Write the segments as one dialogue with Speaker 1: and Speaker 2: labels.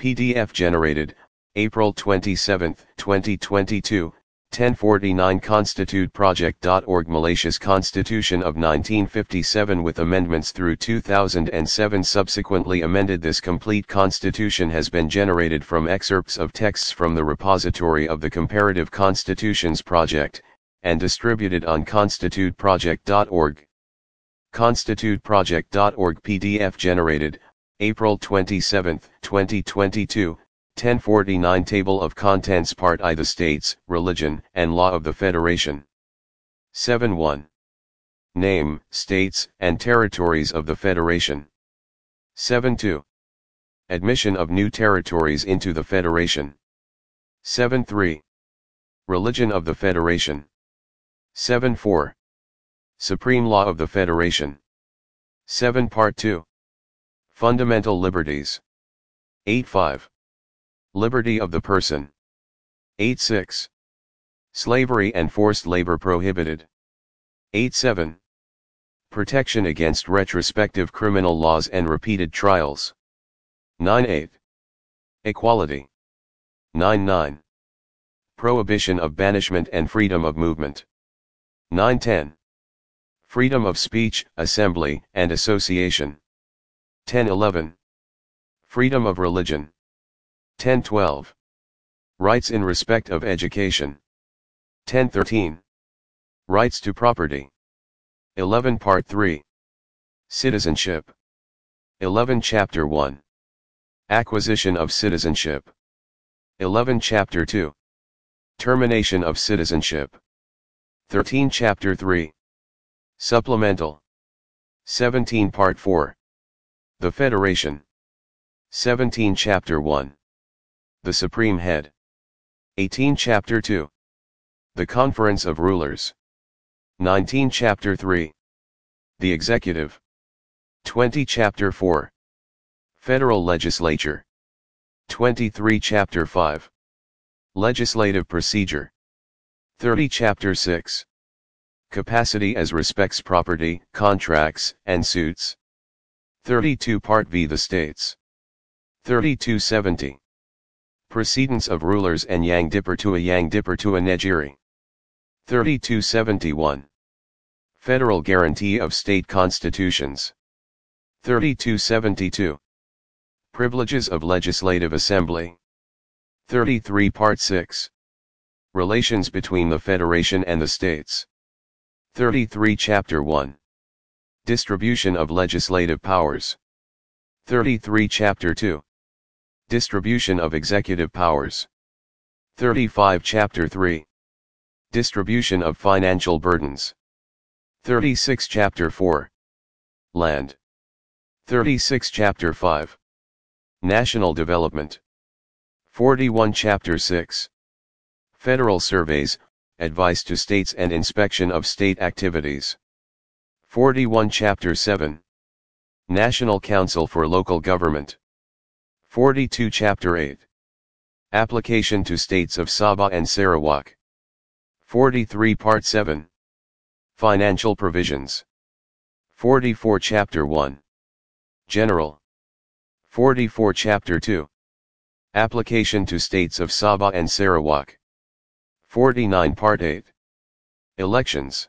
Speaker 1: PDF generated, April 27, 2022, 1049 constituteproject.org Malaysia's Constitution of 1957 with amendments through 2007 subsequently amended this complete constitution has been generated from excerpts of texts from the repository of the Comparative Constitutions Project, and distributed on constituteproject.org. Constituteproject.org PDF generated, April 27, 2022, 1049 Table of Contents Part I The States, Religion, and Law of the Federation. 7 1. Name, States, and Territories of the Federation. 7 2. Admission of new territories into the Federation. 7 3. Religion of the Federation. 7 4. Supreme Law of the Federation. 7 Part 2. Fundamental Liberties 85. Liberty of the Person 86. Slavery and forced labor prohibited 87. Protection against retrospective criminal laws and repeated trials 98. Equality 99. Prohibition of banishment and freedom of movement 910. Freedom of speech, assembly, and association 1011. Freedom of religion. 1012. Rights in respect of education. 1013. Rights to property. 11 Part 3. Citizenship. 11 Chapter 1. Acquisition of citizenship. 11 Chapter 2. Termination of citizenship. 13 Chapter 3. Supplemental. 17 Part 4. The Federation. 17 Chapter 1. The Supreme Head. 18 Chapter 2. The Conference of Rulers. 19 Chapter 3. The Executive. 20 Chapter 4. Federal Legislature. 23 Chapter 5. Legislative Procedure. 30 Chapter 6. Capacity as respects property, contracts, and suits. 32 Part V The States 3270 Precedence of rulers and Yang Dipper to a Yang Dipper to a Nejiri. 3271 Federal guarantee of state constitutions 3272 Privileges of Legislative Assembly 33 Part 6 Relations between the Federation and the States 33 Chapter 1 Distribution of legislative powers. 33 Chapter 2. Distribution of executive powers. 35 Chapter 3. Distribution of financial burdens. 36 Chapter 4. Land. 36 Chapter 5. National Development. 41 Chapter 6. Federal Surveys, Advice to States and Inspection of State Activities. 41 Chapter 7 National Council for Local Government 42 Chapter 8 Application to States of Sabah and Sarawak 43 Part 7 Financial Provisions 44 Chapter 1 General 44 Chapter 2 Application to States of Sabah and Sarawak 49 Part 8 Elections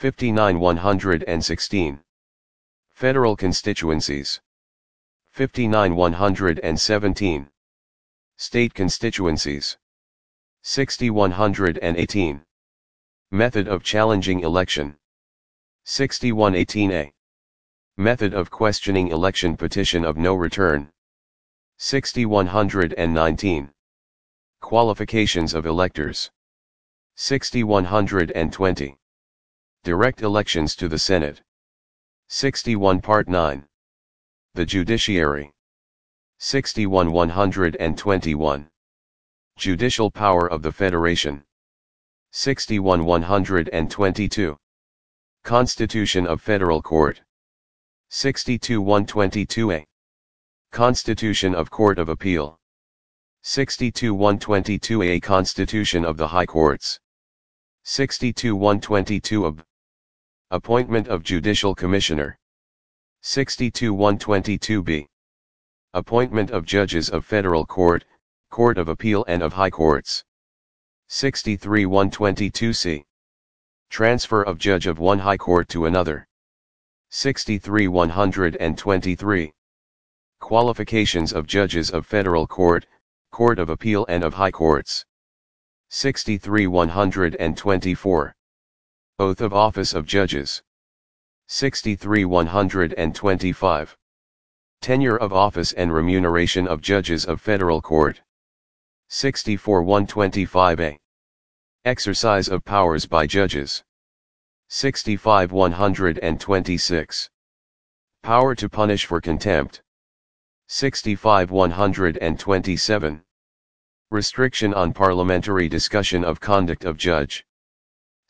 Speaker 1: 59 116. Federal constituencies. 59 117. State constituencies. 60 118. Method of challenging election. 6118A. Method of questioning election petition of no return. 6119. Qualifications of electors. 6120. Direct elections to the Senate. 61 Part 9. The Judiciary. 61 121. Judicial Power of the Federation. 61 122. Constitution of Federal Court. 62 122a. Constitution of Court of Appeal. 62 122a Constitution of the High Courts. 62 122 of Appointment of Judicial Commissioner. 62122 b Appointment of Judges of Federal Court, Court of Appeal and of High Courts. 63122 c Transfer of Judge of one High Court to another. 63:123. Qualifications of Judges of Federal Court, Court of Appeal and of High Courts. 63:124. Oath of Office of Judges. 63 125. Tenure of Office and Remuneration of Judges of Federal Court. 64 125a. Exercise of Powers by Judges. 65 126. Power to punish for contempt. 65 127. Restriction on parliamentary discussion of conduct of judge.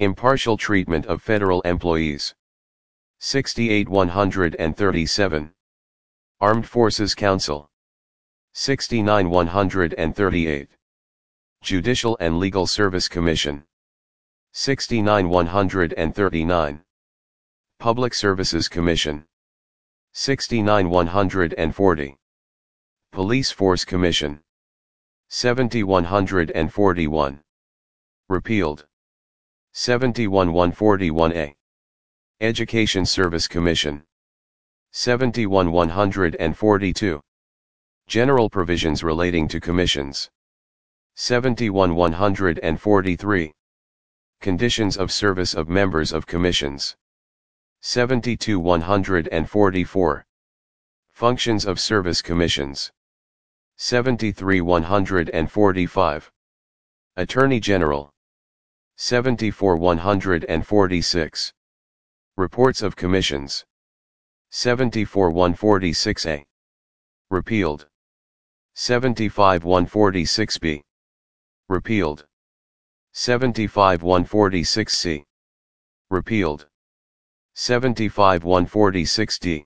Speaker 1: Impartial treatment of federal employees. 68 137. Armed Forces Council. 69 138. Judicial and Legal Service Commission. 69 139. Public Services Commission. 69 140. Police Force Commission. seventy-one hundred and forty-one, Repealed. 71141A. Education Service Commission. 71142. General provisions relating to commissions. 71143. Conditions of service of members of commissions. 72144. Functions of service commissions. 73145. Attorney General. 74 146. Reports of Commissions. 74 146a. Repealed. 75 146b. Repealed. 75 146c. Repealed. 75 146d.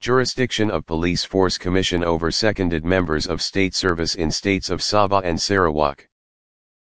Speaker 1: Jurisdiction of Police Force Commission over seconded members of state service in states of Sabah and Sarawak.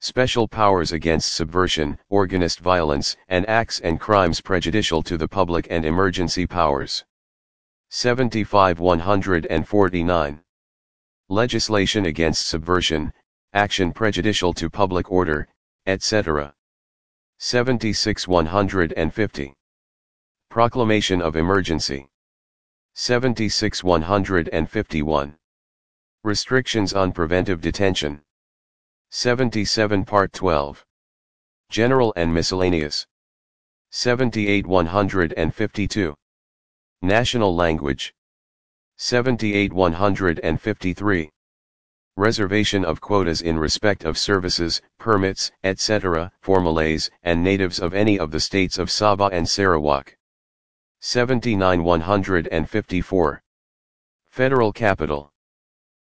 Speaker 1: special powers against subversion, organized violence, and acts and crimes prejudicial to the public and emergency powers. 75 149. Legislation against subversion, action prejudicial to public order, etc. 76 150. Proclamation of Emergency. 76 151. Restrictions on preventive detention. 77 Part 12. General and Miscellaneous. 78 152. National Language. 78 153. Reservation of quotas in respect of services, permits, etc., for Malays and natives of any of the states of Sabah and Sarawak. 79 154. Federal Capital.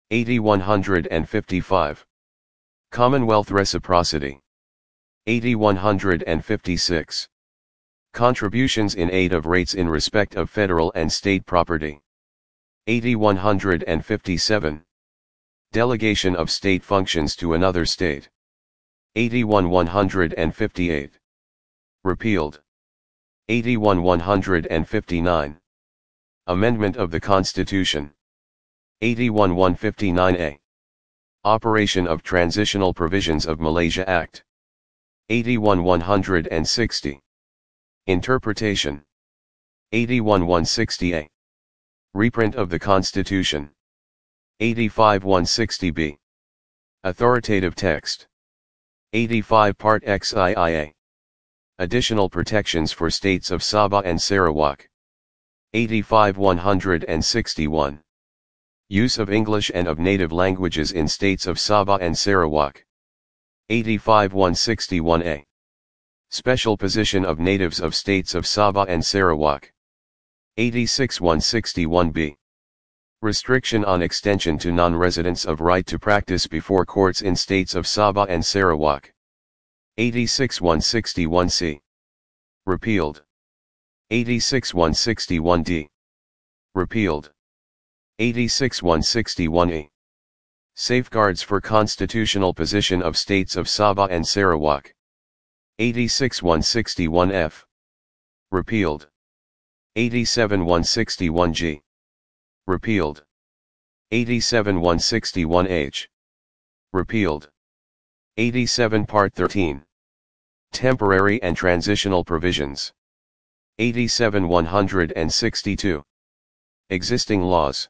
Speaker 1: Eighty, one hundred and fifty-five. 155. Commonwealth Reciprocity. 8156. Contributions in aid of rates in respect of federal and state property. 8157. Delegation of state functions to another state. 81158. Repealed. 81159. Amendment of the Constitution. 81159A. Operation of Transitional Provisions of Malaysia Act. 81 160. Interpretation. 81 160A. Reprint of the Constitution. 85 160B. Authoritative text. 85 Part XIIA. Additional protections for states of Sabah and Sarawak. 85 161. Use of English and of native languages in states of Sabah and Sarawak. 85161 a Special position of natives of states of Sabah and Sarawak. 86161 b Restriction on extension to non residents of right to practice before courts in states of Sabah and Sarawak. 86161 c Repealed. 86161 d Repealed. 86161 a Safeguards for Constitutional Position of States of Sabah and Sarawak. 86161 f Repealed. 87161 g Repealed. 87161 h Repealed. 87 Part 13. Temporary and Transitional Provisions. 87.162. Existing Laws.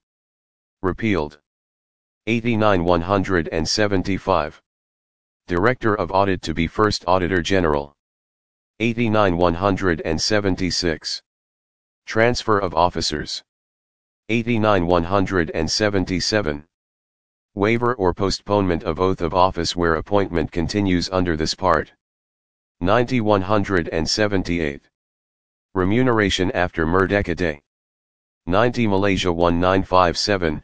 Speaker 1: repealed. 89 175. Director of Audit to be First Auditor General. 89 176. Transfer of Officers. 89 177. Waiver or postponement of oath of office where appointment continues under this part. 90 178. Remuneration after Merdeka Day. 90 Malaysia 1957,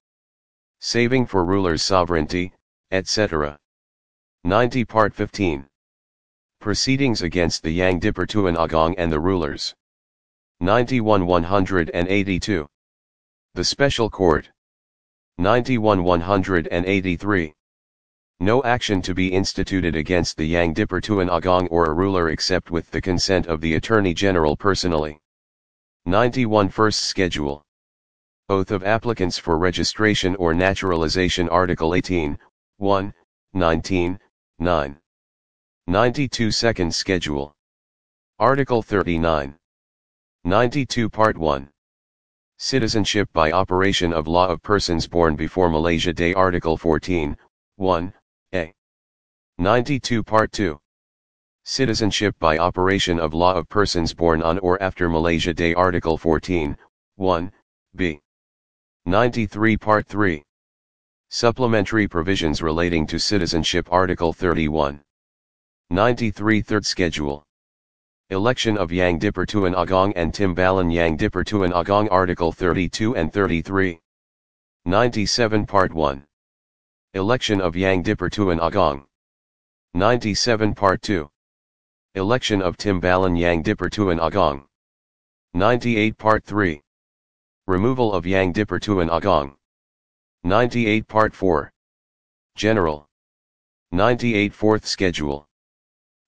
Speaker 1: saving for rulers' sovereignty, etc. 90 Part 15 Proceedings against the Yang Dipertuan Agong and the rulers. 91 182. The Special Court. 91 183. No action to be instituted against the Yang Dipertuan Agong or a ruler except with the consent of the Attorney General personally. 91 First Schedule Oath of Applicants for Registration or Naturalization Article 18, 1, 19, 9. 92 Second Schedule. Article 39. 92 Part 1. Citizenship by operation of law of persons born before Malaysia Day Article 14, 1, a. 92 Part 2. Citizenship by operation of law of persons born on or after Malaysia Day Article 14, 1, b. 93 Part 3 Supplementary Provisions Relating to Citizenship Article 31 93 Third Schedule Election of Yang Dipertuan Agong and Timbalan Yang Dipertuan Agong Article 32 and 33 97 Part 1 Election of Yang Dipertuan Agong 97 Part 2 Election of Timbalan Yang Dipertuan Agong 98 Part 3 Removal of Yang Dipertuan Agong. 98 Part 4. General. 98 Fourth Schedule.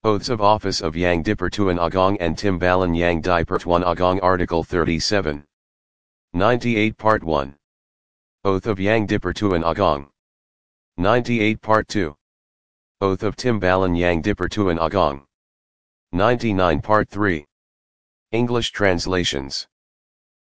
Speaker 1: Oaths of Office of Yang Dipper an Agong and Timbalan Yang Dipper an Agong Article 37. 98 Part 1. Oath of Yang Dipper an Agong. 98 Part 2. Oath of Timbalan Yang Dipper an Agong. 99 Part 3. English translations.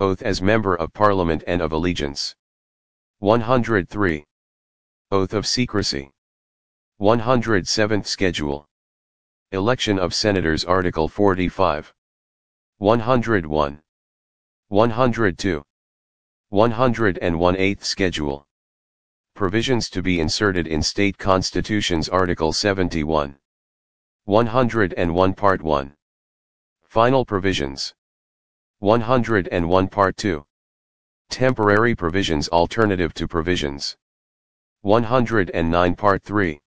Speaker 1: Oath as Member of Parliament and of Allegiance. 103. Oath of Secrecy. 107th Schedule. Election of Senators Article 45. 101. 102. 101 8th Schedule. Provisions to be inserted in State Constitutions Article 71. 101 Part 1. Final Provisions. 101 Part 2. Temporary Provisions Alternative to Provisions. 109 Part 3.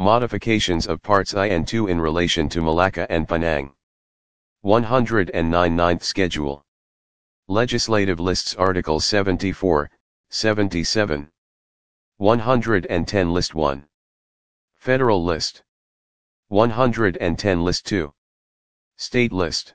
Speaker 1: Modifications of Parts I and II in relation to Malacca and Penang. 109 Ninth Schedule. Legislative Lists Article 74, 77. 110 List 1. Federal List. 110 List 2. State List.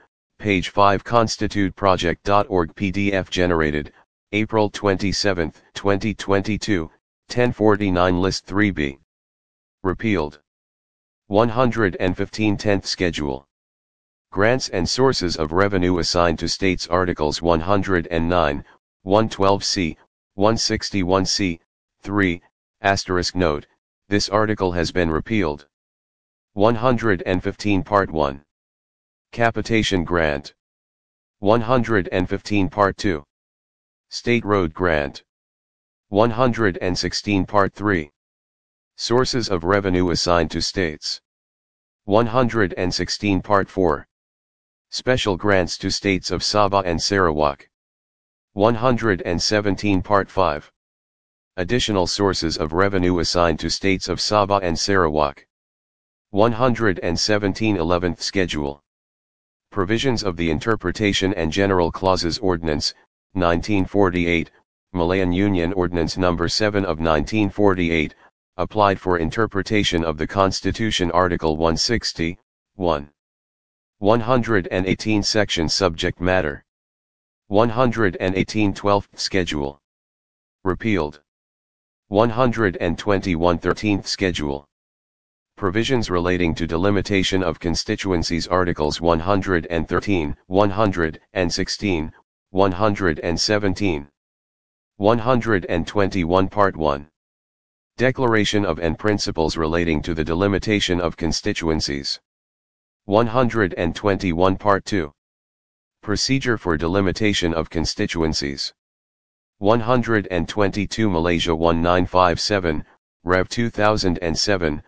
Speaker 1: Page 5 constituteproject.org PDF generated, April 27, 2022, 1049 List 3B. Repealed. 115 10th Schedule. Grants and sources of revenue assigned to states Articles 109, 112c, 161c, 3, asterisk note, this article has been repealed. 115 Part 1 Capitation Grant 115 Part 2 State Road Grant 116 Part 3 Sources of Revenue Assigned to States 116 Part 4 Special Grants to States of Sabah and Sarawak 117 Part 5 Additional Sources of Revenue Assigned to States of Sabah and Sarawak 117 11th Schedule Provisions of the Interpretation and General Clauses Ordinance, 1948, Malayan Union Ordinance No. 7 of 1948, applied for interpretation of the Constitution Article 160, 1. 118 Section Subject Matter. 118 12th Schedule. Repealed. 121 13th Schedule. Provisions relating to delimitation of constituencies Articles 113, 116, 117. 121 Part 1. Declaration of and Principles relating to the delimitation of constituencies. 121 Part 2. Procedure for delimitation of constituencies. 122 Malaysia 1957, Rev 2007,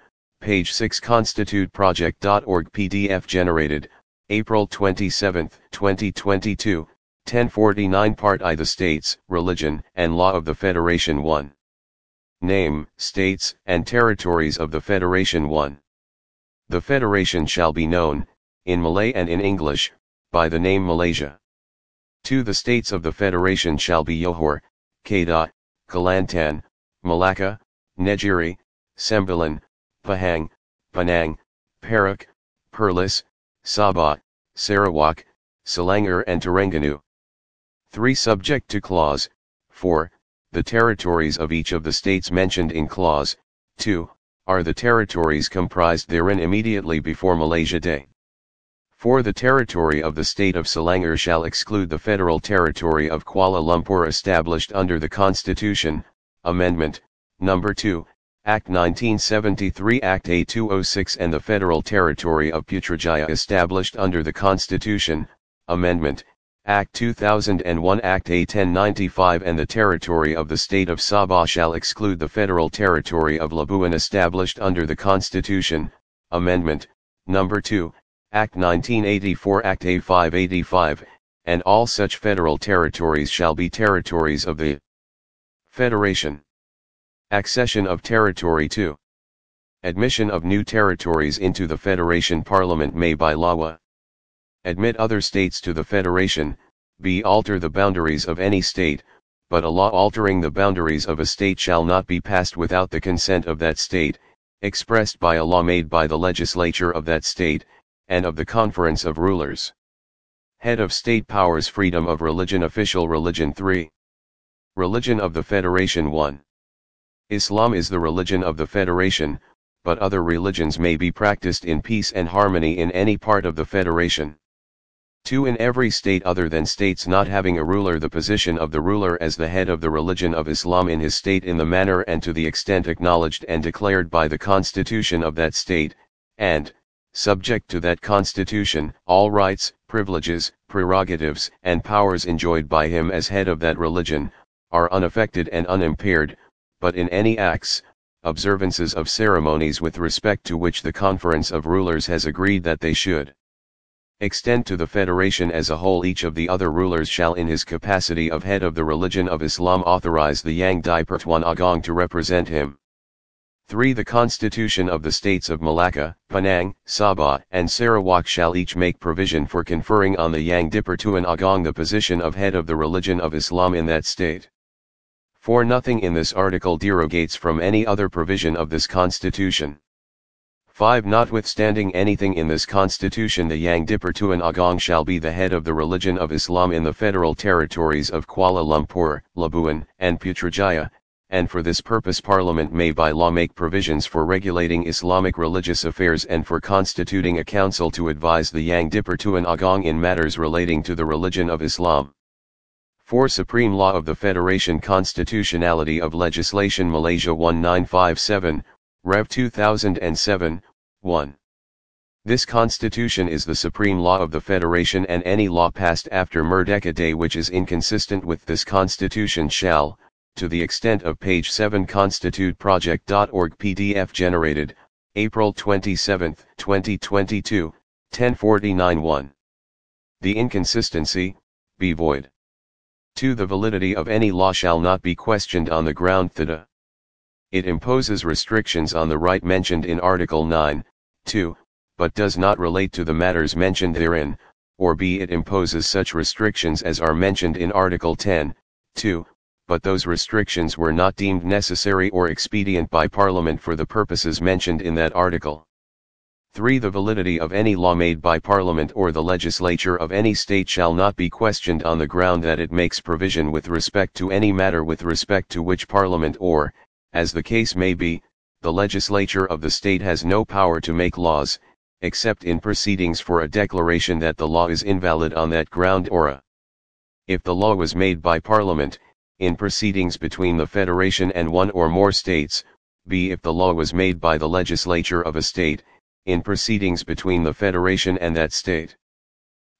Speaker 1: Page 6 constituteproject.org PDF generated, April 27, 2022, 1049 Part I The States, Religion and Law of the Federation 1. Name, States and Territories of the Federation 1. The Federation shall be known, in Malay and in English, by the name Malaysia. 2. The States of the Federation shall be Johor, Kedah, Kelantan, Malacca, Negeri, Sembilan, Pahang, Penang, Perak, Perlis, Sabah, Sarawak, Selangor and Terengganu. 3. Subject to Clause 4. The territories of each of the states mentioned in Clause 2 are the territories comprised therein immediately before Malaysia Day. For the territory of the state of Selangor shall exclude the federal territory of Kuala Lumpur established under the Constitution, Amendment, number 2, Act 1973 Act A206 and the Federal Territory of Putrajaya established under the Constitution, Amendment, Act 2001 Act A1095 and the territory of the state of Sabah shall exclude the federal territory of Labuan established under the Constitution, Amendment, Number 2, Act 1984 Act A585, and all such federal territories shall be territories of the Federation. Accession of Territory 2. Admission of new territories into the Federation Parliament may by law admit other states to the Federation, b. alter the boundaries of any state, but a law altering the boundaries of a state shall not be passed without the consent of that state, expressed by a law made by the legislature of that state, and of the conference of rulers. Head of State Powers Freedom of Religion Official Religion 3 Religion of the Federation 1 Islam is the religion of the federation, but other religions may be practiced in peace and harmony in any part of the federation. 2. In every state other than states not having a ruler the position of the ruler as the head of the religion of Islam in his state in the manner and to the extent acknowledged and declared by the constitution of that state, and, subject to that constitution, all rights, privileges, prerogatives and powers enjoyed by him as head of that religion, are unaffected and unimpaired, but in any acts, observances of ceremonies with respect to which the conference of rulers has agreed that they should extend to the federation as a whole each of the other rulers shall in his capacity of head of the religion of Islam authorize the Yang Dipertuan Agong to represent him. 3. The constitution of the states of Malacca, Penang, Sabah and Sarawak shall each make provision for conferring on the Yang Dipertuan Agong the position of head of the religion of Islam in that state. For nothing in this article derogates from any other provision of this Constitution. 5. Notwithstanding anything in this Constitution the Yang Dipertuan Agong shall be the head of the religion of Islam in the federal territories of Kuala Lumpur, Labuan, and Putrajaya, and for this purpose Parliament may by law make provisions for regulating Islamic religious affairs and for constituting a council to advise the Yang Dipertuan Agong in matters relating to the religion of Islam. 4. Supreme Law of the Federation Constitutionality of Legislation Malaysia 1957, Rev 2007, 1. This constitution is the supreme law of the federation and any law passed after Merdeka Day which is inconsistent with this constitution shall, to the extent of page 7 constituteproject.org PDF generated, April 27, 2022, 1049-1. The inconsistency, be void. 2. The validity of any law shall not be questioned on the ground that It imposes restrictions on the right mentioned in Article 9, 2, but does not relate to the matters mentioned therein, or b. It imposes such restrictions as are mentioned in Article 10, 2, but those restrictions were not deemed necessary or expedient by Parliament for the purposes mentioned in that article. 3. The validity of any law made by Parliament or the legislature of any state shall not be questioned on the ground that it makes provision with respect to any matter with respect to which Parliament or, as the case may be, the legislature of the state has no power to make laws, except in proceedings for a declaration that the law is invalid on that ground or a. If the law was made by Parliament, in proceedings between the Federation and one or more states, b. If the law was made by the legislature of a state, in proceedings between the Federation and that state.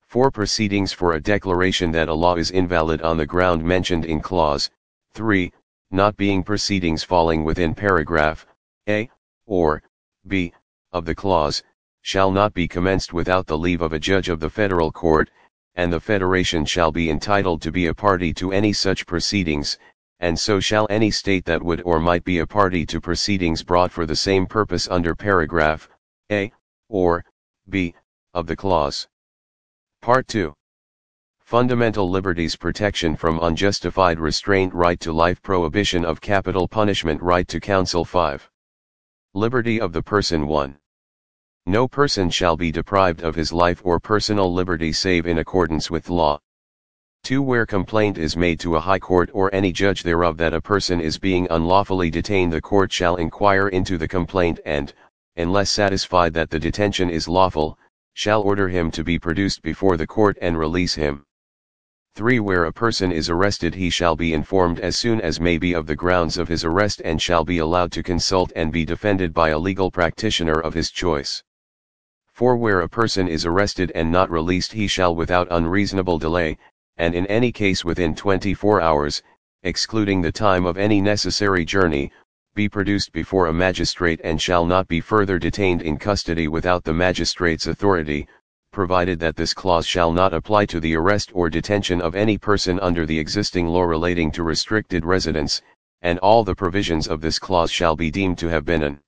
Speaker 1: 4. Proceedings for a declaration that a law is invalid on the ground mentioned in Clause 3, not being proceedings falling within paragraph A, or B, of the clause, shall not be commenced without the leave of a judge of the federal court, and the Federation shall be entitled to be a party to any such proceedings, and so shall any state that would or might be a party to proceedings brought for the same purpose under paragraph a, or, b, of the clause. Part 2. Fundamental liberties protection from unjustified restraint right to life prohibition of capital punishment right to counsel 5. Liberty of the person 1. No person shall be deprived of his life or personal liberty save in accordance with law. 2. Where complaint is made to a high court or any judge thereof that a person is being unlawfully detained, the court shall inquire into the complaint and, unless satisfied that the detention is lawful, shall order him to be produced before the court and release him. 3. Where a person is arrested he shall be informed as soon as may be of the grounds of his arrest and shall be allowed to consult and be defended by a legal practitioner of his choice. 4. Where a person is arrested and not released he shall without unreasonable delay, and in any case within 24 hours, excluding the time of any necessary journey, be produced before a magistrate and shall not be further detained in custody without the magistrate's authority, provided that this clause shall not apply to the arrest or detention of any person under the existing law relating to restricted residence, and all the provisions of this clause shall be deemed to have been an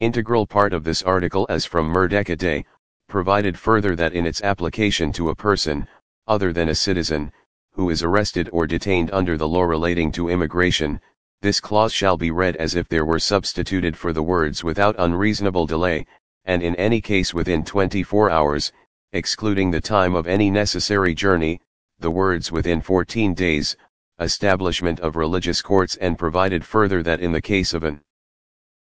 Speaker 1: integral part of this article as from Merdeka Day, provided further that in its application to a person, other than a citizen, who is arrested or detained under the law relating to immigration, this clause shall be read as if there were substituted for the words without unreasonable delay, and in any case within 24 hours, excluding the time of any necessary journey, the words within 14 days, establishment of religious courts and provided further that in the case of an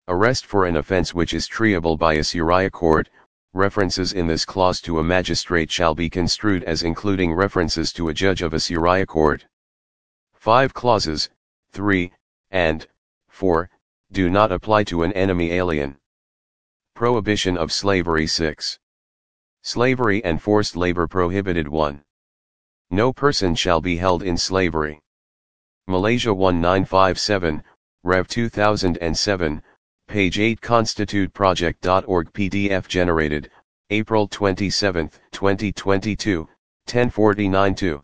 Speaker 1: arrest for an offense which is triable by a Syariah court, references in this clause to a magistrate shall be construed as including references to a judge of a Syariah court. 5 clauses, 3, and, 4. Do not apply to an enemy alien. Prohibition of Slavery 6. Slavery and forced labor prohibited 1. No person shall be held in slavery. Malaysia 1957, Rev 2007, page 8 constituteproject.org PDF generated, April 27, 2022, 1049-2.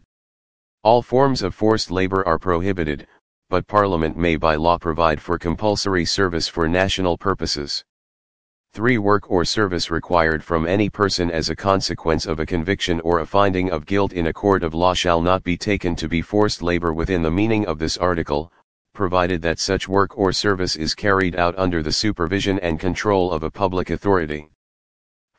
Speaker 1: All forms of forced labor are prohibited, but Parliament may by law provide for compulsory service for national purposes. 3. Work or service required from any person as a consequence of a conviction or a finding of guilt in a court of law shall not be taken to be forced labor within the meaning of this article, provided that such work or service is carried out under the supervision and control of a public authority.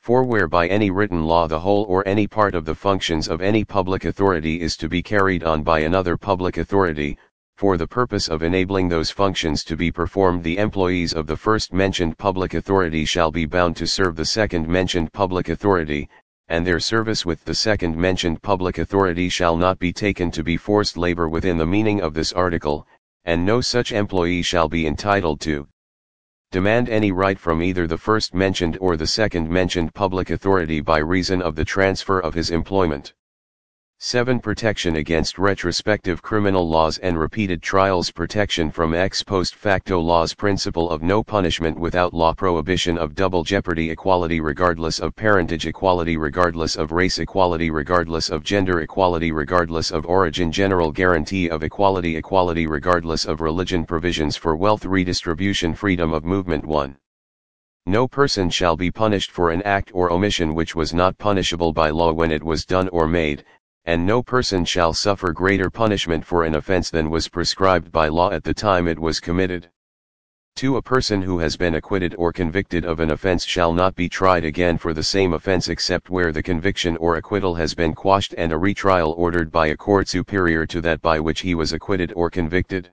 Speaker 1: 4. Where by any written law the whole or any part of the functions of any public authority is to be carried on by another public authority, for the purpose of enabling those functions to be performed the employees of the first mentioned public authority shall be bound to serve the second mentioned public authority, and their service with the second mentioned public authority shall not be taken to be forced labor within the meaning of this article, and no such employee shall be entitled to demand any right from either the first mentioned or the second mentioned public authority by reason of the transfer of his employment. 7. Protection against retrospective criminal laws and repeated trials. Protection from ex post facto laws. Principle of no punishment without law. Prohibition of double jeopardy. Equality regardless of parentage. Equality regardless of race. Equality regardless of gender. Equality regardless of origin. General guarantee of equality. Equality regardless of religion. Provisions for wealth redistribution. Freedom of movement. 1. No person shall be punished for an act or omission which was not punishable by law when it was done or made and no person shall suffer greater punishment for an offense than was prescribed by law at the time it was committed. 2. A person who has been acquitted or convicted of an offense shall not be tried again for the same offense except where the conviction or acquittal has been quashed and a retrial ordered by a court superior to that by which he was acquitted or convicted.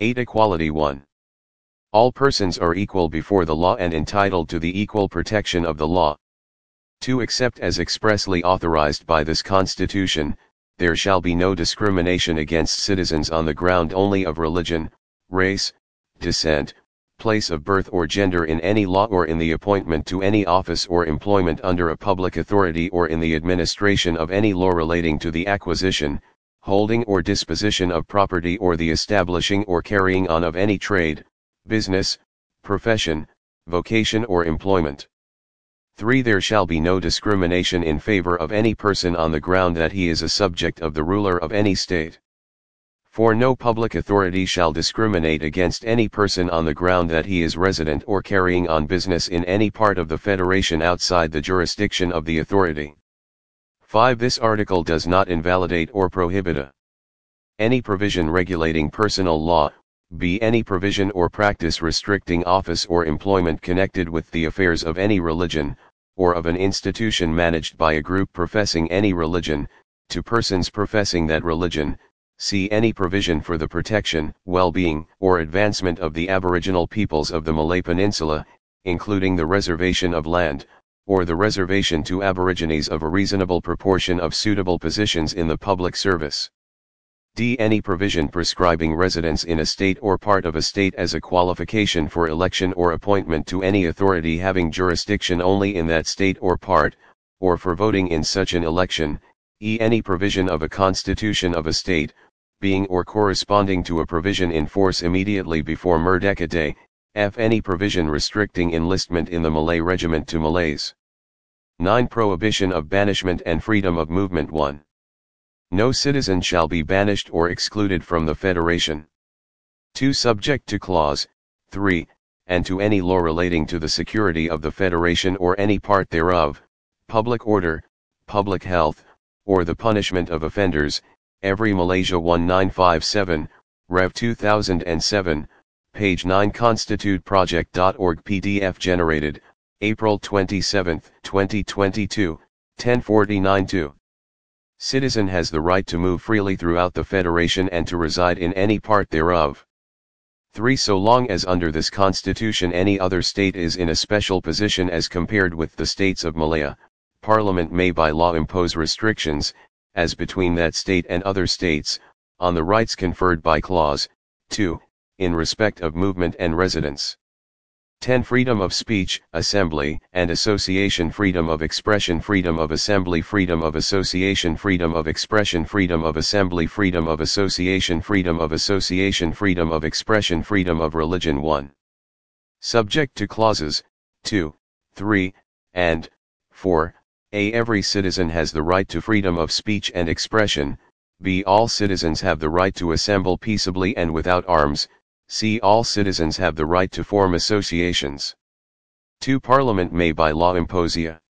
Speaker 1: 8. Equality 1. All persons are equal before the law and entitled to the equal protection of the law, 2. Except as expressly authorized by this Constitution, there shall be no discrimination against citizens on the ground only of religion, race, descent, place of birth or gender in any law or in the appointment to any office or employment under a public authority or in the administration of any law relating to the acquisition, holding or disposition of property or the establishing or carrying on of any trade, business, profession, vocation or employment. 3. There shall be no discrimination in favor of any person on the ground that he is a subject of the ruler of any state. For no public authority shall discriminate against any person on the ground that he is resident or carrying on business in any part of the Federation outside the jurisdiction of the authority. 5. This article does not invalidate or prohibit a any provision regulating personal law, be any provision or practice restricting office or employment connected with the affairs of any religion, or of an institution managed by a group professing any religion, to persons professing that religion, see any provision for the protection, well-being, or advancement of the aboriginal peoples of the Malay Peninsula, including the reservation of land, or the reservation to aborigines of a reasonable proportion of suitable positions in the public service. D. Any provision prescribing residence in a state or part of a state as a qualification for election or appointment to any authority having jurisdiction only in that state or part, or for voting in such an election, e. Any provision of a constitution of a state, being or corresponding to a provision in force immediately before Merdeka f. Any provision restricting enlistment in the Malay regiment to Malays. 9. Prohibition of banishment and freedom of movement 1. No citizen shall be banished or excluded from the Federation. 2. Subject to Clause 3, and to any law relating to the security of the Federation or any part thereof, public order, public health, or the punishment of offenders, every Malaysia 1957, Rev 2007, page 9 constituteproject.org PDF generated, April 27, 2022, 1049-2. Citizen has the right to move freely throughout the Federation and to reside in any part thereof. 3. So long as under this constitution any other state is in a special position as compared with the states of Malaya, Parliament may by law impose restrictions, as between that state and other states, on the rights conferred by clause 2, in respect of movement and residence. 10. Freedom of speech, assembly, and association Freedom of expression Freedom of assembly Freedom of association Freedom of expression Freedom of assembly Freedom of association Freedom of association Freedom of expression Freedom of religion 1. Subject to clauses, 2, 3, and, 4, a. Every citizen has the right to freedom of speech and expression, b. All citizens have the right to assemble peaceably and without arms, c. All citizens have the right to form associations. 2. Parliament may by law impose a.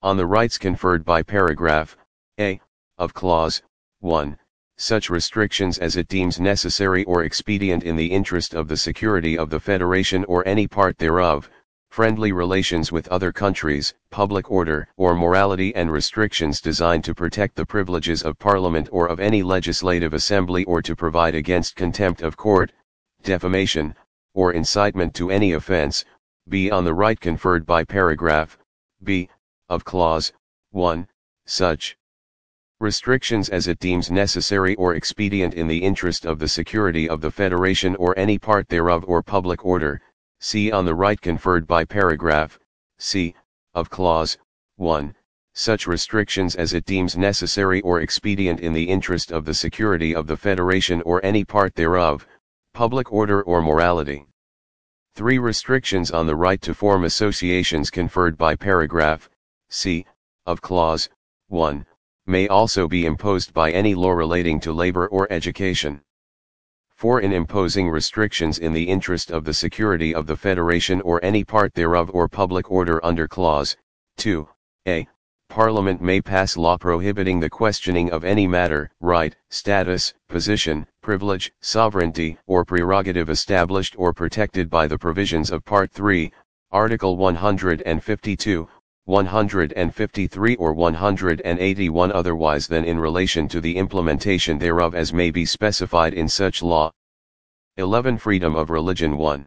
Speaker 1: On the rights conferred by paragraph a. of clause 1 such restrictions as it deems necessary or expedient in the interest of the security of the Federation or any part thereof, friendly relations with other countries, public order or morality and restrictions designed to protect the privileges of Parliament or of any legislative assembly or to provide against contempt of court, defamation, or incitement to any offense, be on the right conferred by paragraph b. of clause 1, such restrictions as it deems necessary or expedient in the interest of the security of the Federation or any part thereof or public order, see on the right conferred by paragraph c. of clause 1, such restrictions as it deems necessary or expedient in the interest of the security of the Federation or any part thereof, Public order or morality. 3. Restrictions on the right to form associations conferred by paragraph C of clause 1 may also be imposed by any law relating to labor or education. 4. In imposing restrictions in the interest of the security of the Federation or any part thereof or public order under clause 2 a Parliament may pass law prohibiting the questioning of any matter, right, status, position, privilege, sovereignty, or prerogative established or protected by the provisions of Part 3, Article 152, 153 or 181 otherwise than in relation to the implementation thereof as may be specified in such law. 11 Freedom of Religion 1.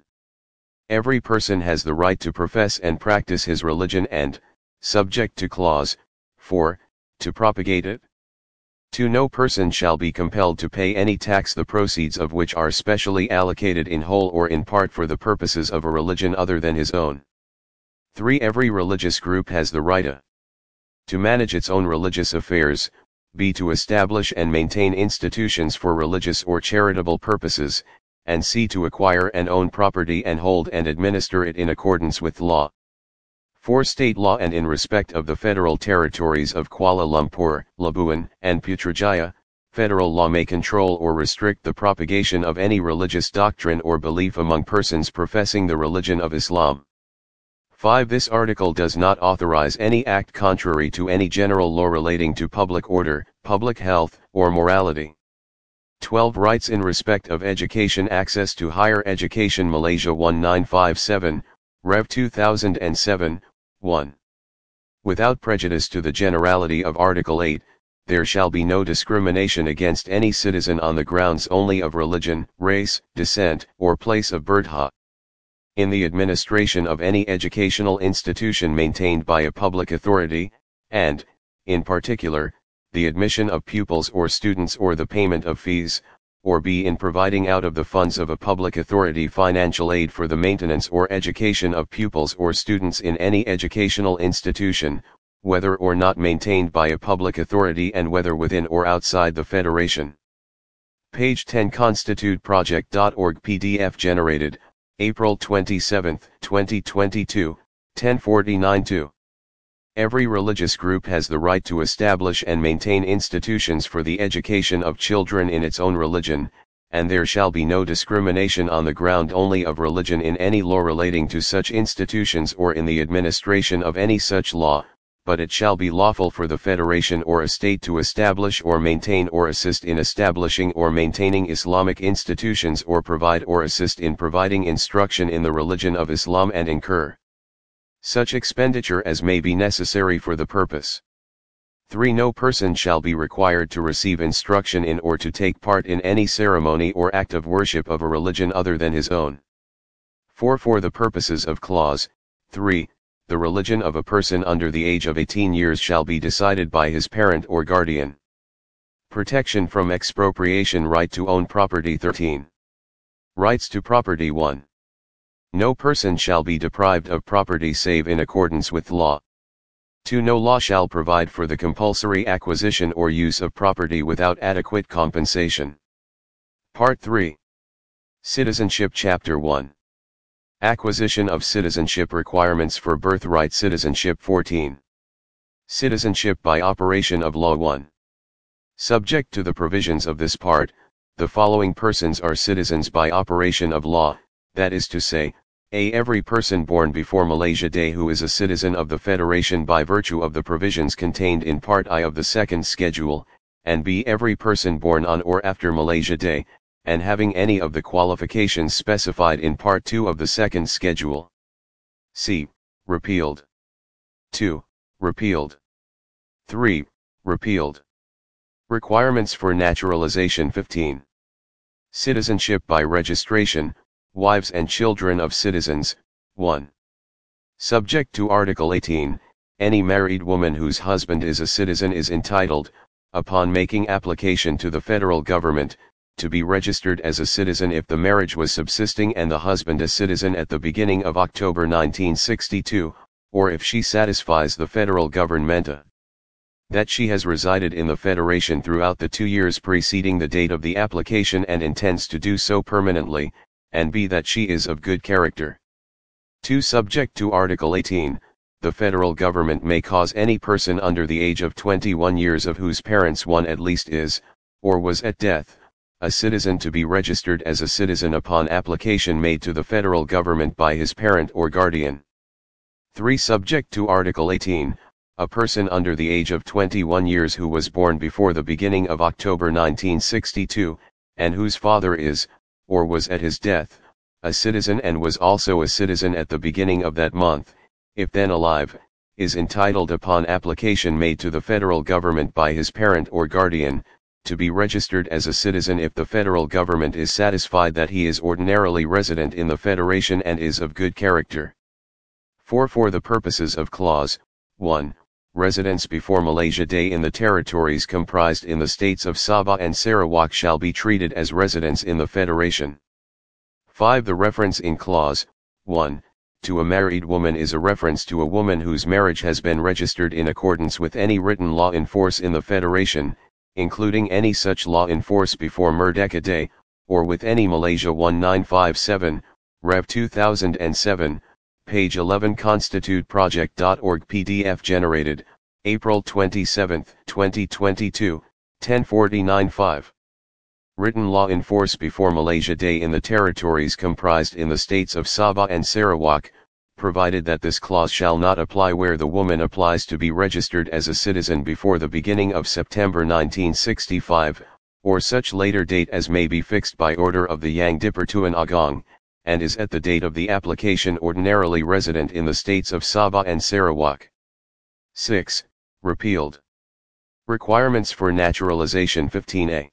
Speaker 1: Every person has the right to profess and practice his religion and, subject to clause 4, to propagate it. to No person shall be compelled to pay any tax the proceeds of which are specially allocated in whole or in part for the purposes of a religion other than his own. 3. Every religious group has the right a. Uh, to manage its own religious affairs, b. to establish and maintain institutions for religious or charitable purposes, and c. to acquire and own property and hold and administer it in accordance with law for state law and in respect of the federal territories of Kuala Lumpur, Labuan, and Putrajaya, federal law may control or restrict the propagation of any religious doctrine or belief among persons professing the religion of Islam. 5. This article does not authorize any act contrary to any general law relating to public order, public health, or morality. 12 Rights in respect of education access to higher education Malaysia 1957, Rev 2007, 1. Without prejudice to the generality of Article 8, there shall be no discrimination against any citizen on the grounds only of religion, race, descent, or place of birth. In the administration of any educational institution maintained by a public authority, and, in particular, the admission of pupils or students or the payment of fees, or b. in providing out of the funds of a public authority financial aid for the maintenance or education of pupils or students in any educational institution, whether or not maintained by a public authority and whether within or outside the Federation. Page 10 ConstituteProject.org PDF generated, April 27, 2022, 10:49:2. Every religious group has the right to establish and maintain institutions for the education of children in its own religion, and there shall be no discrimination on the ground only of religion in any law relating to such institutions or in the administration of any such law, but it shall be lawful for the federation or a state to establish or maintain or assist in establishing or maintaining Islamic institutions or provide or assist in providing instruction in the religion of Islam and incur such expenditure as may be necessary for the purpose. 3. No person shall be required to receive instruction in or to take part in any ceremony or act of worship of a religion other than his own. 4. For the purposes of clause 3, the religion of a person under the age of 18 years shall be decided by his parent or guardian. Protection from expropriation right to own property 13. Rights to property 1. No person shall be deprived of property save in accordance with law. 2. No law shall provide for the compulsory acquisition or use of property without adequate compensation. Part 3 Citizenship Chapter 1 Acquisition of Citizenship Requirements for Birthright Citizenship 14 Citizenship by Operation of Law 1 Subject to the provisions of this part, the following persons are citizens by operation of law, that is to say, a. Every person born before Malaysia Day who is a citizen of the Federation by virtue of the provisions contained in Part I of the second schedule, and B. Every person born on or after Malaysia Day, and having any of the qualifications specified in Part 2 of the second schedule. C. Repealed. 2. Repealed. 3. Repealed. Requirements for Naturalization 15. Citizenship by Registration, wives and children of citizens, 1. Subject to Article 18, any married woman whose husband is a citizen is entitled, upon making application to the federal government, to be registered as a citizen if the marriage was subsisting and the husband a citizen at the beginning of October 1962, or if she satisfies the federal government uh, that she has resided in the Federation throughout the two years preceding the date of the application and intends to do so permanently, and b. that she is of good character. 2. Subject to Article 18, the federal government may cause any person under the age of 21 years of whose parents one at least is, or was at death, a citizen to be registered as a citizen upon application made to the federal government by his parent or guardian. 3. Subject to Article 18, a person under the age of 21 years who was born before the beginning of October 1962, and whose father is, or was at his death, a citizen and was also a citizen at the beginning of that month, if then alive, is entitled upon application made to the federal government by his parent or guardian, to be registered as a citizen if the federal government is satisfied that he is ordinarily resident in the Federation and is of good character. 4. For the purposes of Clause 1, residents before Malaysia Day in the territories comprised in the states of Sabah and Sarawak shall be treated as residents in the Federation. 5. The reference in Clause 1 to a married woman is a reference to a woman whose marriage has been registered in accordance with any written law in force in the Federation, including any such law in force before Merdeka Day, or with any Malaysia 1957, Rev 2007, Page 11 constituteproject.org PDF generated, April 27, 2022, 1049-5. Written law in force before Malaysia Day in the territories comprised in the states of Sabah and Sarawak, provided that this clause shall not apply where the woman applies to be registered as a citizen before the beginning of September 1965, or such later date as may be fixed by order of the Yang Dipertuan Agong, and is at the date of the application ordinarily resident in the states of Sabah and Sarawak. 6. Repealed. Requirements for Naturalization 15a.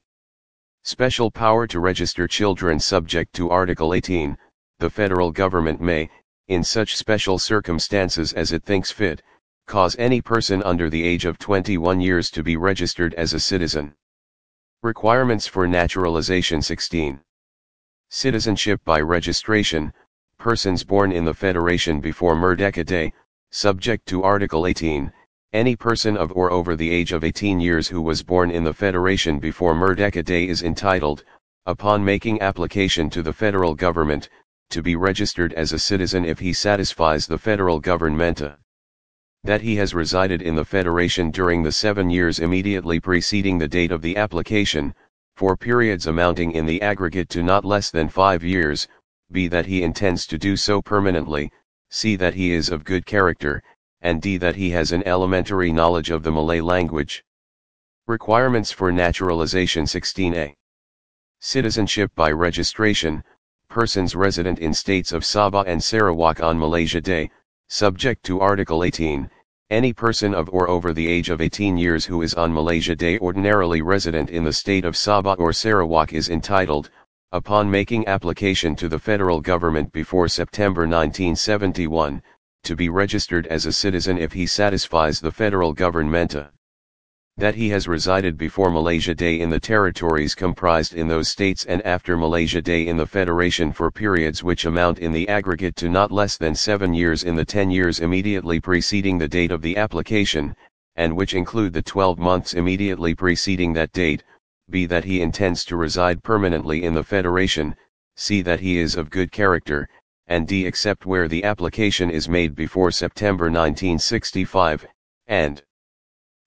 Speaker 1: Special power to register children subject to Article 18, the federal government may, in such special circumstances as it thinks fit, cause any person under the age of 21 years to be registered as a citizen. Requirements for Naturalization 16. Citizenship by registration, persons born in the Federation before Merdeka Day, subject to Article 18, any person of or over the age of 18 years who was born in the Federation before Merdeka Day is entitled, upon making application to the federal government, to be registered as a citizen if he satisfies the federal government uh, That he has resided in the Federation during the seven years immediately preceding the date of the application, for periods amounting in the aggregate to not less than five years, b. that he intends to do so permanently, c. that he is of good character, and d. that he has an elementary knowledge of the Malay language. Requirements for Naturalization 16a Citizenship by registration, persons resident in states of Sabah and Sarawak on Malaysia Day, subject to Article 18, any person of or over the age of 18 years who is on Malaysia Day ordinarily resident in the state of Sabah or Sarawak is entitled, upon making application to the federal government before September 1971, to be registered as a citizen if he satisfies the federal government that he has resided before Malaysia Day in the territories comprised in those states and after Malaysia Day in the Federation for periods which amount in the aggregate to not less than seven years in the ten years immediately preceding the date of the application, and which include the 12 months immediately preceding that date, b. that he intends to reside permanently in the Federation, c. that he is of good character, and d. except where the application is made before September 1965, and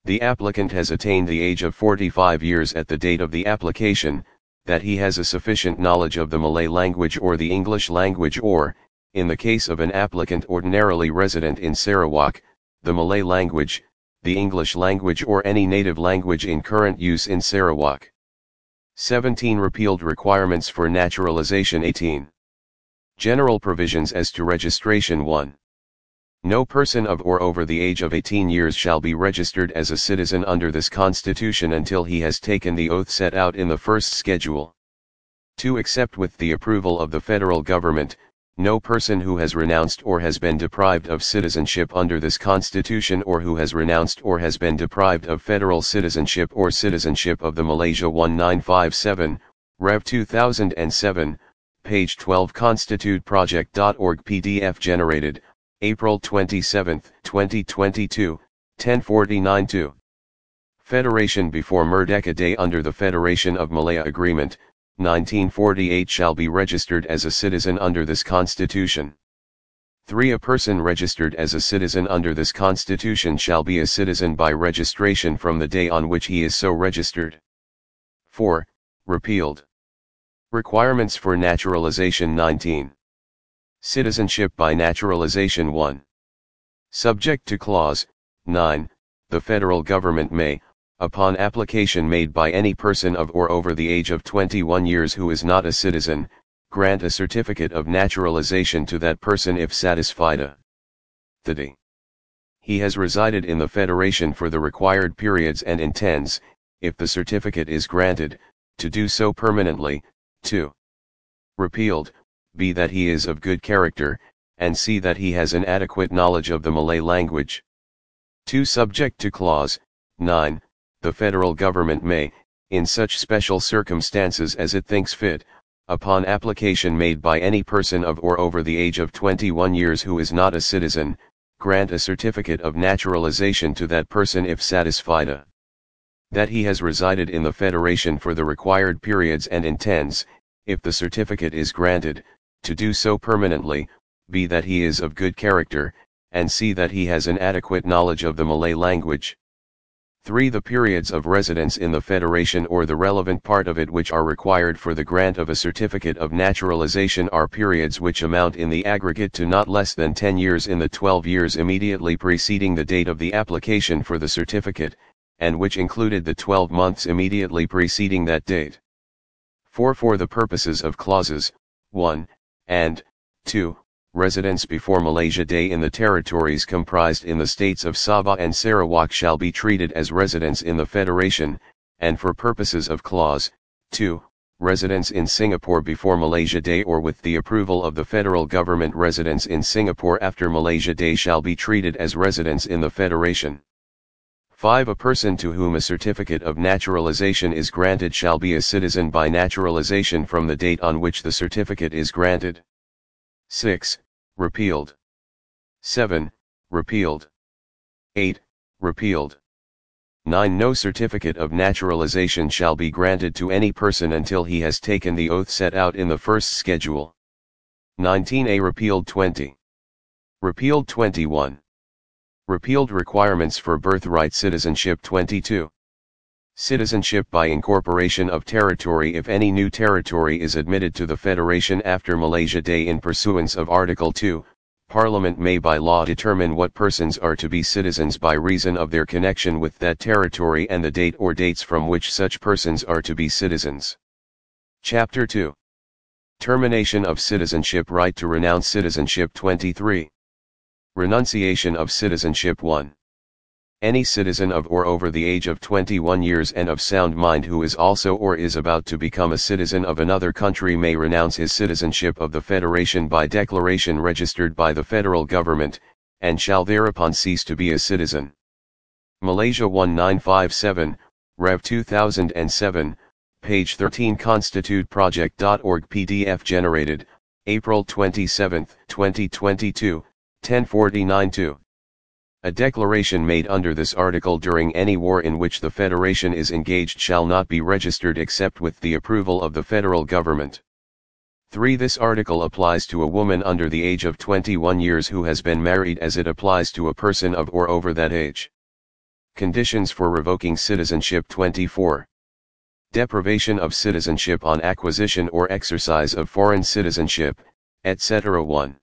Speaker 1: the applicant has attained the age of 45 years at the date of the application, that he has a sufficient knowledge of the Malay language or the English language or, in the case of an applicant ordinarily resident in Sarawak, the Malay language, the English language or any native language in current use in Sarawak. 17 Repealed requirements for naturalization 18. General provisions as to registration 1. No person of or over the age of 18 years shall be registered as a citizen under this Constitution until he has taken the oath set out in the first schedule. 2. Except with the approval of the federal government, no person who has renounced or has been deprived of citizenship under this Constitution or who has renounced or has been deprived of federal citizenship or citizenship of the Malaysia 1957, Rev 2007, page 12 constituteproject.org PDF generated April 27, 2022, 1049-2. Federation before Merdeka Day under the Federation of Malaya Agreement, 1948 shall be registered as a citizen under this constitution. 3. A person registered as a citizen under this constitution shall be a citizen by registration from the day on which he is so registered. 4. Repealed. Requirements for Naturalization 19. Citizenship by naturalization 1. Subject to clause 9, the federal government may, upon application made by any person of or over the age of 21 years who is not a citizen, grant a certificate of naturalization to that person if satisfied a the d. He has resided in the Federation for the required periods and intends, if the certificate is granted, to do so permanently. 2. Repealed, b. that he is of good character, and c. that he has an adequate knowledge of the Malay language. 2. Subject to Clause 9, the federal government may, in such special circumstances as it thinks fit, upon application made by any person of or over the age of 21 years who is not a citizen, grant a certificate of naturalization to that person if satisfied a. That he has resided in the Federation for the required periods and intends, if the certificate is granted, to do so permanently, b. that he is of good character, and c. that he has an adequate knowledge of the Malay language. 3. The periods of residence in the Federation or the relevant part of it which are required for the grant of a certificate of naturalization are periods which amount in the aggregate to not less than 10 years in the 12 years immediately preceding the date of the application for the certificate, and which included the 12 months immediately preceding that date. 4. For the purposes of clauses, 1 and, 2. Residents before Malaysia Day in the territories comprised in the states of Sabah and Sarawak shall be treated as residents in the Federation, and for purposes of Clause 2, residents in Singapore before Malaysia Day or with the approval of the federal government residents in Singapore after Malaysia Day shall be treated as residents in the Federation. 5. A person to whom a certificate of naturalization is granted shall be a citizen by naturalization from the date on which the certificate is granted. 6. Repealed. 7. Repealed. 8. Repealed. 9. No certificate of naturalization shall be granted to any person until he has taken the oath set out in the first schedule. 19a repealed 20. Repealed 21. Repealed requirements for birthright citizenship 22. Citizenship by incorporation of territory if any new territory is admitted to the Federation after Malaysia Day in pursuance of Article 2, Parliament may by law determine what persons are to be citizens by reason of their connection with that territory and the date or dates from which such persons are to be citizens. Chapter 2 Termination of Citizenship Right to Renounce Citizenship 23 Renunciation of Citizenship 1. Any citizen of or over the age of 21 years and of sound mind who is also or is about to become a citizen of another country may renounce his citizenship of the Federation by declaration registered by the federal government, and shall thereupon cease to be a citizen. Malaysia 1957, Rev 2007, page 13 constituteproject.org PDF generated, April 27, 2022. 1049-2. A declaration made under this article during any war in which the Federation is engaged shall not be registered except with the approval of the federal government. 3. This article applies to a woman under the age of 21 years who has been married as it applies to a person of or over that age. Conditions for revoking citizenship 24. Deprivation of citizenship on acquisition or exercise of foreign citizenship, etc. 1.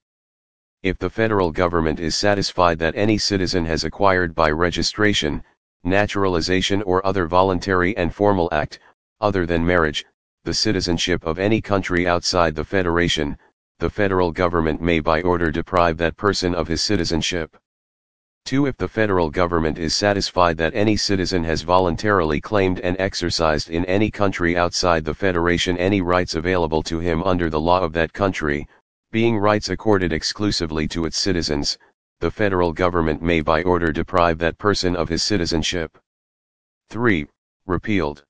Speaker 1: If the federal government is satisfied that any citizen has acquired by registration, naturalization or other voluntary and formal act, other than marriage, the citizenship of any country outside the Federation, the federal government may by order deprive that person of his citizenship. 2. If the federal government is satisfied that any citizen has voluntarily claimed and exercised in any country outside the Federation any rights available to him under the law of that country, being rights accorded exclusively to its citizens, the federal government may by order deprive that person of his citizenship. 3. Repealed.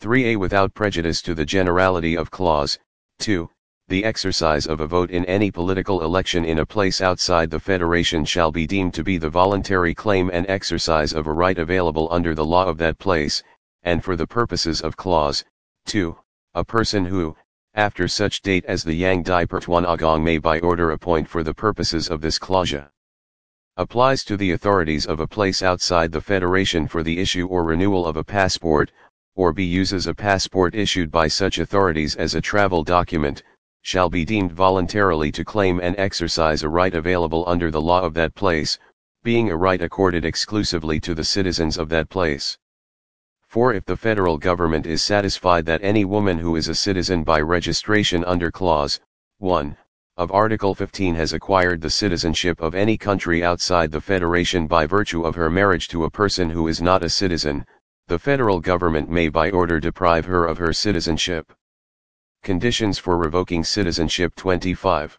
Speaker 1: 3a Without prejudice to the generality of clause 2, the exercise of a vote in any political election in a place outside the federation shall be deemed to be the voluntary claim and exercise of a right available under the law of that place, and for the purposes of clause 2, a person who, after such date as the Yang Dipertuan Agong may by order appoint for the purposes of this clause Applies to the authorities of a place outside the Federation for the issue or renewal of a passport, or b uses a passport issued by such authorities as a travel document, shall be deemed voluntarily to claim and exercise a right available under the law of that place, being a right accorded exclusively to the citizens of that place. For if the federal government is satisfied that any woman who is a citizen by registration under clause 1 of Article 15 has acquired the citizenship of any country outside the Federation by virtue of her marriage to a person who is not a citizen, the federal government may by order deprive her of her citizenship. Conditions for revoking citizenship 25.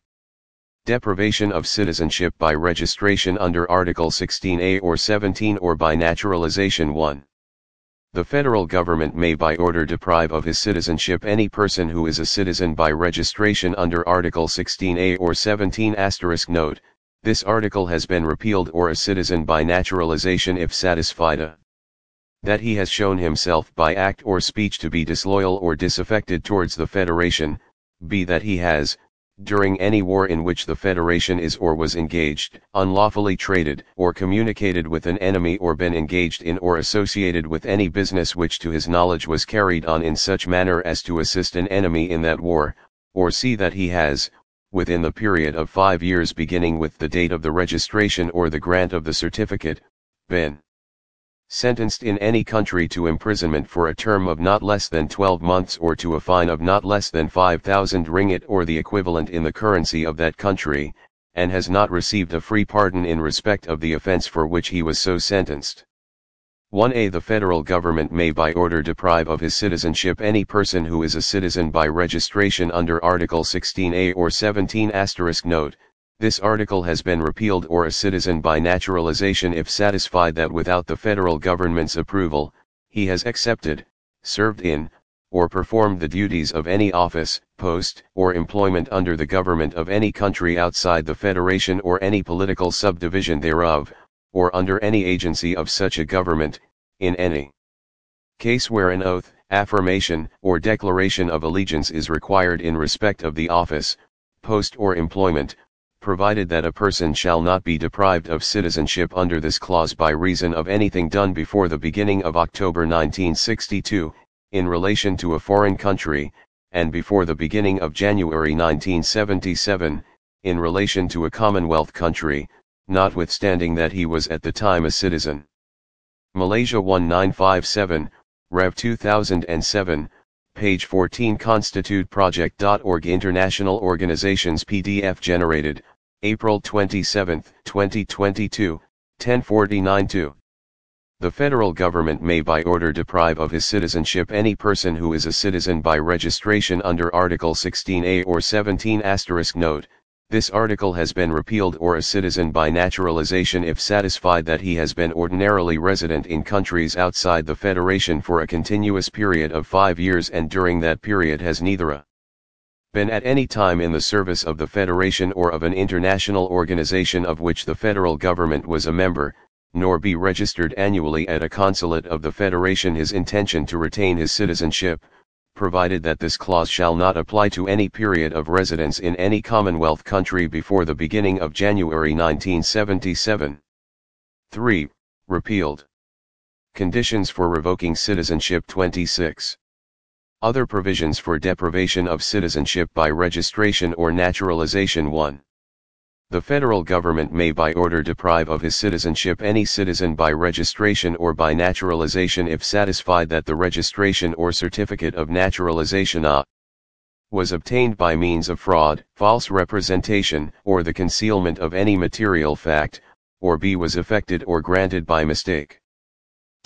Speaker 1: Deprivation of citizenship by registration under Article 16A or 17 or by naturalization 1. The federal government may by order deprive of his citizenship any person who is a citizen by registration under Article 16A or 17 asterisk note, this article has been repealed or a citizen by naturalization if satisfied a that he has shown himself by act or speech to be disloyal or disaffected towards the Federation, b that he has, during any war in which the Federation is or was engaged, unlawfully traded, or communicated with an enemy or been engaged in or associated with any business which to his knowledge was carried on in such manner as to assist an enemy in that war, or see that he has, within the period of five years beginning with the date of the registration or the grant of the certificate, been sentenced in any country to imprisonment for a term of not less than 12 months or to a fine of not less than 5,000 ringgit or the equivalent in the currency of that country, and has not received a free pardon in respect of the offense for which he was so sentenced. 1a The federal government may by order deprive of his citizenship any person who is a citizen by registration under Article 16a or 17 asterisk note, this article has been repealed or a citizen by naturalization if satisfied that without the federal government's approval, he has accepted, served in, or performed the duties of any office, post, or employment under the government of any country outside the federation or any political subdivision thereof, or under any agency of such a government, in any case where an oath, affirmation, or declaration of allegiance is required in respect of the office, post or employment, provided that a person shall not be deprived of citizenship under this clause by reason of anything done before the beginning of October 1962, in relation to a foreign country, and before the beginning of January 1977, in relation to a Commonwealth country, notwithstanding that he was at the time a citizen. Malaysia 1957, Rev 2007, page 14 Constitute Project.org International Organizations PDF generated, April 27, 2022, 1049-2. The federal government may by order deprive of his citizenship any person who is a citizen by registration under Article 16A or 17 asterisk note, this article has been repealed or a citizen by naturalization if satisfied that he has been ordinarily resident in countries outside the Federation for a continuous period of five years and during that period has neither a been at any time in the service of the Federation or of an international organization of which the federal government was a member, nor be registered annually at a consulate of the Federation his intention to retain his citizenship, provided that this clause shall not apply to any period of residence in any Commonwealth country before the beginning of January 1977. 3. Repealed. Conditions for Revoking Citizenship 26. Other provisions for deprivation of citizenship by registration or naturalization 1. The federal government may by order deprive of his citizenship any citizen by registration or by naturalization if satisfied that the registration or certificate of naturalization a uh, was obtained by means of fraud, false representation, or the concealment of any material fact, or b was effected or granted by mistake.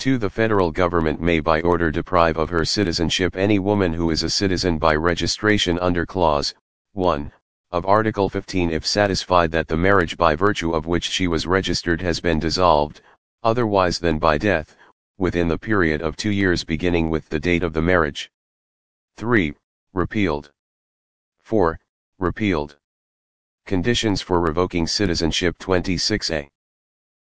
Speaker 1: 2. The federal government may by order deprive of her citizenship any woman who is a citizen by registration under clause 1 of Article 15 if satisfied that the marriage by virtue of which she was registered has been dissolved, otherwise than by death, within the period of two years beginning with the date of the marriage. 3. Repealed. 4. Repealed. Conditions for revoking citizenship 26a.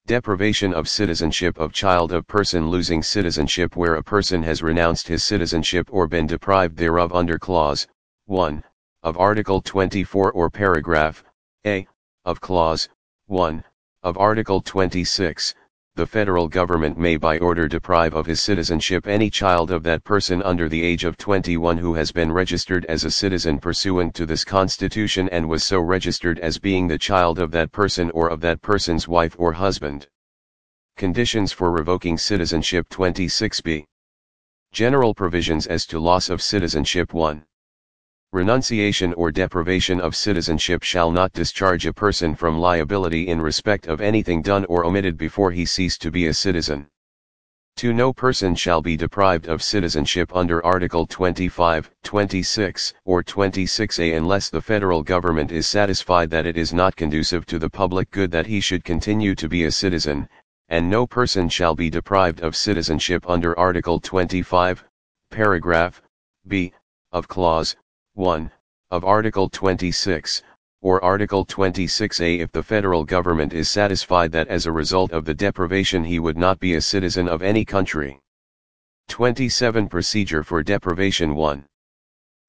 Speaker 1: Deprivation of citizenship of child of person losing citizenship where a person has renounced his citizenship or been deprived thereof under clause 1 of article 24 or paragraph a of clause 1 of article 26 the federal government may by order deprive of his citizenship any child of that person under the age of 21 who has been registered as a citizen pursuant to this Constitution and was so registered as being the child of that person or of that person's wife or husband. Conditions for revoking citizenship 26b. General provisions as to loss of citizenship 1. Renunciation or deprivation of citizenship shall not discharge a person from liability in respect of anything done or omitted before he ceased to be a citizen. 2. No person shall be deprived of citizenship under Article 25, 26, or 26A unless the federal government is satisfied that it is not conducive to the public good that he should continue to be a citizen, and no person shall be deprived of citizenship under Article 25, paragraph b, of clause 1. Of Article 26, or Article 26A if the federal government is satisfied that as a result of the deprivation he would not be a citizen of any country. 27 Procedure for Deprivation 1.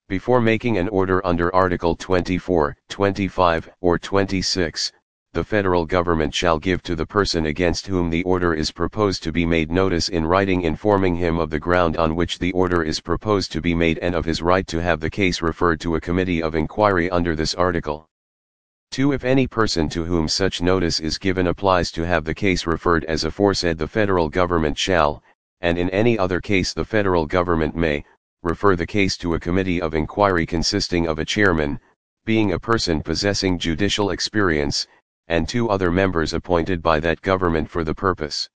Speaker 1: Before making an order under Article 24, 25, or 26, the federal government shall give to the person against whom the order is proposed to be made notice in writing informing him of the ground on which the order is proposed to be made and of his right to have the case referred to a committee of inquiry under this article. 2. If any person to whom such notice is given applies to have the case referred as aforesaid the federal government shall, and in any other case the federal government may, refer the case to a committee of inquiry consisting of a chairman, being a person possessing judicial experience, and two other members appointed by that government for the purpose.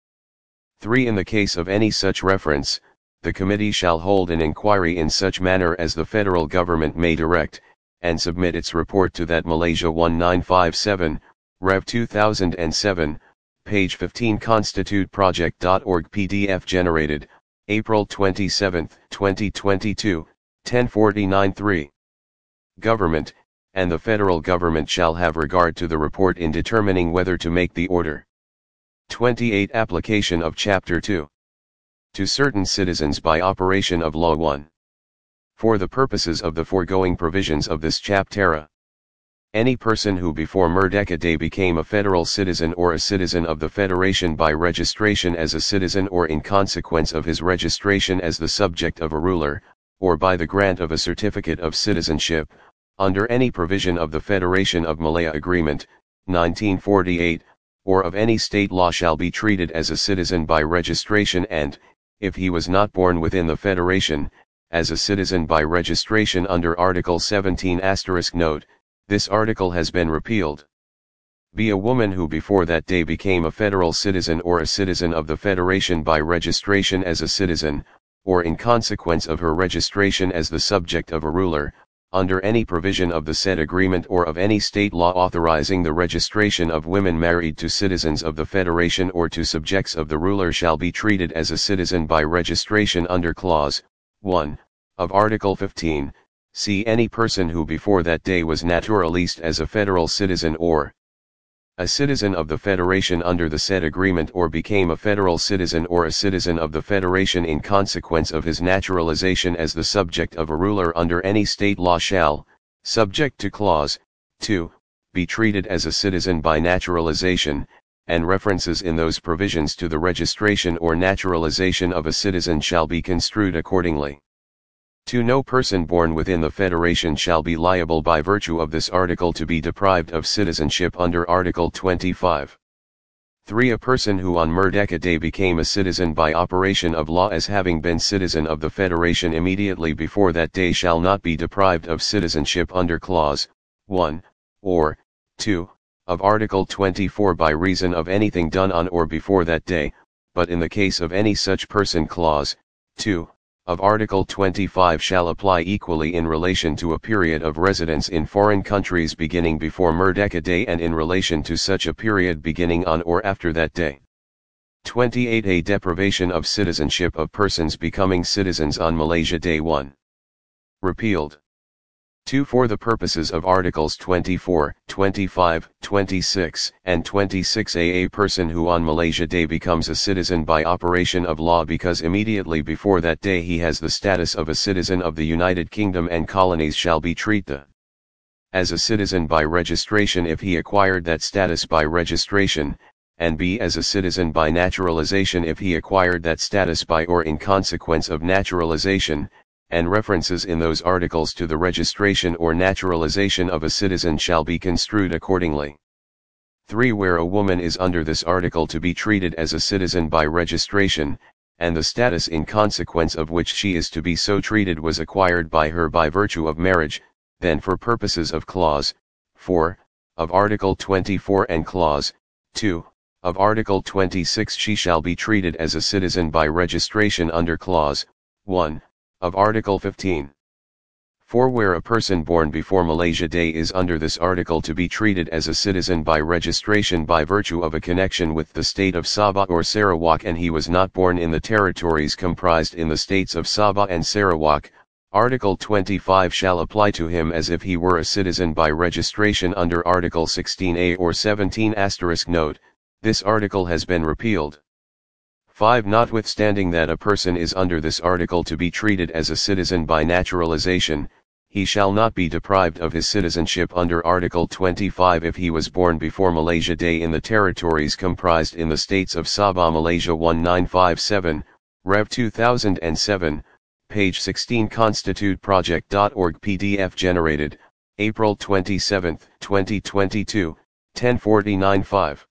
Speaker 1: 3. In the case of any such reference, the committee shall hold an inquiry in such manner as the federal government may direct, and submit its report to that Malaysia 1957, Rev 2007, page 15 constituteproject.org PDF generated, April 27, 2022, 3 Government, and the federal government shall have regard to the report in determining whether to make the order. 28 Application of Chapter 2 To certain citizens by operation of Law 1. For the purposes of the foregoing provisions of this chaptera, any person who before Merdeka Day became a federal citizen or a citizen of the Federation by registration as a citizen or in consequence of his registration as the subject of a ruler, or by the grant of a certificate of citizenship, under any provision of the Federation of Malaya Agreement, 1948, or of any state law shall be treated as a citizen by registration and, if he was not born within the Federation, as a citizen by registration under Article 17 note, this article has been repealed. Be a woman who before that day became a federal citizen or a citizen of the Federation by registration as a citizen, or in consequence of her registration as the subject of a ruler, under any provision of the said agreement or of any state law authorizing the registration of women married to citizens of the Federation or to subjects of the ruler shall be treated as a citizen by registration under Clause 1 of Article 15, see any person who before that day was naturalized as a federal citizen or a citizen of the Federation under the said agreement or became a federal citizen or a citizen of the Federation in consequence of his naturalization as the subject of a ruler under any state law shall, subject to clause 2, be treated as a citizen by naturalization, and references in those provisions to the registration or naturalization of a citizen shall be construed accordingly. To no person born within the Federation shall be liable by virtue of this article to be deprived of citizenship under Article 25. 3. A person who on Merdeka Day became a citizen by operation of law as having been citizen of the Federation immediately before that day shall not be deprived of citizenship under Clause 1, or 2, of Article 24 by reason of anything done on or before that day, but in the case of any such person Clause 2, of Article 25 shall apply equally in relation to a period of residence in foreign countries beginning before Merdeka Day and in relation to such a period beginning on or after that day. 28 A deprivation of citizenship of persons becoming citizens on Malaysia Day 1. Repealed. 2. For the purposes of Articles 24, 25, 26, and 26a a person who on Malaysia Day becomes a citizen by operation of law because immediately before that day he has the status of a citizen of the United Kingdom and colonies shall be treated as a citizen by registration if he acquired that status by registration, and b as a citizen by naturalization if he acquired that status by or in consequence of naturalization, and references in those articles to the registration or naturalization of a citizen shall be construed accordingly. 3. Where a woman is under this article to be treated as a citizen by registration, and the status in consequence of which she is to be so treated was acquired by her by virtue of marriage, then for purposes of clause 4 of article 24 and clause 2 of article 26 she shall be treated as a citizen by registration under clause 1 of Article 15. For where a person born before Malaysia Day is under this article to be treated as a citizen by registration by virtue of a connection with the state of Sabah or Sarawak and he was not born in the territories comprised in the states of Sabah and Sarawak, Article 25 shall apply to him as if he were a citizen by registration under Article 16A or 17 asterisk note, this article has been repealed. 5. Notwithstanding that a person is under this article to be treated as a citizen by naturalization, he shall not be deprived of his citizenship under Article 25 if he was born before Malaysia Day in the territories comprised in the states of Sabah Malaysia 1957, Rev 2007, page 16 constituteproject.org PDF generated, April 27, 2022, 10495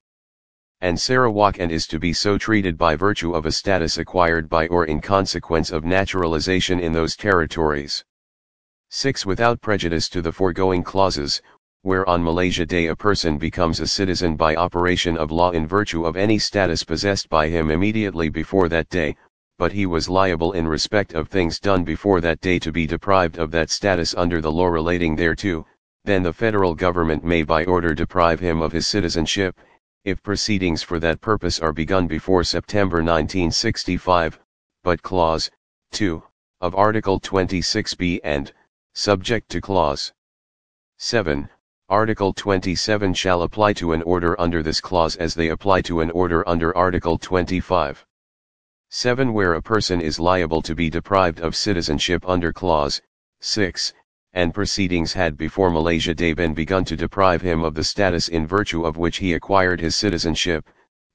Speaker 1: and Sarawak and is to be so treated by virtue of a status acquired by or in consequence of naturalization in those territories. 6. Without prejudice to the foregoing clauses, where on Malaysia Day a person becomes a citizen by operation of law in virtue of any status possessed by him immediately before that day, but he was liable in respect of things done before that day to be deprived of that status under the law relating thereto, then the federal government may by order deprive him of his citizenship, if proceedings for that purpose are begun before September 1965, but Clause 2 of Article 26b and, subject to Clause 7, Article 27 shall apply to an order under this clause as they apply to an order under Article 25. 7. Where a person is liable to be deprived of citizenship under Clause 6, and proceedings had before Malaysia Day been begun to deprive him of the status in virtue of which he acquired his citizenship,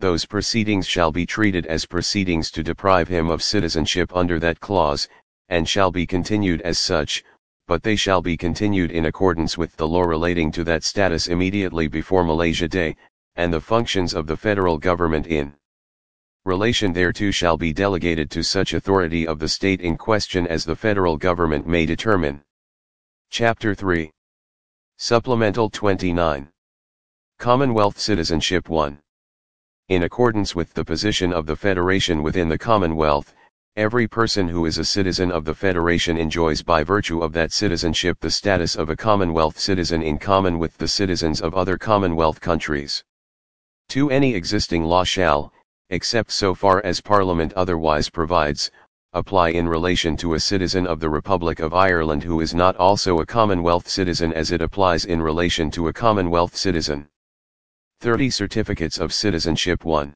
Speaker 1: those proceedings shall be treated as proceedings to deprive him of citizenship under that clause, and shall be continued as such, but they shall be continued in accordance with the law relating to that status immediately before Malaysia Day, and the functions of the federal government in relation thereto shall be delegated to such authority of the state in question as the federal government may determine. Chapter 3 Supplemental 29 Commonwealth Citizenship 1 In accordance with the position of the Federation within the Commonwealth, every person who is a citizen of the Federation enjoys by virtue of that citizenship the status of a Commonwealth citizen in common with the citizens of other Commonwealth countries. To any existing law shall, except so far as Parliament otherwise provides, apply in relation to a citizen of the Republic of Ireland who is not also a Commonwealth citizen as it applies in relation to a Commonwealth citizen. 30 Certificates of Citizenship 1.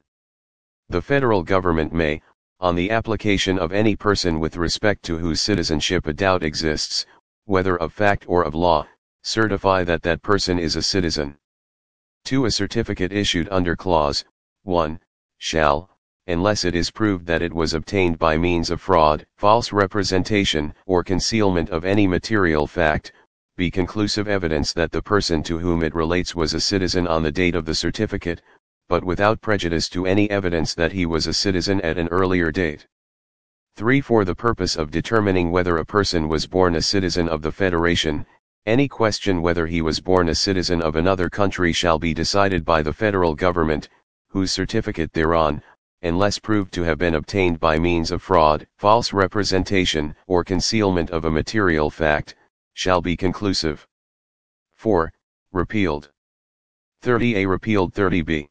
Speaker 1: The federal government may, on the application of any person with respect to whose citizenship a doubt exists, whether of fact or of law, certify that that person is a citizen. 2. A certificate issued under Clause 1 shall, unless it is proved that it was obtained by means of fraud, false representation, or concealment of any material fact, be conclusive evidence that the person to whom it relates was a citizen on the date of the certificate, but without prejudice to any evidence that he was a citizen at an earlier date. 3. For the purpose of determining whether a person was born a citizen of the Federation, any question whether he was born a citizen of another country shall be decided by the federal government, whose certificate thereon, unless proved to have been obtained by means of fraud, false representation, or concealment of a material fact, shall be conclusive. 4. Repealed. 30A repealed 30B.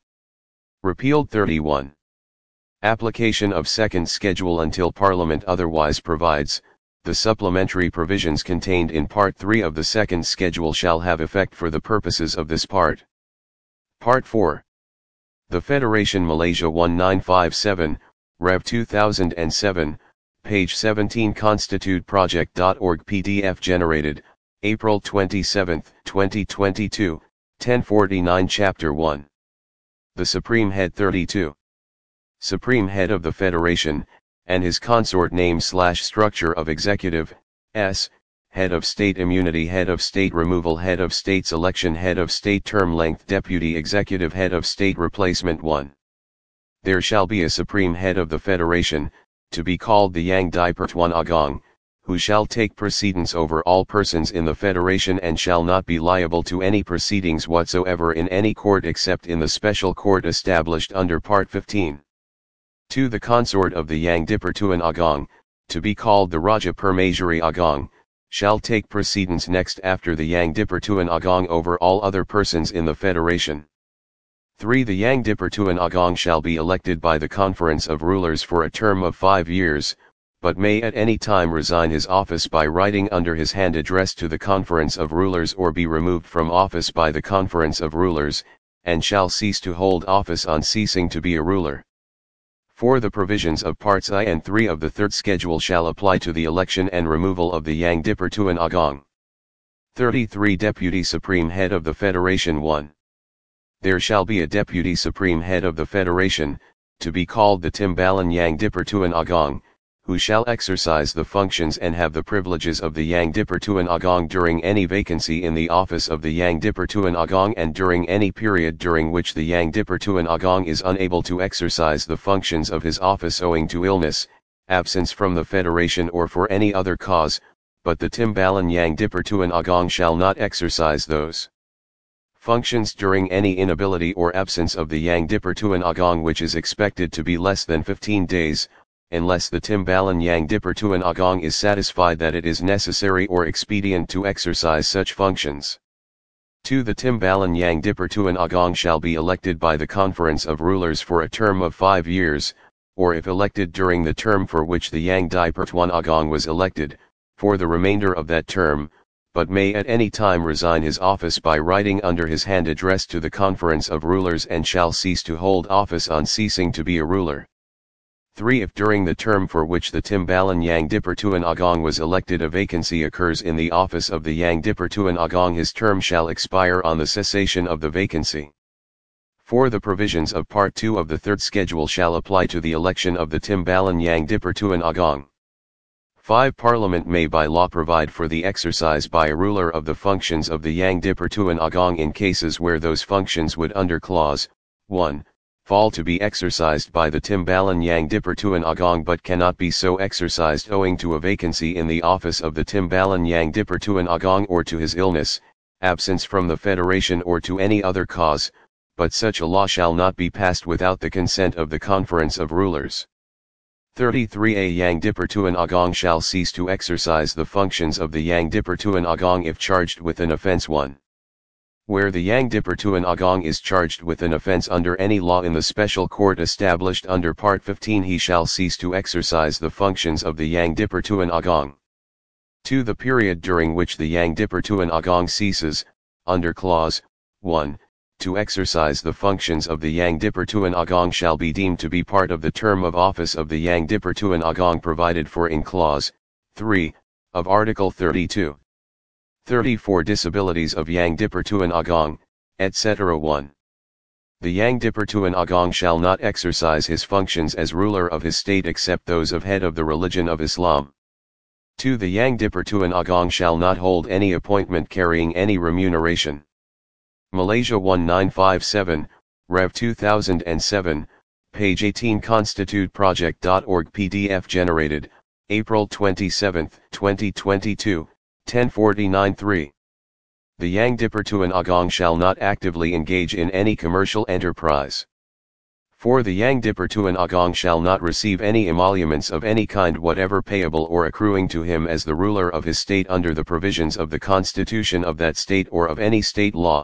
Speaker 1: Repealed 31. Application of second schedule until Parliament otherwise provides, the supplementary provisions contained in Part 3 of the second schedule shall have effect for the purposes of this part. Part 4. The Federation Malaysia 1957, Rev 2007, page 17 constituteproject.org PDF generated, April 27, 2022, 1049 Chapter 1. The Supreme Head 32. Supreme Head of the Federation, and his consort name slash structure of executive, S, head of state immunity, head of state removal, head of state's election, head of state term length, deputy executive, head of state replacement 1. There shall be a supreme head of the federation, to be called the Yang Dipertuan Agong, who shall take precedence over all persons in the federation and shall not be liable to any proceedings whatsoever in any court except in the special court established under Part 15. To the consort of the Yang Dipertuan Agong, to be called the Raja Permaisuri Agong, shall take precedence next after the Yang Yangdippertuan Agong over all other persons in the Federation. 3. The Yang Yangdippertuan Agong shall be elected by the Conference of Rulers for a term of five years, but may at any time resign his office by writing under his hand address to the Conference of Rulers or be removed from office by the Conference of Rulers, and shall cease to hold office on ceasing to be a ruler. For The provisions of Parts I and 3 of the third schedule shall apply to the election and removal of the Yang Dipertuan Agong. 33 Deputy Supreme Head of the Federation 1. There shall be a Deputy Supreme Head of the Federation, to be called the Timbalan Yang Dipertuan Agong, who shall exercise the functions and have the privileges of the Yang Dipertuan Agong during any vacancy in the office of the Yang Dipertuan Agong and during any period during which the Yang Dipertuan Agong is unable to exercise the functions of his office owing to illness, absence from the Federation or for any other cause, but the Timbalan Yang Dipertuan Agong shall not exercise those functions during any inability or absence of the Yang Dipertuan Agong which is expected to be less than 15 days, unless the Timbalan Yang to Agong is satisfied that it is necessary or expedient to exercise such functions. 2. The Timbalan Yang to Agong shall be elected by the Conference of Rulers for a term of five years, or if elected during the term for which the Yang Tuan Agong was elected, for the remainder of that term, but may at any time resign his office by writing under his hand address to the Conference of Rulers and shall cease to hold office on ceasing to be a ruler. 3. If during the term for which the Timbalan Yang Tuan Agong was elected a vacancy occurs in the office of the Yang Tuan Agong his term shall expire on the cessation of the vacancy. 4. The provisions of Part 2 of the third schedule shall apply to the election of the Timbalan Yang Tuan Agong. 5. Parliament may by law provide for the exercise by a ruler of the functions of the Yang Dipper Agong in cases where those functions would under Clause 1, fall to be exercised by the Timbalan Yang Dipertuan Agong but cannot be so exercised owing to a vacancy in the office of the Timbalan Yang Dipertuan Agong or to his illness, absence from the federation or to any other cause, but such a law shall not be passed without the consent of the conference of rulers. 33 A Yang Dipertuan Agong shall cease to exercise the functions of the Yang Dipertuan Agong if charged with an offense 1 where the Dipertuan Agong is charged with an offense under any law in the special court established under Part 15 he shall cease to exercise the functions of the Dipertuan Agong. To the period during which the Dipertuan Agong ceases, under Clause 1, to exercise the functions of the Dipertuan Agong shall be deemed to be part of the term of office of the Dipertuan Agong provided for in Clause 3 of Article 32. 34 Disabilities of Yang Dipertuan Agong, etc. 1. The Yang Dipertuan Agong shall not exercise his functions as ruler of his state except those of head of the religion of Islam. 2. The Yang Dipertuan Agong shall not hold any appointment carrying any remuneration. Malaysia 1957, Rev 2007, page 18 constituteproject.org PDF generated, April 27, 2022, 1049-3. The Yang Dipertuan Agong shall not actively engage in any commercial enterprise. Four, the Yang Dipertuan Agong shall not receive any emoluments of any kind whatever payable or accruing to him as the ruler of his state under the provisions of the constitution of that state or of any state law.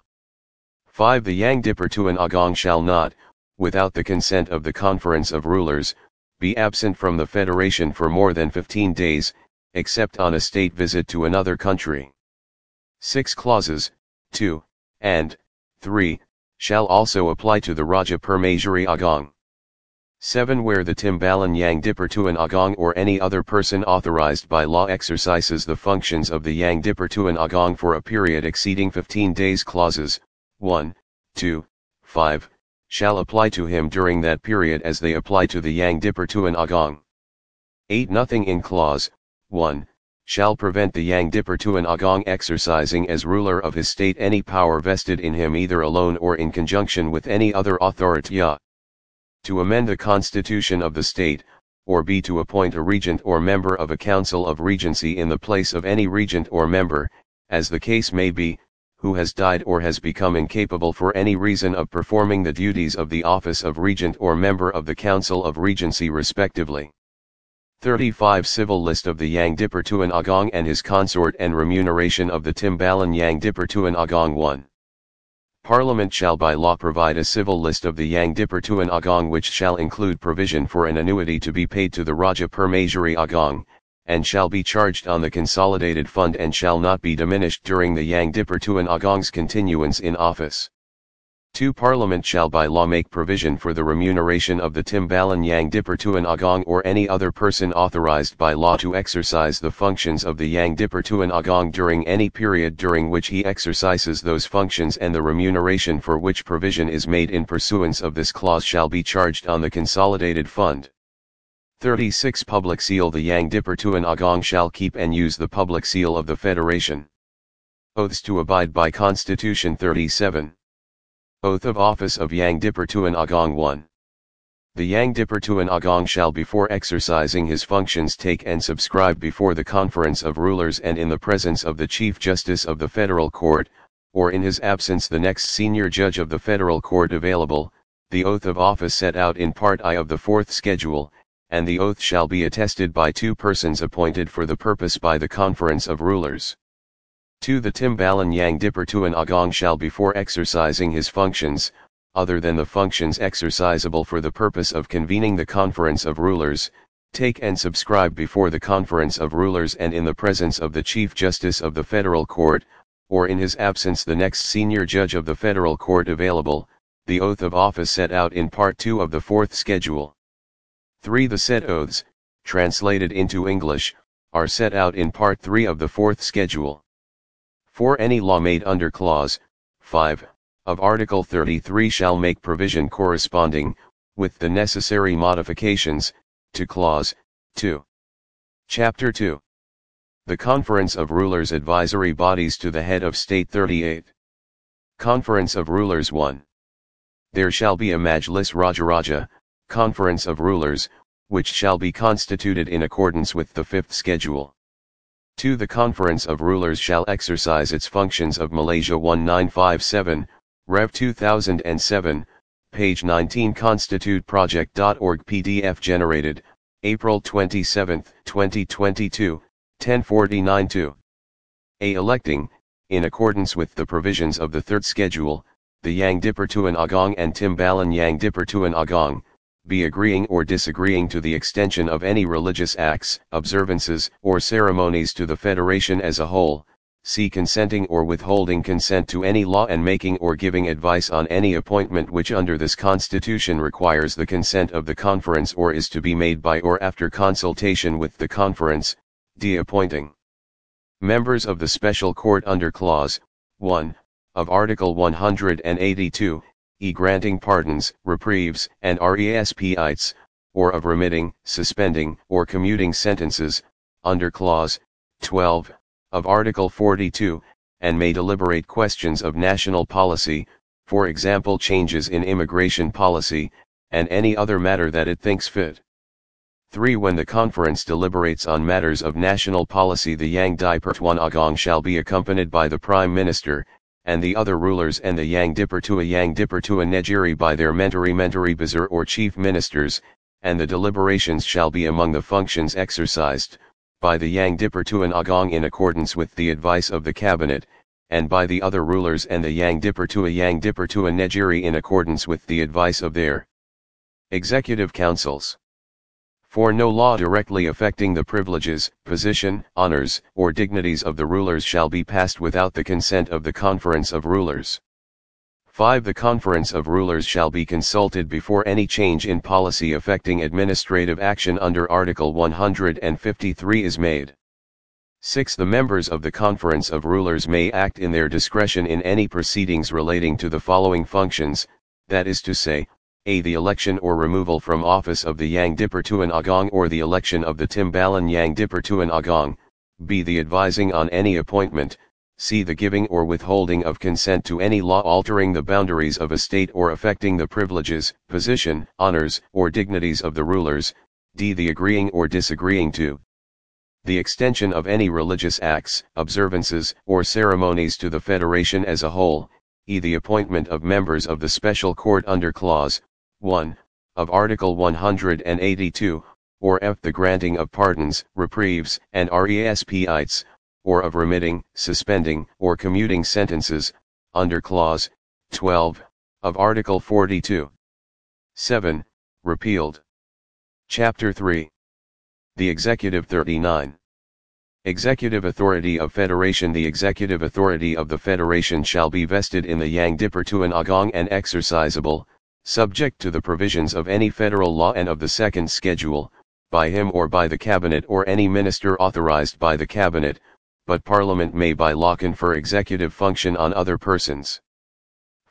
Speaker 1: 5. The Yang Dipertuan Agong shall not, without the consent of the conference of rulers, be absent from the federation for more than 15 days, except on a state visit to another country. 6 clauses, 2, and, 3, shall also apply to the Raja Permaisuri Agong. 7. Where the Timbalan Yang Dipertuan Agong or any other person authorized by law exercises the functions of the Yang Dipertuan Agong for a period exceeding 15 days clauses, 1, 2, 5, shall apply to him during that period as they apply to the Yang Dipertuan Agong. 8. Nothing in clause, 1. Shall prevent the Yang Dipertuan Agong exercising as ruler of his state any power vested in him either alone or in conjunction with any other authority. To amend the constitution of the state, or B. To appoint a regent or member of a council of regency in the place of any regent or member, as the case may be, who has died or has become incapable for any reason of performing the duties of the office of regent or member of the council of regency respectively. 35 Civil list of the Yang Dipertuan Agong and his consort and remuneration of the Timbalan Yang Dipertuan Agong 1. Parliament shall by law provide a civil list of the Yang Dipertuan Agong which shall include provision for an annuity to be paid to the Raja Permaisuri Agong, and shall be charged on the consolidated fund and shall not be diminished during the Yang Dipertuan Agong's continuance in office. 2. Parliament shall by law make provision for the remuneration of the Timbalan Yang Dipertuan Agong or any other person authorized by law to exercise the functions of the Yang Dipertuan Agong during any period during which he exercises those functions and the remuneration for which provision is made in pursuance of this clause shall be charged on the consolidated fund. 36. Public seal The Yang Dipertuan Agong shall keep and use the public seal of the Federation. Oaths to abide by Constitution 37. Oath of Office of Yang Dipertuan Agong 1. The Yang Dipertuan Agong shall before exercising his functions take and subscribe before the conference of rulers and in the presence of the Chief Justice of the Federal Court, or in his absence the next senior judge of the Federal Court available, the oath of office set out in Part I of the Fourth Schedule, and the oath shall be attested by two persons appointed for the purpose by the conference of rulers. 2. The Timbalan Yang Dipertuan Agong shall before exercising his functions, other than the functions exercisable for the purpose of convening the conference of rulers, take and subscribe before the conference of rulers and in the presence of the Chief Justice of the Federal Court, or in his absence the next senior judge of the Federal Court available, the oath of office set out in Part 2 of the fourth schedule. 3. The said oaths, translated into English, are set out in Part 3 of the fourth schedule. For any law made under clause 5 of Article 33 shall make provision corresponding, with the necessary modifications, to clause 2. Chapter 2 The Conference of Rulers Advisory Bodies to the Head of State 38 Conference of Rulers 1 There shall be a Majlis Rajaraja, Conference of Rulers, which shall be constituted in accordance with the fifth schedule. 2. The Conference of Rulers shall exercise its functions of Malaysia 1957, Rev 2007, page 19 constituteproject.org PDF generated, April 27, 2022, 1049-2. A. Electing, in accordance with the provisions of the third schedule, the Yang Dipertuan Agong and Timbalan Yang Dipertuan Agong, be agreeing or disagreeing to the extension of any religious acts, observances, or ceremonies to the Federation as a whole, c. consenting or withholding consent to any law and making or giving advice on any appointment which under this Constitution requires the consent of the Conference or is to be made by or after consultation with the Conference, d. appointing members of the Special Court under Clause 1 of Article 182, e. granting pardons, reprieves, and respites, or of remitting, suspending, or commuting sentences, under Clause 12 of Article 42, and may deliberate questions of national policy, for example changes in immigration policy, and any other matter that it thinks fit. 3. When the conference deliberates on matters of national policy the Yang Di Pertuan Agong shall be accompanied by the Prime Minister, and the other rulers and the Yang Dipertua Yang Dipper to a Negeri by their menteri menteri besar or chief ministers, and the deliberations shall be among the functions exercised, by the Yang Dipertuan Agong in accordance with the advice of the cabinet, and by the other rulers and the Yang Dipertua Yang Dipper to a Negeri in accordance with the advice of their executive councils for no law directly affecting the privileges, position, honors, or dignities of the rulers shall be passed without the consent of the conference of rulers. 5. The conference of rulers shall be consulted before any change in policy affecting administrative action under Article 153 is made. 6. The members of the Conference of Rulers may act in their discretion in any proceedings relating to the following functions, that is to say, a. The election or removal from office of the Dipertuan Agong or the election of the Timbalan Dipertuan Agong, b. The advising on any appointment, c. The giving or withholding of consent to any law altering the boundaries of a state or affecting the privileges, position, honors, or dignities of the rulers, d. The agreeing or disagreeing to the extension of any religious acts, observances, or ceremonies to the Federation as a whole, e. The appointment of members of the special court under clause 1. Of Article 182, or f. The granting of pardons, reprieves, and respites, or of remitting, suspending, or commuting sentences, under Clause 12 of Article 42. 7. Repealed. Chapter 3. The Executive 39. Executive authority of Federation The executive authority of the Federation shall be vested in the Yang Dipertuan Agong and exercisable, subject to the provisions of any federal law and of the second schedule, by him or by the cabinet or any minister authorized by the cabinet, but parliament may by law confer executive function on other persons.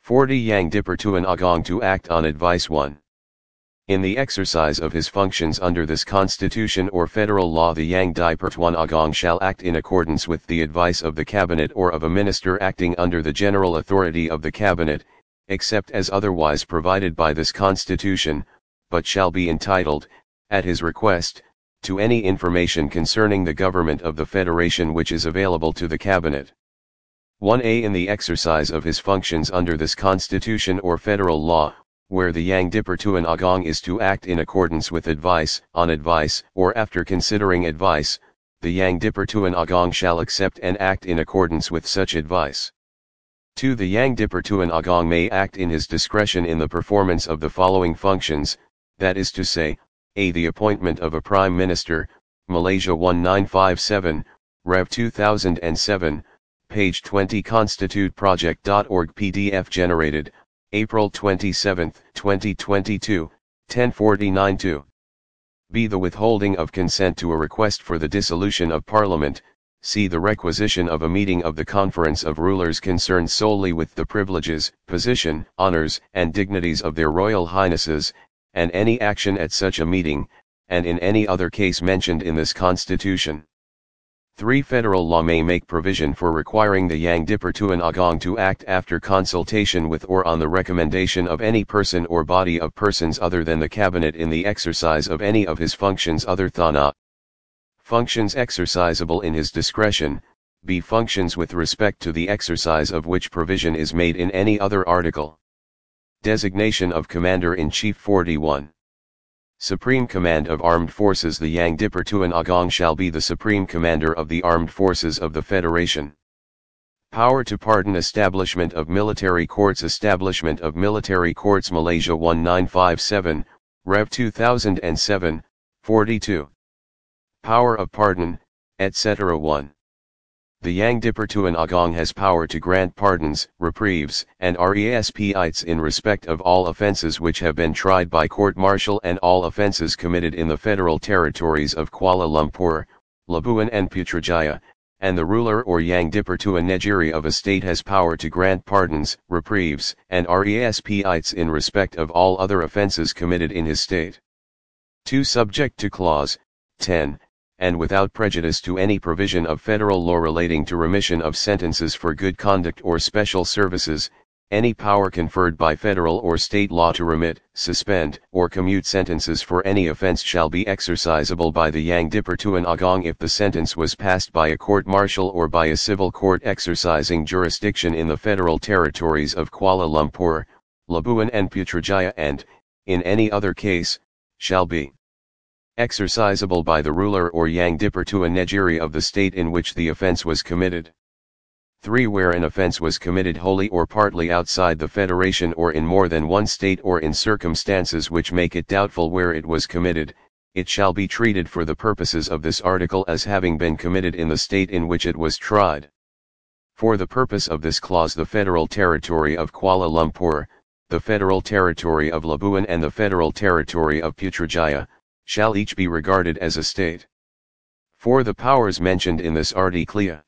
Speaker 1: 40 Yang Dipertuan Agong to act on advice 1. In the exercise of his functions under this constitution or federal law the Yang Dipertuan Agong shall act in accordance with the advice of the cabinet or of a minister acting under the general authority of the cabinet, except as otherwise provided by this Constitution, but shall be entitled, at his request, to any information concerning the government of the Federation which is available to the Cabinet. 1a In the exercise of his functions under this Constitution or federal law, where the Yang to an Agong is to act in accordance with advice, on advice, or after considering advice, the Yang to an Agong shall accept and act in accordance with such advice. 2. The Dipertuan Agong may act in his discretion in the performance of the following functions, that is to say, a. The appointment of a Prime Minister, Malaysia 1957, Rev 2007, page 20 constituteproject.org PDF generated, April 27, 2022, 1049-2. b. The withholding of consent to a request for the dissolution of Parliament, See the requisition of a meeting of the conference of rulers concerned solely with the privileges, position, honors, and dignities of their royal highnesses, and any action at such a meeting, and in any other case mentioned in this constitution. 3. Federal law may make provision for requiring the Yang to an Agong to act after consultation with or on the recommendation of any person or body of persons other than the cabinet in the exercise of any of his functions other than Functions exercisable in his discretion, b. Functions with respect to the exercise of which provision is made in any other article. Designation of Commander-in-Chief 41. Supreme Command of Armed Forces The Yang Dipertuan Agong shall be the Supreme Commander of the Armed Forces of the Federation. Power to pardon Establishment of Military Courts Establishment of Military Courts Malaysia 1957, Rev 2007, 42. Power of pardon, etc. 1. The Yang to an Agong has power to grant pardons, reprieves, and respites in respect of all offenses which have been tried by court martial and all offenses committed in the federal territories of Kuala Lumpur, Labuan and Putrajaya, and the ruler or Yang to a Negeri of a state has power to grant pardons, reprieves, and respites in respect of all other offenses committed in his state. 2. Subject to Clause 10 and without prejudice to any provision of federal law relating to remission of sentences for good conduct or special services, any power conferred by federal or state law to remit, suspend, or commute sentences for any offense shall be exercisable by the Dipertuan Agong if the sentence was passed by a court martial or by a civil court exercising jurisdiction in the federal territories of Kuala Lumpur, Labuan and Putrajaya and, in any other case, shall be exercisable by the ruler or Yang Dipper to a Negeri of the state in which the offense was committed. 3. Where an offense was committed wholly or partly outside the federation or in more than one state or in circumstances which make it doubtful where it was committed, it shall be treated for the purposes of this article as having been committed in the state in which it was tried. For the purpose of this clause the federal territory of Kuala Lumpur, the federal territory of Labuan and the federal territory of Putrajaya, shall each be regarded as a state. For the powers mentioned in this articlia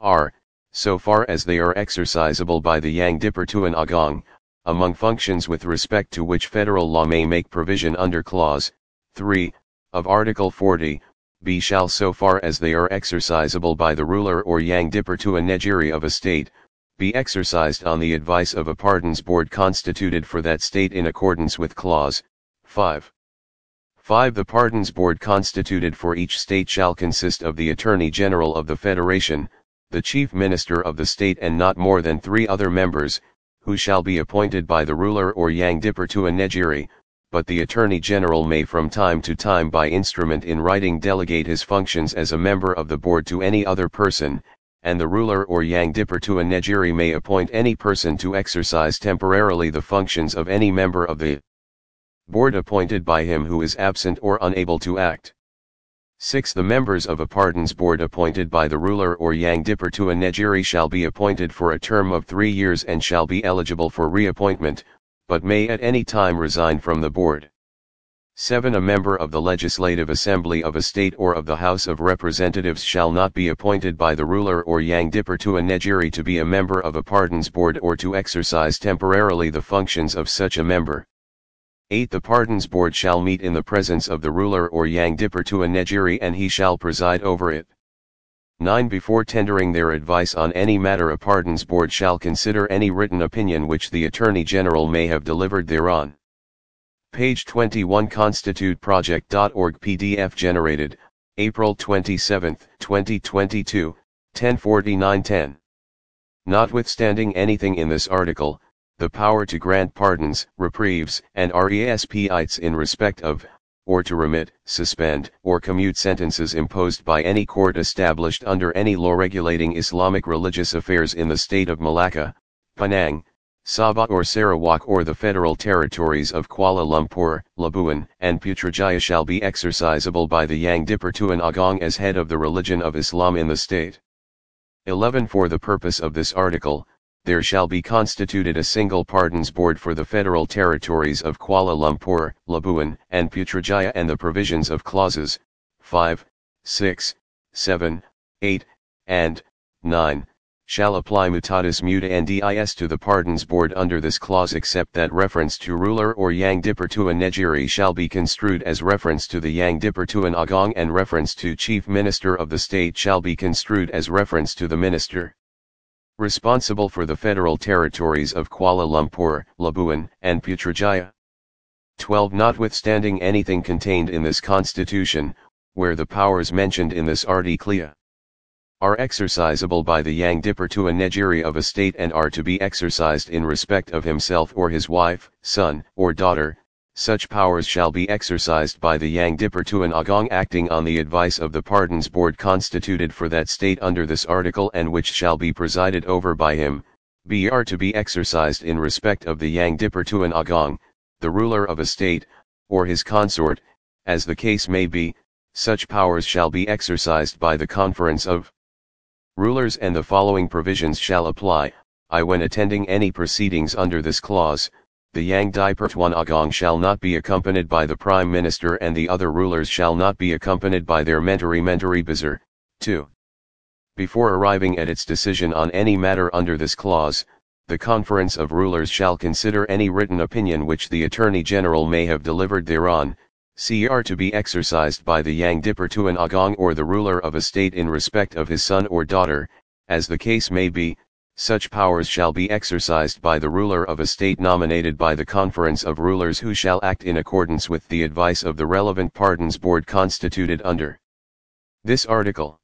Speaker 1: are, so far as they are exercisable by the Dipertuan Agong, among functions with respect to which federal law may make provision under Clause 3 of Article 40, b shall so far as they are exercisable by the ruler or Dipper to a Negeri of a state, be exercised on the advice of a pardons board constituted for that state in accordance with Clause 5. 5. The Pardons Board constituted for each state shall consist of the Attorney General of the Federation, the Chief Minister of the state and not more than three other members, who shall be appointed by the ruler or yang dipper to a negeri. but the Attorney General may from time to time by instrument in writing delegate his functions as a member of the board to any other person, and the ruler or yang dipper to a negeri may appoint any person to exercise temporarily the functions of any member of the board appointed by him who is absent or unable to act. 6. The members of a pardons board appointed by the ruler or yang dipertua Negeri shall be appointed for a term of three years and shall be eligible for reappointment, but may at any time resign from the board. 7. A member of the Legislative Assembly of a state or of the House of Representatives shall not be appointed by the ruler or yang dipertua Negeri to be a member of a pardons board or to exercise temporarily the functions of such a member. 8. The pardons board shall meet in the presence of the ruler or Yang Dipper to a Negeri and he shall preside over it. 9. Before tendering their advice on any matter a pardons board shall consider any written opinion which the Attorney General may have delivered thereon. Page 21 constituteproject.org PDF generated, April 27, 2022, 1049-10. Notwithstanding anything in this article, the power to grant pardons, reprieves, and respites in respect of, or to remit, suspend, or commute sentences imposed by any court established under any law regulating Islamic religious affairs in the state of Malacca, Penang, Sabah or Sarawak or the federal territories of Kuala Lumpur, Labuan, and Putrajaya shall be exercisable by the Yang Dipertuan Agong as head of the religion of Islam in the state. 11 For the purpose of this article, there shall be constituted a single pardons board for the federal territories of Kuala Lumpur, Labuan, and Putrajaya and the provisions of clauses 5, 6, 7, 8, and 9 shall apply mutatis mutandis to the pardons board under this clause except that reference to ruler or yang dipertuan Negeri shall be construed as reference to the yang dipertuan agong and reference to chief minister of the state shall be construed as reference to the minister responsible for the federal territories of Kuala Lumpur, Labuan, and Putrajaya. 12. Notwithstanding anything contained in this constitution, where the powers mentioned in this article are exercisable by the Yang Dipertua Negeri of a state and are to be exercised in respect of himself or his wife, son, or daughter, such powers shall be exercised by the Yang Dipertuan Agong acting on the advice of the Pardons Board constituted for that state under this article and which shall be presided over by him, br to be exercised in respect of the Yang Dipertuan Agong, the ruler of a state, or his consort, as the case may be, such powers shall be exercised by the conference of rulers and the following provisions shall apply, I when attending any proceedings under this clause, the Yang Pertuan Agong shall not be accompanied by the Prime Minister and the other rulers shall not be accompanied by their menteri menteri Besar. 2. Before arriving at its decision on any matter under this clause, the Conference of Rulers shall consider any written opinion which the Attorney General may have delivered thereon, CR to be exercised by the Yang Dipertuan Agong or the ruler of a state in respect of his son or daughter, as the case may be, such powers shall be exercised by the ruler of a state nominated by the conference of rulers who shall act in accordance with the advice of the relevant pardons board constituted under this article.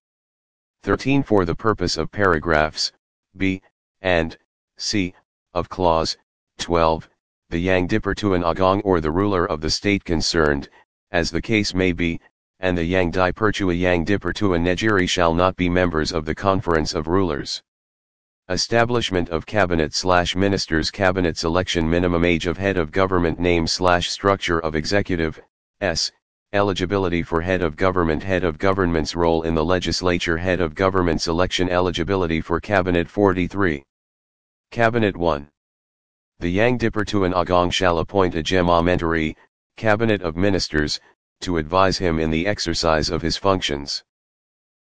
Speaker 1: 13 For the purpose of paragraphs b and c of clause 12, the Yang Dipertuan Agong or the ruler of the state concerned, as the case may be, and the Yang Dipertua Yang Dipertua Negeri shall not be members of the conference of rulers. Establishment of Cabinet slash Ministers Cabinet Selection Minimum Age of Head of Government Name slash Structure of Executive, S. Eligibility for Head of Government Head of Government's Role in the Legislature Head of Government Selection Eligibility for Cabinet 43 Cabinet 1 The Yang Dipertuan Agong shall appoint a Jemaah Menteri, Cabinet of Ministers, to advise him in the exercise of his functions.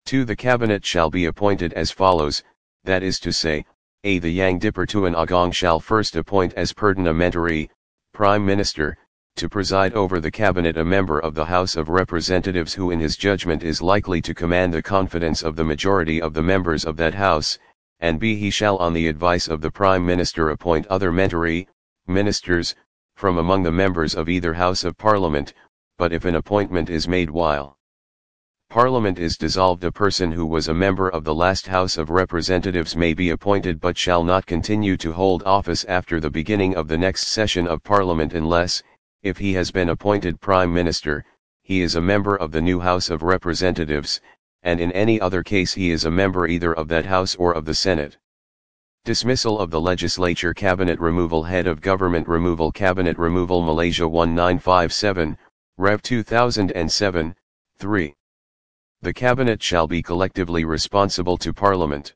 Speaker 1: 2. The Cabinet shall be appointed as follows, that is to say, a the Yang Dipper an Agong shall first appoint as Perdana Menteri, Prime Minister, to preside over the cabinet a member of the House of Representatives who in his judgment is likely to command the confidence of the majority of the members of that House, and b he shall on the advice of the Prime Minister appoint other Menteri, ministers, from among the members of either House of Parliament, but if an appointment is made while Parliament is dissolved a person who was a member of the last House of Representatives may be appointed but shall not continue to hold office after the beginning of the next session of Parliament unless, if he has been appointed Prime Minister, he is a member of the new House of Representatives, and in any other case he is a member either of that House or of the Senate. Dismissal of the Legislature Cabinet Removal Head of Government Removal Cabinet Removal Malaysia 1957, Rev 2007, 3. The Cabinet shall be collectively responsible to Parliament.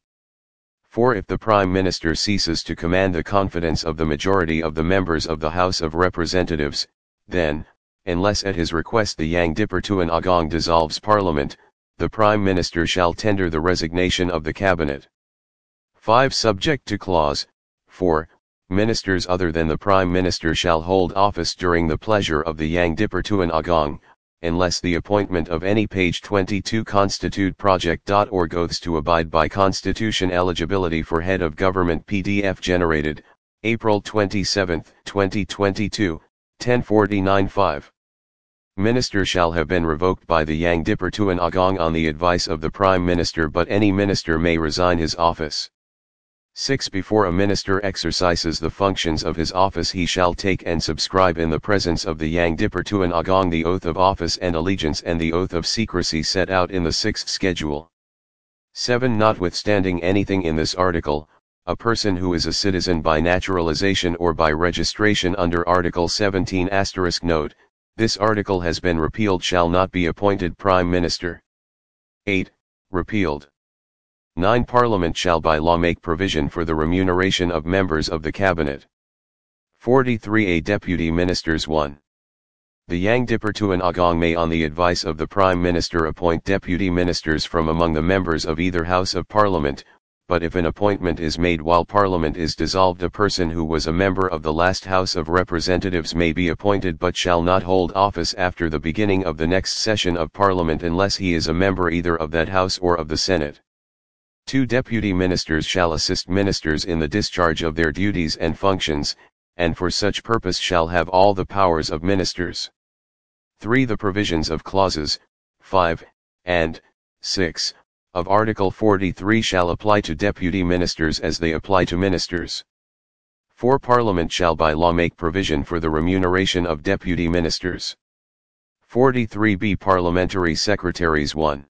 Speaker 1: For if the Prime Minister ceases to command the confidence of the majority of the members of the House of Representatives, then, unless at his request the Yang Dipertuan Agong dissolves Parliament, the Prime Minister shall tender the resignation of the Cabinet. 5. Subject to Clause 4. Ministers other than the Prime Minister shall hold office during the pleasure of the Dipertuan Agong, unless the appointment of any page 22 constitute project.org oaths to abide by constitution eligibility for head of government PDF generated, April 27, 2022, 1049-5. Minister shall have been revoked by the Yang Dipertuan Agong on the advice of the Prime Minister but any minister may resign his office. 6. Before a minister exercises the functions of his office he shall take and subscribe in the presence of the Dipertuan Agong the oath of office and allegiance and the oath of secrecy set out in the sixth schedule. 7. Notwithstanding anything in this article, a person who is a citizen by naturalization or by registration under Article 17 asterisk note, this article has been repealed shall not be appointed Prime Minister. 8. Repealed. 9. Parliament shall by law make provision for the remuneration of members of the cabinet. 43. A deputy ministers 1. The Yang Dipertuan Agong may on the advice of the Prime Minister appoint deputy ministers from among the members of either House of Parliament, but if an appointment is made while Parliament is dissolved a person who was a member of the last House of Representatives may be appointed but shall not hold office after the beginning of the next session of Parliament unless he is a member either of that House or of the Senate. Two deputy ministers shall assist ministers in the discharge of their duties and functions, and for such purpose shall have all the powers of ministers. 3. The provisions of clauses 5 and 6 of Article 43 shall apply to deputy ministers as they apply to ministers. 4. Parliament shall by law make provision for the remuneration of deputy ministers. 43b Parliamentary Secretaries 1.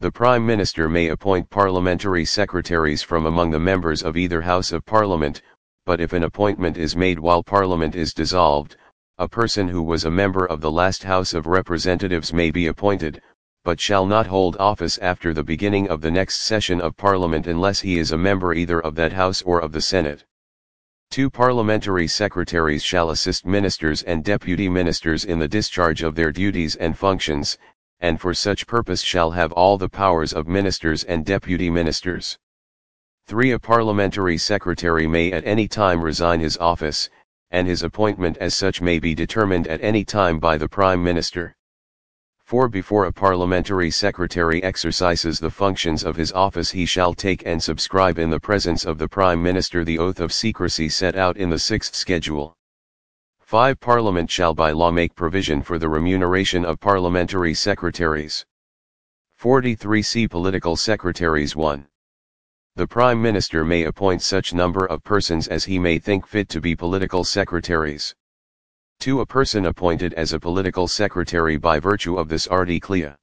Speaker 1: The Prime Minister may appoint parliamentary secretaries from among the members of either House of Parliament, but if an appointment is made while Parliament is dissolved, a person who was a member of the last House of Representatives may be appointed, but shall not hold office after the beginning of the next session of Parliament unless he is a member either of that House or of the Senate. Two parliamentary secretaries shall assist ministers and deputy ministers in the discharge of their duties and functions, and for such purpose shall have all the powers of ministers and deputy ministers. 3. A parliamentary secretary may at any time resign his office, and his appointment as such may be determined at any time by the Prime Minister. 4. Before a parliamentary secretary exercises the functions of his office he shall take and subscribe in the presence of the Prime Minister the oath of secrecy set out in the sixth schedule. 5. Parliament shall by law make provision for the remuneration of parliamentary secretaries. 43. See Political Secretaries 1. The Prime Minister may appoint such number of persons as he may think fit to be political secretaries. 2. A person appointed as a political secretary by virtue of this article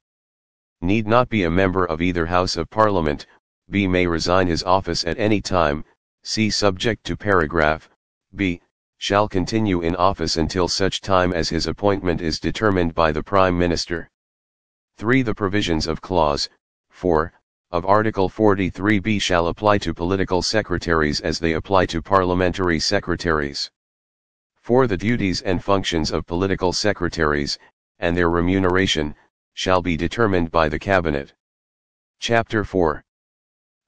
Speaker 1: need not be a member of either House of Parliament, b. may resign his office at any time, see subject to paragraph, b shall continue in office until such time as his appointment is determined by the Prime Minister. 3. The provisions of Clause 4 of Article 43b shall apply to political secretaries as they apply to parliamentary secretaries. 4. The duties and functions of political secretaries, and their remuneration, shall be determined by the Cabinet. Chapter 4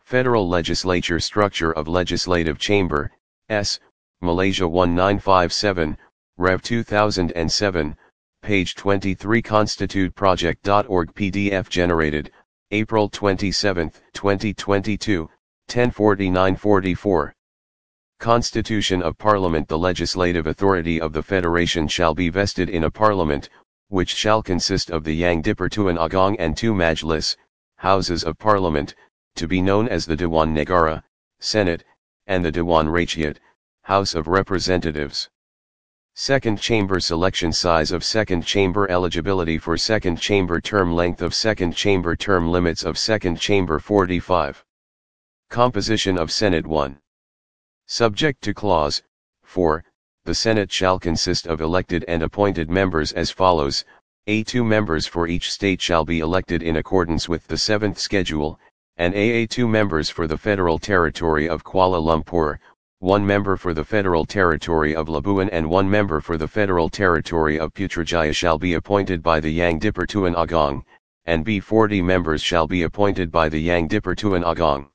Speaker 1: Federal Legislature Structure of Legislative Chamber, S. Malaysia 1957, Rev 2007, page 23 constituteproject.org PDF generated, April 27, 2022, 1049-44. Constitution of Parliament The legislative authority of the Federation shall be vested in a Parliament, which shall consist of the Yang Dipertuan Agong and two Majlis, Houses of Parliament, to be known as the Dewan Negara, Senate, and the Dewan Rakyat, House of Representatives. Second chamber selection size of second chamber eligibility for second chamber term length of second chamber term limits of second chamber 45. Composition of Senate 1. Subject to clause 4, the Senate shall consist of elected and appointed members as follows: A two members for each state shall be elected in accordance with the seventh schedule, and AA two members for the federal territory of Kuala Lumpur, one member for the federal territory of Labuan and one member for the federal territory of Putrajaya shall be appointed by the Yang Dipertuan Agong, and B40 members shall be appointed by the Yang Dipertuan Agong.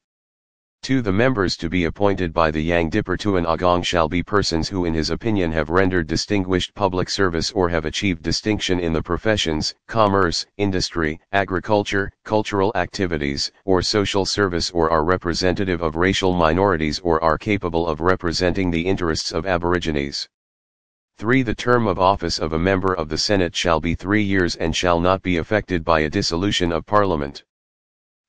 Speaker 1: 2. The members to be appointed by the Yang to an Agong shall be persons who in his opinion have rendered distinguished public service or have achieved distinction in the professions, commerce, industry, agriculture, cultural activities, or social service or are representative of racial minorities or are capable of representing the interests of aborigines. 3. The term of office of a member of the Senate shall be three years and shall not be affected by a dissolution of Parliament.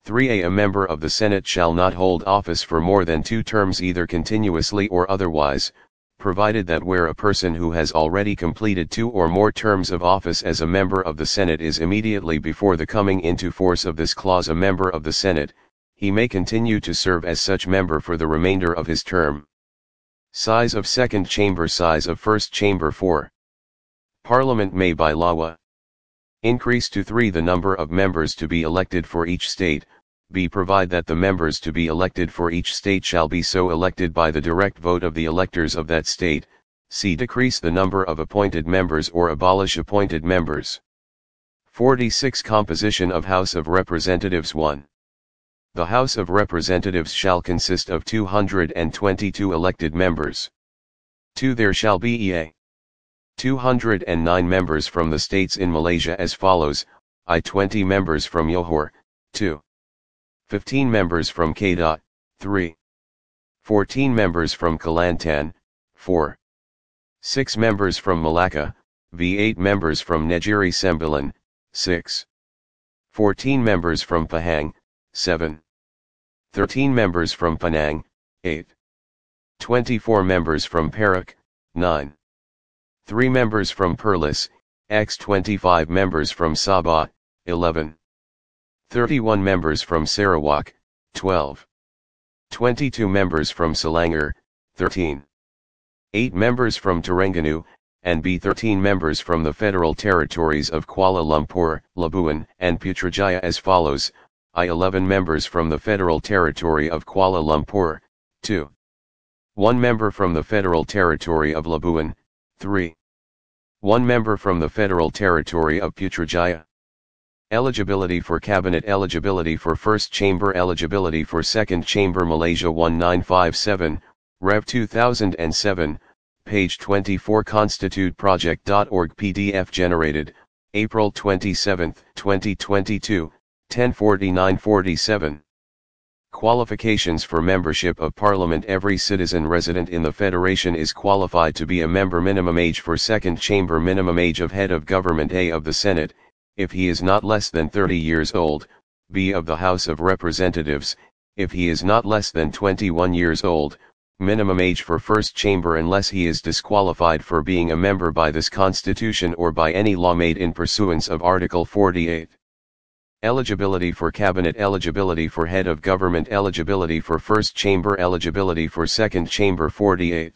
Speaker 1: 3a A member of the Senate shall not hold office for more than two terms either continuously or otherwise, provided that where a person who has already completed two or more terms of office as a member of the Senate is immediately before the coming into force of this clause a member of the Senate, he may continue to serve as such member for the remainder of his term. Size of Second Chamber Size of First Chamber 4. Parliament may by law increase to 3 the number of members to be elected for each state, b. Provide that the members to be elected for each state shall be so elected by the direct vote of the electors of that state, c. Decrease the number of appointed members or abolish appointed members. 46 Composition of House of Representatives 1. The House of Representatives shall consist of 222 elected members. 2. There shall be a 209 members from the states in Malaysia as follows, I 20 members from Johor, 2. 15 members from Kedah, 3. 14 members from Kelantan, 4. 6 members from Malacca, V8 members from Negeri Sembilan, 6. 14 members from Pahang, 7. 13 members from Penang, 8. 24 members from Perak, 9. 3 members from Perlis, X25 members from Sabah, 11. 31 members from Sarawak, 12. 22 members from Selangor, 13. 8 members from Terengganu, and B13 members from the federal territories of Kuala Lumpur, Labuan, and Putrajaya as follows, I11 members from the federal territory of Kuala Lumpur, 2. 1 member from the federal territory of Labuan, 3. 1 member from the federal territory of Putrajaya, Eligibility for Cabinet Eligibility for First Chamber Eligibility for Second Chamber Malaysia 1957, Rev 2007, page 24 constituteproject.org PDF generated, April 27, 2022, 1049-47. Qualifications for membership of Parliament Every citizen resident in the Federation is qualified to be a member minimum age for second chamber minimum age of head of government A of the Senate, if he is not less than 30 years old, be of the House of Representatives, if he is not less than 21 years old, minimum age for first chamber unless he is disqualified for being a member by this constitution or by any law made in pursuance of Article 48. Eligibility for cabinet eligibility for head of government eligibility for first chamber eligibility for second chamber 48.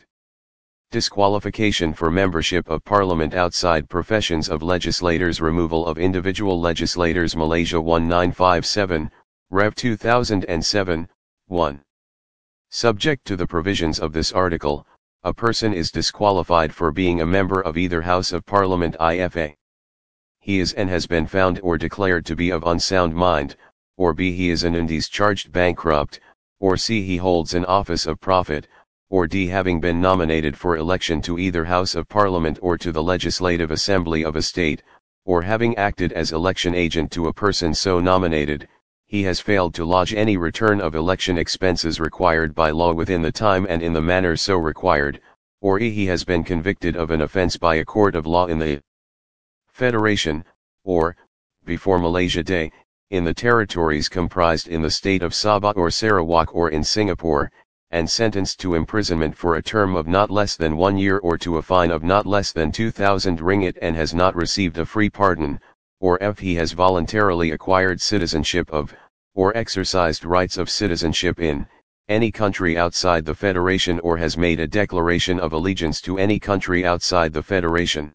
Speaker 1: Disqualification for membership of parliament outside professions of legislators removal of individual legislators Malaysia 1957 Rev 2007 1 Subject to the provisions of this article a person is disqualified for being a member of either House of Parliament IFA he is and has been found or declared to be of unsound mind or b he is an and charged bankrupt or c he holds an office of profit or d. having been nominated for election to either House of Parliament or to the Legislative Assembly of a state, or having acted as election agent to a person so nominated, he has failed to lodge any return of election expenses required by law within the time and in the manner so required, or e. he has been convicted of an offence by a court of law in the Federation, or, before Malaysia Day, in the territories comprised in the state of Sabah or Sarawak or in Singapore, and sentenced to imprisonment for a term of not less than one year or to a fine of not less than 2,000 ringgit and has not received a free pardon, or if he has voluntarily acquired citizenship of, or exercised rights of citizenship in, any country outside the Federation or has made a declaration of allegiance to any country outside the Federation.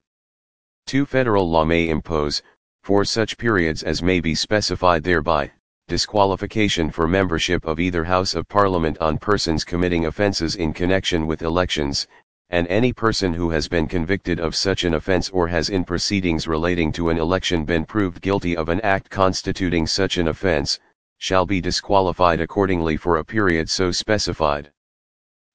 Speaker 1: 2. Federal law may impose, for such periods as may be specified thereby, disqualification for membership of either House of Parliament on persons committing offences in connection with elections, and any person who has been convicted of such an offence or has in proceedings relating to an election been proved guilty of an act constituting such an offence, shall be disqualified accordingly for a period so specified.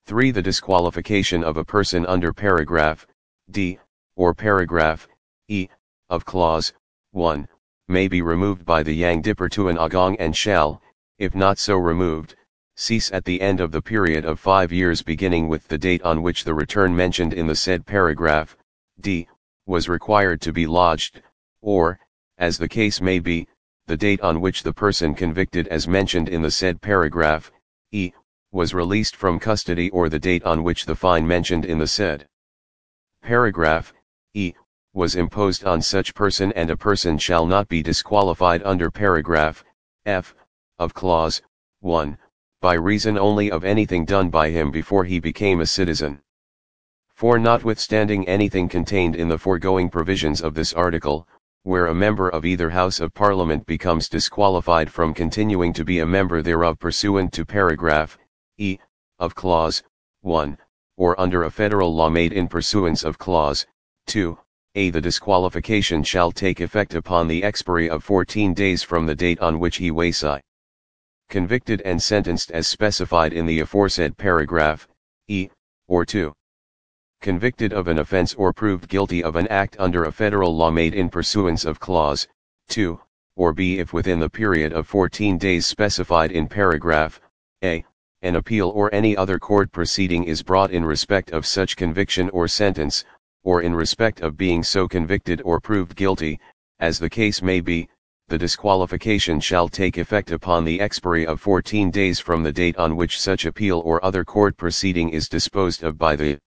Speaker 1: 3. The disqualification of a person under paragraph d, or paragraph e, of clause 1, may be removed by the Yang Dipertuan Agong and shall, if not so removed, cease at the end of the period of five years beginning with the date on which the return mentioned in the said paragraph, d, was required to be lodged, or, as the case may be, the date on which the person convicted as mentioned in the said paragraph, e, was released from custody or the date on which the fine mentioned in the said paragraph, e, was imposed on such person and a person shall not be disqualified under paragraph f of clause 1 by reason only of anything done by him before he became a citizen. For notwithstanding anything contained in the foregoing provisions of this article, where a member of either House of Parliament becomes disqualified from continuing to be a member thereof pursuant to paragraph e of clause 1 or under a federal law made in pursuance of clause 2 a. The disqualification shall take effect upon the expiry of 14 days from the date on which he was uh, convicted and sentenced as specified in the aforesaid paragraph, E, or 2. Convicted of an offense or proved guilty of an act under a federal law made in pursuance of clause 2, or B if within the period of 14 days specified in paragraph A, an appeal or any other court proceeding is brought in respect of such conviction or sentence, or in respect of being so convicted or proved guilty, as the case may be, the disqualification shall take effect upon the expiry of 14 days from the date on which such appeal or other court proceeding is disposed of by the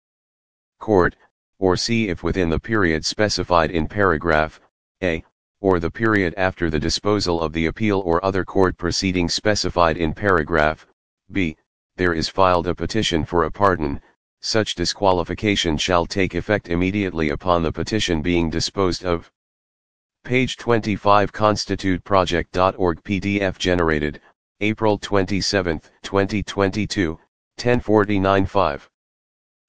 Speaker 1: court, or see if within the period specified in paragraph A, or the period after the disposal of the appeal or other court proceeding specified in paragraph B, there is filed a petition for a pardon, such disqualification shall take effect immediately upon the petition being disposed of. Page 25 constituteproject.org PDF generated, April 27, 2022, 10:49:5.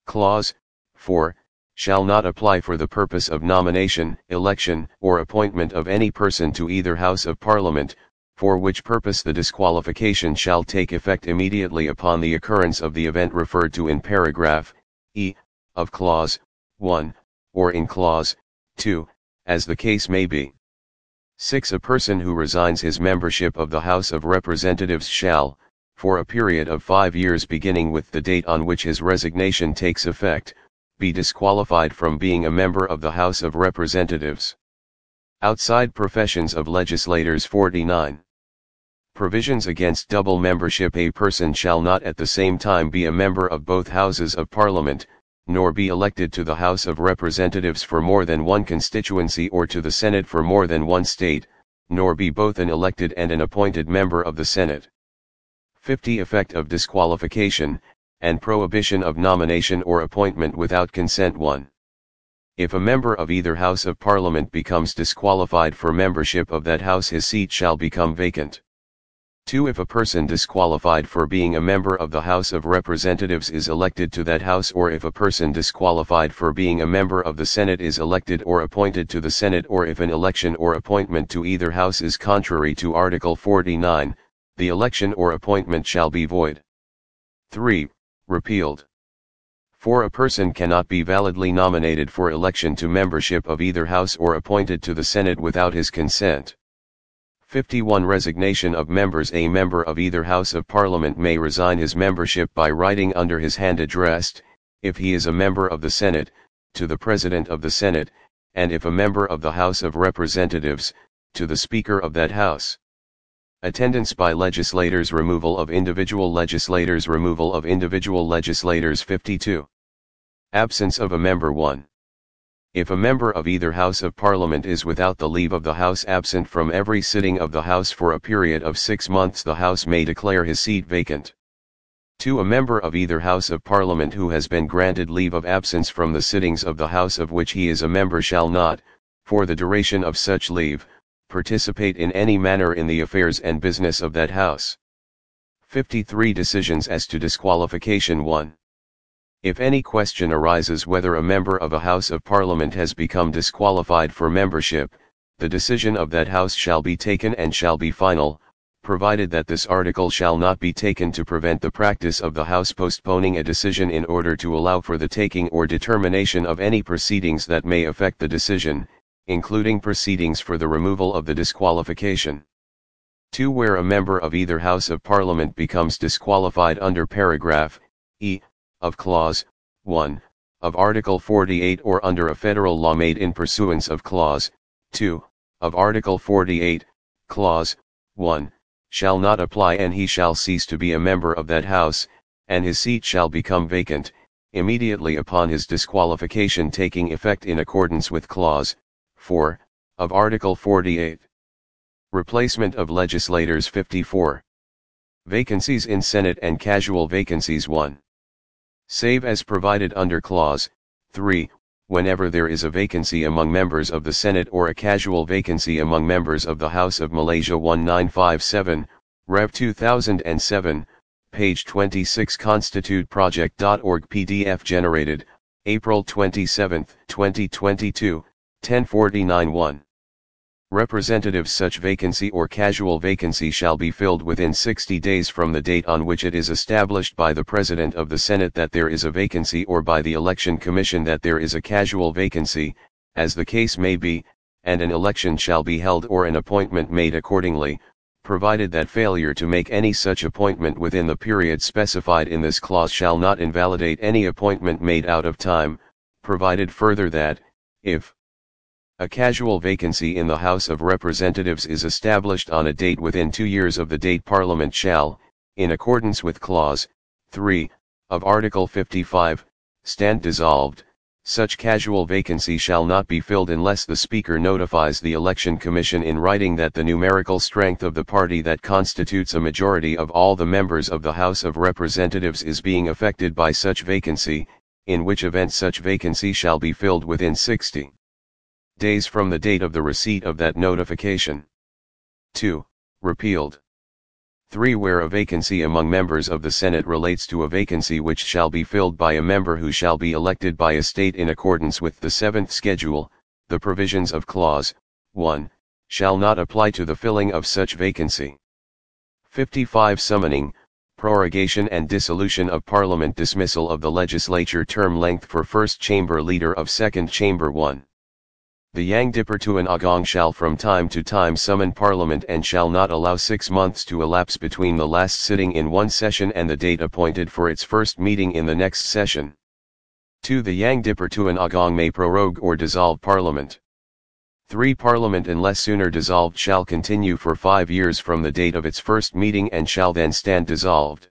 Speaker 1: Clause 4 shall not apply for the purpose of nomination, election, or appointment of any person to either House of Parliament, for which purpose the disqualification shall take effect immediately upon the occurrence of the event referred to in paragraph e of clause 1 or in clause 2 as the case may be 6 a person who resigns his membership of the House of Representatives shall for a period of 5 years beginning with the date on which his resignation takes effect be disqualified from being a member of the House of Representatives Outside Professions of Legislators 49 Provisions against double membership A person shall not at the same time be a member of both Houses of Parliament, nor be elected to the House of Representatives for more than one constituency or to the Senate for more than one state, nor be both an elected and an appointed member of the Senate. 50. Effect of disqualification, and prohibition of nomination or appointment without consent 1. If a member of either House of Parliament becomes disqualified for membership of that House his seat shall become vacant. 2. If a person disqualified for being a member of the House of Representatives is elected to that House or if a person disqualified for being a member of the Senate is elected or appointed to the Senate or if an election or appointment to either House is contrary to Article 49, the election or appointment shall be void. 3. Repealed. For A person cannot be validly nominated for election to membership of either House or appointed to the Senate without his consent. 51 Resignation of members A member of either House of Parliament may resign his membership by writing under his hand addressed, if he is a member of the Senate, to the President of the Senate, and if a member of the House of Representatives, to the Speaker of that House. Attendance by legislators removal of individual legislators removal of individual legislators 52. Absence of a member 1. If a member of either House of Parliament is without the leave of the House absent from every sitting of the House for a period of six months the House may declare his seat vacant. To a member of either House of Parliament who has been granted leave of absence from the sittings of the House of which he is a member shall not, for the duration of such leave, participate in any manner in the affairs and business of that House. 53 Decisions as to Disqualification 1. If any question arises whether a member of a House of Parliament has become disqualified for membership, the decision of that House shall be taken and shall be final, provided that this article shall not be taken to prevent the practice of the House postponing a decision in order to allow for the taking or determination of any proceedings that may affect the decision, including proceedings for the removal of the disqualification. 2. Where a member of either House of Parliament becomes disqualified under paragraph e of Clause 1 of Article 48 or under a federal law made in pursuance of Clause 2 of Article 48, Clause 1, shall not apply and he shall cease to be a member of that House, and his seat shall become vacant, immediately upon his disqualification taking effect in accordance with Clause 4 of Article 48. Replacement of Legislators 54. Vacancies in Senate and Casual Vacancies 1 save as provided under Clause 3, whenever there is a vacancy among members of the Senate or a casual vacancy among members of the House of Malaysia 1957, Rev 2007, page 26 constituteproject.org PDF generated, April 27, 2022, 1049-1. Representative such vacancy or casual vacancy shall be filled within 60 days from the date on which it is established by the President of the Senate that there is a vacancy or by the Election Commission that there is a casual vacancy, as the case may be, and an election shall be held or an appointment made accordingly, provided that failure to make any such appointment within the period specified in this clause shall not invalidate any appointment made out of time, provided further that, if, a casual vacancy in the House of Representatives is established on a date within two years of the date Parliament shall, in accordance with Clause 3 of Article 55, stand dissolved, such casual vacancy shall not be filled unless the Speaker notifies the Election Commission in writing that the numerical strength of the party that constitutes a majority of all the members of the House of Representatives is being affected by such vacancy, in which event such vacancy shall be filled within 60 days from the date of the receipt of that notification. 2. Repealed. 3. Where a vacancy among members of the Senate relates to a vacancy which shall be filled by a member who shall be elected by a state in accordance with the seventh schedule, the provisions of clause 1 shall not apply to the filling of such vacancy. 55. Summoning, prorogation and dissolution of Parliament, dismissal of the legislature term length for first chamber leader of second chamber 1. The Yang Dipertuan Agong shall from time to time summon parliament and shall not allow six months to elapse between the last sitting in one session and the date appointed for its first meeting in the next session. 2. The Yang Dipertuan Agong may prorogue or dissolve parliament. 3. Parliament unless sooner dissolved shall continue for five years from the date of its first meeting and shall then stand dissolved.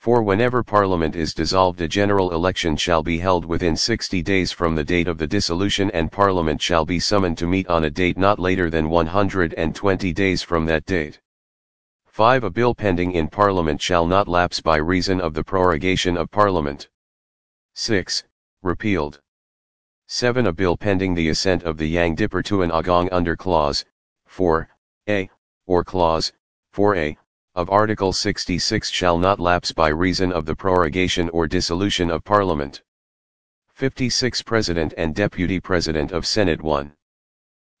Speaker 1: For whenever Parliament is dissolved a general election shall be held within 60 days from the date of the dissolution and Parliament shall be summoned to meet on a date not later than 120 days from that date. 5. A bill pending in Parliament shall not lapse by reason of the prorogation of Parliament. 6. Repealed. 7. A bill pending the assent of the Yang Dipertuan Agong under Clause 4a, or Clause 4a, of Article 66 shall not lapse by reason of the prorogation or dissolution of Parliament. 56 President and Deputy President of Senate 1.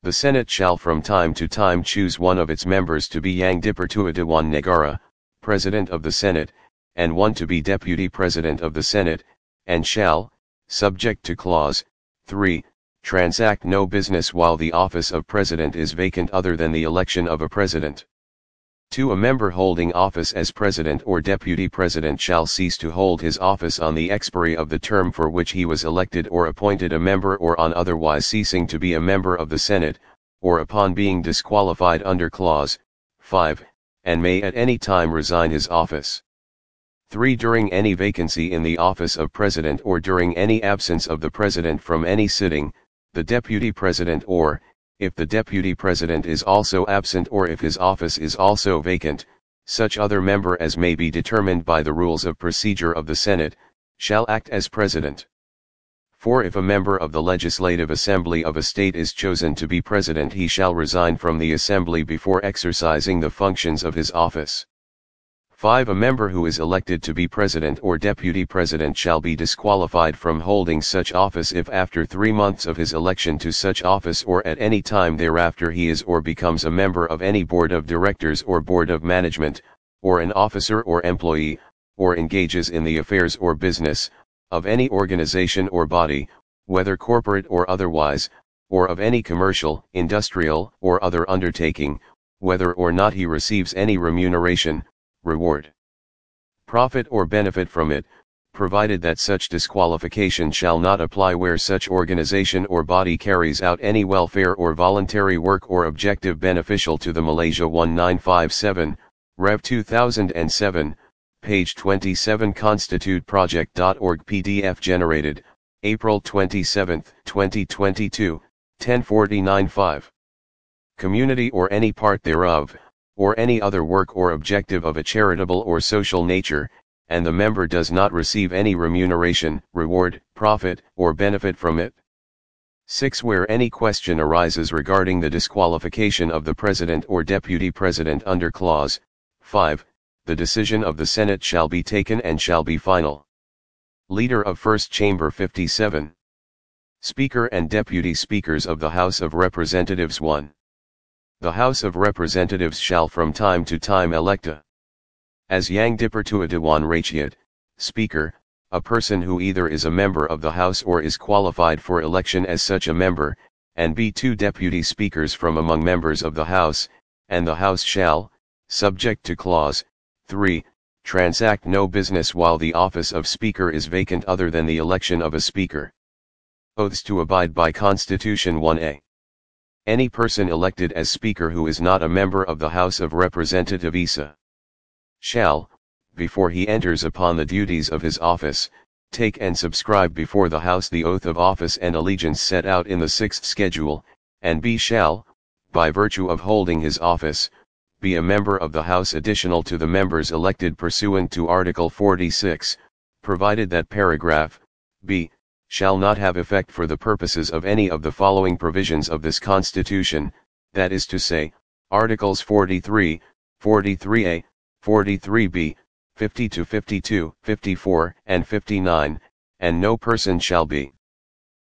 Speaker 1: The Senate shall from time to time choose one of its members to be Yang Dipertua Dewan Negara, President of the Senate, and one to be Deputy President of the Senate, and shall, subject to Clause 3, transact no business while the office of President is vacant other than the election of a President. 2. A member holding office as President or Deputy President shall cease to hold his office on the expiry of the term for which he was elected or appointed a member or on otherwise ceasing to be a member of the Senate, or upon being disqualified under Clause 5, and may at any time resign his office. 3. During any vacancy in the office of President or during any absence of the President from any sitting, the Deputy President or, if the deputy president is also absent or if his office is also vacant, such other member as may be determined by the rules of procedure of the Senate, shall act as president. For If a member of the Legislative Assembly of a state is chosen to be president he shall resign from the assembly before exercising the functions of his office. 5. A member who is elected to be president or deputy president shall be disqualified from holding such office if after three months of his election to such office or at any time thereafter he is or becomes a member of any board of directors or board of management, or an officer or employee, or engages in the affairs or business, of any organization or body, whether corporate or otherwise, or of any commercial, industrial, or other undertaking, whether or not he receives any remuneration, reward, profit or benefit from it, provided that such disqualification shall not apply where such organization or body carries out any welfare or voluntary work or objective beneficial to the Malaysia 1957, Rev 2007, page 27 constituteproject.org PDF generated, April 27, 2022, 10495. Community or any part thereof, or any other work or objective of a charitable or social nature, and the member does not receive any remuneration, reward, profit, or benefit from it. 6. Where any question arises regarding the disqualification of the President or Deputy President under Clause 5, the decision of the Senate shall be taken and shall be final. Leader of First Chamber 57. Speaker and Deputy Speakers of the House of Representatives 1 the House of Representatives shall from time to time elect a as Yang Dipertua Dewan Rakyat, Speaker, a person who either is a member of the House or is qualified for election as such a member, and be two deputy speakers from among members of the House, and the House shall, subject to clause 3, transact no business while the office of Speaker is vacant other than the election of a Speaker. Oaths to abide by Constitution 1A. Any person elected as Speaker who is not a member of the House of Representatives shall, before he enters upon the duties of his office, take and subscribe before the House the oath of office and allegiance set out in the sixth schedule, and B shall, by virtue of holding his office, be a member of the House additional to the members elected pursuant to Article 46, provided that paragraph, b, shall not have effect for the purposes of any of the following provisions of this Constitution, that is to say, Articles 43, 43a, 43b, 50 to 52, 54, and 59, and no person shall be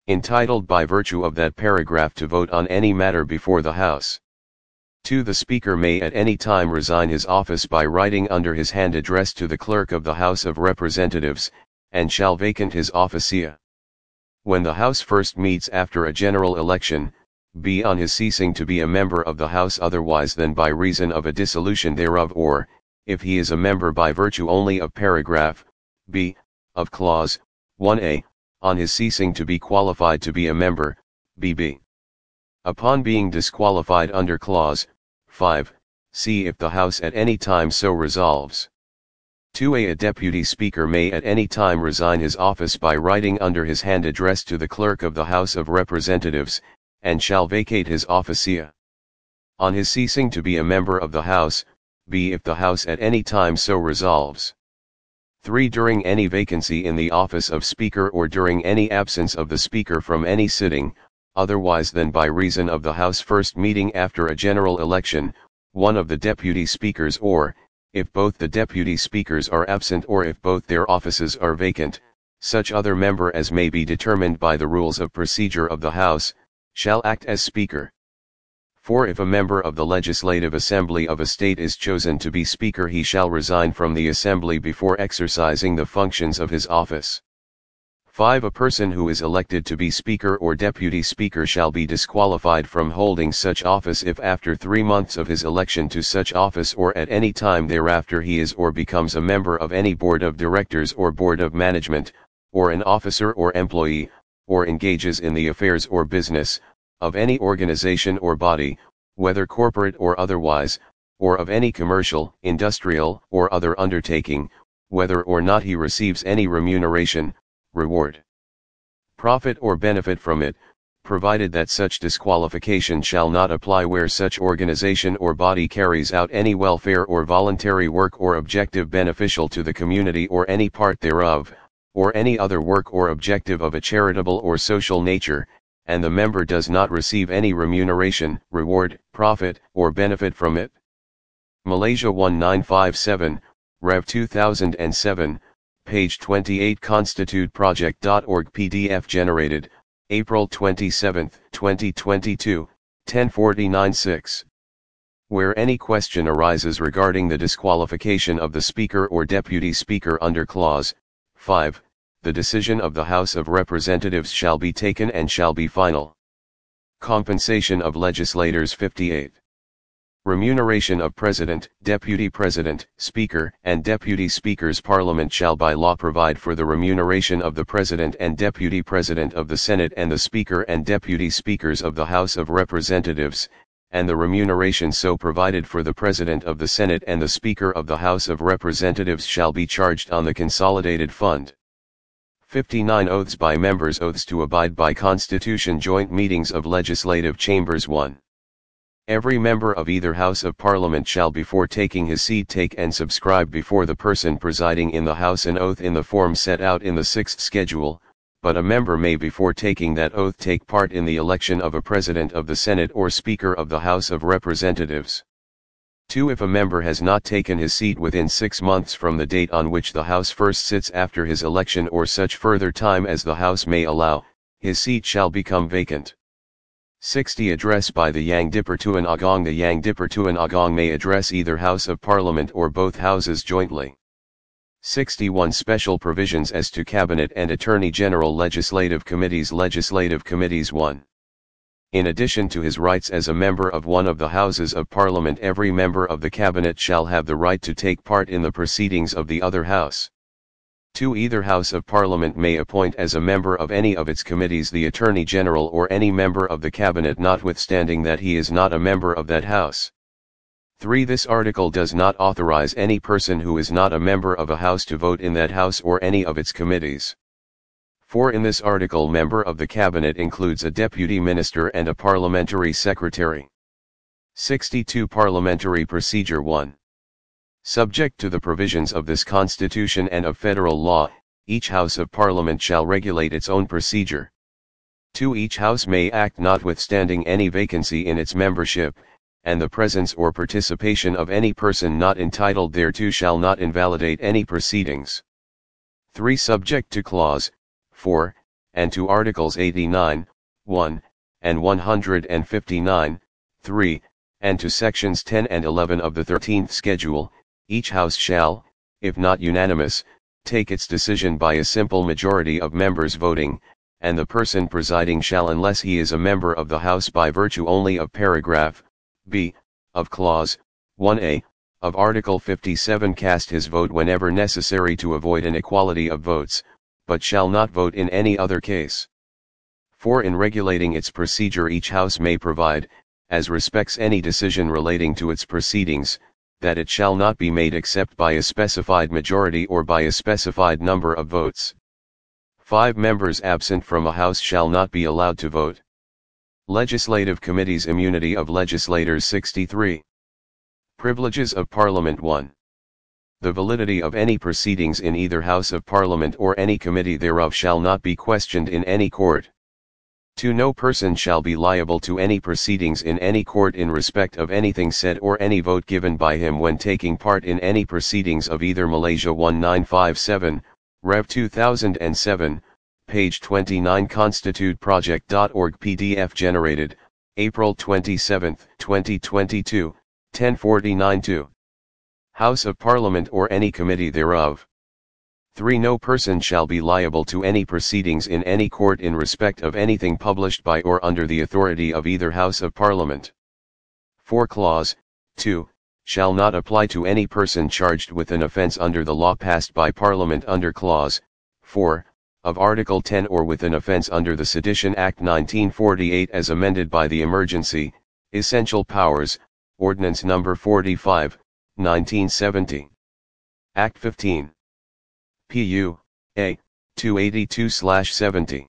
Speaker 1: entitled by virtue of that paragraph to vote on any matter before the House. 2. The Speaker may at any time resign his office by writing under his hand address to the Clerk of the House of Representatives, and shall vacant his officia when the House first meets after a general election, b. on his ceasing to be a member of the House otherwise than by reason of a dissolution thereof or, if he is a member by virtue only of paragraph, b. of clause, 1a, on his ceasing to be qualified to be a member, bb. Upon being disqualified under clause, 5, see if the House at any time so resolves. 2a deputy speaker may at any time resign his office by writing under his hand address to the clerk of the House of Representatives, and shall vacate his officia. On his ceasing to be a member of the House, b if the House at any time so resolves. 3 During any vacancy in the office of Speaker or during any absence of the Speaker from any sitting, otherwise than by reason of the House first meeting after a general election, one of the deputy speakers or, if both the deputy speakers are absent or if both their offices are vacant, such other member as may be determined by the rules of procedure of the House, shall act as speaker. For if a member of the Legislative Assembly of a state is chosen to be speaker he shall resign from the assembly before exercising the functions of his office. 5. A person who is elected to be Speaker or Deputy Speaker shall be disqualified from holding such office if after three months of his election to such office or at any time thereafter he is or becomes a member of any Board of Directors or Board of Management, or an officer or employee, or engages in the affairs or business, of any organization or body, whether corporate or otherwise, or of any commercial, industrial, or other undertaking, whether or not he receives any remuneration, reward, profit or benefit from it, provided that such disqualification shall not apply where such organization or body carries out any welfare or voluntary work or objective beneficial to the community or any part thereof, or any other work or objective of a charitable or social nature, and the member does not receive any remuneration, reward, profit, or benefit from it. Malaysia 1957, Rev 2007, page 28 constituteproject.org PDF generated, April 27, 2022, 10496 Where any question arises regarding the disqualification of the Speaker or Deputy Speaker under Clause 5, the decision of the House of Representatives shall be taken and shall be final. Compensation of Legislators 58. Remuneration of President, Deputy President, Speaker, and Deputy Speakers Parliament shall by law provide for the remuneration of the President and Deputy President of the Senate and the Speaker and Deputy Speakers of the House of Representatives, and the remuneration so provided for the President of the Senate and the Speaker of the House of Representatives shall be charged on the Consolidated Fund. 59 Oaths by Members Oaths to abide by Constitution Joint Meetings of Legislative Chambers 1. Every member of either House of Parliament shall before taking his seat take and subscribe before the person presiding in the House an oath in the form set out in the sixth schedule, but a member may before taking that oath take part in the election of a President of the Senate or Speaker of the House of Representatives. 2. If a member has not taken his seat within six months from the date on which the House first sits after his election or such further time as the House may allow, his seat shall become vacant. 60 Address by the Dipertuan Agong The Dipertuan Agong may address either House of Parliament or both houses jointly. 61 Special provisions as to Cabinet and Attorney General Legislative Committees Legislative Committees 1. In addition to his rights as a member of one of the Houses of Parliament every member of the Cabinet shall have the right to take part in the proceedings of the other House. 2. Either House of Parliament may appoint as a member of any of its committees the Attorney General or any member of the Cabinet notwithstanding that he is not a member of that House. 3. This article does not authorize any person who is not a member of a House to vote in that House or any of its committees. 4. In this article member of the Cabinet includes a Deputy Minister and a Parliamentary Secretary. 62 Parliamentary Procedure 1. Subject to the provisions of this Constitution and of federal law, each House of Parliament shall regulate its own procedure. 2. Each House may act notwithstanding any vacancy in its membership, and the presence or participation of any person not entitled thereto shall not invalidate any proceedings. 3. Subject to Clause 4, and to Articles 89, 1, and 159, 3, and to Sections 10 and 11 of the 13th Schedule, each House shall, if not unanimous, take its decision by a simple majority of members voting, and the person presiding shall unless he is a member of the House by virtue only of paragraph b of clause 1a of article 57 cast his vote whenever necessary to avoid an equality of votes but shall not vote in any other case 4 in regulating its procedure each house may provide as respects any decision relating to its proceedings that it shall not be made except by a specified majority or by a specified number of votes. Five members absent from a House shall not be allowed to vote. Legislative Committees Immunity of Legislators 63. Privileges of Parliament 1. The validity of any proceedings in either House of Parliament or any committee thereof shall not be questioned in any court. 2. No person shall be liable to any proceedings in any court in respect of anything said or any vote given by him when taking part in any proceedings of either Malaysia 1957, Rev 2007, page 29 constituteproject.org PDF generated, April 27, 2022, 1049-2. House of Parliament or any committee thereof. 3. No person shall be liable to any proceedings in any court in respect of anything published by or under the authority of either House of Parliament. 4. Clause 2 shall not apply to any person charged with an offence under the law passed by Parliament under Clause 4 of Article 10 or with an offence under the Sedition Act 1948 as amended by the Emergency, Essential Powers, Ordinance No. 45, 1970. Act 15. PU, A, 282-70.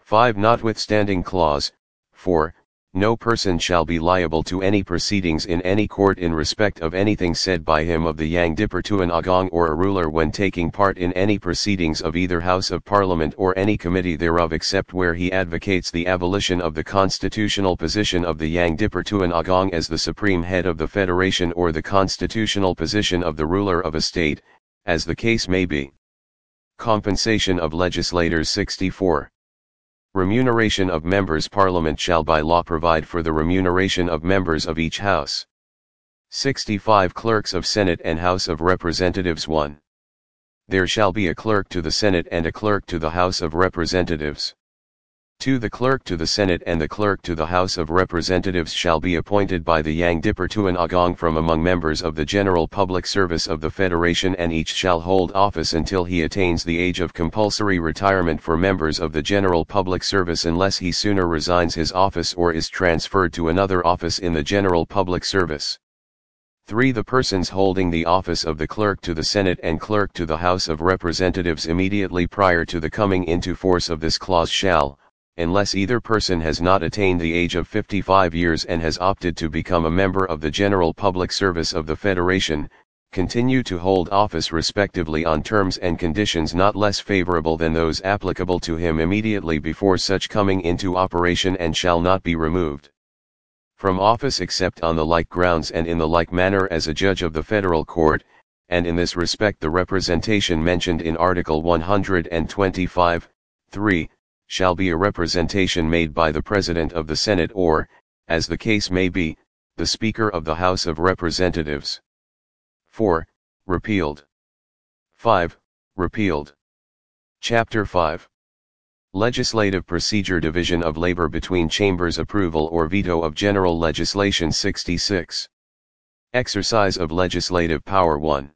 Speaker 1: 5. Notwithstanding clause, 4. No person shall be liable to any proceedings in any court in respect of anything said by him of the Yang Dipertuan Agong or a ruler when taking part in any proceedings of either House of Parliament or any committee thereof except where he advocates the abolition of the constitutional position of the Yang Dipertuan Agong as the supreme head of the federation or the constitutional position of the ruler of a state, as the case may be. Compensation of legislators 64. Remuneration of members Parliament shall by law provide for the remuneration of members of each House. 65 Clerks of Senate and House of Representatives 1. There shall be a clerk to the Senate and a clerk to the House of Representatives. 2. The clerk to the Senate and the clerk to the House of Representatives shall be appointed by the Yang Dipertuan Agong from among members of the general public service of the Federation and each shall hold office until he attains the age of compulsory retirement for members of the general public service unless he sooner resigns his office or is transferred to another office in the general public service. 3. The persons holding the office of the clerk to the Senate and clerk to the House of Representatives immediately prior to the coming into force of this clause shall, unless either person has not attained the age of 55 years and has opted to become a member of the general public service of the Federation, continue to hold office respectively on terms and conditions not less favorable than those applicable to him immediately before such coming into operation and shall not be removed from office except on the like grounds and in the like manner as a judge of the federal court, and in this respect the representation mentioned in Article 125, 3, shall be a representation made by the President of the Senate or, as the case may be, the Speaker of the House of Representatives. 4. Repealed. 5. Repealed. Chapter 5. Legislative Procedure Division of Labor between Chambers Approval or Veto of General Legislation 66. Exercise of Legislative Power 1.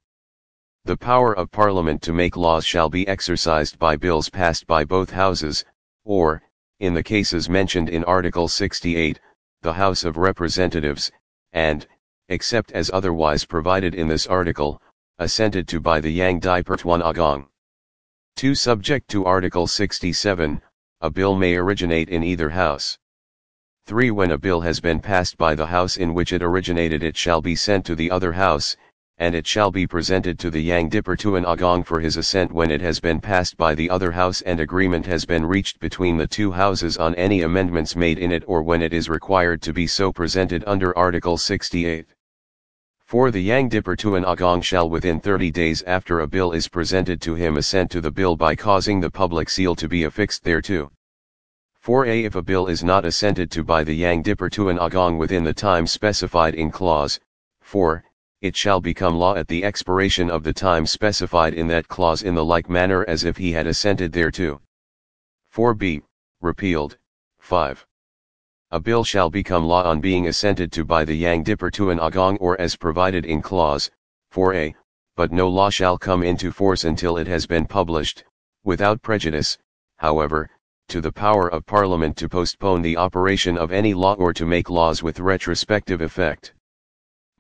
Speaker 1: The power of Parliament to make laws shall be exercised by bills passed by both houses, or, in the cases mentioned in Article 68, the House of Representatives, and, except as otherwise provided in this article, assented to by the Yang Dipertuan Agong. 2. Subject to Article 67, a bill may originate in either House. 3. When a bill has been passed by the House in which it originated it shall be sent to the other House, and it shall be presented to the Yang Dipertuan Agong for his assent when it has been passed by the other house and agreement has been reached between the two houses on any amendments made in it or when it is required to be so presented under Article 68. For the Yang Dipertuan Agong shall within 30 days after a bill is presented to him assent to the bill by causing the public seal to be affixed thereto. 4a If a bill is not assented to by the Yang Dipertuan Agong within the time specified in clause 4, it shall become law at the expiration of the time specified in that clause in the like manner as if he had assented thereto. 4b, repealed, 5. A bill shall become law on being assented to by the Yang Dipertuan Agong or as provided in clause 4a, but no law shall come into force until it has been published, without prejudice, however, to the power of Parliament to postpone the operation of any law or to make laws with retrospective effect.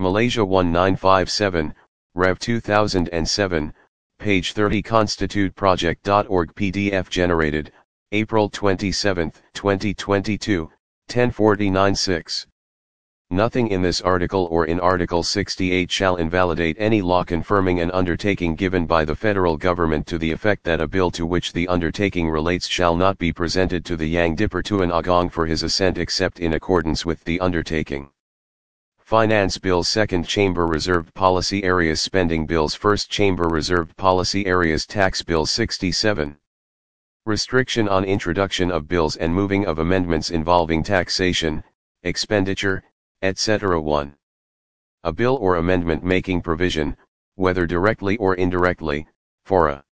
Speaker 1: Malaysia 1957, Rev 2007, page 30 constituteproject.org PDF generated, April 27, 2022, 1049-6. Nothing in this article or in Article 68 shall invalidate any law confirming an undertaking given by the federal government to the effect that a bill to which the undertaking relates shall not be presented to the Yang Dipertuan Agong for his assent except in accordance with the undertaking. Finance Bill Second Chamber Reserved Policy Areas Spending Bills First Chamber Reserved Policy Areas Tax Bill 67 Restriction on Introduction of Bills and Moving of Amendments Involving Taxation, Expenditure, etc. 1. A bill or amendment making provision, whether directly or indirectly, for a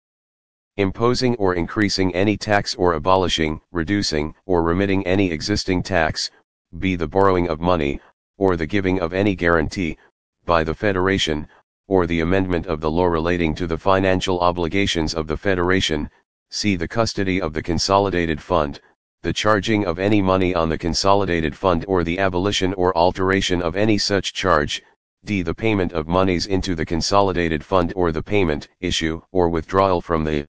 Speaker 1: imposing or increasing any tax or abolishing, reducing, or remitting any existing tax, be the borrowing of money, or the giving of any guarantee, by the Federation, or the amendment of the law relating to the financial obligations of the Federation, see the custody of the Consolidated Fund, the charging of any money on the Consolidated Fund or the abolition or alteration of any such charge, d. the payment of moneys into the Consolidated Fund or the payment, issue, or withdrawal from the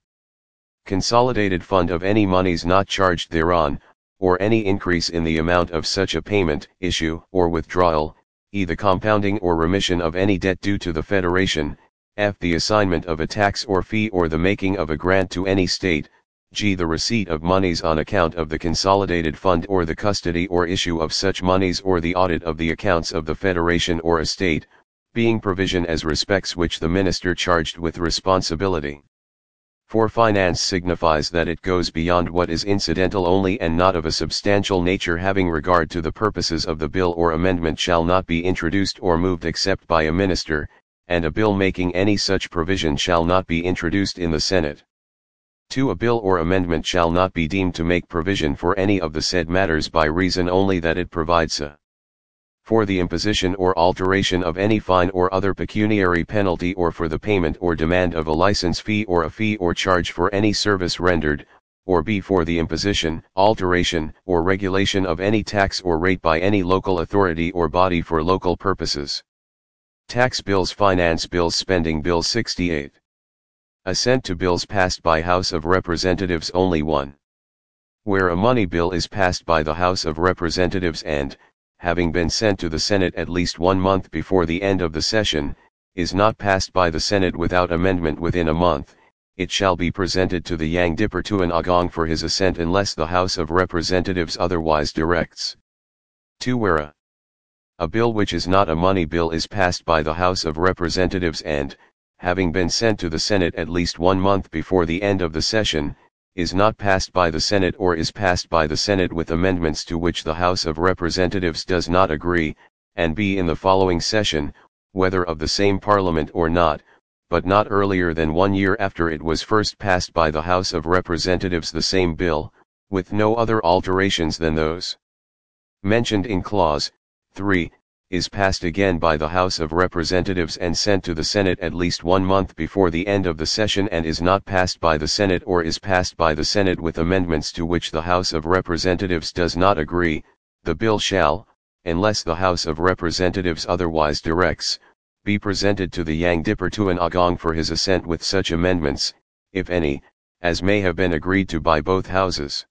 Speaker 1: Consolidated Fund of any moneys not charged thereon, or any increase in the amount of such a payment, issue, or withdrawal, e the compounding or remission of any debt due to the Federation, f the assignment of a tax or fee or the making of a grant to any state, g the receipt of moneys on account of the consolidated fund or the custody or issue of such moneys or the audit of the accounts of the Federation or a state, being provision as respects which the minister charged with responsibility. For finance signifies that it goes beyond what is incidental only and not of a substantial nature having regard to the purposes of the bill or amendment shall not be introduced or moved except by a minister, and a bill making any such provision shall not be introduced in the Senate. 2. A bill or amendment shall not be deemed to make provision for any of the said matters by reason only that it provides a for the imposition or alteration of any fine or other pecuniary penalty or for the payment or demand of a license fee or a fee or charge for any service rendered, or b for the imposition, alteration, or regulation of any tax or rate by any local authority or body for local purposes. Tax bills Finance bills Spending Bill 68 Assent to bills passed by House of Representatives Only 1. Where a money bill is passed by the House of Representatives and, having been sent to the Senate at least one month before the end of the session, is not passed by the Senate without amendment within a month, it shall be presented to the Dipertuan Agong for his assent unless the House of Representatives otherwise directs. 2. Where a bill which is not a money bill is passed by the House of Representatives and, having been sent to the Senate at least one month before the end of the session, is not passed by the Senate or is passed by the Senate with amendments to which the House of Representatives does not agree, and b. in the following session, whether of the same Parliament or not, but not earlier than one year after it was first passed by the House of Representatives the same bill, with no other alterations than those mentioned in Clause 3, is passed again by the House of Representatives and sent to the Senate at least one month before the end of the session and is not passed by the Senate or is passed by the Senate with amendments to which the House of Representatives does not agree, the bill shall, unless the House of Representatives otherwise directs, be presented to the Yang Dipertuan Agong for his assent with such amendments, if any, as may have been agreed to by both houses.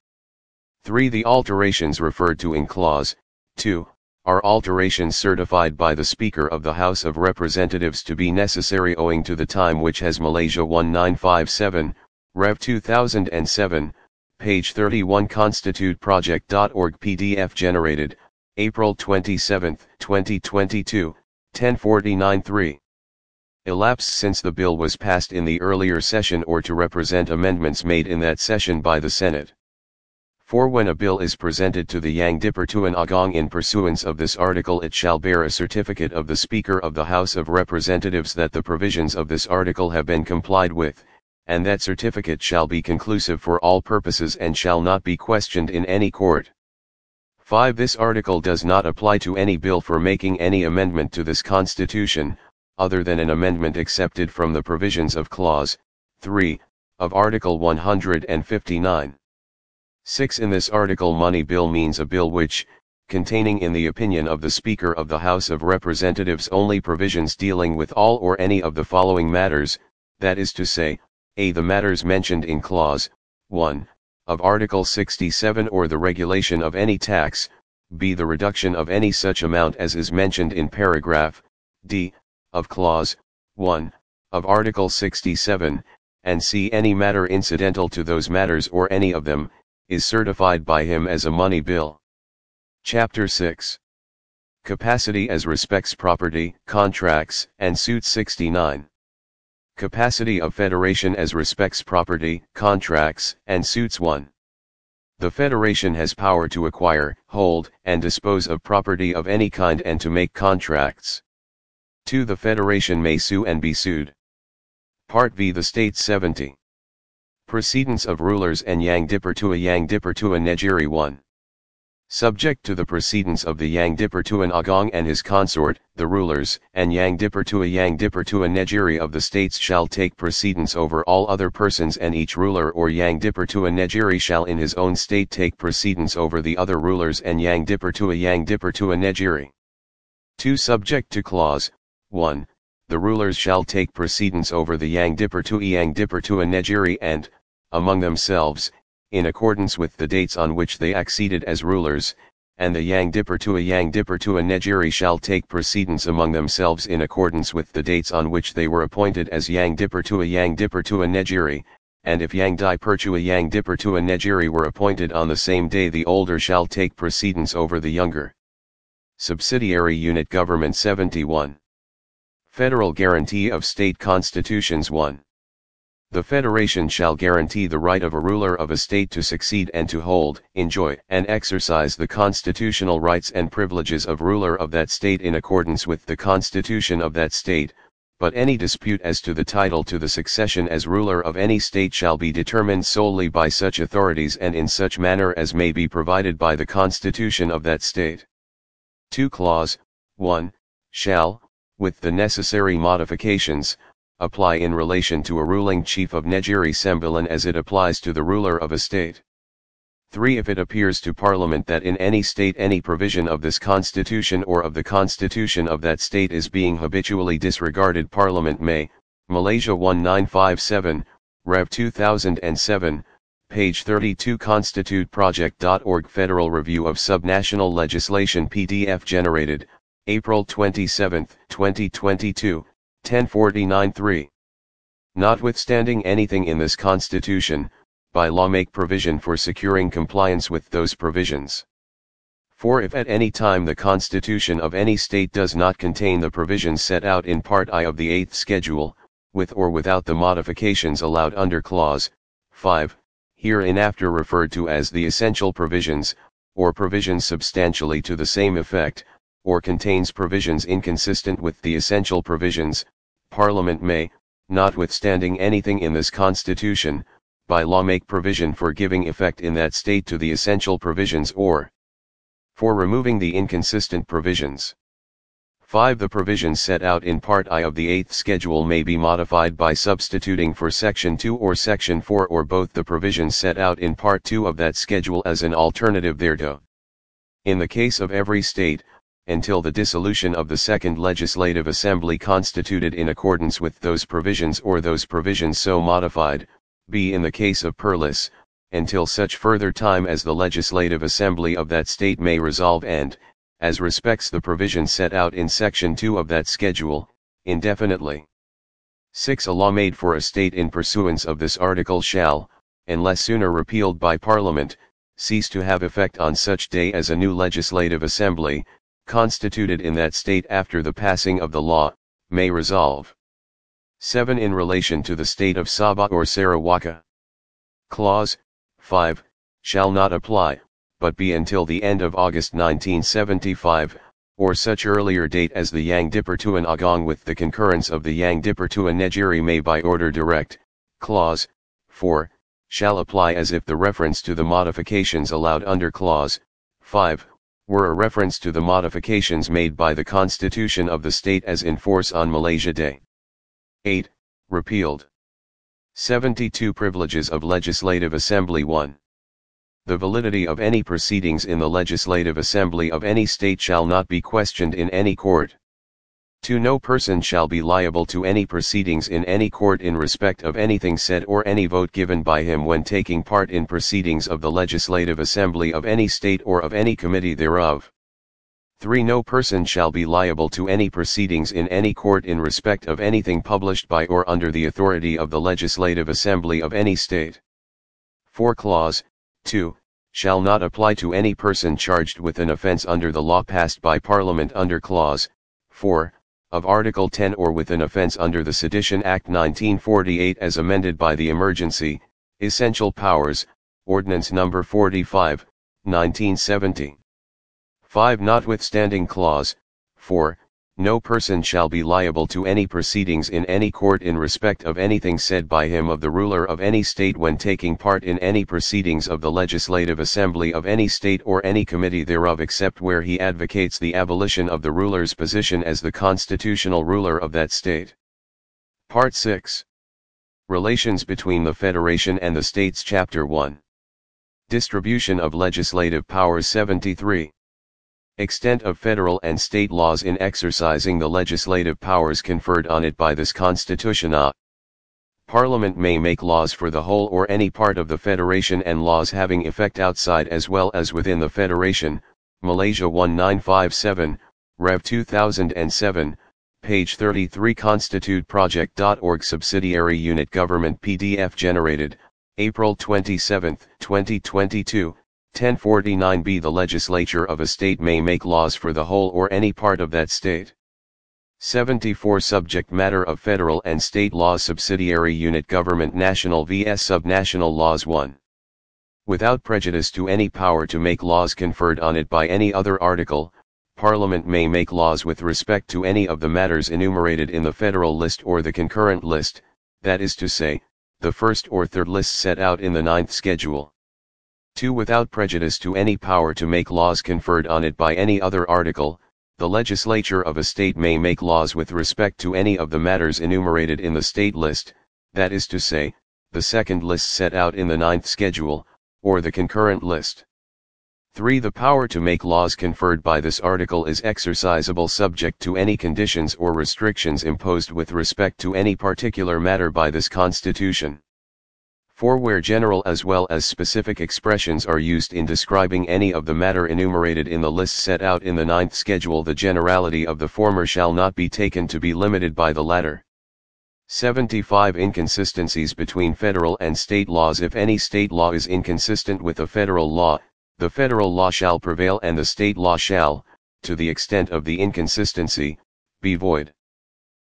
Speaker 1: 3. The alterations referred to in Clause 2 are alterations certified by the Speaker of the House of Representatives to be necessary owing to the time which has Malaysia 1957, Rev 2007, page 31 constituteproject.org PDF generated, April 27, 2022, 1049-3. Elapsed since the bill was passed in the earlier session or to represent amendments made in that session by the Senate. For when a bill is presented to the Yang Dipertuan Agong in pursuance of this article it shall bear a certificate of the Speaker of the House of Representatives that the provisions of this article have been complied with, and that certificate shall be conclusive for all purposes and shall not be questioned in any court. 5. This article does not apply to any bill for making any amendment to this Constitution, other than an amendment accepted from the provisions of Clause 3 of Article 159. 6. In this article money bill means a bill which, containing in the opinion of the Speaker of the House of Representatives only provisions dealing with all or any of the following matters, that is to say, a. The matters mentioned in clause 1 of Article 67 or the regulation of any tax, b. The reduction of any such amount as is mentioned in paragraph d of clause 1 of Article 67, and c. Any matter incidental to those matters or any of them, is certified by him as a money bill. Chapter 6 Capacity as respects property, contracts, and suit 69. Capacity of Federation as respects property, contracts, and suits 1. The Federation has power to acquire, hold, and dispose of property of any kind and to make contracts. 2. The Federation may sue and be sued. Part V. The State 70. Precedence of rulers and Yang Yangdippertua Yangdippertua Negeri 1. Subject to the precedence of the Yang Yangdippertua Agong and his consort, the rulers and Yang Yangdippertua Yangdippertua Negeri of the states shall take precedence over all other persons and each ruler or Yang Yangdippertua Negeri shall in his own state take precedence over the other rulers and Yang Yangdippertua Yangdippertua Negeri. 2. Subject to clause 1. The rulers shall take precedence over the Yang Yangdippertua Yangdippertua Negeri and among themselves, in accordance with the dates on which they acceded as rulers, and the Dipertua Yang Dipper to a Negeri shall take precedence among themselves in accordance with the dates on which they were appointed as Yang Dipertua Yang Dipper to a Negeri, and if Yang Dipertua Yang Dipper to a Negeri were appointed on the same day the older shall take precedence over the younger. Subsidiary Unit Government 71 Federal Guarantee of State Constitutions 1 the Federation shall guarantee the right of a ruler of a state to succeed and to hold, enjoy and exercise the constitutional rights and privileges of ruler of that state in accordance with the constitution of that state, but any dispute as to the title to the succession as ruler of any state shall be determined solely by such authorities and in such manner as may be provided by the constitution of that state. 2 Clause 1. Shall, with the necessary modifications, apply in relation to a ruling chief of Negeri Sembilan as it applies to the ruler of a state. 3. If it appears to Parliament that in any state any provision of this constitution or of the constitution of that state is being habitually disregarded Parliament may, Malaysia 1957, Rev 2007, page 32 constituteproject.org Federal Review of Subnational Legislation PDF generated, April 27, 2022, 1049-3. Notwithstanding anything in this Constitution, by law make provision for securing compliance with those provisions. For if at any time the Constitution of any state does not contain the provisions set out in Part I of the Eighth Schedule, with or without the modifications allowed under Clause 5, hereinafter referred to as the essential provisions, or provisions substantially to the same effect, or contains provisions inconsistent with the essential provisions, Parliament may, notwithstanding anything in this Constitution, by law make provision for giving effect in that state to the essential provisions or for removing the inconsistent provisions. 5. The provisions set out in Part I of the 8th Schedule may be modified by substituting for Section 2 or Section 4 or both the provisions set out in Part 2 of that schedule as an alternative thereto. In the case of every state, until the dissolution of the second legislative assembly constituted in accordance with those provisions or those provisions so modified, b in the case of Perlis, until such further time as the legislative assembly of that state may resolve and, as respects the provision set out in section 2 of that schedule, indefinitely. 6. A law made for a state in pursuance of this article shall, unless sooner repealed by Parliament, cease to have effect on such day as a new legislative assembly, constituted in that state after the passing of the law, may resolve. 7. In relation to the state of Sabah or Sarawaka. Clause 5 shall not apply, but be until the end of August 1975, or such earlier date as the Yang Dipertuan Agong with the concurrence of the Yang Dipertuan Negeri may by order direct, clause 4, shall apply as if the reference to the modifications allowed under clause 5 were a reference to the modifications made by the Constitution of the state as in force on Malaysia Day. 8. Repealed. 72 Privileges of Legislative Assembly 1. The validity of any proceedings in the Legislative Assembly of any state shall not be questioned in any court. 2. No person shall be liable to any proceedings in any court in respect of anything said or any vote given by him when taking part in proceedings of the Legislative Assembly of any state or of any committee thereof. 3. No person shall be liable to any proceedings in any court in respect of anything published by or under the authority of the Legislative Assembly of any state. 4. Clause 2 shall not apply to any person charged with an offense under the law passed by Parliament under Clause 4 of Article 10 or with an offense under the Sedition Act 1948 as amended by the Emergency, Essential Powers, Ordinance No. 45, 1970. 5. Notwithstanding Clause 4, no person shall be liable to any proceedings in any court in respect of anything said by him of the ruler of any state when taking part in any proceedings of the legislative assembly of any state or any committee thereof except where he advocates the abolition of the ruler's position as the constitutional ruler of that state. Part 6 Relations between the Federation and the States Chapter 1 Distribution of Legislative Powers 73 Extent of federal and state laws in exercising the legislative powers conferred on it by this Constitution. A. Parliament may make laws for the whole or any part of the Federation and laws having effect outside as well as within the Federation, Malaysia 1957, Rev 2007, page 33 constituteproject.org subsidiary unit government PDF generated, April 27, 2022, 1049b The legislature of a state may make laws for the whole or any part of that state. 74 Subject matter of federal and state laws subsidiary unit government national vs subnational laws 1. Without prejudice to any power to make laws conferred on it by any other article, Parliament may make laws with respect to any of the matters enumerated in the federal list or the concurrent list, that is to say, the first or third list set out in the ninth schedule. 2. Without prejudice to any power to make laws conferred on it by any other article, the legislature of a state may make laws with respect to any of the matters enumerated in the state list, that is to say, the second list set out in the ninth schedule, or the concurrent list. 3. The power to make laws conferred by this article is exercisable subject to any conditions or restrictions imposed with respect to any particular matter by this Constitution. For Where general as well as specific expressions are used in describing any of the matter enumerated in the list set out in the ninth schedule, the generality of the former shall not be taken to be limited by the latter. 75 Inconsistencies between federal and state laws If any state law is inconsistent with a federal law, the federal law shall prevail and the state law shall, to the extent of the inconsistency, be void.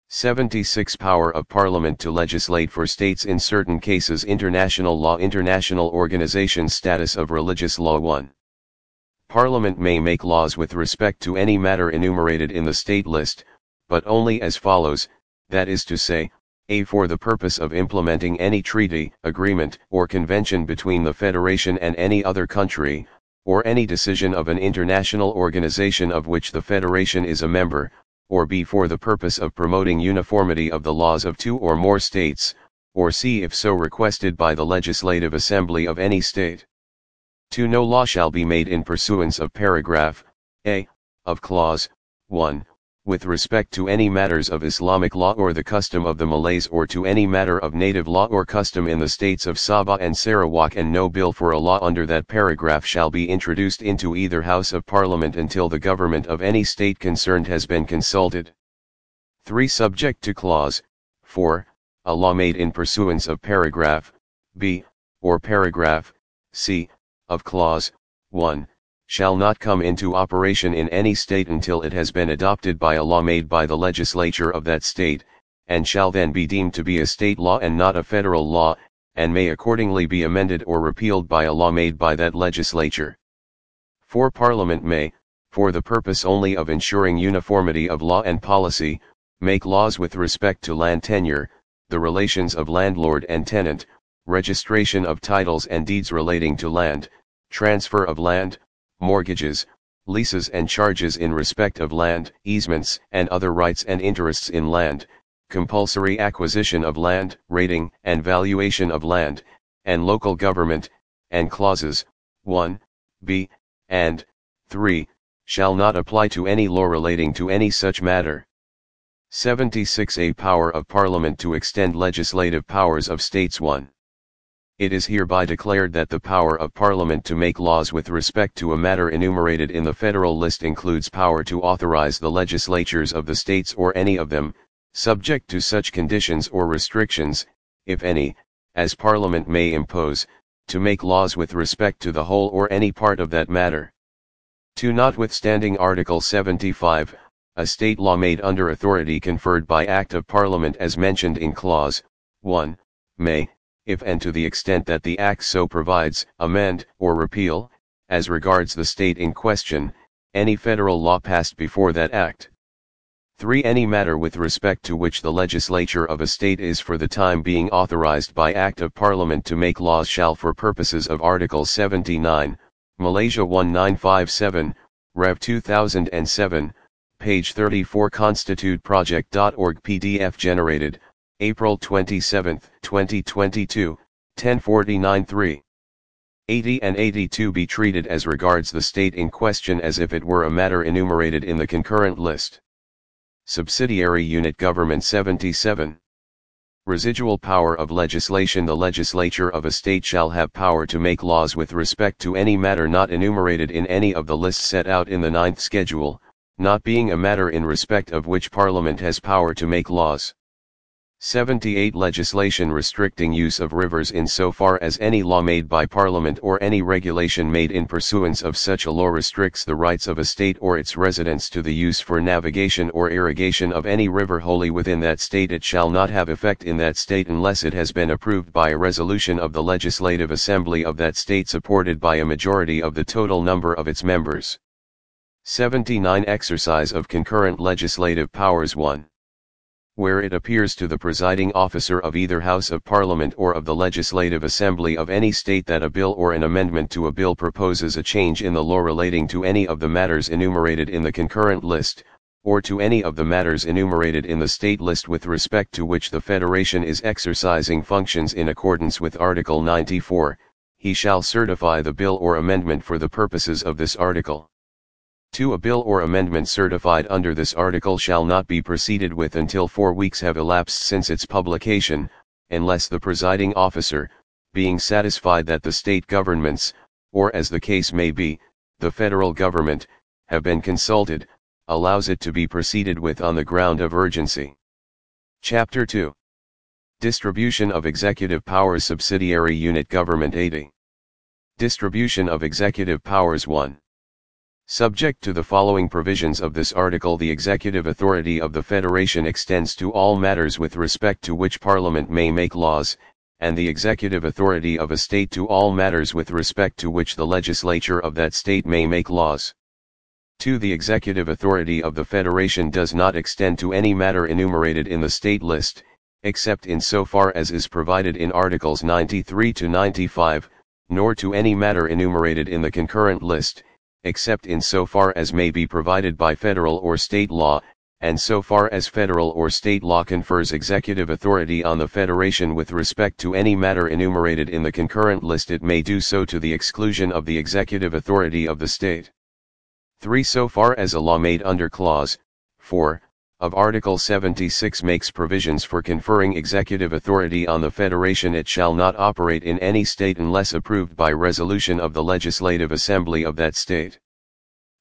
Speaker 1: 76 Power of Parliament to legislate for states in certain cases International law International organization status of religious law 1. Parliament may make laws with respect to any matter enumerated in the state list, but only as follows, that is to say, a. For the purpose of implementing any treaty, agreement, or convention between the Federation and any other country, or any decision of an international organization of which the Federation is a member, or b. for the purpose of promoting uniformity of the laws of two or more states, or c. if so requested by the Legislative Assembly of any state. 2. No law shall be made in pursuance of paragraph a of clause 1 with respect to any matters of Islamic law or the custom of the Malays or to any matter of native law or custom in the states of Sabah and Sarawak and no bill for a law under that paragraph shall be introduced into either House of Parliament until the government of any state concerned has been consulted. 3. Subject to clause 4. A law made in pursuance of paragraph b, or paragraph c, of clause 1, shall not come into operation in any state until it has been adopted by a law made by the legislature of that state, and shall then be deemed to be a state law and not a federal law, and may accordingly be amended or repealed by a law made by that legislature. For Parliament may, for the purpose only of ensuring uniformity of law and policy, make laws with respect to land tenure, the relations of landlord and tenant, registration of titles and deeds relating to land, transfer of land, mortgages, leases and charges in respect of land, easements and other rights and interests in land, compulsory acquisition of land, rating and valuation of land, and local government, and clauses 1, b, and 3, shall not apply to any law relating to any such matter. 76 A power of Parliament to extend legislative powers of states 1. It is hereby declared that the power of Parliament to make laws with respect to a matter enumerated in the Federal List includes power to authorize the legislatures of the states or any of them, subject to such conditions or restrictions, if any, as Parliament may impose, to make laws with respect to the whole or any part of that matter. 2. Notwithstanding Article 75, a state law made under authority conferred by Act of Parliament as mentioned in Clause 1, may, if and to the extent that the Act so provides, amend, or repeal, as regards the state in question, any federal law passed before that Act. 3. Any matter with respect to which the legislature of a state is for the time being authorized by Act of Parliament to make laws shall for purposes of Article 79, Malaysia 1957, Rev 2007, page 34 constitute PDF generated, April 27, 2022, 1049 80 and 82 be treated as regards the state in question as if it were a matter enumerated in the concurrent list. Subsidiary Unit Government 77. Residual power of legislation The legislature of a state shall have power to make laws with respect to any matter not enumerated in any of the lists set out in the ninth schedule, not being a matter in respect of which Parliament has power to make laws. 78 Legislation restricting use of rivers insofar as any law made by Parliament or any regulation made in pursuance of such a law restricts the rights of a state or its residents to the use for navigation or irrigation of any river wholly within that state it shall not have effect in that state unless it has been approved by a resolution of the Legislative Assembly of that state supported by a majority of the total number of its members. 79 Exercise of concurrent legislative powers 1 where it appears to the presiding officer of either House of Parliament or of the Legislative Assembly of any state that a bill or an amendment to a bill proposes a change in the law relating to any of the matters enumerated in the concurrent list, or to any of the matters enumerated in the state list with respect to which the Federation is exercising functions in accordance with Article 94, he shall certify the bill or amendment for the purposes of this article. 2. A bill or amendment certified under this article shall not be proceeded with until four weeks have elapsed since its publication, unless the presiding officer, being satisfied that the state governments, or as the case may be, the federal government, have been consulted, allows it to be proceeded with on the ground of urgency. Chapter 2 Distribution of Executive Powers Subsidiary Unit Government 80 Distribution of Executive Powers 1 Subject to the following provisions of this article the executive authority of the Federation extends to all matters with respect to which Parliament may make laws, and the executive authority of a state to all matters with respect to which the legislature of that state may make laws. 2. The executive authority of the Federation does not extend to any matter enumerated in the state list, except in so far as is provided in Articles 93 to 95, nor to any matter enumerated in the concurrent list, except in so far as may be provided by federal or state law, and so far as federal or state law confers executive authority on the Federation with respect to any matter enumerated in the concurrent list it may do so to the exclusion of the executive authority of the state. 3. So far as a law made under Clause 4 of Article 76 makes provisions for conferring executive authority on the Federation it shall not operate in any state unless approved by resolution of the Legislative Assembly of that state.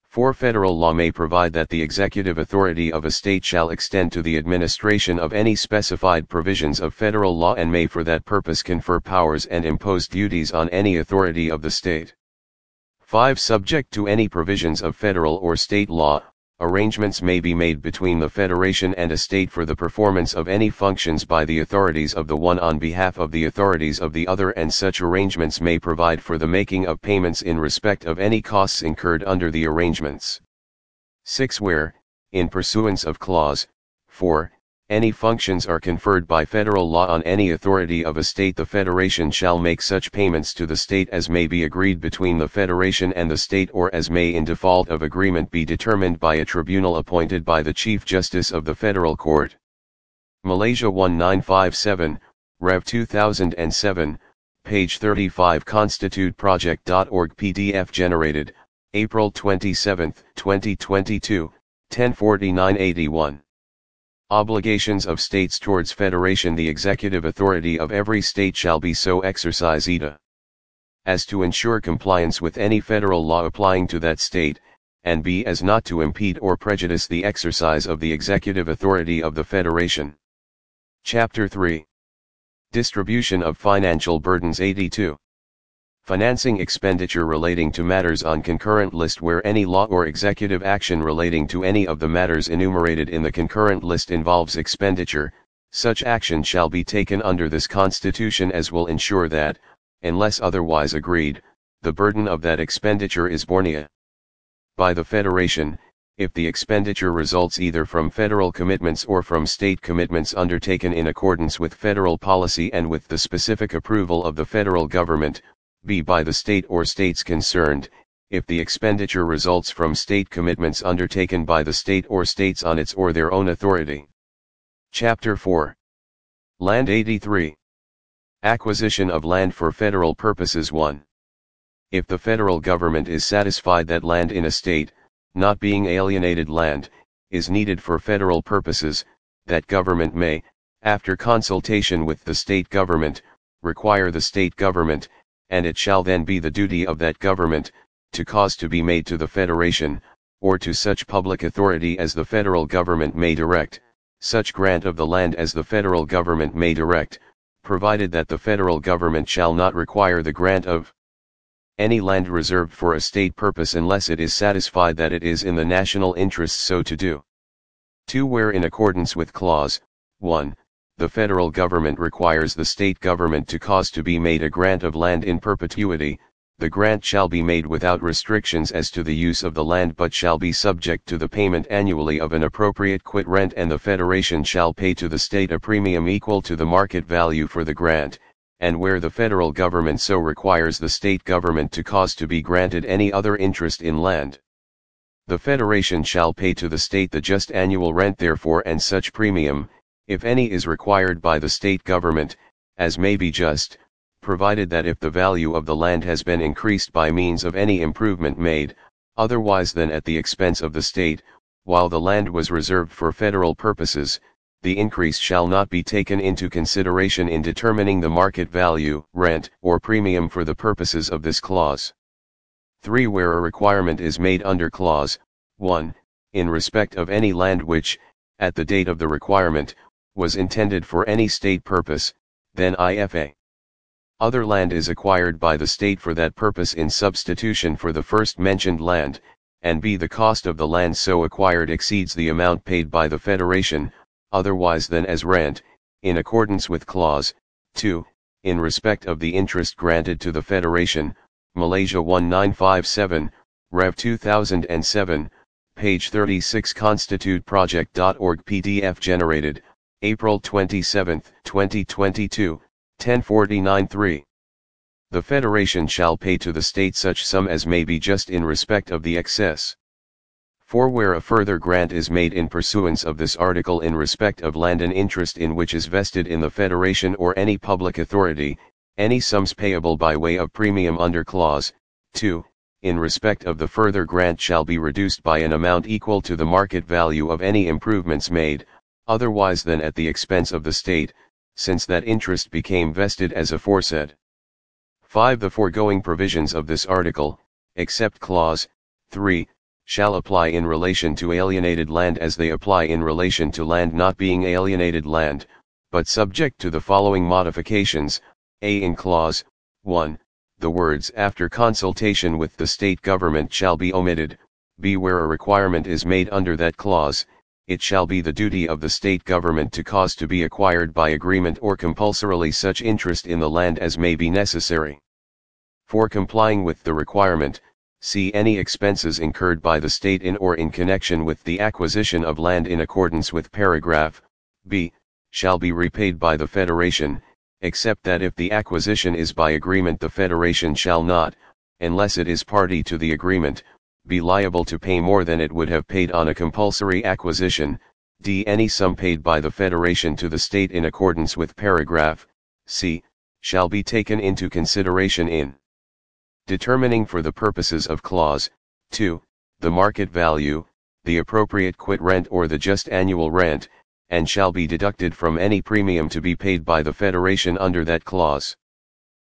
Speaker 1: 4. Federal law may provide that the executive authority of a state shall extend to the administration of any specified provisions of federal law and may for that purpose confer powers and impose duties on any authority of the state. 5. Subject to any provisions of federal or state law, arrangements may be made between the federation and a state for the performance of any functions by the authorities of the one on behalf of the authorities of the other and such arrangements may provide for the making of payments in respect of any costs incurred under the arrangements. 6. Where, in pursuance of clause 4, any functions are conferred by federal law on any authority of a state the federation shall make such payments to the state as may be agreed between the federation and the state or as may in default of agreement be determined by a tribunal appointed by the Chief Justice of the Federal Court. Malaysia 1957, Rev 2007, page 35 constituteproject.org PDF generated, April 27, 2022, 104981. Obligations of states towards federation The executive authority of every state shall be so exercised as to ensure compliance with any federal law applying to that state, and b as not to impede or prejudice the exercise of the executive authority of the federation. Chapter 3 Distribution of Financial Burdens 82 financing expenditure relating to matters on concurrent list where any law or executive action relating to any of the matters enumerated in the concurrent list involves expenditure, such action shall be taken under this Constitution as will ensure that, unless otherwise agreed, the burden of that expenditure is borne by the Federation, if the expenditure results either from federal commitments or from state commitments undertaken in accordance with federal policy and with the specific approval of the federal government, b. by the state or states concerned, if the expenditure results from state commitments undertaken by the state or states on its or their own authority. Chapter 4 Land 83 Acquisition of land for federal purposes 1. If the federal government is satisfied that land in a state, not being alienated land, is needed for federal purposes, that government may, after consultation with the state government, require the state government, and it shall then be the duty of that government, to cause to be made to the Federation, or to such public authority as the federal government may direct, such grant of the land as the federal government may direct, provided that the federal government shall not require the grant of any land reserved for a state purpose unless it is satisfied that it is in the national interest so to do. 2. Where in accordance with clause 1, the federal government requires the state government to cause to be made a grant of land in perpetuity, the grant shall be made without restrictions as to the use of the land but shall be subject to the payment annually of an appropriate quit rent and the federation shall pay to the state a premium equal to the market value for the grant, and where the federal government so requires the state government to cause to be granted any other interest in land. The federation shall pay to the state the just annual rent therefore and such premium, if any is required by the state government, as may be just, provided that if the value of the land has been increased by means of any improvement made, otherwise than at the expense of the state, while the land was reserved for federal purposes, the increase shall not be taken into consideration in determining the market value, rent, or premium for the purposes of this clause. 3. Where a requirement is made under clause 1, in respect of any land which, at the date of the requirement, was intended for any state purpose, then IFA. Other land is acquired by the state for that purpose in substitution for the first mentioned land, and b. the cost of the land so acquired exceeds the amount paid by the Federation, otherwise than as rent, in accordance with Clause 2, in respect of the interest granted to the Federation, Malaysia 1957, Rev 2007, page 36 Constitute Project.org PDF generated. April 27, 2022, 1049-3. The Federation shall pay to the state such sum as may be just in respect of the excess. For where a further grant is made in pursuance of this article in respect of land and interest in which is vested in the Federation or any public authority, any sums payable by way of premium under clause 2, in respect of the further grant shall be reduced by an amount equal to the market value of any improvements made, otherwise than at the expense of the state, since that interest became vested as aforesaid. 5. The foregoing provisions of this article, except clause 3, shall apply in relation to alienated land as they apply in relation to land not being alienated land, but subject to the following modifications, a in clause 1, the words after consultation with the state government shall be omitted, b where a requirement is made under that clause, it shall be the duty of the state government to cause to be acquired by agreement or compulsorily such interest in the land as may be necessary. For complying with the requirement, see any expenses incurred by the state in or in connection with the acquisition of land in accordance with paragraph b, shall be repaid by the Federation, except that if the acquisition is by agreement the Federation shall not, unless it is party to the agreement, be liable to pay more than it would have paid on a compulsory acquisition, d any sum paid by the Federation to the state in accordance with paragraph c, shall be taken into consideration in determining for the purposes of clause 2 the market value, the appropriate quit rent or the just annual rent, and shall be deducted from any premium to be paid by the Federation under that clause.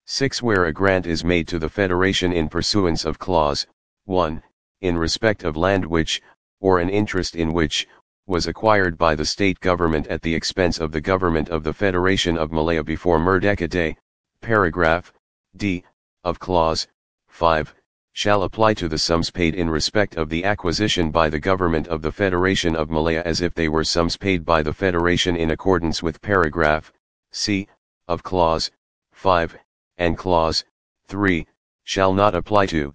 Speaker 1: 6. Where a grant is made to the Federation in pursuance of clause 1 in respect of land which, or an interest in which, was acquired by the state government at the expense of the government of the Federation of Malaya before Merdeka Day, paragraph, d, of clause, 5, shall apply to the sums paid in respect of the acquisition by the government of the Federation of Malaya as if they were sums paid by the Federation in accordance with paragraph C of clause 5 and clause 3 shall not apply to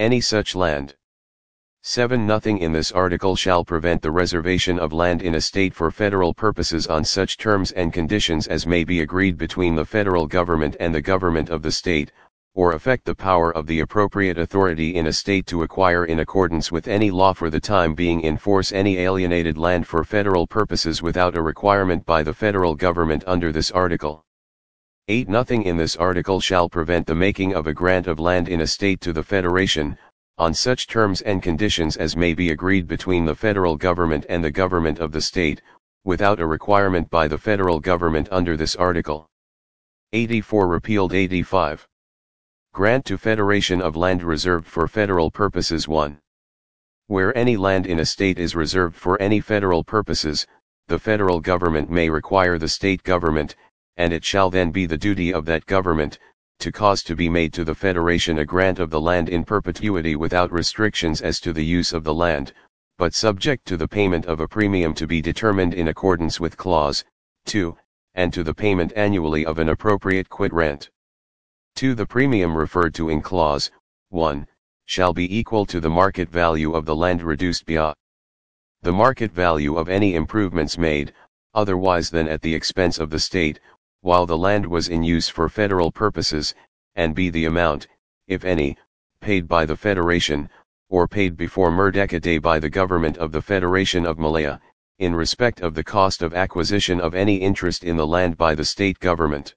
Speaker 1: any such land. 7. Nothing in this article shall prevent the reservation of land in a state for federal purposes on such terms and conditions as may be agreed between the federal government and the government of the state, or affect the power of the appropriate authority in a state to acquire in accordance with any law for the time being in force any alienated land for federal purposes without a requirement by the federal government under this article. 8. Nothing in this article shall prevent the making of a grant of land in a state to the Federation, on such terms and conditions as may be agreed between the federal government and the government of the state, without a requirement by the federal government under this article. 84 Repealed 85. Grant to Federation of Land Reserved for Federal Purposes 1. Where any land in a state is reserved for any federal purposes, the federal government may require the state government, and it shall then be the duty of that government, to cause to be made to the Federation a grant of the land in perpetuity without restrictions as to the use of the land, but subject to the payment of a premium to be determined in accordance with clause 2, and to the payment annually of an appropriate quit rent. To The premium referred to in clause 1 shall be equal to the market value of the land reduced by the market value of any improvements made, otherwise than at the expense of the state, while the land was in use for federal purposes, and b. the amount, if any, paid by the Federation, or paid before Merdeka Day by the government of the Federation of Malaya, in respect of the cost of acquisition of any interest in the land by the state government.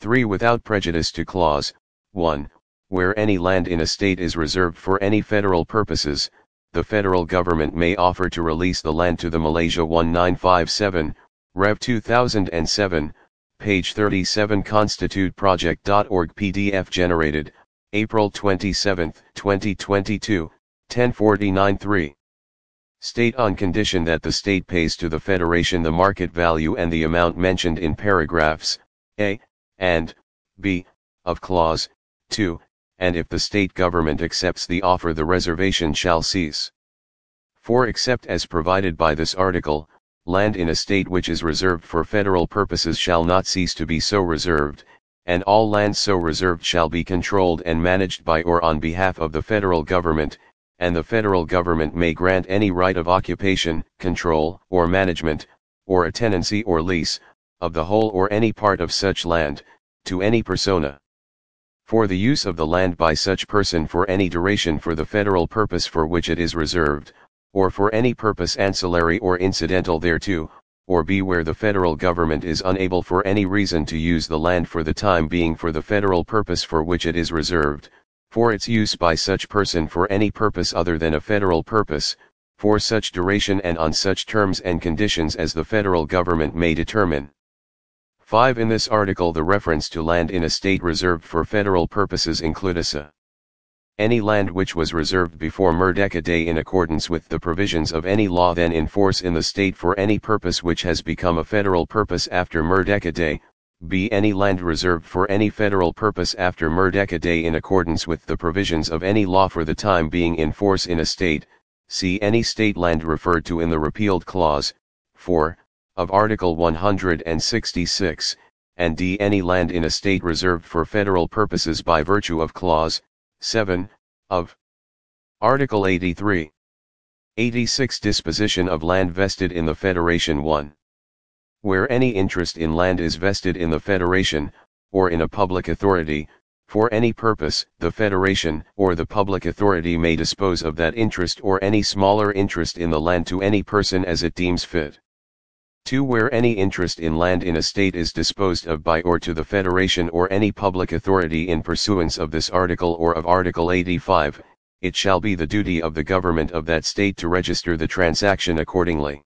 Speaker 1: 3. Without prejudice to clause 1, where any land in a state is reserved for any federal purposes, the federal government may offer to release the land to the Malaysia 1957, Rev 2007, page 37 constituteproject.org PDF generated, April 27, 2022, 10493 State on condition that the state pays to the federation the market value and the amount mentioned in paragraphs A and B of clause 2, and if the state government accepts the offer the reservation shall cease. 4. Except as provided by this article, land in a state which is reserved for federal purposes shall not cease to be so reserved, and all land so reserved shall be controlled and managed by or on behalf of the federal government, and the federal government may grant any right of occupation, control, or management, or a tenancy or lease, of the whole or any part of such land, to any persona. For the use of the land by such person for any duration for the federal purpose for which it is reserved, or for any purpose ancillary or incidental thereto, or b where the federal government is unable for any reason to use the land for the time being for the federal purpose for which it is reserved, for its use by such person for any purpose other than a federal purpose, for such duration and on such terms and conditions as the federal government may determine. 5. In this article the reference to land in a state reserved for federal purposes includes a any land which was reserved before Merdeka Day in accordance with the provisions of any law then in force in the state for any purpose which has become a federal purpose after Merdeka Day, b. Any land reserved for any federal purpose after Merdeka Day in accordance with the provisions of any law for the time being in force in a state, c. Any state land referred to in the repealed clause, 4, of Article 166, and d. Any land in a state reserved for federal purposes by virtue of clause 7, of Article 83. 86 Disposition of land vested in the Federation 1. Where any interest in land is vested in the Federation, or in a public authority, for any purpose, the Federation or the public authority may dispose of that interest or any smaller interest in the land to any person as it deems fit. 2. Where any interest in land in a state is disposed of by or to the Federation or any public authority in pursuance of this article or of Article 85, it shall be the duty of the government of that state to register the transaction accordingly.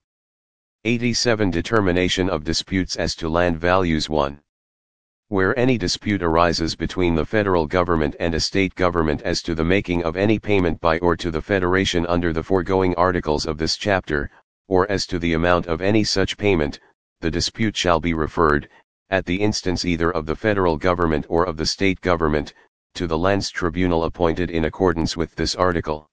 Speaker 1: 87 Determination of disputes as to land values 1. Where any dispute arises between the federal government and a state government as to the making of any payment by or to the Federation under the foregoing articles of this chapter, or as to the amount of any such payment, the dispute shall be referred, at the instance either of the federal government or of the state government, to the lands tribunal appointed in accordance with this article.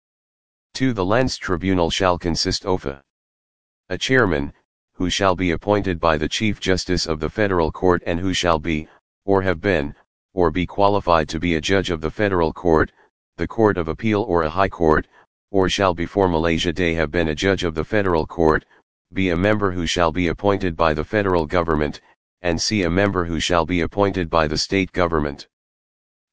Speaker 1: To the lands tribunal shall consist of A chairman, who shall be appointed by the Chief Justice of the Federal Court and who shall be, or have been, or be qualified to be a judge of the Federal Court, the Court of Appeal or a High Court, or shall before Malaysia Day have been a judge of the federal court, be a member who shall be appointed by the federal government, and see a member who shall be appointed by the state government.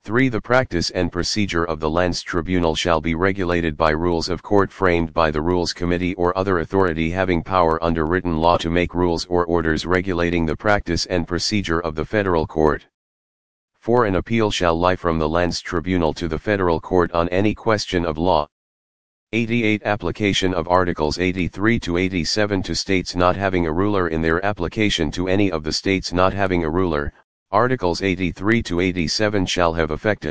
Speaker 1: 3. The practice and procedure of the lands tribunal shall be regulated by rules of court framed by the rules committee or other authority having power under written law to make rules or orders regulating the practice and procedure of the federal court. 4. An appeal shall lie from the lands tribunal to the federal court on any question of law, 88 Application of Articles 83 to 87 to states not having a ruler in their application to any of the states not having a ruler, Articles 83 to 87 shall have effect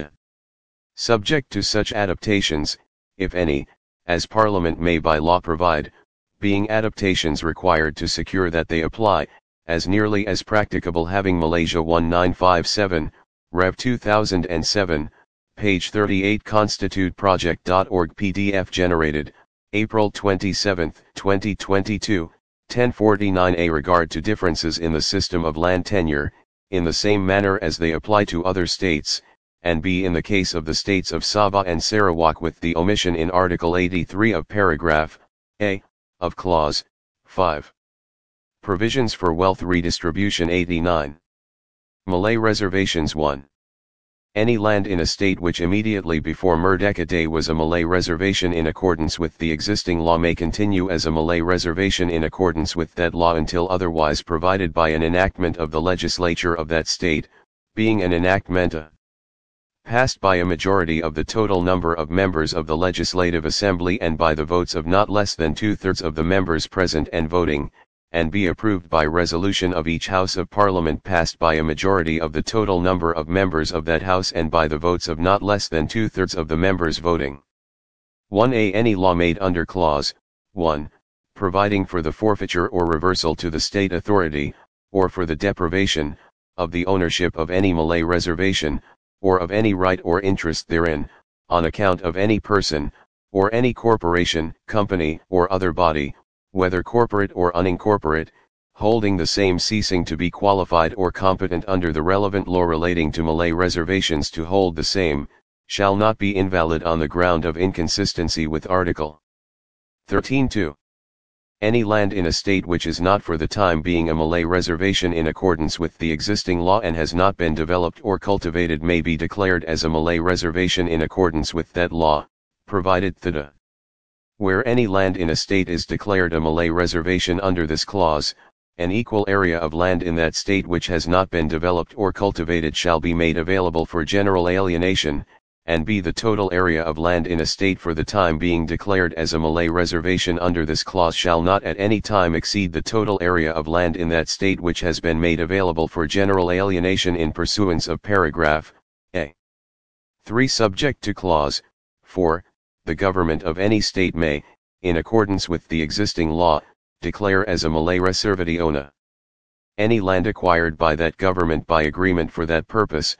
Speaker 1: subject to such adaptations, if any, as Parliament may by law provide, being adaptations required to secure that they apply, as nearly as practicable having Malaysia 1957, Rev 2007, Page 38 constituteproject.org PDF generated, April 27, 2022, 1049 A regard to differences in the system of land tenure, in the same manner as they apply to other states, and B in the case of the states of Sabah and Sarawak with the omission in Article 83 of paragraph A of clause 5. Provisions for wealth redistribution 89. Malay reservations 1. Any land in a state which immediately before Merdeka Day was a Malay reservation in accordance with the existing law may continue as a Malay reservation in accordance with that law until otherwise provided by an enactment of the legislature of that state, being an enactmenta uh, passed by a majority of the total number of members of the Legislative Assembly and by the votes of not less than two-thirds of the members present and voting, and be approved by resolution of each House of Parliament passed by a majority of the total number of members of that House and by the votes of not less than two-thirds of the members voting. 1a Any law made under Clause 1, providing for the forfeiture or reversal to the state authority, or for the deprivation, of the ownership of any Malay reservation, or of any right or interest therein, on account of any person, or any corporation, company, or other body, whether corporate or unincorporate, holding the same ceasing to be qualified or competent under the relevant law relating to Malay reservations to hold the same, shall not be invalid on the ground of inconsistency with Article 13.2. Any land in a state which is not for the time being a Malay reservation in accordance with the existing law and has not been developed or cultivated may be declared as a Malay reservation in accordance with that law, provided that a where any land in a state is declared a Malay reservation under this clause, an equal area of land in that state which has not been developed or cultivated shall be made available for general alienation, and be the total area of land in a state for the time being declared as a Malay reservation under this clause shall not at any time exceed the total area of land in that state which has been made available for general alienation in pursuance of paragraph A. 3 subject to clause 4 the government of any state may, in accordance with the existing law, declare as a Malay reservationa any land acquired by that government by agreement for that purpose,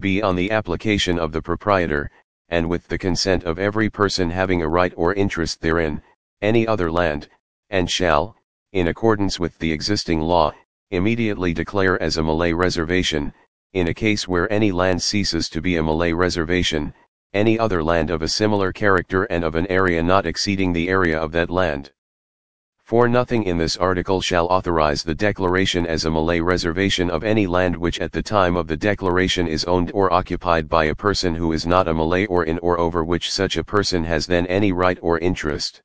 Speaker 1: Be on the application of the proprietor, and with the consent of every person having a right or interest therein, any other land, and shall, in accordance with the existing law, immediately declare as a Malay reservation, in a case where any land ceases to be a Malay reservation, any other land of a similar character and of an area not exceeding the area of that land. For nothing in this article shall authorize the declaration as a Malay reservation of any land which at the time of the declaration is owned or occupied by a person who is not a Malay or in or over which such a person has then any right or interest.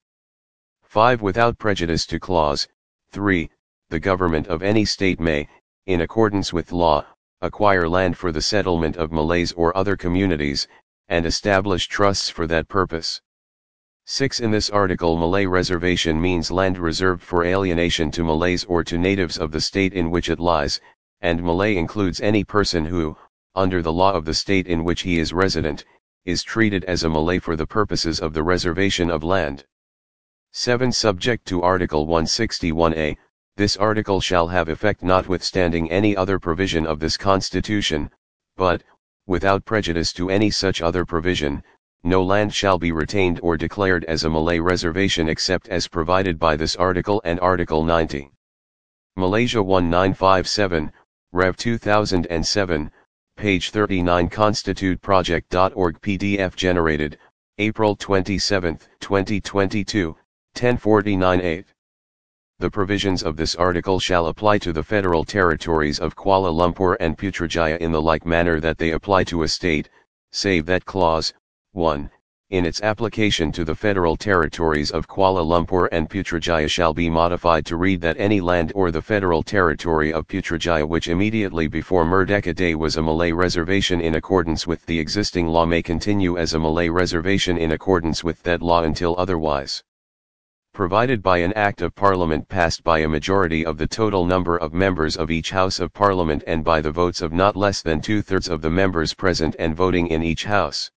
Speaker 1: 5. Without prejudice to clause 3. The government of any state may, in accordance with law, acquire land for the settlement of Malays or other communities, and establish trusts for that purpose. 6. In this article Malay reservation means land reserved for alienation to Malays or to natives of the state in which it lies, and Malay includes any person who, under the law of the state in which he is resident, is treated as a Malay for the purposes of the reservation of land. 7. Subject to Article 161a, this article shall have effect notwithstanding any other provision of this Constitution, but, without prejudice to any such other provision, no land shall be retained or declared as a Malay reservation except as provided by this article and Article 90. Malaysia 1957, Rev 2007, page 39 constituteproject.org PDF generated, April 27, 2022, 1049-8. The provisions of this article shall apply to the federal territories of Kuala Lumpur and Putrajaya in the like manner that they apply to a state, save that clause 1 in its application to the federal territories of Kuala Lumpur and Putrajaya shall be modified to read that any land or the federal territory of Putrajaya which immediately before Merdeka Day was a Malay reservation in accordance with the existing law may continue as a Malay reservation in accordance with that law until otherwise provided by an Act of Parliament passed by a majority of the total number of members of each House of Parliament and by the votes of not less than two-thirds of the members present and voting in each House.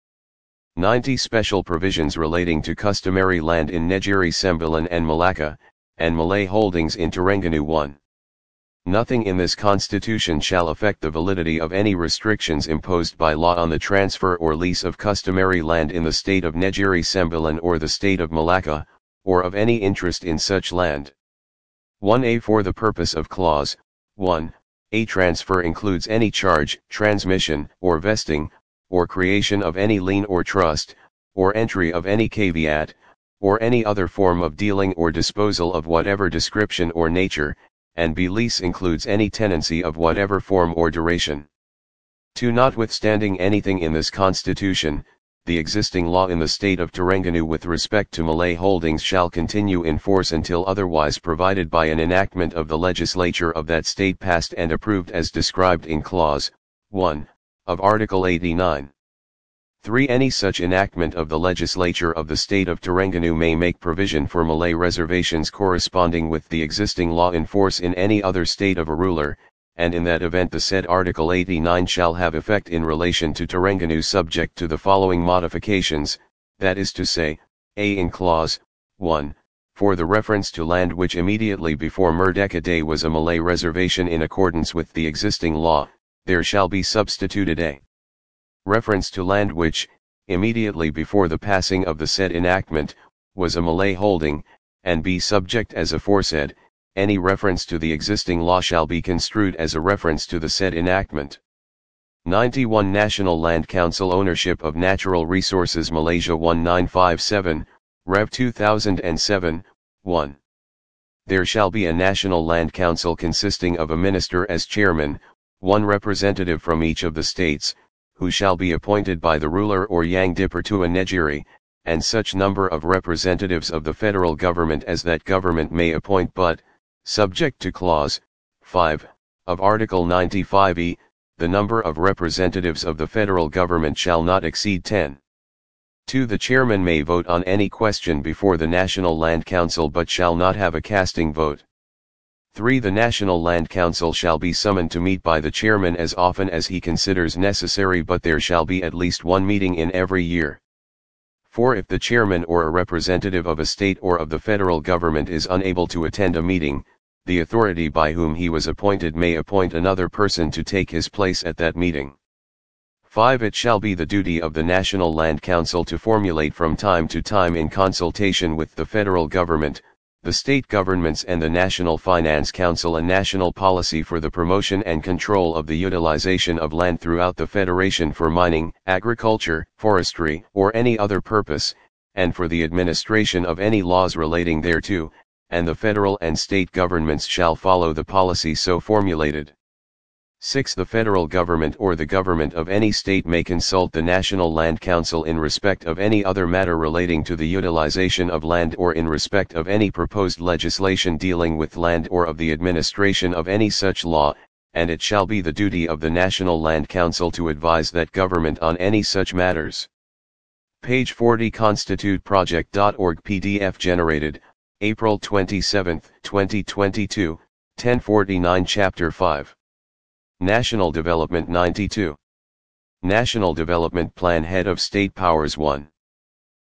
Speaker 1: 90 special provisions relating to customary land in Negeri Sembilan and Malacca, and Malay holdings in Terengganu 1. Nothing in this constitution shall affect the validity of any restrictions imposed by law on the transfer or lease of customary land in the state of Negeri Sembilan or the state of Malacca, or of any interest in such land. 1a For the purpose of clause 1, a transfer includes any charge, transmission, or vesting, or creation of any lien or trust, or entry of any caveat, or any other form of dealing or disposal of whatever description or nature, and b lease includes any tenancy of whatever form or duration. 2. Notwithstanding anything in this Constitution, the existing law in the state of Terengganu with respect to Malay holdings shall continue in force until otherwise provided by an enactment of the legislature of that state passed and approved as described in clause 1 of Article 89. 3. Any such enactment of the legislature of the state of Terengganu may make provision for Malay reservations corresponding with the existing law in force in any other state of a ruler, and in that event the said Article 89 shall have effect in relation to Terengganu, subject to the following modifications, that is to say, a in clause 1, for the reference to land which immediately before Merdeka Day was a Malay reservation in accordance with the existing law, there shall be substituted a reference to land which, immediately before the passing of the said enactment, was a Malay holding, and be subject as aforesaid, any reference to the existing law shall be construed as a reference to the said enactment. 91 National Land Council Ownership of Natural Resources Malaysia 1957, Rev 2007, 1. There shall be a National Land Council consisting of a minister as chairman, one representative from each of the states, who shall be appointed by the ruler or yang Dipertua to a negeri, and such number of representatives of the federal government as that government may appoint but, Subject to Clause 5 of Article 95e, the number of representatives of the federal government shall not exceed 10. 2. The chairman may vote on any question before the National Land Council but shall not have a casting vote. 3. The National Land Council shall be summoned to meet by the chairman as often as he considers necessary but there shall be at least one meeting in every year. 4. If the chairman or a representative of a state or of the federal government is unable to attend a meeting, the authority by whom he was appointed may appoint another person to take his place at that meeting. 5. It shall be the duty of the National Land Council to formulate from time to time in consultation with the federal government, the state governments and the National Finance Council a national policy for the promotion and control of the utilization of land throughout the Federation for mining, agriculture, forestry, or any other purpose, and for the administration of any laws relating thereto, and the federal and state governments shall follow the policy so formulated. 6. The federal government or the government of any state may consult the National Land Council in respect of any other matter relating to the utilization of land or in respect of any proposed legislation dealing with land or of the administration of any such law, and it shall be the duty of the National Land Council to advise that government on any such matters. Page 40 Constitute PDF generated April 27, 2022, 1049 Chapter 5. National Development 92. National Development Plan Head of State Powers 1.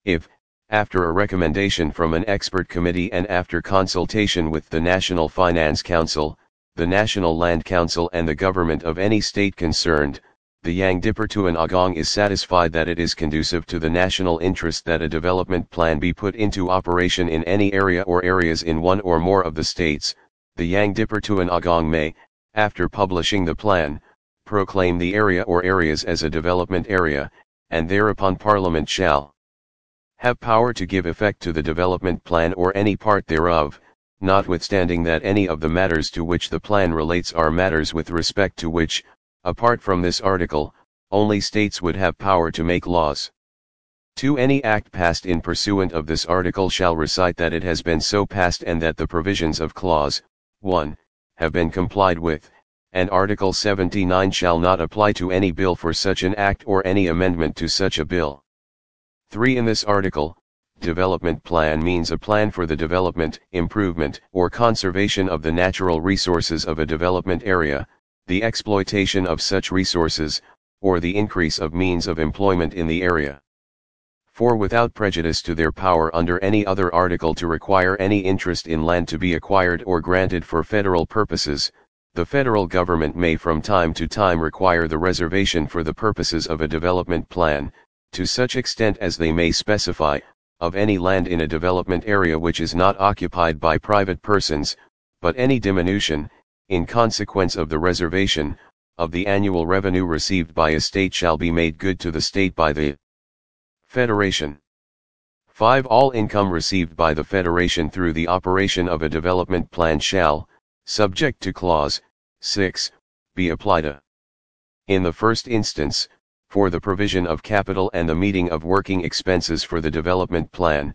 Speaker 1: If, after a recommendation from an expert committee and after consultation with the National Finance Council, the National Land Council and the government of any state concerned, the Yang Dipertuan Agong is satisfied that it is conducive to the national interest that a development plan be put into operation in any area or areas in one or more of the states, the Yang Dipertuan Agong may, after publishing the plan, proclaim the area or areas as a development area, and thereupon Parliament shall have power to give effect to the development plan or any part thereof, notwithstanding that any of the matters to which the plan relates are matters with respect to which, apart from this article, only states would have power to make laws. 2. Any act passed in pursuant of this article shall recite that it has been so passed and that the provisions of clause 1 have been complied with, and Article 79 shall not apply to any bill for such an act or any amendment to such a bill. 3. In this article, development plan means a plan for the development, improvement, or conservation of the natural resources of a development area, the exploitation of such resources, or the increase of means of employment in the area. For without prejudice to their power under any other article to require any interest in land to be acquired or granted for federal purposes, the federal government may from time to time require the reservation for the purposes of a development plan, to such extent as they may specify, of any land in a development area which is not occupied by private persons, but any diminution, in consequence of the reservation, of the annual revenue received by a state shall be made good to the state by the Federation. 5. All income received by the Federation through the operation of a development plan shall, subject to clause 6, be applied in the first instance, for the provision of capital and the meeting of working expenses for the development plan,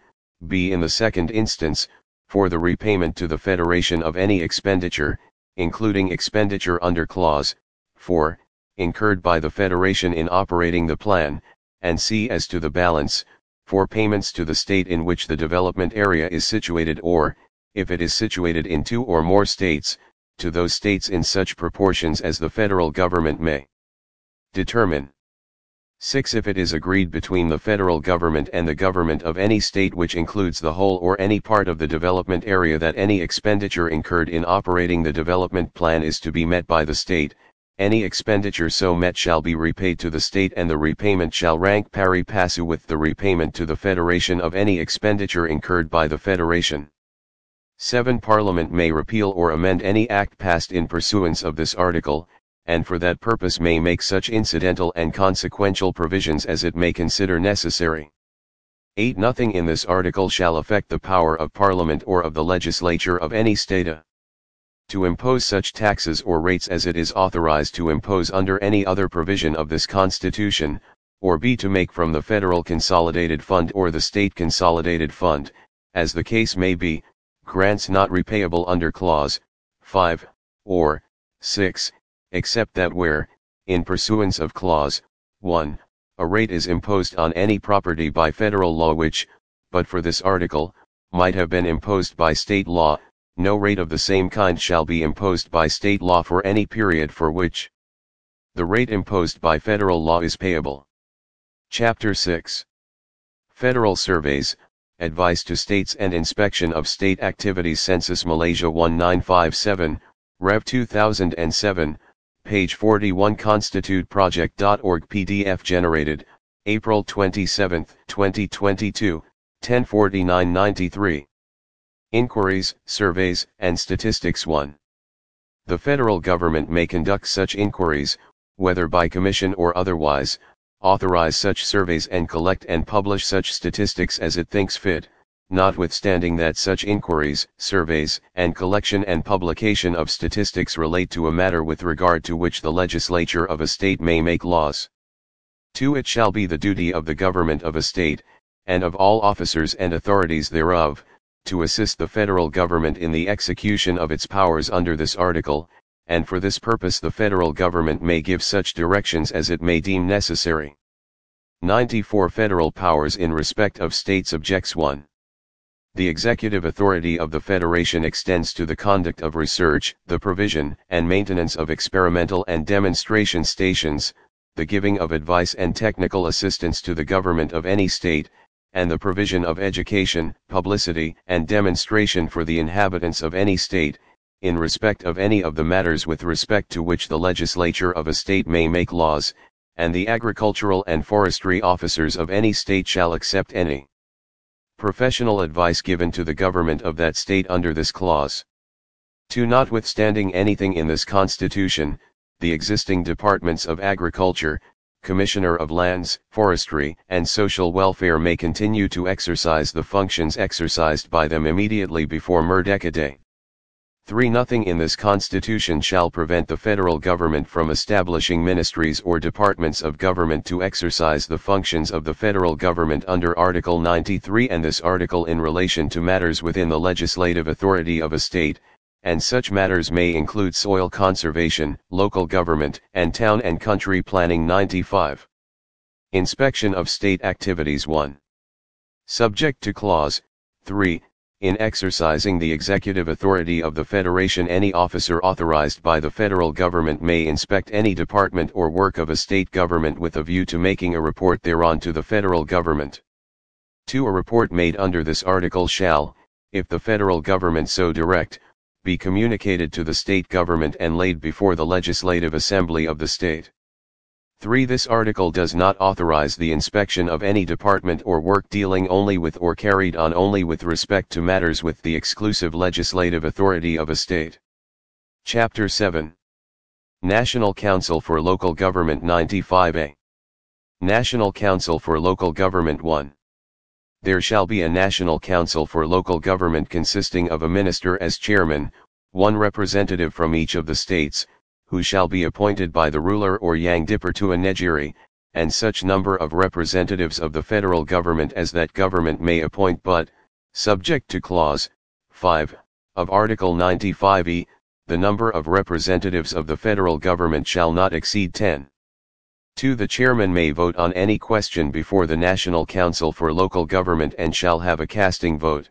Speaker 1: b. in the second instance, for the repayment to the Federation of any expenditure, including expenditure under Clause 4, incurred by the Federation in operating the plan, and c. as to the balance, for payments to the state in which the development area is situated or, if it is situated in two or more states, to those states in such proportions as the federal government may determine. 6. If it is agreed between the federal government and the government of any state which includes the whole or any part of the development area that any expenditure incurred in operating the development plan is to be met by the state, any expenditure so met shall be repaid to the state and the repayment shall rank pari passu with the repayment to the federation of any expenditure incurred by the federation. 7. Parliament may repeal or amend any act passed in pursuance of this article, and for that purpose may make such incidental and consequential provisions as it may consider necessary. 8. Nothing in this article shall affect the power of Parliament or of the legislature of any state to impose such taxes or rates as it is authorized to impose under any other provision of this Constitution, or b. to make from the Federal Consolidated Fund or the State Consolidated Fund, as the case may be, grants not repayable under Clause 5, or 6, except that where, in pursuance of Clause 1, a rate is imposed on any property by federal law which, but for this article, might have been imposed by state law, no rate of the same kind shall be imposed by state law for any period for which the rate imposed by federal law is payable. Chapter 6 Federal Surveys, Advice to States and Inspection of State Activities Census Malaysia 1957, Rev 2007, Page 41 constituteproject.org PDF generated, April 27, 2022, 10:49:93. Inquiries, Surveys, and Statistics 1. The federal government may conduct such inquiries, whether by commission or otherwise, authorize such surveys and collect and publish such statistics as it thinks fit, notwithstanding that such inquiries, surveys, and collection and publication of statistics relate to a matter with regard to which the legislature of a state may make laws. 2. It shall be the duty of the government of a state, and of all officers and authorities thereof, to assist the federal government in the execution of its powers under this article, and for this purpose the federal government may give such directions as it may deem necessary. 94 Federal Powers in Respect of State Subjects 1. The executive authority of the Federation extends to the conduct of research, the provision and maintenance of experimental and demonstration stations, the giving of advice and technical assistance to the government of any state, and the provision of education, publicity, and demonstration for the inhabitants of any state, in respect of any of the matters with respect to which the legislature of a state may make laws, and the agricultural and forestry officers of any state shall accept any professional advice given to the government of that state under this clause. 2. Notwithstanding anything in this Constitution, the existing departments of Agriculture, Commissioner of Lands, Forestry, and Social Welfare may continue to exercise the functions exercised by them immediately before Merdeka Day. 3. Nothing in this Constitution shall prevent the federal government from establishing ministries or departments of government to exercise the functions of the federal government under Article 93 and this article in relation to matters within the legislative authority of a state, and such matters may include soil conservation, local government, and town and country planning. 95. Inspection of state activities 1. Subject to Clause 3, in exercising the executive authority of the Federation, any officer authorized by the federal government may inspect any department or work of a state government with a view to making a report thereon to the federal government. 2. A report made under this article shall, if the federal government so direct, be communicated to the state government and laid before the legislative assembly of the state. 3. This article does not authorize the inspection of any department or work dealing only with or carried on only with respect to matters with the exclusive legislative authority of a state. Chapter 7 National Council for Local Government 95A National Council for Local Government 1 there shall be a national council for local government consisting of a minister as chairman, one representative from each of the states, who shall be appointed by the ruler or Yang Dipertua Negeri, and such number of representatives of the federal government as that government may appoint but, subject to clause 5 of Article 95e, the number of representatives of the federal government shall not exceed 10. 2. The chairman may vote on any question before the National Council for Local Government and shall have a casting vote.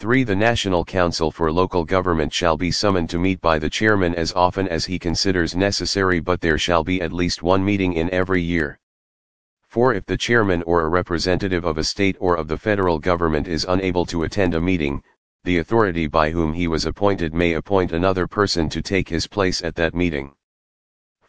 Speaker 1: 3. The National Council for Local Government shall be summoned to meet by the chairman as often as he considers necessary but there shall be at least one meeting in every year. 4. If the chairman or a representative of a state or of the federal government is unable to attend a meeting, the authority by whom he was appointed may appoint another person to take his place at that meeting.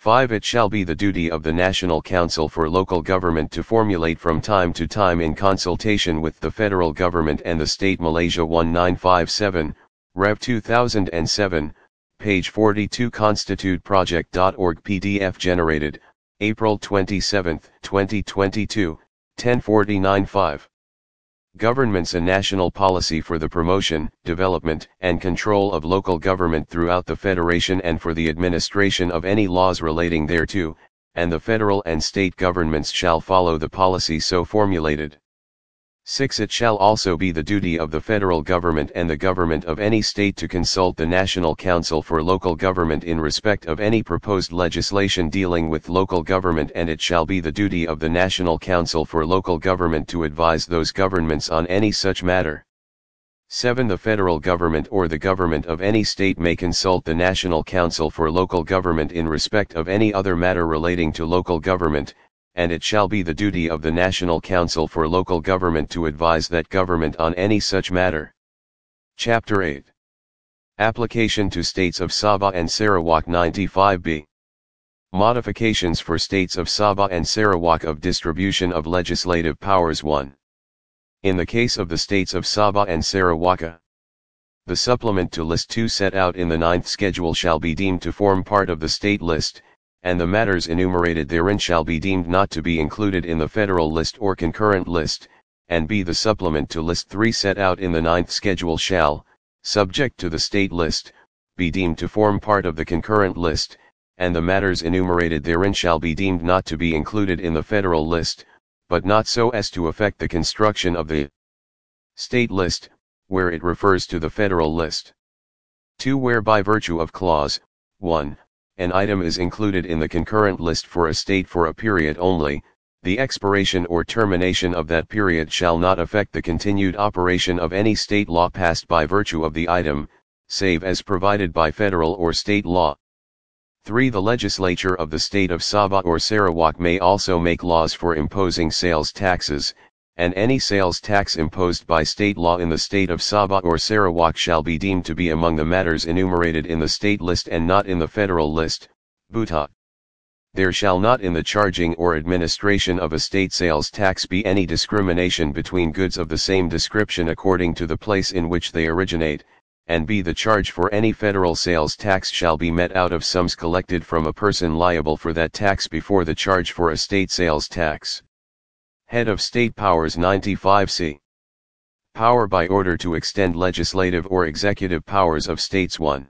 Speaker 1: 5. It shall be the duty of the National Council for Local Government to formulate from time to time in consultation with the federal government and the state Malaysia 1957, Rev 2007, page 42 constituteproject.org PDF generated, April 27, 2022, 10495. Governments a national policy for the promotion, development, and control of local government throughout the Federation and for the administration of any laws relating thereto, and the federal and state governments shall follow the policy so formulated. 6. It shall also be the duty of the federal government and the government of any state to consult the National Council for Local Government in respect of any proposed legislation dealing with local government and it shall be the duty of the National Council for Local Government to advise those governments on any such matter. 7. The federal government or the government of any state may consult the National Council for Local Government in respect of any other matter relating to local government, and it shall be the duty of the National Council for Local Government to advise that government on any such matter. Chapter 8 Application to States of Sabah and Sarawak 95b Modifications for States of Sabah and Sarawak of Distribution of Legislative Powers 1 In the case of the States of Sabah and Sarawak, the supplement to List 2 set out in the ninth schedule shall be deemed to form part of the state list, and the matters enumerated therein shall be deemed not to be included in the federal list or concurrent list, and be the supplement to List 3 set out in the ninth schedule shall, subject to the state list, be deemed to form part of the concurrent list, and the matters enumerated therein shall be deemed not to be included in the federal list, but not so as to affect the construction of the state list, where it refers to the federal list. 2. Where by virtue of clause 1, an item is included in the concurrent list for a state for a period only, the expiration or termination of that period shall not affect the continued operation of any state law passed by virtue of the item, save as provided by federal or state law. 3. The legislature of the state of Sabah or Sarawak may also make laws for imposing sales taxes, and any sales tax imposed by state law in the state of Sabah or Sarawak shall be deemed to be among the matters enumerated in the state list and not in the federal list, Bhutta. There shall not in the charging or administration of a state sales tax be any discrimination between goods of the same description according to the place in which they originate, and be The charge for any federal sales tax shall be met out of sums collected from a person liable for that tax before the charge for a state sales tax. Head of State Powers 95C. Power by order to extend legislative or executive powers of states 1.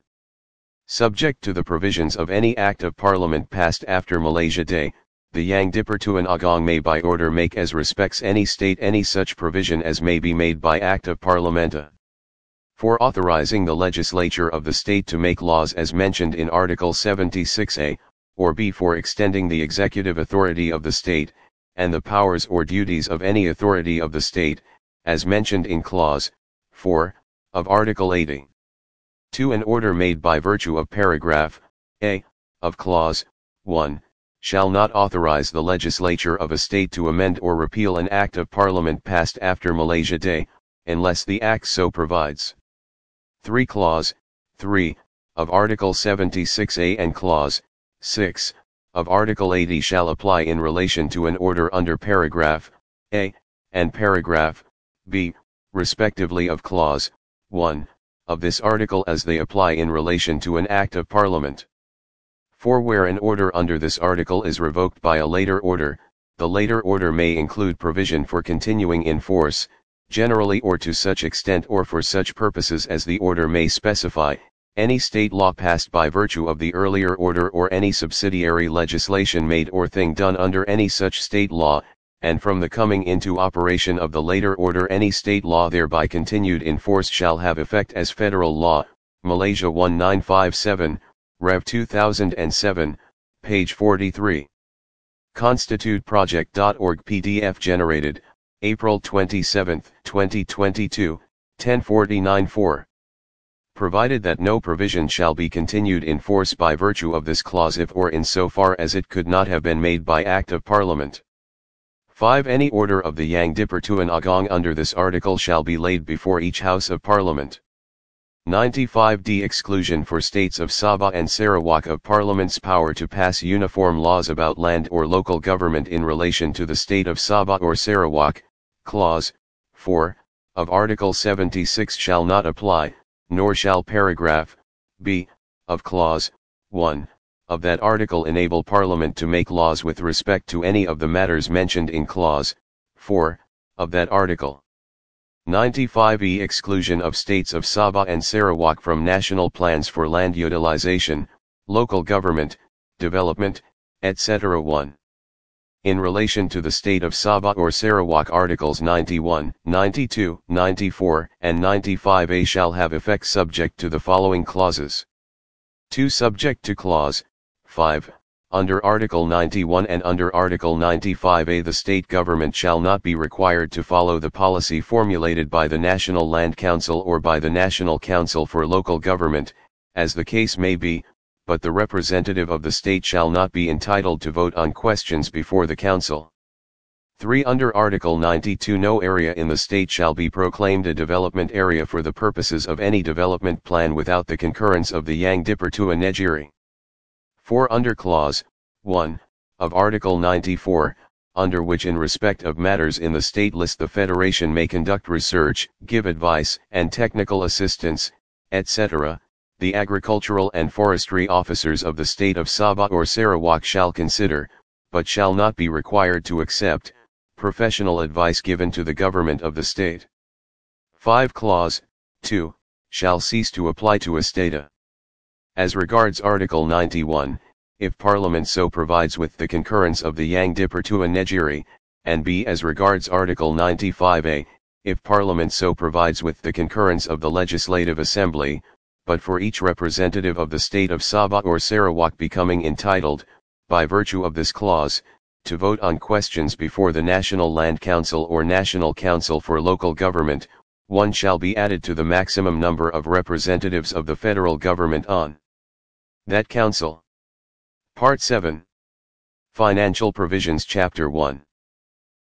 Speaker 1: Subject to the provisions of any act of parliament passed after Malaysia Day, the Yang Dipertuan Agong may by order make as respects any state any such provision as may be made by Act of Parliament For authorizing the legislature of the state to make laws as mentioned in Article 76A, or B for extending the executive authority of the state, and the powers or duties of any authority of the state, as mentioned in clause 4 of Article 80. To an order made by virtue of paragraph a of clause 1 shall not authorize the legislature of a state to amend or repeal an act of parliament passed after Malaysia Day, unless the act so provides. 3 clause 3 of Article 76A and clause 6 of Article 80 shall apply in relation to an order under paragraph A and paragraph B, respectively of clause 1 of this article as they apply in relation to an act of Parliament. For where an order under this article is revoked by a later order, the later order may include provision for continuing in force, generally or to such extent or for such purposes as the order may specify, any state law passed by virtue of the earlier order or any subsidiary legislation made or thing done under any such state law, and from the coming into operation of the later order any state law thereby continued in force shall have effect as federal law. Malaysia 1957, Rev 2007, page 43. ConstituteProject.org PDF generated, April 27, 2022, 10494 provided that no provision shall be continued in force by virtue of this clause if or in so far as it could not have been made by Act of Parliament. 5. Any order of the Yang Dipertuan Agong under this article shall be laid before each House of Parliament. 95d Exclusion for states of Sabah and Sarawak of Parliament's power to pass uniform laws about land or local government in relation to the state of Sabah or Sarawak, Clause 4 of Article 76 shall not apply, nor shall paragraph b of clause 1 of that article enable Parliament to make laws with respect to any of the matters mentioned in clause 4 of that article. 95e Exclusion of states of Sabah and Sarawak from national plans for land utilization, local government, development, etc. 1 in relation to the state of Sabah or Sarawak Articles 91, 92, 94, and 95a shall have effect subject to the following clauses. 2. Subject to Clause 5. Under Article 91 and under Article 95a the state government shall not be required to follow the policy formulated by the National Land Council or by the National Council for Local Government, as the case may be, but the representative of the state shall not be entitled to vote on questions before the council. 3. Under Article 92 no area in the state shall be proclaimed a development area for the purposes of any development plan without the concurrence of the Yang a Negeri. 4. Under Clause 1 of Article 94, under which in respect of matters in the state list the Federation may conduct research, give advice and technical assistance, etc., the agricultural and forestry officers of the state of Sabah or Sarawak shall consider, but shall not be required to accept, professional advice given to the government of the state. 5 Clause 2 shall cease to apply to a state, As regards Article 91, if Parliament so provides with the concurrence of the Yang Dipertua Negeri, and b. As regards Article 95a, if Parliament so provides with the concurrence of the Legislative Assembly, but for each representative of the state of Sabah or Sarawak becoming entitled, by virtue of this clause, to vote on questions before the National Land Council or National Council for Local Government, one shall be added to the maximum number of representatives of the federal government on that council. Part 7 Financial Provisions Chapter 1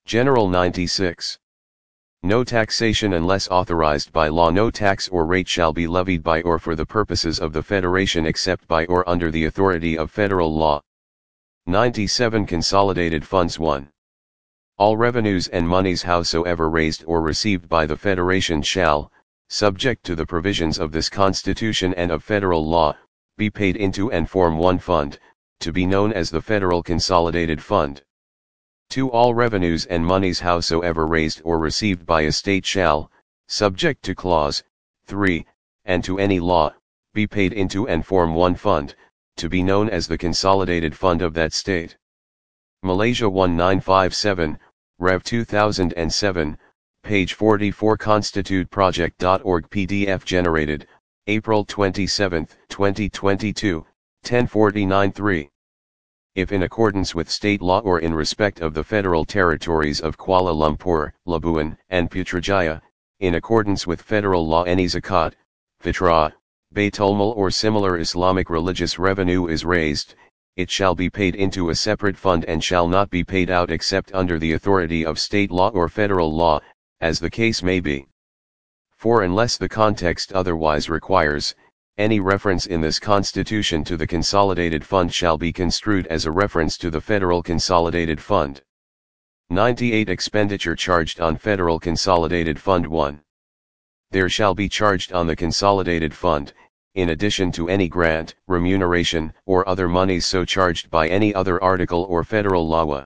Speaker 1: General 96 no taxation unless authorized by law no tax or rate shall be levied by or for the purposes of the Federation except by or under the authority of federal law. 97 Consolidated Funds 1. All revenues and moneys howsoever raised or received by the Federation shall, subject to the provisions of this Constitution and of federal law, be paid into and form one fund, to be known as the Federal Consolidated Fund. 2. All revenues and moneys howsoever raised or received by a state shall, subject to clause 3, and to any law, be paid into and form one fund, to be known as the consolidated fund of that state. Malaysia 1957, Rev 2007, page 44 constituteproject.org PDF generated, April 27, 2022, 1049 if in accordance with state law or in respect of the federal territories of Kuala Lumpur, Labuan, and Putrajaya, in accordance with federal law any zakat, fitrah, Baitulmal or similar Islamic religious revenue is raised, it shall be paid into a separate fund and shall not be paid out except under the authority of state law or federal law, as the case may be. For unless the context otherwise requires, any reference in this Constitution to the Consolidated Fund shall be construed as a reference to the Federal Consolidated Fund. 98 Expenditure charged on Federal Consolidated Fund 1. There shall be charged on the Consolidated Fund, in addition to any grant, remuneration, or other money so charged by any other article or federal law.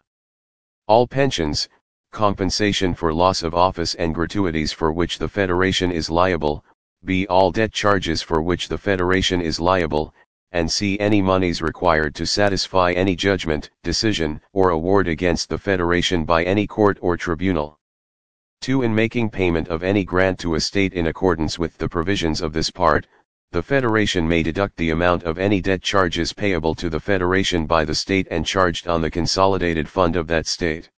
Speaker 1: All pensions, compensation for loss of office and gratuities for which the Federation is liable, b. All debt charges for which the Federation is liable, and c. Any moneys required to satisfy any judgment, decision, or award against the Federation by any court or tribunal. 2. In making payment of any grant to a state in accordance with the provisions of this part, the Federation may deduct the amount of any debt charges payable to the Federation by the state and charged on the consolidated fund of that state.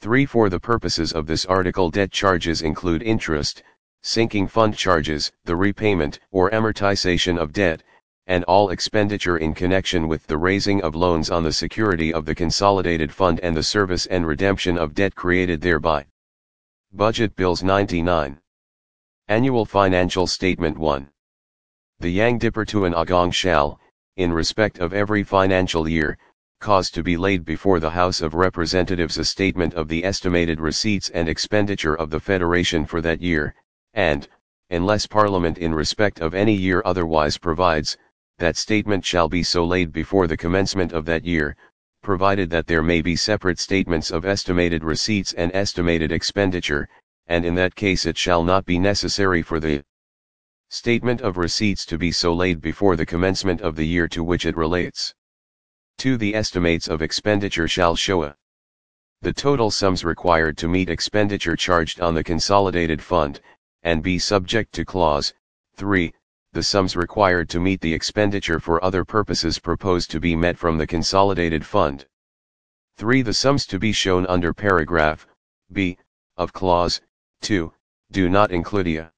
Speaker 1: 3. For the purposes of this article debt charges include interest, sinking fund charges, the repayment or amortization of debt, and all expenditure in connection with the raising of loans on the security of the consolidated fund and the service and redemption of debt created thereby. Budget Bills 99 Annual Financial Statement 1 The Yang Dipertuan Agong shall, in respect of every financial year, cause to be laid before the House of Representatives a statement of the estimated receipts and expenditure of the Federation for that year, and, unless Parliament in respect of any year otherwise provides, that statement shall be so laid before the commencement of that year, provided that there may be separate statements of estimated receipts and estimated expenditure, and in that case it shall not be necessary for the statement of receipts to be so laid before the commencement of the year to which it relates. 2. The estimates of expenditure shall show a the total sums required to meet expenditure charged on the consolidated fund, and be subject to clause 3, the sums required to meet the expenditure for other purposes proposed to be met from the consolidated fund. 3. The sums to be shown under paragraph b of clause 2 do not include a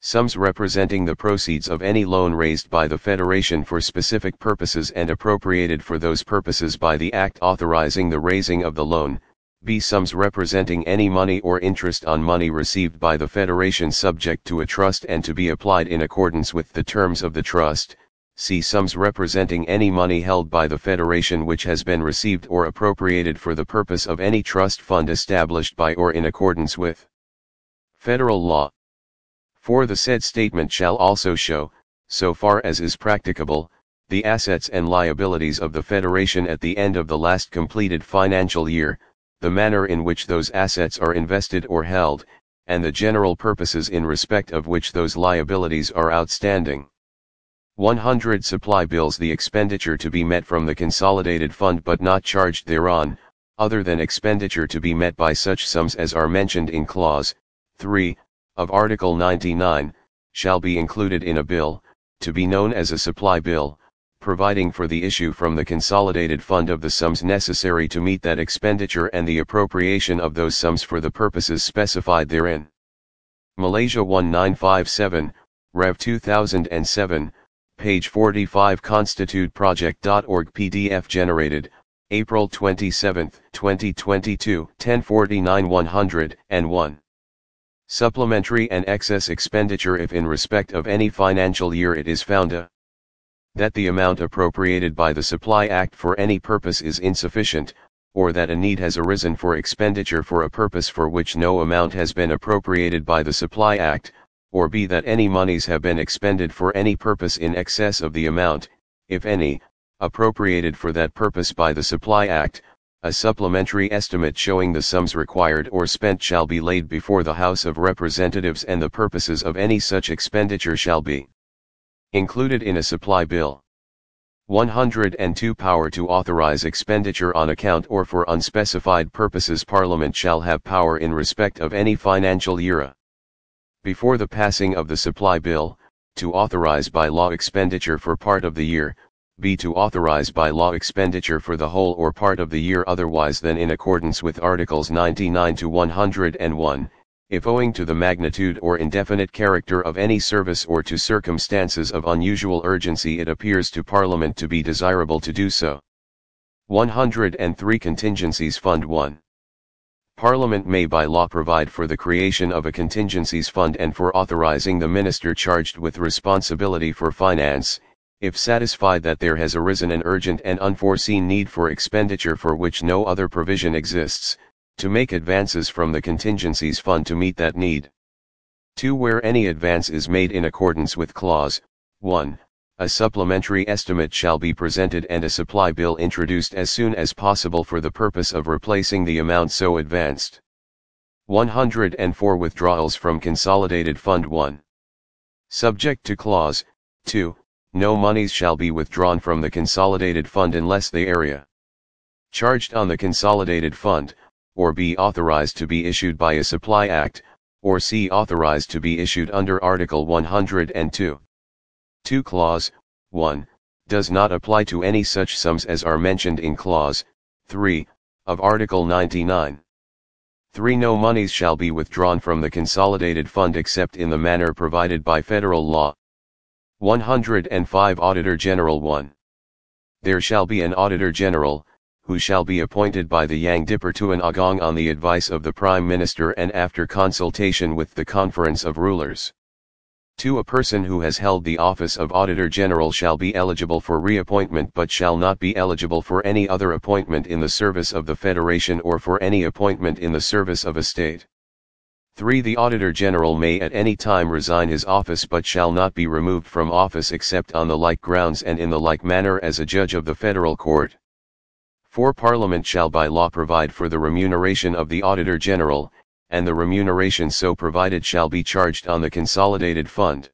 Speaker 1: sums representing the proceeds of any loan raised by the Federation for specific purposes and appropriated for those purposes by the act authorizing the raising of the loan, b. Sums representing any money or interest on money received by the Federation subject to a trust and to be applied in accordance with the terms of the trust, c. Sums representing any money held by the Federation which has been received or appropriated for the purpose of any trust fund established by or in accordance with federal law. For the said statement shall also show, so far as is practicable, the assets and liabilities of the Federation at the end of the last completed financial year, the manner in which those assets are invested or held, and the general purposes in respect of which those liabilities are outstanding. 100 Supply bills the expenditure to be met from the consolidated fund but not charged thereon, other than expenditure to be met by such sums as are mentioned in clause 3 of Article 99, shall be included in a bill, to be known as a supply bill, providing for the issue from the consolidated fund of the sums necessary to meet that expenditure and the appropriation of those sums for the purposes specified therein. Malaysia 1957, Rev 2007, page 45 constituteproject.org PDF generated, April 27, 2022, 1049 one Supplementary and excess expenditure if in respect of any financial year it is found a that the amount appropriated by the Supply Act for any purpose is insufficient, or that a need has arisen for expenditure for a purpose for which no amount has been appropriated by the Supply Act, or b. that any moneys have been expended for any purpose in excess of the amount, if any, appropriated for that purpose by the Supply Act, a supplementary estimate showing the sums required or spent shall be laid before the House of Representatives and the purposes of any such expenditure shall be Included in a supply bill. 102 Power to authorize expenditure on account or for unspecified purposes Parliament shall have power in respect of any financial year. Before the passing of the supply bill, to authorize by law expenditure for part of the year, b. to authorize by law expenditure for the whole or part of the year otherwise than in accordance with Articles 99 to 101, if owing to the magnitude or indefinite character of any service or to circumstances of unusual urgency it appears to Parliament to be desirable to do so. 103 Contingencies Fund 1. Parliament may by law provide for the creation of a contingencies fund and for authorizing the minister charged with responsibility for finance, if satisfied that there has arisen an urgent and unforeseen need for expenditure for which no other provision exists, to make advances from the contingencies fund to meet that need. 2. Where any advance is made in accordance with clause 1, a supplementary estimate shall be presented and a supply bill introduced as soon as possible for the purpose of replacing the amount so advanced. 104 Withdrawals from Consolidated Fund 1. Subject to Clause 2, no monies shall be withdrawn from the Consolidated Fund unless the area charged on the Consolidated Fund or B. Authorized to be issued by a Supply Act, or C. Authorized to be issued under Article 102. 2 Clause 1 does not apply to any such sums as are mentioned in Clause 3 of Article 99. 3. No moneys shall be withdrawn from the consolidated fund except in the manner provided by federal law. 105 Auditor General 1. There shall be an Auditor General, who shall be appointed by the Yang Dipertuan Agong on the advice of the Prime Minister and after consultation with the Conference of Rulers. 2. A person who has held the office of Auditor General shall be eligible for reappointment but shall not be eligible for any other appointment in the service of the Federation or for any appointment in the service of a state. 3. The Auditor General may at any time resign his office but shall not be removed from office except on the like grounds and in the like manner as a judge of the federal court. For Parliament shall by law provide for the remuneration of the Auditor General, and the remuneration so provided shall be charged on the Consolidated Fund.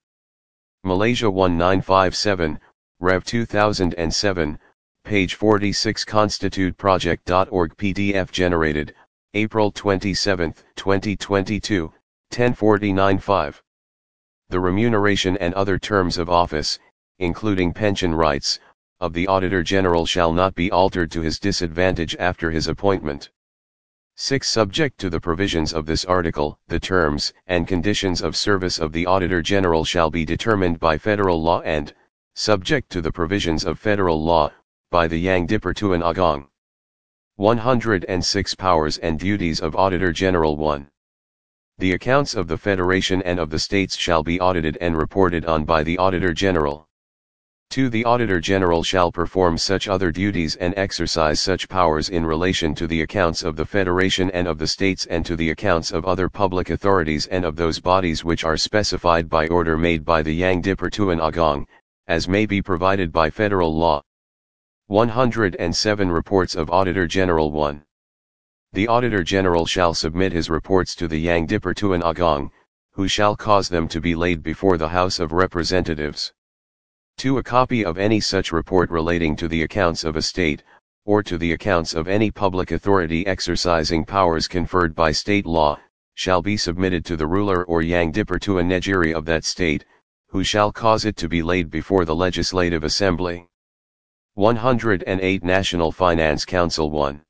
Speaker 1: Malaysia 1957, Rev 2007, page 46 constituteproject.org PDF generated, April 27, 2022, 10495. The remuneration and other terms of office, including pension rights, of the Auditor General shall not be altered to his disadvantage after his appointment. 6. Subject to the provisions of this article, the terms and conditions of service of the Auditor General shall be determined by federal law and, subject to the provisions of federal law, by the Yang Dipertuan Agong. 106 Powers and Duties of Auditor General 1. The accounts of the Federation and of the States shall be audited and reported on by the Auditor General. 2. The Auditor General shall perform such other duties and exercise such powers in relation to the accounts of the Federation and of the States and to the accounts of other public authorities and of those bodies which are specified by order made by the Yang Dipertuan Agong, as may be provided by federal law. 107 Reports of Auditor General 1. The Auditor General shall submit his reports to the Yang Dipertuan Agong, who shall cause them to be laid before the House of Representatives. 2. A copy of any such report relating to the accounts of a state, or to the accounts of any public authority exercising powers conferred by state law, shall be submitted to the ruler or Yang Dipertua Negeri of that state, who shall cause it to be laid before the Legislative Assembly. 108 National Finance Council 1.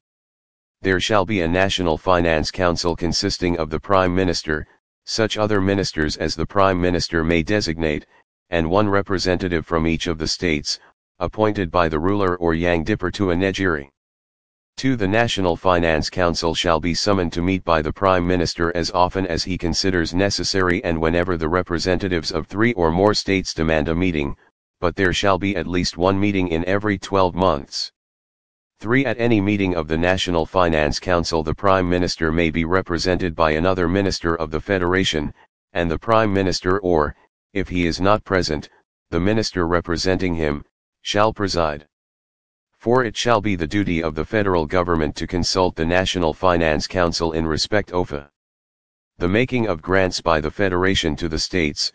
Speaker 1: There shall be a National Finance Council consisting of the Prime Minister, such other ministers as the Prime Minister may designate, and one representative from each of the states, appointed by the ruler or Yang Dipertua Negeri. 2. The National Finance Council shall be summoned to meet by the Prime Minister as often as he considers necessary and whenever the representatives of three or more states demand a meeting, but there shall be at least one meeting in every 12 months. 3. At any meeting of the National Finance Council the Prime Minister may be represented by another Minister of the Federation, and the Prime Minister or, if he is not present, the minister representing him, shall preside. For it shall be the duty of the federal government to consult the National Finance Council in respect OFA. The making of grants by the federation to the states,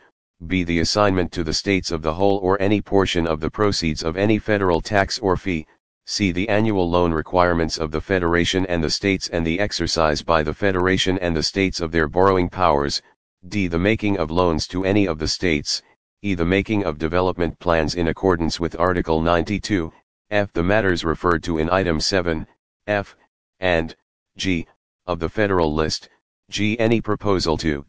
Speaker 1: be the assignment to the states of the whole or any portion of the proceeds of any federal tax or fee, see the annual loan requirements of the federation and the states and the exercise by the federation and the states of their borrowing powers, d. The making of loans to any of the states, e. The making of development plans in accordance with Article 92, f. The matters referred to in Item 7, f, and, g, of the Federal List, g. Any proposal to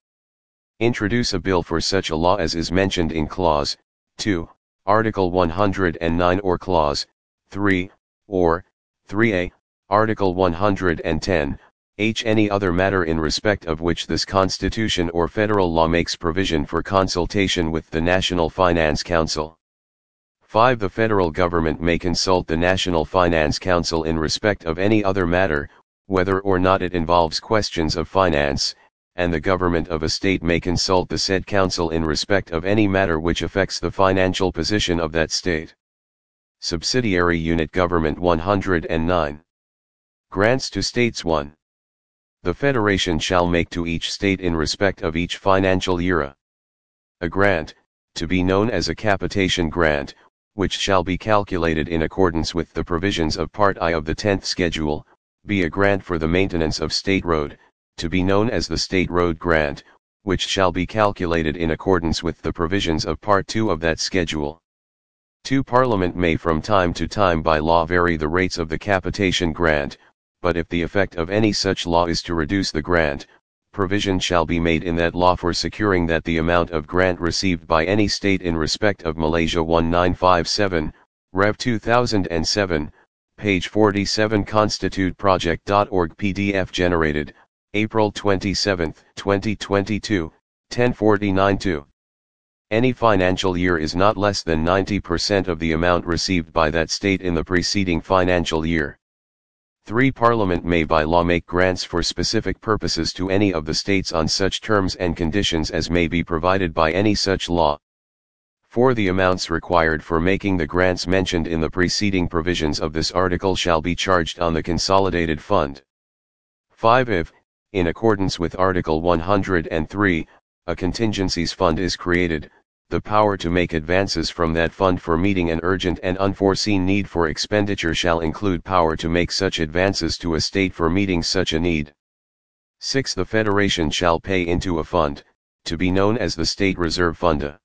Speaker 1: introduce a bill for such a law as is mentioned in Clause 2, Article 109 or Clause 3, or 3a, Article 110, h. Any other matter in respect of which this Constitution or federal law makes provision for consultation with the National Finance Council. 5. The federal government may consult the National Finance Council in respect of any other matter, whether or not it involves questions of finance, and the government of a state may consult the said council in respect of any matter which affects the financial position of that state. Subsidiary Unit Government 109 Grants to States 1 the Federation shall make to each state in respect of each financial year a grant, to be known as a capitation grant, which shall be calculated in accordance with the provisions of Part I of the 10th Schedule, be a grant for the maintenance of state road, to be known as the state road grant, which shall be calculated in accordance with the provisions of Part II of that schedule. 2. Parliament may from time to time by law vary the rates of the capitation grant, but if the effect of any such law is to reduce the grant, provision shall be made in that law for securing that the amount of grant received by any state in respect of Malaysia 1957, Rev 2007, page 47 constituteproject.org PDF generated, April 27, 2022, 1049-2. Any financial year is not less than 90% of the amount received by that state in the preceding financial year. 3. Parliament may by law make grants for specific purposes to any of the states on such terms and conditions as may be provided by any such law. 4. The amounts required for making the grants mentioned in the preceding provisions of this article shall be charged on the Consolidated Fund. 5. If, in accordance with Article 103, a contingencies fund is created, the power to make advances from that fund for meeting an urgent and unforeseen need for expenditure shall include power to make such advances to a state for meeting such a need. 6. The Federation shall pay into a fund, to be known as the State Reserve Funda.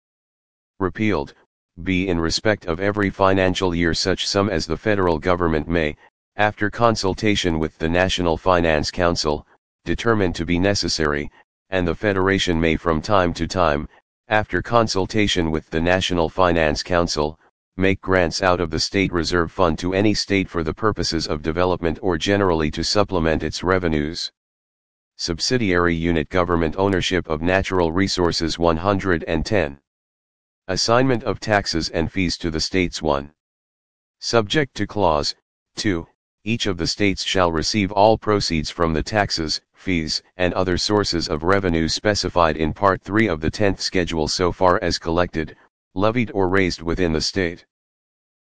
Speaker 1: Repealed, b. In respect of every financial year such sum as the federal government may, after consultation with the National Finance Council, determine to be necessary, and the Federation may from time to time, after consultation with the National Finance Council, make grants out of the State Reserve Fund to any state for the purposes of development or generally to supplement its revenues. Subsidiary Unit Government Ownership of Natural Resources 110. Assignment of taxes and fees to the states 1. Subject to Clause 2, each of the states shall receive all proceeds from the taxes, fees, and other sources of revenue specified in Part 3 of the 10th Schedule so far as collected, levied or raised within the state.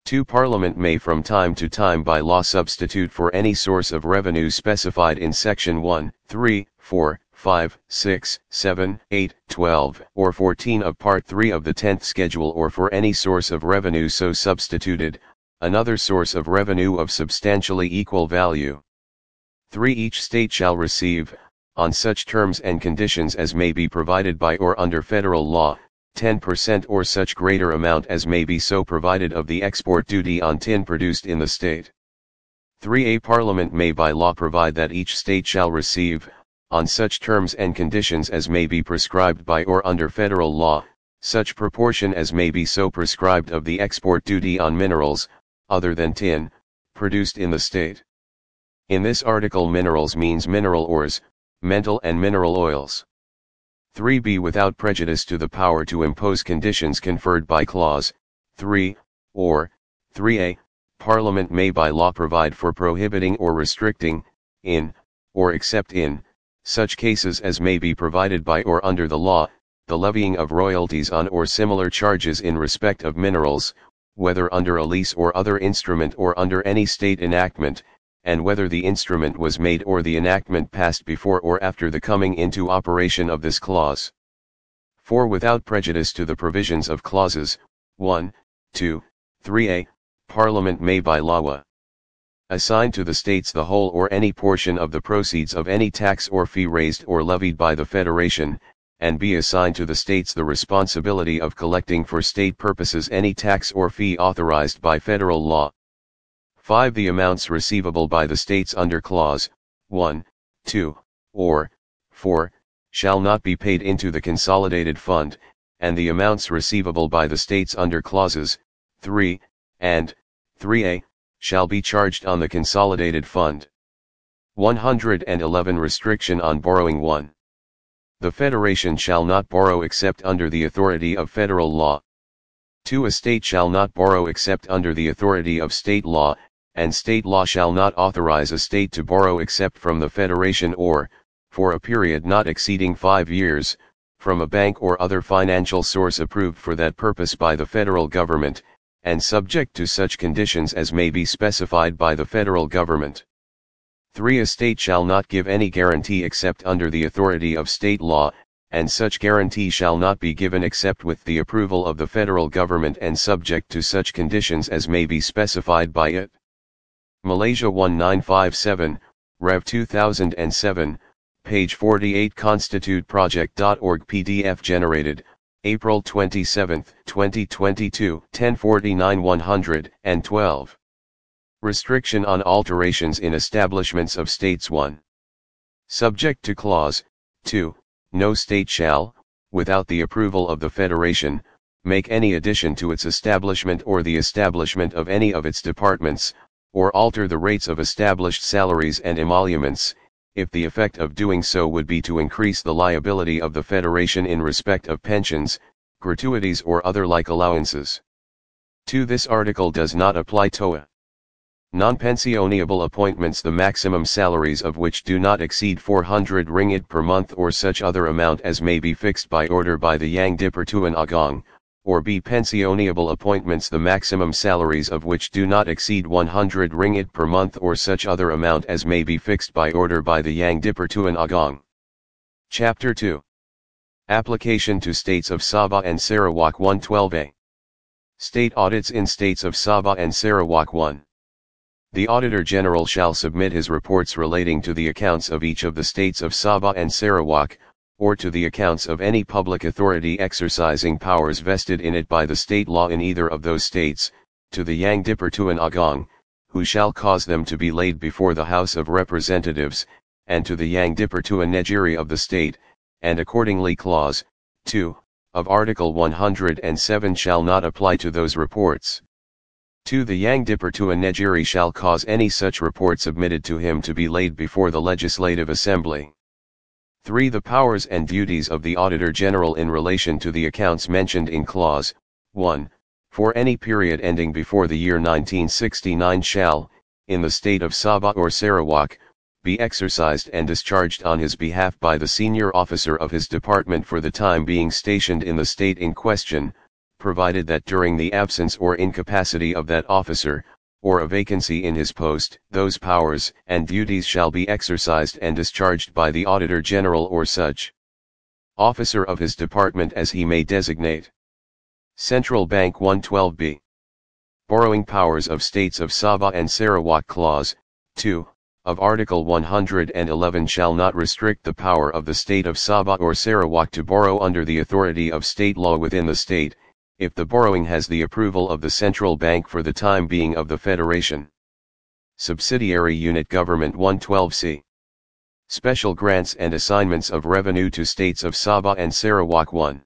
Speaker 1: 2. Parliament may from time to time by law substitute for any source of revenue specified in Section 1, 3, 4, 5, 6, 7, 8, 12, or 14 of Part 3 of the 10th Schedule or for any source of revenue so substituted, another source of revenue of substantially equal value. 3. Each state shall receive, on such terms and conditions as may be provided by or under federal law, 10% or such greater amount as may be so provided of the export duty on tin produced in the state. 3. A Parliament may by law provide that each state shall receive, on such terms and conditions as may be prescribed by or under federal law, such proportion as may be so prescribed of the export duty on minerals, other than tin, produced in the state. In this article minerals means mineral ores, mental and mineral oils. 3b Without prejudice to the power to impose conditions conferred by clause 3 or 3a, Parliament may by law provide for prohibiting or restricting, in, or except in, such cases as may be provided by or under the law, the levying of royalties on or similar charges in respect of minerals, whether under a lease or other instrument or under any state enactment, and whether the instrument was made or the enactment passed before or after the coming into operation of this clause. 4. Without prejudice to the provisions of clauses 1, 2, 3a, Parliament may by law uh, assign to the states the whole or any portion of the proceeds of any tax or fee raised or levied by the Federation, and be assigned to the states the responsibility of collecting for state purposes any tax or fee authorized by federal law. 5. The amounts receivable by the states under clause 1, 2, or 4 shall not be paid into the consolidated fund, and the amounts receivable by the states under clauses 3 and 3a shall be charged on the consolidated fund. 111 Restriction on borrowing 1. The Federation shall not borrow except under the authority of federal law. 2. A state shall not borrow except under the authority of state law, and state law shall not authorize a state to borrow except from the Federation or, for a period not exceeding five years, from a bank or other financial source approved for that purpose by the federal government, and subject to such conditions as may be specified by the federal government. 3. A state shall not give any guarantee except under the authority of state law, and such guarantee shall not be given except with the approval of the federal government and subject to such conditions as may be specified by it. Malaysia 1957, Rev 2007, page 48 constituteproject.org PDF generated, April 27, 2022, 1049-112. Restriction on alterations in establishments of states 1. Subject to clause 2, no state shall, without the approval of the Federation, make any addition to its establishment or the establishment of any of its departments, or alter the rates of established salaries and emoluments, if the effect of doing so would be to increase the liability of the Federation in respect of pensions, gratuities or other like allowances. 2. This article does not apply to a Non-pensionable appointments the maximum salaries of which do not exceed 400 ringgit per month or such other amount as may be fixed by order by the Yang an Agong, or b. pensionable appointments the maximum salaries of which do not exceed 100 ringgit per month or such other amount as may be fixed by order by the Yang Dipertuan Agong. Chapter 2 Application to States of Sabah and Sarawak 112a State Audits in States of Sabah and Sarawak 1 the Auditor General shall submit his reports relating to the accounts of each of the states of Sabah and Sarawak, or to the accounts of any public authority exercising powers vested in it by the state law in either of those states, to the Yang Dipertuan Agong, who shall cause them to be laid before the House of Representatives, and to the Yang Dipertua Negeri of the state, and accordingly clause 2 of Article 107 shall not apply to those reports. To the Yang Dipertua Negeri shall cause any such report submitted to him to be laid before the Legislative Assembly. 3. The powers and duties of the Auditor General in relation to the accounts mentioned in Clause 1, for any period ending before the year 1969 shall, in the state of Sabah or Sarawak, be exercised and discharged on his behalf by the senior officer of his department for the time being stationed in the state in question, provided that during the absence or incapacity of that officer, or a vacancy in his post, those powers and duties shall be exercised and discharged by the Auditor General or such officer of his department as he may designate. Central Bank 112b. Borrowing powers of states of Sabah and Sarawak Clause 2 of Article 111 shall not restrict the power of the state of Sabah or Sarawak to borrow under the authority of state law within the state if the borrowing has the approval of the central bank for the time being of the Federation. Subsidiary Unit Government 112C. Special grants and assignments of revenue to states of Sabah and Sarawak 1.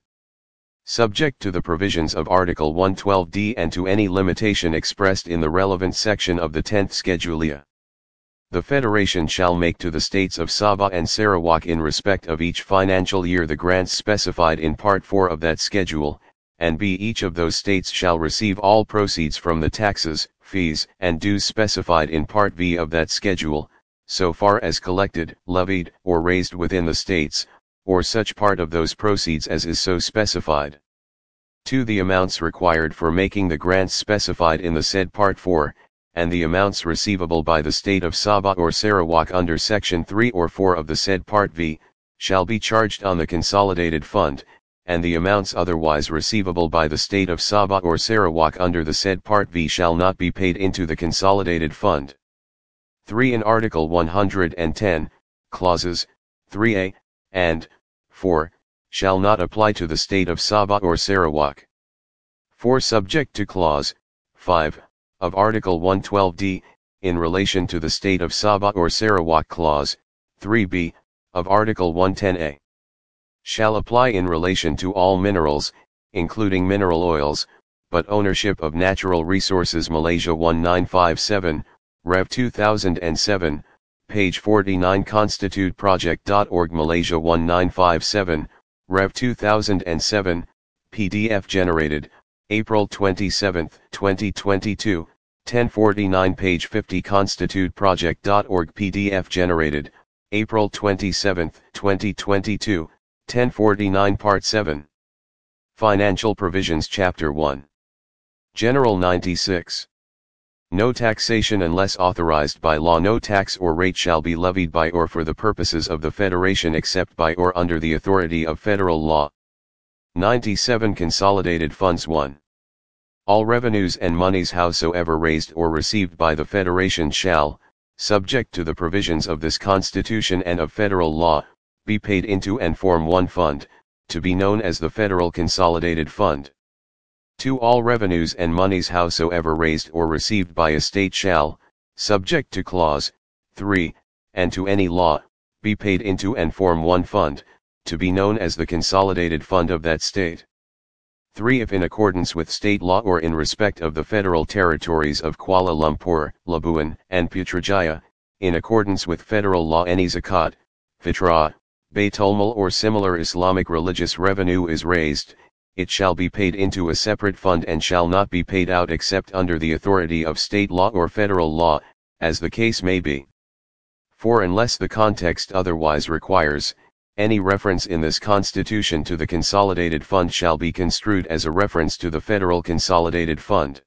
Speaker 1: Subject to the provisions of Article 112d and to any limitation expressed in the relevant section of the 10th Schedulia. The Federation shall make to the states of Sabah and Sarawak in respect of each financial year the grants specified in Part 4 of that schedule, and b. Each of those states shall receive all proceeds from the taxes, fees, and dues specified in Part V of that schedule, so far as collected, levied, or raised within the states, or such part of those proceeds as is so specified. 2. The amounts required for making the grants specified in the said Part 4, and the amounts receivable by the state of Sabah or Sarawak under Section 3 or 4 of the said Part V, shall be charged on the consolidated fund, and the amounts otherwise receivable by the state of Sabah or Sarawak under the said Part V shall not be paid into the consolidated fund. 3. In Article 110, clauses 3a and 4 shall not apply to the state of Sabah or Sarawak. 4. Subject to clause 5 of Article 112d, in relation to the state of Sabah or Sarawak clause 3b of Article 110a shall apply in relation to all minerals, including mineral oils, but ownership of natural resources Malaysia 1957, Rev 2007, page 49 constituteproject.org Malaysia 1957, Rev 2007, PDF generated, April 27, 2022, 1049 page 50 constituteproject.org PDF generated, April 27, 2022, 1049 Part 7 Financial Provisions Chapter 1 General 96 No taxation unless authorized by law no tax or rate shall be levied by or for the purposes of the Federation except by or under the authority of federal law. 97 Consolidated Funds 1 All revenues and moneys howsoever raised or received by the Federation shall, subject to the provisions of this Constitution and of federal law, be paid into and form one fund, to be known as the Federal Consolidated Fund. 2. All revenues and moneys howsoever raised or received by a state shall, subject to clause 3, and to any law, be paid into and form one fund, to be known as the consolidated fund of that state. 3. If in accordance with state law or in respect of the federal territories of Kuala Lumpur, Labuan, and Putrajaya, in accordance with federal law any zakat, fitrah, Baitulmal or similar Islamic religious revenue is raised, it shall be paid into a separate fund and shall not be paid out except under the authority of state law or federal law, as the case may be. For unless the context otherwise requires, any reference in this Constitution to the Consolidated Fund shall be construed as a reference to the Federal Consolidated Fund.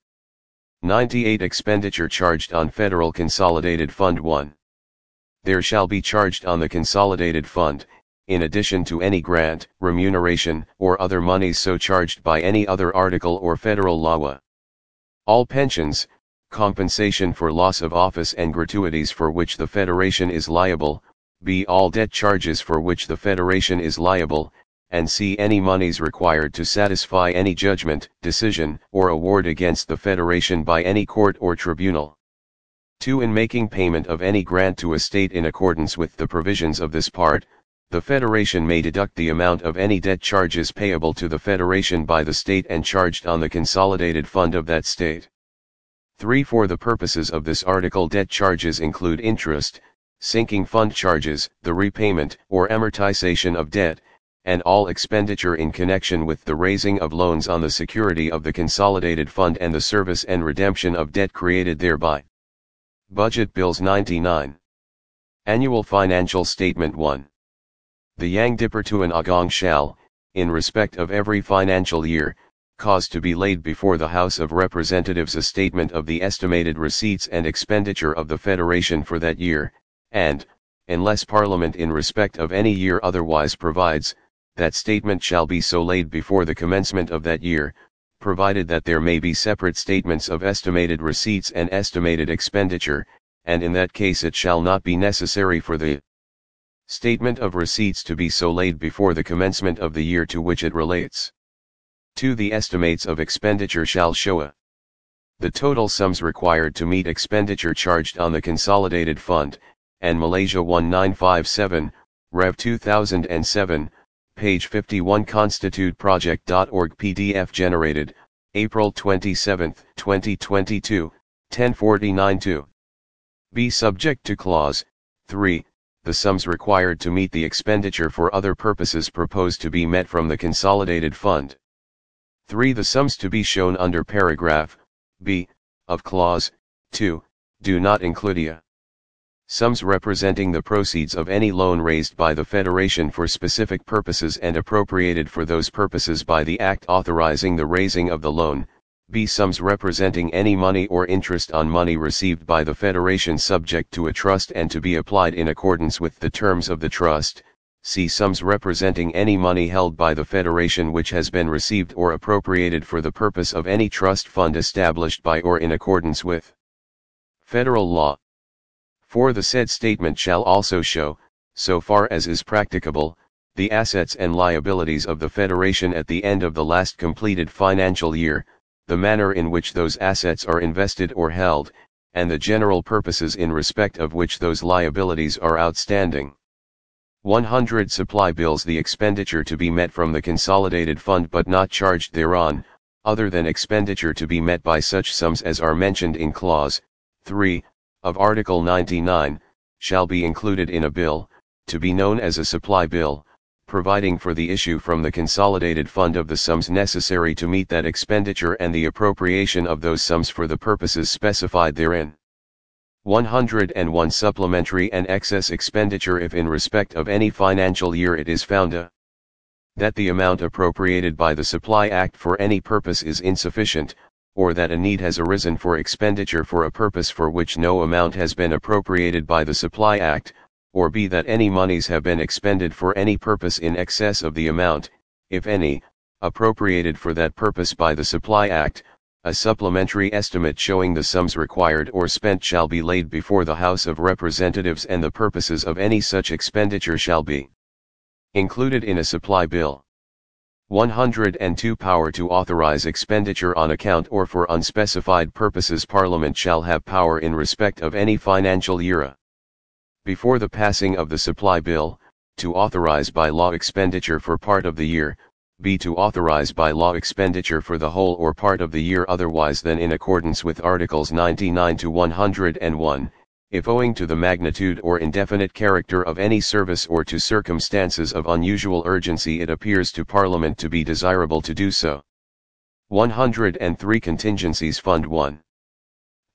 Speaker 1: 98 Expenditure charged on Federal Consolidated Fund 1 there shall be charged on the consolidated fund, in addition to any grant, remuneration, or other monies so charged by any other article or federal law. All pensions, compensation for loss of office and gratuities for which the Federation is liable, b. all debt charges for which the Federation is liable, and c. any monies required to satisfy any judgment, decision, or award against the Federation by any court or tribunal. 2. In making payment of any grant to a state in accordance with the provisions of this part, the Federation may deduct the amount of any debt charges payable to the Federation by the state and charged on the consolidated fund of that state. 3. For the purposes of this article, debt charges include interest, sinking fund charges, the repayment or amortization of debt, and all expenditure in connection with the raising of loans on the security of the consolidated fund and the service and redemption of debt created thereby. Budget Bills 99. Annual Financial Statement 1. The Yang Dipertuan Agong shall, in respect of every financial year, cause to be laid before the House of Representatives a statement of the estimated receipts and expenditure of the Federation for that year, and, unless Parliament in respect of any year otherwise provides, that statement shall be so laid before the commencement of that year, provided that there may be separate statements of estimated receipts and estimated expenditure, and in that case it shall not be necessary for the statement of receipts to be so laid before the commencement of the year to which it relates. 2. The estimates of expenditure shall show a the total sums required to meet expenditure charged on the consolidated fund, and Malaysia 1957, Rev 2007, page 51 constituteproject.org PDF generated, April 27, 2022, 1049-2. Be subject to clause 3, the sums required to meet the expenditure for other purposes proposed to be met from the consolidated fund. 3. The sums to be shown under paragraph b of clause 2 do not include a sums representing the proceeds of any loan raised by the Federation for specific purposes and appropriated for those purposes by the Act authorizing the raising of the loan, b sums representing any money or interest on money received by the Federation subject to a trust and to be applied in accordance with the terms of the trust, c sums representing any money held by the Federation which has been received or appropriated for the purpose of any trust fund established by or in accordance with federal law. For the said statement shall also show, so far as is practicable, the assets and liabilities of the Federation at the end of the last completed financial year, the manner in which those assets are invested or held, and the general purposes in respect of which those liabilities are outstanding. 100 Supply bills the expenditure to be met from the consolidated fund but not charged thereon, other than expenditure to be met by such sums as are mentioned in clause 3 of Article 99, shall be included in a bill, to be known as a supply bill, providing for the issue from the consolidated fund of the sums necessary to meet that expenditure and the appropriation of those sums for the purposes specified therein. 101 Supplementary and excess expenditure if in respect of any financial year it is found a that the amount appropriated by the Supply Act for any purpose is insufficient, or that a need has arisen for expenditure for a purpose for which no amount has been appropriated by the Supply Act, or b. that any moneys have been expended for any purpose in excess of the amount, if any, appropriated for that purpose by the Supply Act, a supplementary estimate showing the sums required or spent shall be laid before the House of Representatives and the purposes of any such expenditure shall be included in a supply bill. 102 Power to authorize expenditure on account or for unspecified purposes Parliament shall have power in respect of any financial year. Before the passing of the Supply Bill, to authorize by law expenditure for part of the year, b. to authorize by law expenditure for the whole or part of the year otherwise than in accordance with Articles 99 to 101, if owing to the magnitude or indefinite character of any service or to circumstances of unusual urgency it appears to Parliament to be desirable to do so. 103 Contingencies Fund 1.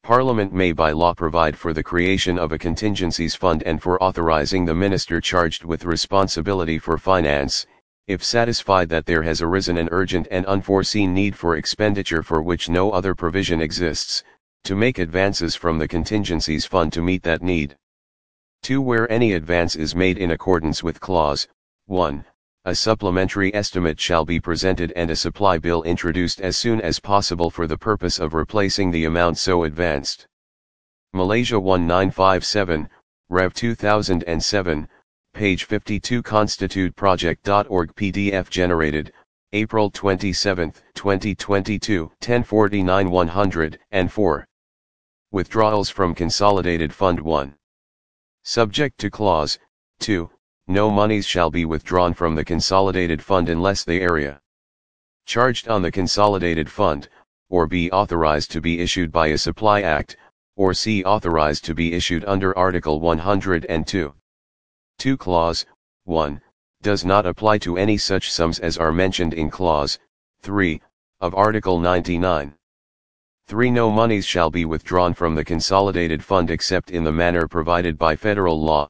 Speaker 1: Parliament may by law provide for the creation of a contingencies fund and for authorizing the minister charged with responsibility for finance, if satisfied that there has arisen an urgent and unforeseen need for expenditure for which no other provision exists, to make advances from the contingencies fund to meet that need. 2. Where any advance is made in accordance with clause 1, a supplementary estimate shall be presented and a supply bill introduced as soon as possible for the purpose of replacing the amount so advanced. Malaysia 1957, Rev 2007, page 52 constituteproject.org PDF generated, April 27, 2022, 1049 104 Withdrawals from Consolidated Fund 1. Subject to Clause 2, no monies shall be withdrawn from the Consolidated Fund unless the area charged on the Consolidated Fund, or be authorized to be issued by a Supply Act, or C authorized to be issued under Article 102. 2 Clause 1 does not apply to any such sums as are mentioned in Clause 3 of Article 99. 3. No monies shall be withdrawn from the consolidated fund except in the manner provided by federal law.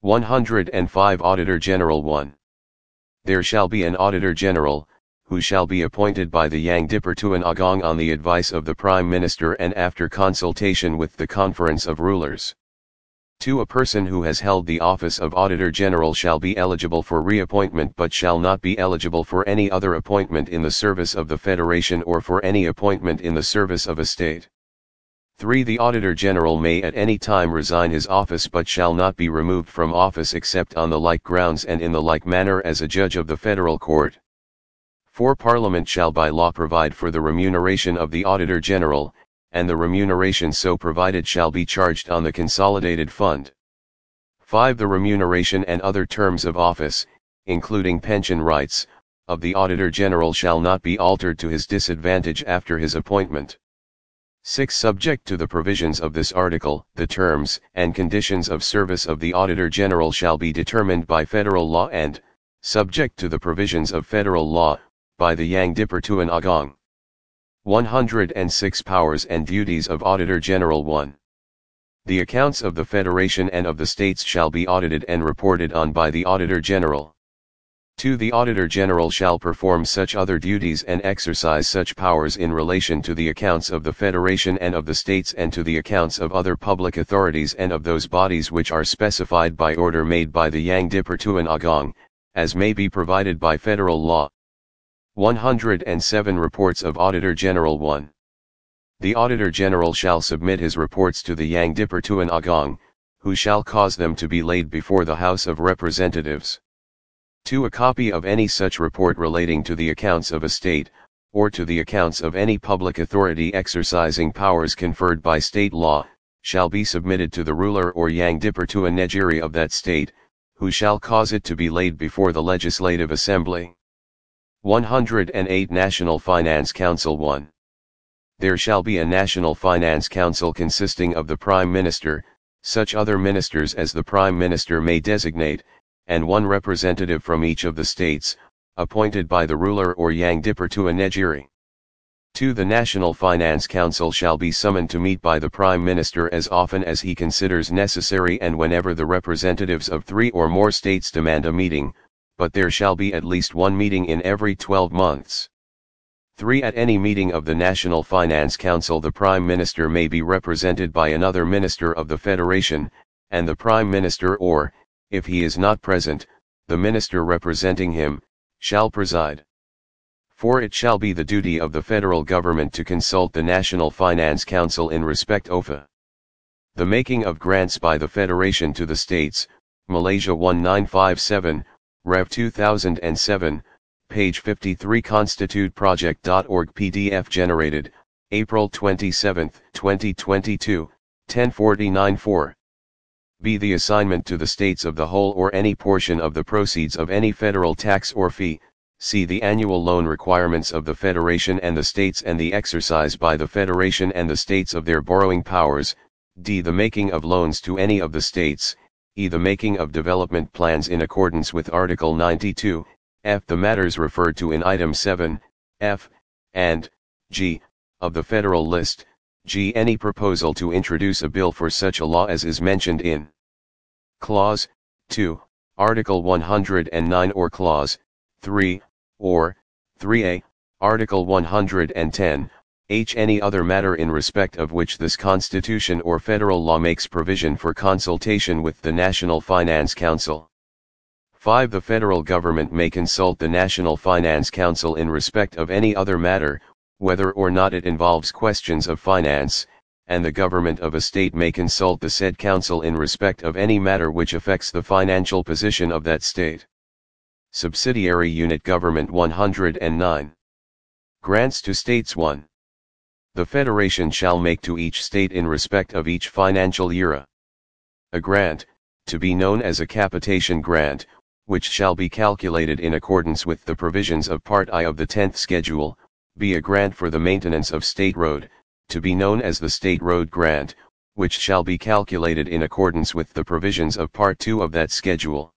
Speaker 1: 105 Auditor General 1. There shall be an Auditor General, who shall be appointed by the Yang Dipertuan Agong on the advice of the Prime Minister and after consultation with the Conference of Rulers. 2. A person who has held the office of Auditor General shall be eligible for reappointment but shall not be eligible for any other appointment in the service of the Federation or for any appointment in the service of a state. 3. The Auditor General may at any time resign his office but shall not be removed from office except on the like grounds and in the like manner as a judge of the federal court. 4. Parliament shall by law provide for the remuneration of the Auditor General, and the remuneration so provided shall be charged on the consolidated fund. 5. The remuneration and other terms of office, including pension rights, of the Auditor General shall not be altered to his disadvantage after his appointment. 6. Subject to the provisions of this article, the terms and conditions of service of the Auditor General shall be determined by federal law and, subject to the provisions of federal law, by the Yang Dipertuan Agong. 106 Powers and Duties of Auditor General 1. The accounts of the Federation and of the States shall be audited and reported on by the Auditor General. 2. The Auditor General shall perform such other duties and exercise such powers in relation to the accounts of the Federation and of the States and to the accounts of other public authorities and of those bodies which are specified by order made by the Yang Dipertuan Agong, as may be provided by federal law, 107 Reports of Auditor General 1. The Auditor General shall submit his reports to the Yang Dipertuan Agong, who shall cause them to be laid before the House of Representatives. 2. A copy of any such report relating to the accounts of a state, or to the accounts of any public authority exercising powers conferred by state law, shall be submitted to the ruler or Yang to a Negiri of that state, who shall cause it to be laid before the Legislative Assembly. 108 National Finance Council 1. There shall be a National Finance Council consisting of the Prime Minister, such other ministers as the Prime Minister may designate, and one representative from each of the states, appointed by the ruler or Dipertua Negeri. 2. The National Finance Council shall be summoned to meet by the Prime Minister as often as he considers necessary and whenever the representatives of three or more states demand a meeting, but there shall be at least one meeting in every 12 months. 3. At any meeting of the National Finance Council the Prime Minister may be represented by another Minister of the Federation, and the Prime Minister or, if he is not present, the Minister representing him, shall preside. For it shall be the duty of the federal government to consult the National Finance Council in respect of The making of grants by the Federation to the states, Malaysia 1957, Rev 2007, page 53 constituteproject.org PDF generated, April 27, 2022, 1049-4. The assignment to the states of the whole or any portion of the proceeds of any federal tax or fee, see the annual loan requirements of the Federation and the states and the exercise by the Federation and the states of their borrowing powers, d. the making of loans to any of the states, e. The making of development plans in accordance with Article 92, f. The matters referred to in Item 7, f, and, g, of the Federal List, g. Any proposal to introduce a bill for such a law as is mentioned in Clause 2, Article 109 or Clause 3, or 3a, Article 110, h. Any other matter in respect of which this Constitution or federal law makes provision for consultation with the National Finance Council. 5. The federal government may consult the National Finance Council in respect of any other matter, whether or not it involves questions of finance, and the government of a state may consult the said council in respect of any matter which affects the financial position of that state. Subsidiary Unit Government 109 Grants to States 1. The Federation shall make to each state in respect of each financial year a grant, to be known as a capitation grant, which shall be calculated in accordance with the provisions of Part I of the 10th Schedule, be a grant for the maintenance of state road, to be known as the state road grant, which shall be calculated in accordance with the provisions of Part 2 of that schedule.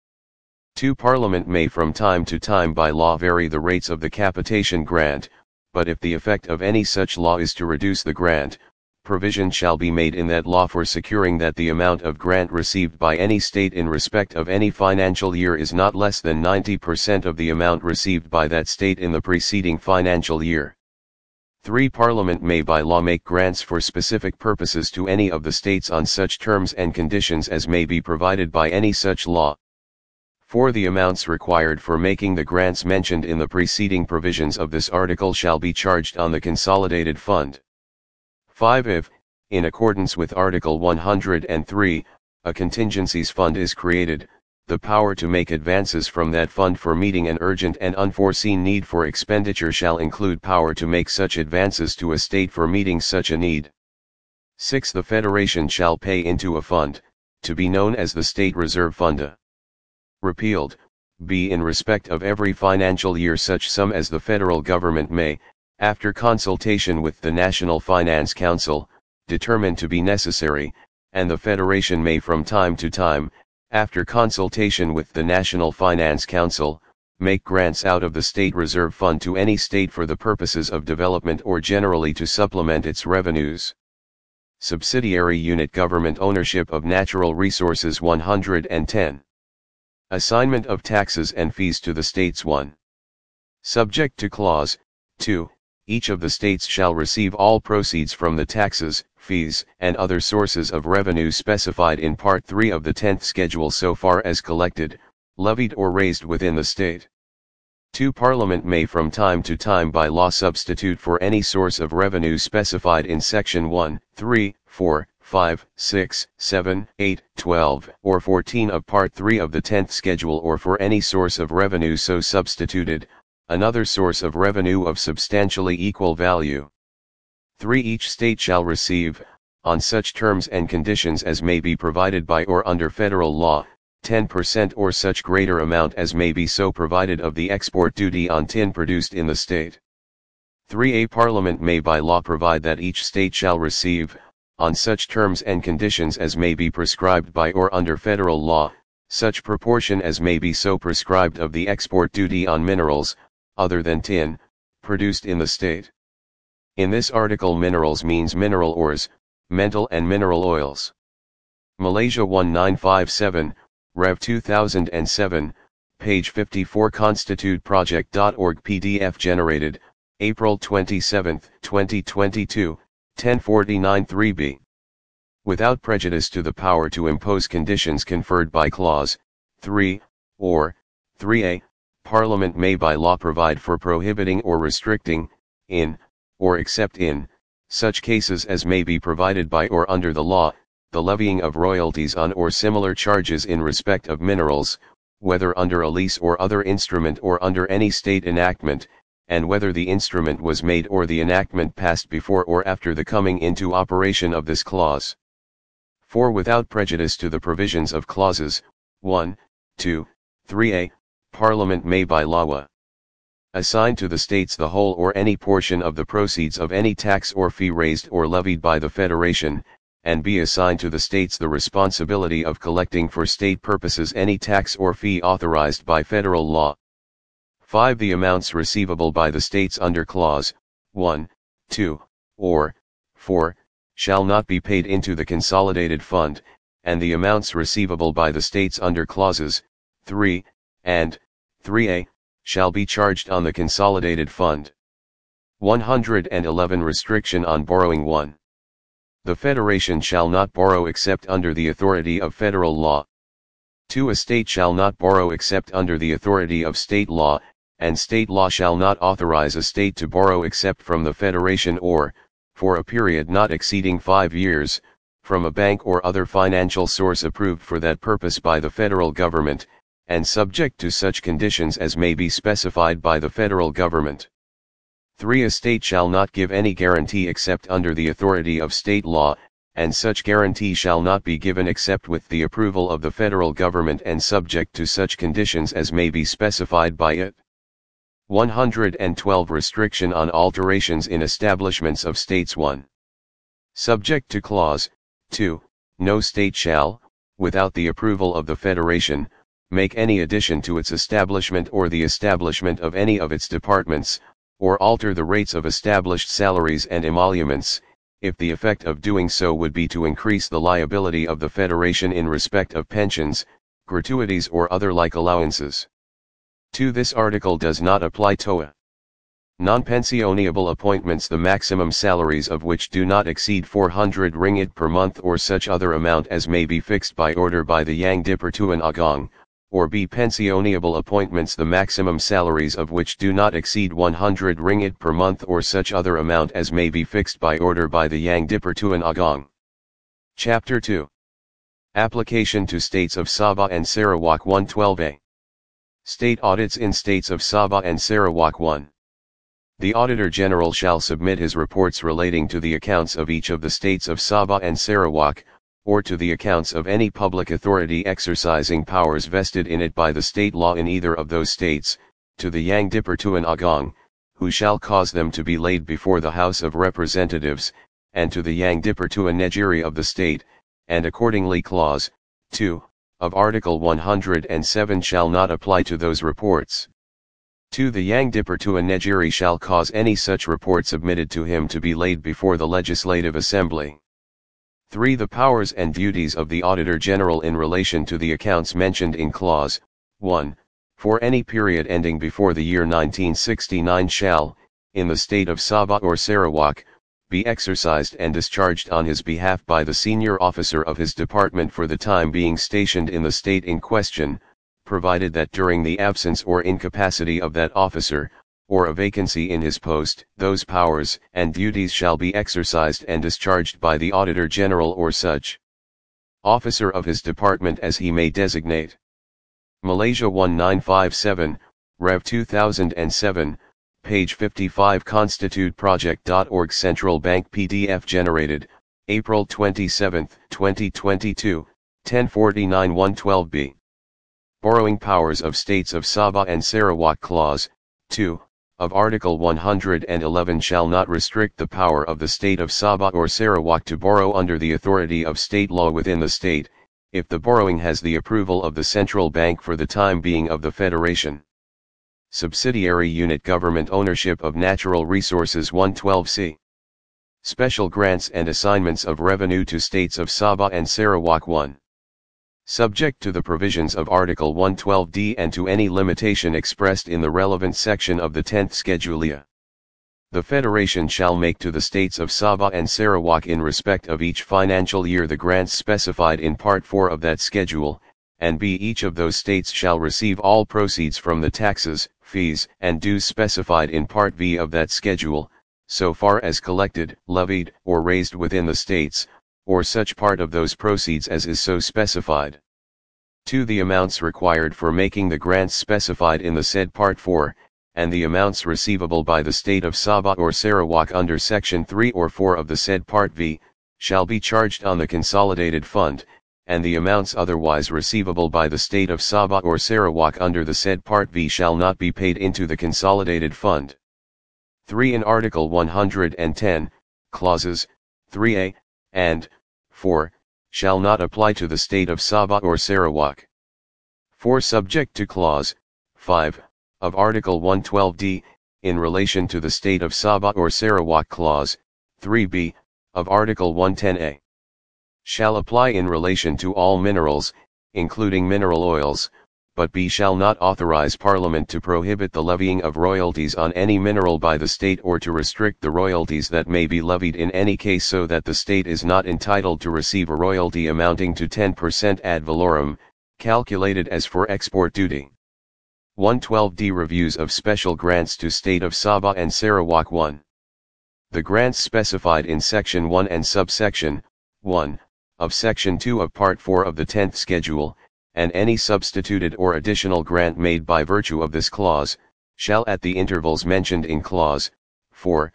Speaker 1: 2. Parliament may from time to time by law vary the rates of the capitation grant, but if the effect of any such law is to reduce the grant, provision shall be made in that law for securing that the amount of grant received by any state in respect of any financial year is not less than 90% of the amount received by that state in the preceding financial year. 3. Parliament may by law make grants for specific purposes to any of the states on such terms and conditions as may be provided by any such law. For the amounts required for making the grants mentioned in the preceding provisions of this article shall be charged on the consolidated fund. 5. If, in accordance with Article 103, a contingencies fund is created, the power to make advances from that fund for meeting an urgent and unforeseen need for expenditure shall include power to make such advances to a state for meeting such a need. 6. The Federation shall pay into a fund, to be known as the State Reserve fund repealed, b. In respect of every financial year such sum as the federal government may, after consultation with the National Finance Council, determine to be necessary, and the Federation may from time to time, after consultation with the National Finance Council, make grants out of the State Reserve Fund to any state for the purposes of development or generally to supplement its revenues. Subsidiary Unit Government Ownership of Natural Resources 110 Assignment of taxes and fees to the states 1. Subject to clause 2, each of the states shall receive all proceeds from the taxes, fees, and other sources of revenue specified in Part 3 of the 10th Schedule so far as collected, levied or raised within the state. 2. Parliament may from time to time by law substitute for any source of revenue specified in Section 1, 3, 4, 5, 6, 7, 8, 12, or 14 of Part 3 of the 10th Schedule or for any source of revenue so substituted, another source of revenue of substantially equal value. 3. Each state shall receive, on such terms and conditions as may be provided by or under federal law, 10% or such greater amount as may be so provided of the export duty on tin produced in the state. 3. A Parliament may by law provide that each state shall receive, on such terms and conditions as may be prescribed by or under federal law, such proportion as may be so prescribed of the export duty on minerals, other than tin, produced in the state. In this article minerals means mineral ores, mental and mineral oils. Malaysia 1957, Rev 2007, page 54 constituteproject.org PDF generated, April 27, 2022, 1049 3b. Without prejudice to the power to impose conditions conferred by Clause 3, or 3a, Parliament may by law provide for prohibiting or restricting, in, or except in, such cases as may be provided by or under the law, the levying of royalties on or similar charges in respect of minerals, whether under a lease or other instrument or under any state enactment, and whether the instrument was made or the enactment passed before or after the coming into operation of this clause. For without prejudice to the provisions of clauses 1, 2, 3a, Parliament may by law assign to the states the whole or any portion of the proceeds of any tax or fee raised or levied by the Federation, and be assigned to the states the responsibility of collecting for state purposes any tax or fee authorized by federal law. 5. The amounts receivable by the states under clause 1, 2, or 4 shall not be paid into the consolidated fund, and the amounts receivable by the states under clauses 3 and 3a shall be charged on the consolidated fund. 111 Restriction on borrowing 1. The Federation shall not borrow except under the authority of federal law. 2. A state shall not borrow except under the authority of state law, and state law shall not authorize a state to borrow except from the Federation or, for a period not exceeding five years, from a bank or other financial source approved for that purpose by the federal government, and subject to such conditions as may be specified by the federal government. 3. A state shall not give any guarantee except under the authority of state law, and such guarantee shall not be given except with the approval of the federal government and subject to such conditions as may be specified by it. 112 Restriction on alterations in establishments of states 1. Subject to clause 2, no state shall, without the approval of the Federation, make any addition to its establishment or the establishment of any of its departments, or alter the rates of established salaries and emoluments, if the effect of doing so would be to increase the liability of the Federation in respect of pensions, gratuities or other like allowances. 2. This article does not apply a Non-pensionable appointments the maximum salaries of which do not exceed 400 ringgit per month or such other amount as may be fixed by order by the Yang an Agong, or be pensionable appointments the maximum salaries of which do not exceed 100 ringgit per month or such other amount as may be fixed by order by the Yang Dipertuan Agong. Chapter 2 Application to States of Sabah and Sarawak 112a State audits in states of Sabah and Sarawak 1. The Auditor General shall submit his reports relating to the accounts of each of the states of Sabah and Sarawak, or to the accounts of any public authority exercising powers vested in it by the state law in either of those states, to the Yang Dipertuan Agong, who shall cause them to be laid before the House of Representatives, and to the Yang Dipertuan Negeri of the state, and accordingly clause, 2, of Article 107 shall not apply to those reports. 2. The Yang Dipertua Negeri shall cause any such report submitted to him to be laid before the Legislative Assembly. 3. The powers and duties of the Auditor General in relation to the accounts mentioned in Clause 1, for any period ending before the year 1969 shall, in the state of Sabah or Sarawak, be exercised and discharged on his behalf by the senior officer of his department for the time being stationed in the state in question, provided that during the absence or incapacity of that officer, or a vacancy in his post, those powers and duties shall be exercised and discharged by the Auditor General or such officer of his department as he may designate. Malaysia 1957, Rev 2007, Page 55 constituteproject.org Central Bank PDF generated, April 27, 2022, 1049-112b. Borrowing powers of states of Sabah and Sarawak Clause, 2, of Article 111 shall not restrict the power of the state of Sabah or Sarawak to borrow under the authority of state law within the state, if the borrowing has the approval of the central bank for the time being of the federation. Subsidiary Unit Government Ownership of Natural Resources 112C. Special Grants and Assignments of Revenue to States of Sabah and Sarawak 1. Subject to the provisions of Article 112D and to any limitation expressed in the relevant section of the 10th Schedulia. The Federation shall make to the states of Sabah and Sarawak in respect of each financial year the grants specified in Part 4 of that schedule, and b. each of those states shall receive all proceeds from the taxes, fees and dues specified in Part V of that schedule, so far as collected, levied, or raised within the states, or such part of those proceeds as is so specified. To The amounts required for making the grants specified in the said Part 4, and the amounts receivable by the state of Sabah or Sarawak under Section 3 or 4 of the said Part V, shall be charged on the consolidated fund, and the amounts otherwise receivable by the state of Sabah or Sarawak under the said Part B shall not be paid into the consolidated fund. 3. In Article 110, clauses 3a and 4 shall not apply to the state of Sabah or Sarawak. 4. Subject to clause 5 of Article 112d, in relation to the state of Sabah or Sarawak clause 3b of Article 110a shall apply in relation to all minerals, including mineral oils, but B shall not authorize Parliament to prohibit the levying of royalties on any mineral by the state or to restrict the royalties that may be levied in any case so that the state is not entitled to receive a royalty amounting to 10% ad valorem, calculated as for export duty. 112D Reviews of Special Grants to State of Sabah and Sarawak 1. The grants specified in Section 1 and subsection 1 of Section 2 of Part 4 of the 10th Schedule, and any substituted or additional grant made by virtue of this clause, shall at the intervals mentioned in Clause 4,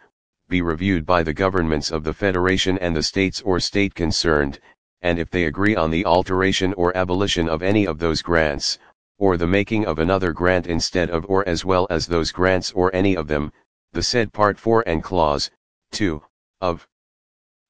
Speaker 1: be reviewed by the governments of the Federation and the states or state concerned, and if they agree on the alteration or abolition of any of those grants, or the making of another grant instead of or as well as those grants or any of them, the said Part 4 and Clause 2 of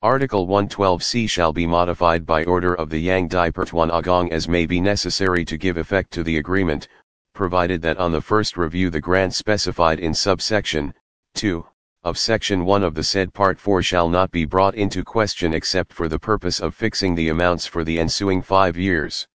Speaker 1: Article 112c shall be modified by order of the Yang Dipertuan Agong as may be necessary to give effect to the agreement, provided that on the first review the grant specified in subsection 2 of section 1 of the said part 4 shall not be brought into question except for the purpose of fixing the amounts for the ensuing 5 years.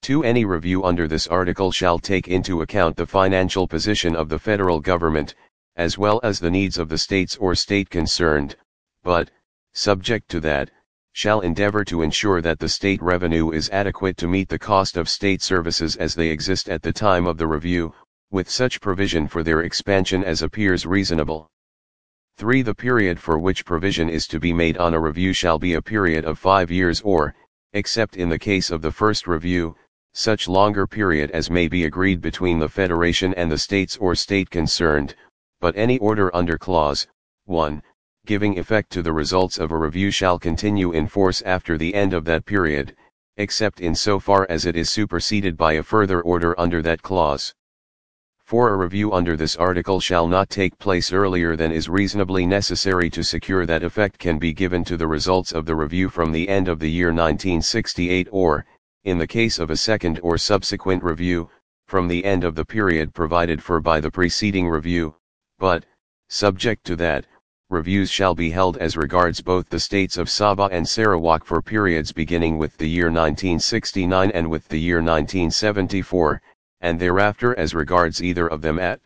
Speaker 1: 2. Any review under this article shall take into account the financial position of the federal government, as well as the needs of the states or state concerned, but subject to that, shall endeavor to ensure that the state revenue is adequate to meet the cost of state services as they exist at the time of the review, with such provision for their expansion as appears reasonable. 3. The period for which provision is to be made on a review shall be a period of five years or, except in the case of the first review, such longer period as may be agreed between the Federation and the states or state concerned, but any order under Clause 1 giving effect to the results of a review shall continue in force after the end of that period, except in so far as it is superseded by a further order under that clause. For a review under this article shall not take place earlier than is reasonably necessary to secure that effect can be given to the results of the review from the end of the year 1968 or, in the case of a second or subsequent review, from the end of the period provided for by the preceding review, but, subject to that, reviews shall be held as regards both the states of Sabah and Sarawak for periods beginning with the year 1969 and with the year 1974, and thereafter as regards either of them at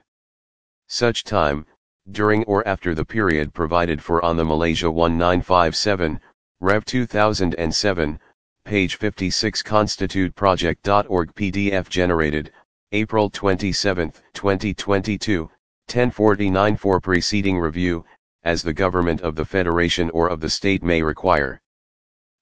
Speaker 1: such time, during or after the period provided for on the Malaysia 1957, Rev 2007, page 56 constituteproject.org PDF generated, April 27, 2022, 1049 for preceding review, as the government of the federation or of the state may require.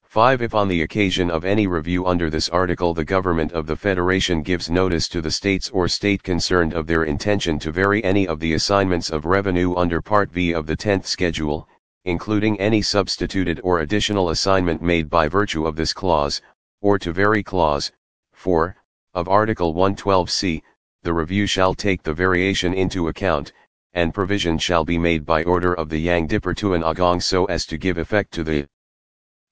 Speaker 1: 5. If on the occasion of any review under this article the government of the federation gives notice to the states or state concerned of their intention to vary any of the assignments of revenue under Part V of the 10th schedule, including any substituted or additional assignment made by virtue of this clause, or to vary clause 4 of Article 112c, the review shall take the variation into account, and provision shall be made by order of the Yang Dipertuan Agong so as to give effect to the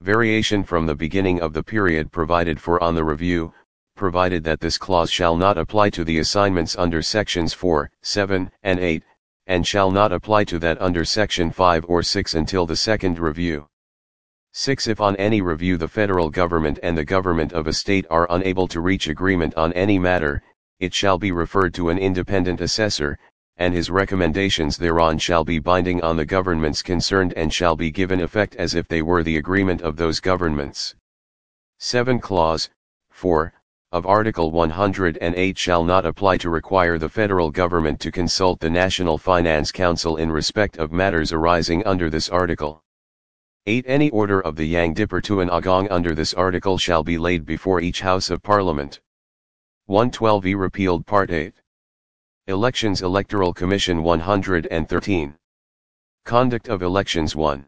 Speaker 1: variation from the beginning of the period provided for on the review, provided that this clause shall not apply to the assignments under sections 4, 7, and 8, and shall not apply to that under section 5 or 6 until the second review. 6. If on any review the federal government and the government of a state are unable to reach agreement on any matter, it shall be referred to an independent assessor, and his recommendations thereon shall be binding on the governments concerned and shall be given effect as if they were the agreement of those governments. 7 Clause 4 of Article 108 shall not apply to require the federal government to consult the National Finance Council in respect of matters arising under this article. 8 Any order of the Yang Dipertuan Agong under this article shall be laid before each House of Parliament. 112e repealed Part 8. Elections Electoral Commission 113. Conduct of Elections 1.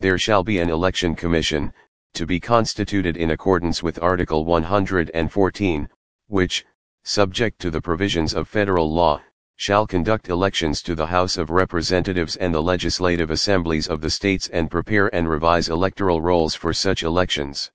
Speaker 1: There shall be an election commission, to be constituted in accordance with Article 114, which, subject to the provisions of federal law, shall conduct elections to the House of Representatives and the legislative assemblies of the states and prepare and revise electoral rolls for such elections.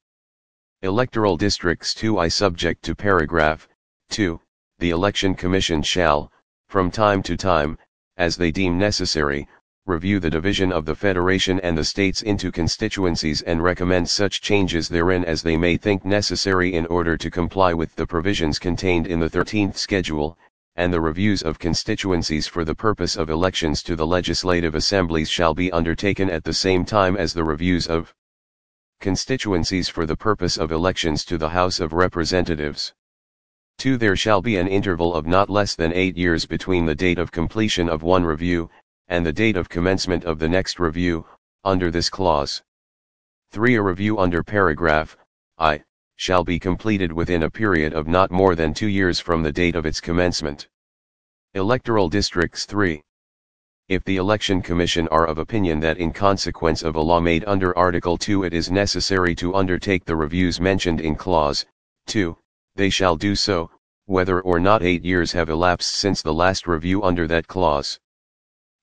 Speaker 1: Electoral districts 2i subject to paragraph 2 the Election Commission shall, from time to time, as they deem necessary, review the division of the Federation and the states into constituencies and recommend such changes therein as they may think necessary in order to comply with the provisions contained in the 13th Schedule, and the reviews of constituencies for the purpose of elections to the legislative assemblies shall be undertaken at the same time as the reviews of constituencies for the purpose of elections to the House of Representatives. 2. There shall be an interval of not less than 8 years between the date of completion of one review, and the date of commencement of the next review, under this clause. 3. A review under paragraph, I, shall be completed within a period of not more than 2 years from the date of its commencement. Electoral Districts 3. If the Election Commission are of opinion that in consequence of a law made under Article 2 it is necessary to undertake the reviews mentioned in Clause 2, they shall do so, whether or not eight years have elapsed since the last review under that clause.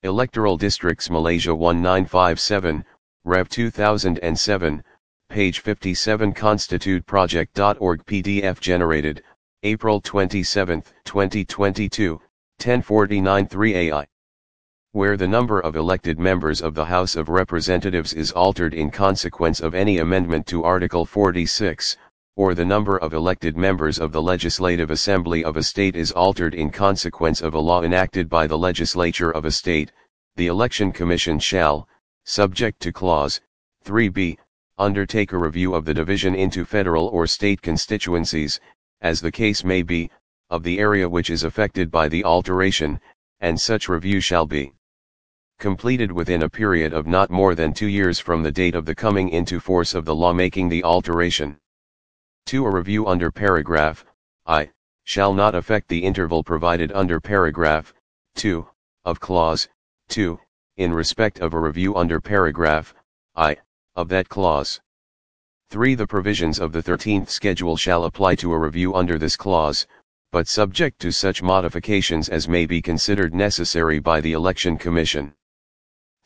Speaker 1: Electoral Districts Malaysia 1957, Rev 2007, page 57 constituteproject.org PDF generated, April 27, 2022, 1049-3 AI. Where the number of elected members of the House of Representatives is altered in consequence of any amendment to Article 46, or the number of elected members of the Legislative Assembly of a state is altered in consequence of a law enacted by the legislature of a state, the Election Commission shall, subject to Clause 3b, undertake a review of the division into federal or state constituencies, as the case may be, of the area which is affected by the alteration, and such review shall be completed within a period of not more than two years from the date of the coming into force of the law making the alteration. 2. A review under paragraph I shall not affect the interval provided under paragraph 2 of clause 2 in respect of a review under paragraph I of that clause. 3. The provisions of the 13th schedule shall apply to a review under this clause, but subject to such modifications as may be considered necessary by the Election Commission.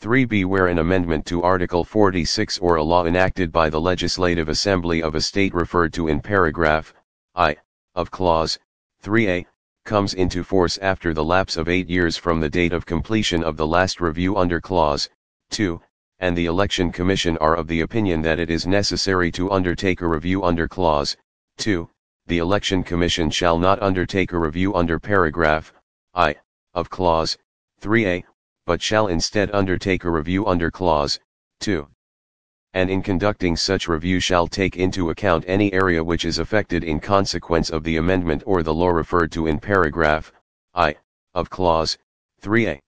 Speaker 1: 3b where an amendment to Article 46 or a law enacted by the Legislative Assembly of a state referred to in paragraph I of clause 3a comes into force after the lapse of 8 years from the date of completion of the last review under clause 2 and the election commission are of the opinion that it is necessary to undertake a review under clause 2 the election commission shall not undertake a review under paragraph I of clause 3a but shall instead undertake a review under clause 2. And in conducting such review shall take into account any area which is affected in consequence of the amendment or the law referred to in paragraph I of clause 3a.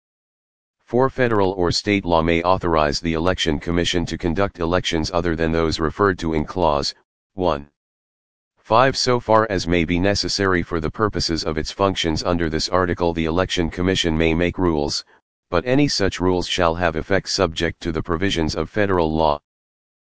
Speaker 1: 4. Federal or state law may authorize the Election Commission to conduct elections other than those referred to in clause 1. 5. So far as may be necessary for the purposes of its functions under this article, the Election Commission may make rules but any such rules shall have effect subject to the provisions of federal law.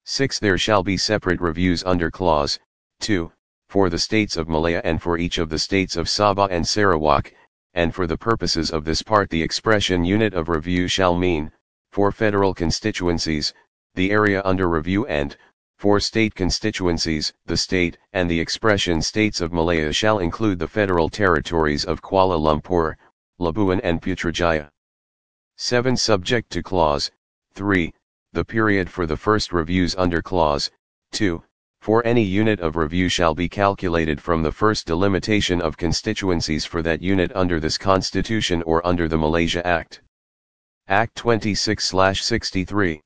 Speaker 1: 6. There shall be separate reviews under Clause 2, for the states of Malaya and for each of the states of Sabah and Sarawak, and for the purposes of this part the expression unit of review shall mean, for federal constituencies, the area under review and, for state constituencies, the state and the expression states of Malaya shall include the federal territories of Kuala Lumpur, Labuan and Putrajaya. 7. Subject to clause 3. The period for the first reviews under clause 2. For any unit of review shall be calculated from the first delimitation of constituencies for that unit under this Constitution or under the Malaysia Act. Act 26-63.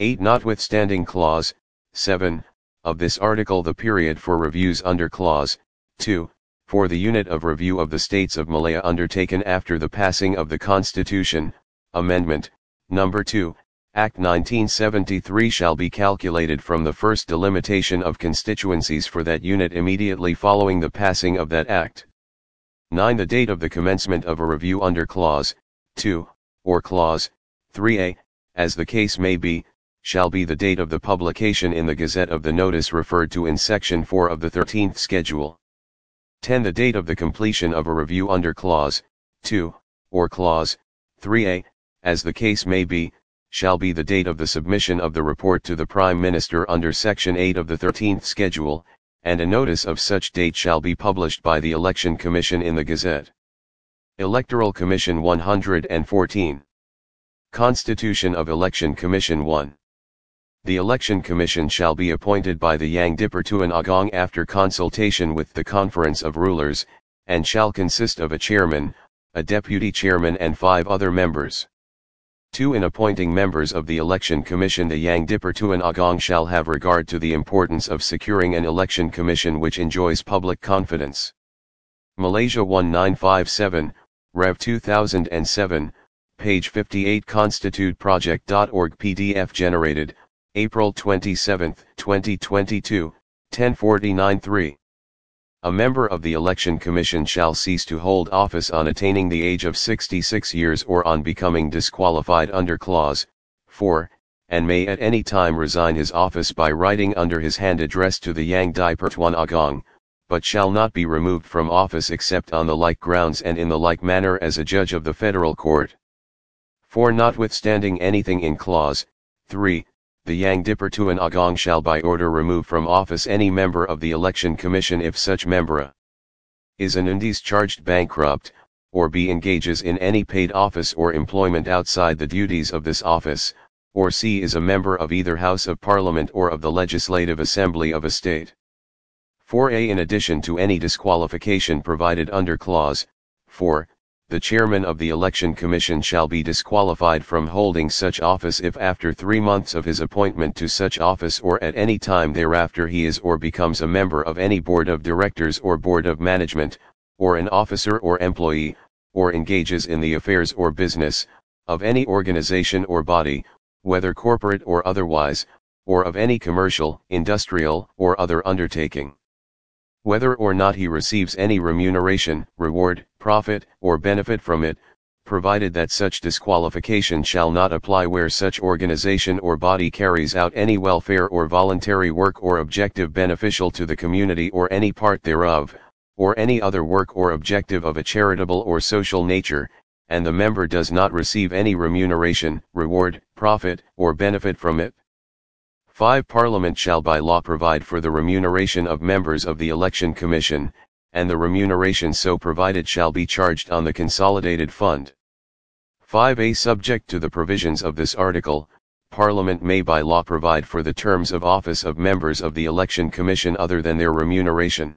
Speaker 1: 8. Notwithstanding Clause 7 of this article the period for reviews under Clause 2 for the unit of review of the states of Malaya undertaken after the passing of the Constitution, Amendment, Number 2, Act 1973 shall be calculated from the first delimitation of constituencies for that unit immediately following the passing of that Act. 9. The date of the commencement of a review under Clause 2, or Clause 3a, as the case may be, shall be the date of the publication in the Gazette of the notice referred to in Section 4 of the 13th Schedule. 10. The date of the completion of a review under Clause 2, or Clause 3a, as the case may be, shall be the date of the submission of the report to the Prime Minister under Section 8 of the 13th Schedule, and a notice of such date shall be published by the Election Commission in the Gazette. Electoral Commission 114 Constitution of Election Commission 1 the Election Commission shall be appointed by the Dipertuan Agong after consultation with the Conference of Rulers, and shall consist of a chairman, a deputy chairman and five other members. 2. In appointing members of the Election Commission the Dipertuan Agong shall have regard to the importance of securing an election commission which enjoys public confidence. Malaysia 1957, Rev 2007, page 58 Constitute Project.org PDF generated, April 27, 2022, 1049-3. A member of the Election Commission shall cease to hold office on attaining the age of 66 years or on becoming disqualified under Clause 4, and may at any time resign his office by writing under his hand address to the Yang Dipertuan Agong, but shall not be removed from office except on the like grounds and in the like manner as a judge of the federal court. For notwithstanding anything in clause 3 the Yang Dipertuan Agong shall by order remove from office any member of the Election Commission if such member is an undischarged bankrupt, or b engages in any paid office or employment outside the duties of this office, or c is a member of either House of Parliament or of the Legislative Assembly of a state. 4a In addition to any disqualification provided under Clause 4, the chairman of the election commission shall be disqualified from holding such office if after three months of his appointment to such office or at any time thereafter he is or becomes a member of any board of directors or board of management, or an officer or employee, or engages in the affairs or business, of any organization or body, whether corporate or otherwise, or of any commercial, industrial, or other undertaking whether or not he receives any remuneration, reward, profit, or benefit from it, provided that such disqualification shall not apply where such organization or body carries out any welfare or voluntary work or objective beneficial to the community or any part thereof, or any other work or objective of a charitable or social nature, and the member does not receive any remuneration, reward, profit, or benefit from it. 5. Parliament shall by law provide for the remuneration of members of the Election Commission, and the remuneration so provided shall be charged on the Consolidated Fund. 5a Subject to the provisions of this article, Parliament may by law provide for the terms of office of members of the Election Commission other than their remuneration.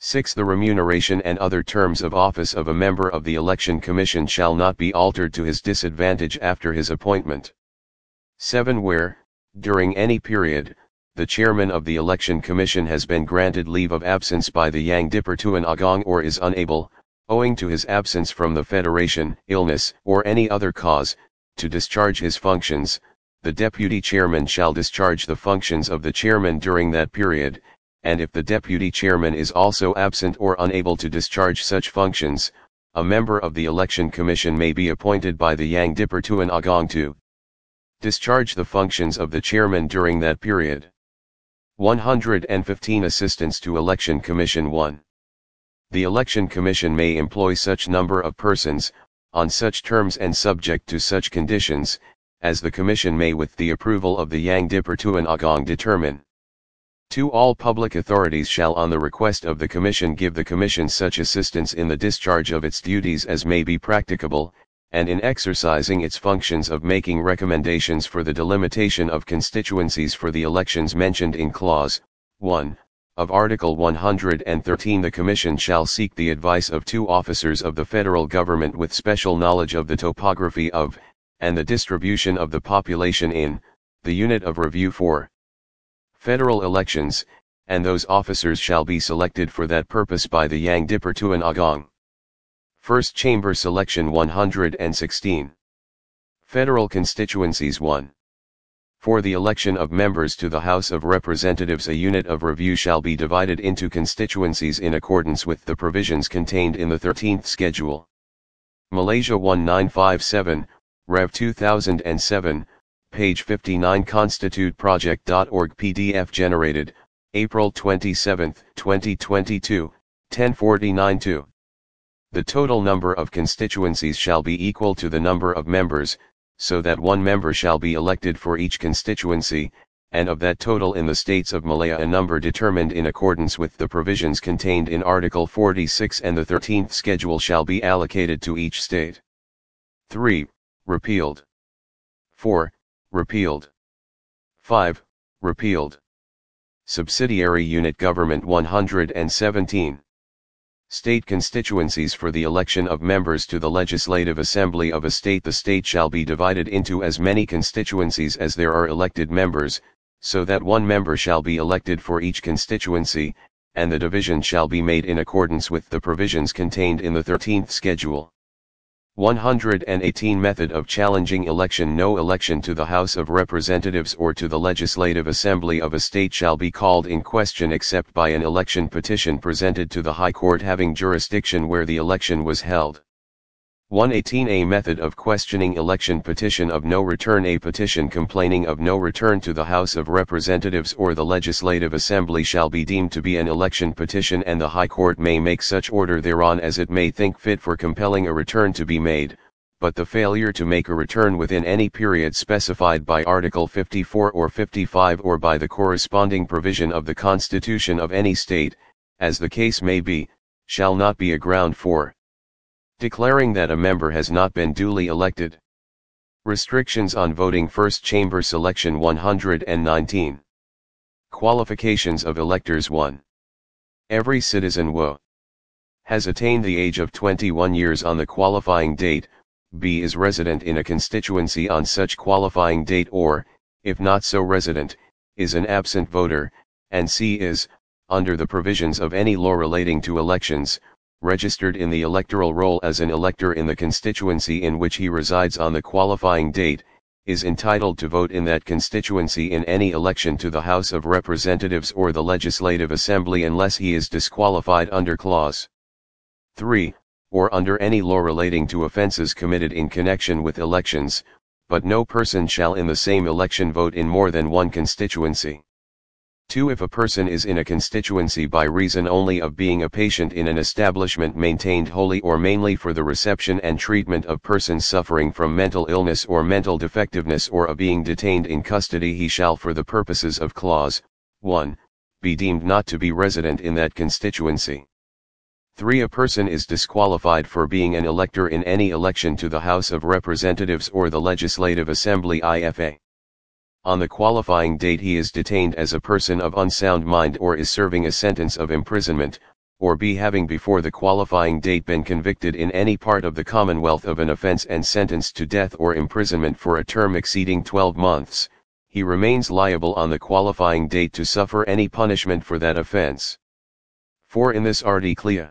Speaker 1: 6. The remuneration and other terms of office of a member of the Election Commission shall not be altered to his disadvantage after his appointment. 7. Where, during any period, the chairman of the election commission has been granted leave of absence by the Dipertuan Agong or is unable, owing to his absence from the federation, illness, or any other cause, to discharge his functions, the deputy chairman shall discharge the functions of the chairman during that period, and if the deputy chairman is also absent or unable to discharge such functions, a member of the election commission may be appointed by the Dipertuan Agong to discharge the functions of the chairman during that period. 115 Assistants to Election Commission 1. The Election Commission may employ such number of persons, on such terms and subject to such conditions, as the Commission may with the approval of the Yang Dipertuan Agong determine. 2. All public authorities shall on the request of the Commission give the Commission such assistance in the discharge of its duties as may be practicable, and in exercising its functions of making recommendations for the delimitation of constituencies for the elections mentioned in Clause 1 of Article 113 the Commission shall seek the advice of two officers of the federal government with special knowledge of the topography of, and the distribution of the population in, the unit of review for federal elections, and those officers shall be selected for that purpose by the Yang Dipertuan Agong. First Chamber Selection 116. Federal Constituencies 1. For the election of members to the House of Representatives a unit of review shall be divided into constituencies in accordance with the provisions contained in the 13th schedule. Malaysia 1957, Rev 2007, page 59 constituteproject.org PDF generated, April 27, 2022, 10492. 2 the total number of constituencies shall be equal to the number of members, so that one member shall be elected for each constituency, and of that total in the states of Malaya a number determined in accordance with the provisions contained in Article 46 and the 13th schedule shall be allocated to each state. 3. Repealed. 4. Repealed. 5. Repealed. Subsidiary Unit Government 117. State constituencies for the election of members to the Legislative Assembly of a state. The state shall be divided into as many constituencies as there are elected members, so that one member shall be elected for each constituency, and the division shall be made in accordance with the provisions contained in the 13th schedule. 118 Method of challenging election No election to the House of Representatives or to the Legislative Assembly of a state shall be called in question except by an election petition presented to the High Court having jurisdiction where the election was held. 118 A method of questioning election petition of no return A petition complaining of no return to the House of Representatives or the Legislative Assembly shall be deemed to be an election petition and the High Court may make such order thereon as it may think fit for compelling a return to be made, but the failure to make a return within any period specified by Article 54 or 55 or by the corresponding provision of the Constitution of any state, as the case may be, shall not be a ground for Declaring that a member has not been duly elected. Restrictions on voting First Chamber Selection 119. Qualifications of Electors 1. Every citizen who has attained the age of 21 years on the qualifying date, b is resident in a constituency on such qualifying date or, if not so resident, is an absent voter, and c is, under the provisions of any law relating to elections, registered in the electoral roll as an elector in the constituency in which he resides on the qualifying date, is entitled to vote in that constituency in any election to the House of Representatives or the Legislative Assembly unless he is disqualified under Clause 3, or under any law relating to offenses committed in connection with elections, but no person shall in the same election vote in more than one constituency. 2. If a person is in a constituency by reason only of being a patient in an establishment maintained wholly or mainly for the reception and treatment of persons suffering from mental illness or mental defectiveness or of being detained in custody, he shall, for the purposes of clause 1, be deemed not to be resident in that constituency. 3. A person is disqualified for being an elector in any election to the House of Representatives or the Legislative Assembly IFA on the qualifying date he is detained as a person of unsound mind or is serving a sentence of imprisonment, or b. having before the qualifying date been convicted in any part of the Commonwealth of an offence and sentenced to death or imprisonment for a term exceeding 12 months, he remains liable on the qualifying date to suffer any punishment for that offence. 4. In this article,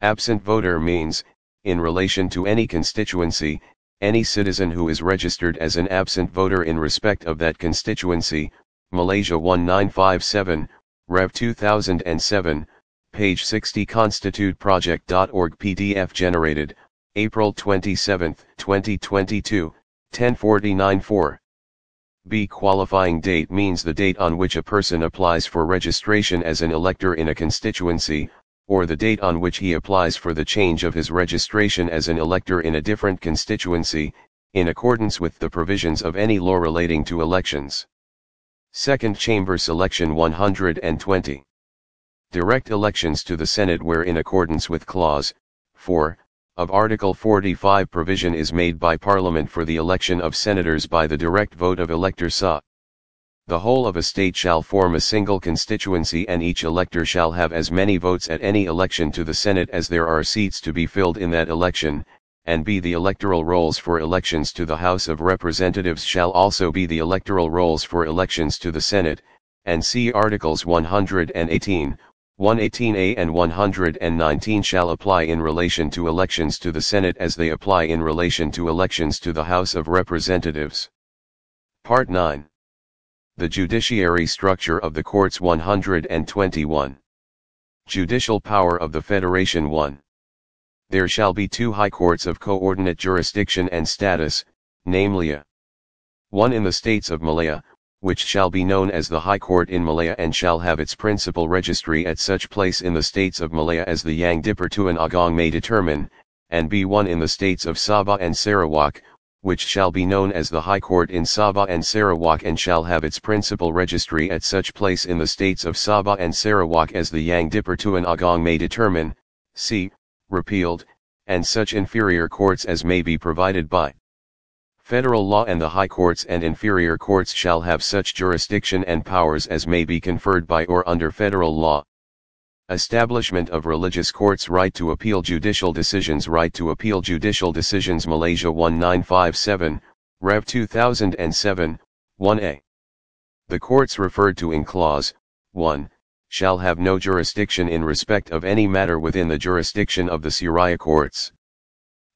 Speaker 1: absent voter means, in relation to any constituency, any citizen who is registered as an absent voter in respect of that constituency, Malaysia 1957, Rev 2007, page 60 constituteproject.org PDF generated, April 27, 2022, 1049-4. B. Qualifying date means the date on which a person applies for registration as an elector in a constituency, or the date on which he applies for the change of his registration as an elector in a different constituency, in accordance with the provisions of any law relating to elections. Second Chamber Selection 120. Direct elections to the Senate where in accordance with Clause 4 of Article 45 provision is made by Parliament for the election of senators by the direct vote of elector the whole of a state shall form a single constituency and each elector shall have as many votes at any election to the Senate as there are seats to be filled in that election, and b. The electoral rolls for elections to the House of Representatives shall also be the electoral rolls for elections to the Senate, and c. Articles 118, 118a and 119 shall apply in relation to elections to the Senate as they apply in relation to elections to the House of Representatives. Part 9 the Judiciary Structure of the Courts 121. Judicial Power of the Federation 1. There shall be two high courts of coordinate jurisdiction and status, namely a. One in the states of Malaya, which shall be known as the High Court in Malaya and shall have its principal registry at such place in the states of Malaya as the Yang Dipertuan Agong may determine, and be one in the states of Sabah and Sarawak, which shall be known as the High Court in Sabah and Sarawak and shall have its principal registry at such place in the states of Sabah and Sarawak as the Yang Dipertuan Agong may determine, See repealed, and such inferior courts as may be provided by federal law and the high courts and inferior courts shall have such jurisdiction and powers as may be conferred by or under federal law, Establishment of religious courts right to appeal judicial decisions right to appeal judicial decisions Malaysia 1957 Rev 2007 1A The courts referred to in clause 1 shall have no jurisdiction in respect of any matter within the jurisdiction of the Syariah courts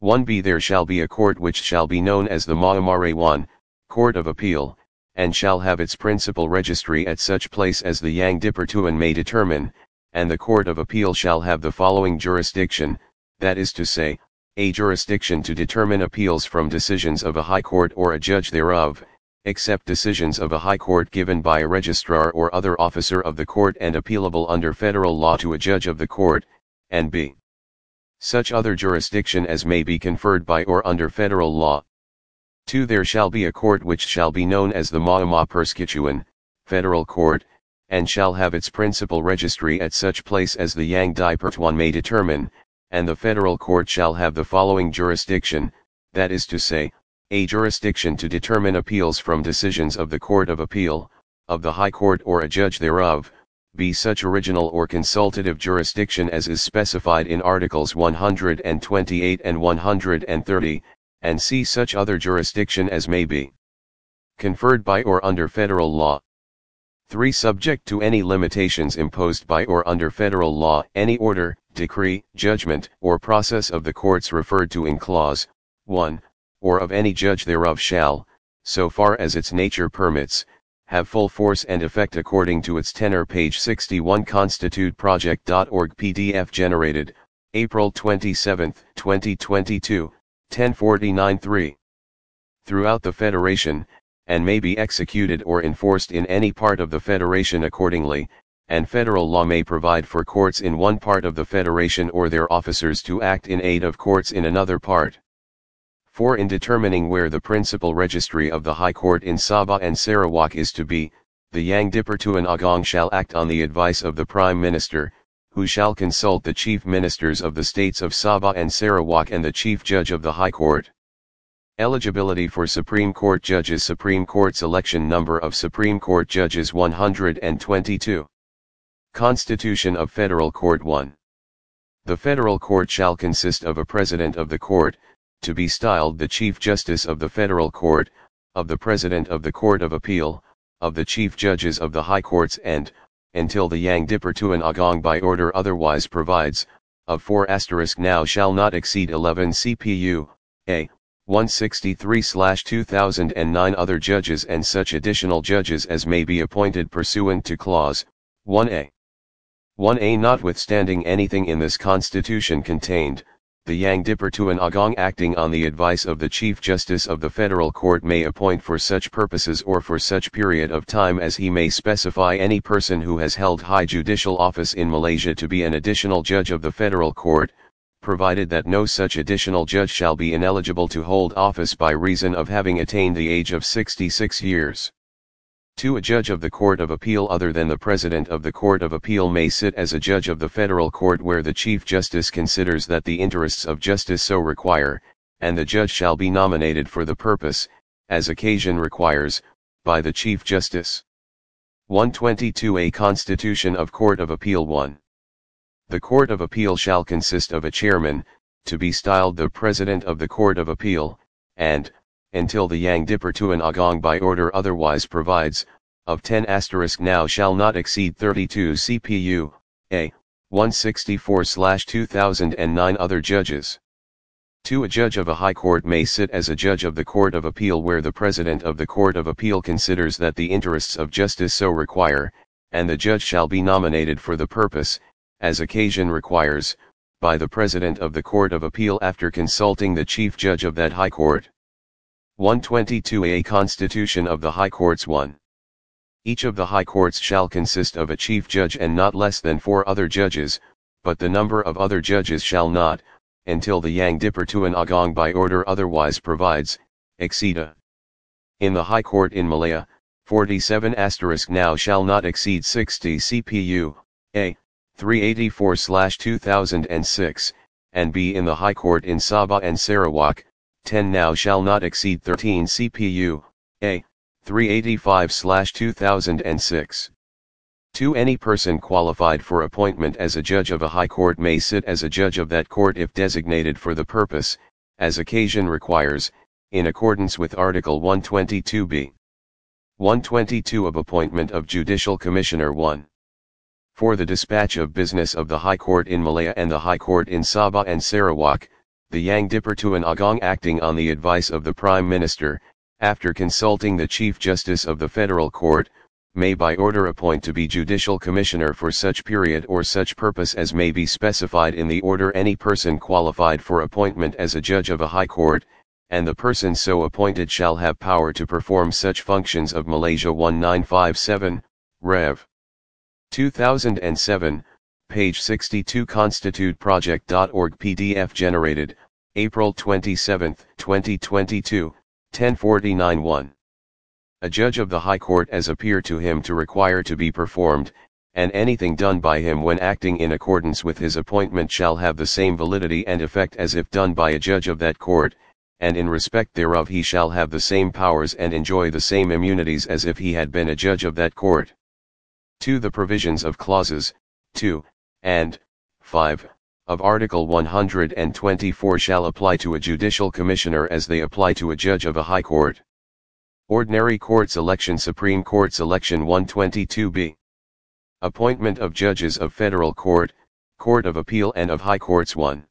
Speaker 1: 1b There shall be a court which shall be known as the Mahkamah Rayuan Court of Appeal and shall have its principal registry at such place as the Yang Dipertuan may determine and the Court of Appeal shall have the following jurisdiction, that is to say, a jurisdiction to determine appeals from decisions of a high court or a judge thereof, except decisions of a high court given by a registrar or other officer of the court and appealable under federal law to a judge of the court, and b. Such other jurisdiction as may be conferred by or under federal law. 2. There shall be a court which shall be known as the Mahkamah Persekutuan, Federal Court, and shall have its principal registry at such place as the Yang Dipertuan may determine, and the federal court shall have the following jurisdiction, that is to say, a jurisdiction to determine appeals from decisions of the Court of Appeal, of the High Court or a judge thereof, be such original or consultative jurisdiction as is specified in Articles 128 and 130, and see such other jurisdiction as may be conferred by or under federal law, 3. Subject to any limitations imposed by or under federal law, any order, decree, judgment, or process of the courts referred to in clause 1, or of any judge thereof shall, so far as its nature permits, have full force and effect according to its tenor. Page 61 ConstituteProject.org PDF generated, April 27, 2022, 3. Throughout the Federation, and may be executed or enforced in any part of the Federation accordingly, and federal law may provide for courts in one part of the Federation or their officers to act in aid of courts in another part. 4. In determining where the principal registry of the High Court in Sabah and Sarawak is to be, the Yang Dipertuan Agong shall act on the advice of the Prime Minister, who shall consult the chief ministers of the states of Sabah and Sarawak and the chief judge of the High Court. Eligibility for Supreme Court Judges Supreme Court Selection Number of Supreme Court Judges 122 Constitution of Federal Court 1 The Federal Court shall consist of a President of the Court, to be styled the Chief Justice of the Federal Court, of the President of the Court of Appeal, of the Chief Judges of the High Courts and, until the Yang an Agong by order otherwise provides, of 4 asterisk now shall not exceed 11 CPU, a, 163-2009 other judges and such additional judges as may be appointed pursuant to clause 1a 1a notwithstanding anything in this constitution contained the Yang Dipertuan Agong acting on the advice of the chief justice of the federal court may appoint for such purposes or for such period of time as he may specify any person who has held high judicial office in Malaysia to be an additional judge of the federal court provided that no such additional judge shall be ineligible to hold office by reason of having attained the age of 66 years. 2. A judge of the Court of Appeal other than the President of the Court of Appeal may sit as a judge of the federal court where the Chief Justice considers that the interests of justice so require, and the judge shall be nominated for the purpose, as occasion requires, by the Chief Justice. 122 A Constitution of Court of Appeal 1. The Court of Appeal shall consist of a chairman, to be styled the President of the Court of Appeal, and, until the Dipertuan Agong by order otherwise provides, of 10 asterisk now shall not exceed 32 CPU, a, 164-2009 other judges. 2. A judge of a high court may sit as a judge of the Court of Appeal where the President of the Court of Appeal considers that the interests of justice so require, and the judge shall be nominated for the purpose, as occasion requires, by the President of the Court of Appeal after consulting the Chief Judge of that High Court. 122a Constitution of the High Courts 1. Each of the High Courts shall consist of a Chief Judge and not less than four other judges, but the number of other judges shall not, until the Yang Dipertuan Agong by order otherwise provides, exceed a. In the High Court in Malaya, 47 now shall not exceed 60 CPU, a, 384-2006, and B in the High Court in Sabah and Sarawak, 10 now shall not exceed 13 CPU, A, 385-2006. 2. Any person qualified for appointment as a judge of a high court may sit as a judge of that court if designated for the purpose, as occasion requires, in accordance with Article 122b. 122 of Appointment of Judicial Commissioner 1. For the dispatch of business of the High Court in Malaya and the High Court in Sabah and Sarawak, the Yang Dipertuan Agong acting on the advice of the Prime Minister, after consulting the Chief Justice of the Federal Court, may by order appoint to be Judicial Commissioner for such period or such purpose as may be specified in the order any person qualified for appointment as a judge of a High Court, and the person so appointed shall have power to perform such functions of Malaysia 1957, Rev. 2007, page 62 constituteproject.org PDF generated, April 27, 2022, 1049-1. A judge of the High Court as appear to him to require to be performed, and anything done by him when acting in accordance with his appointment shall have the same validity and effect as if done by a judge of that court, and in respect thereof he shall have the same powers and enjoy the same immunities as if he had been a judge of that court. 2. The provisions of clauses 2 and 5 of Article 124 shall apply to a judicial commissioner as they apply to a judge of a high court. Ordinary Courts Election Supreme Court's Election 122b. Appointment of Judges of Federal Court, Court of Appeal and of High Courts 1.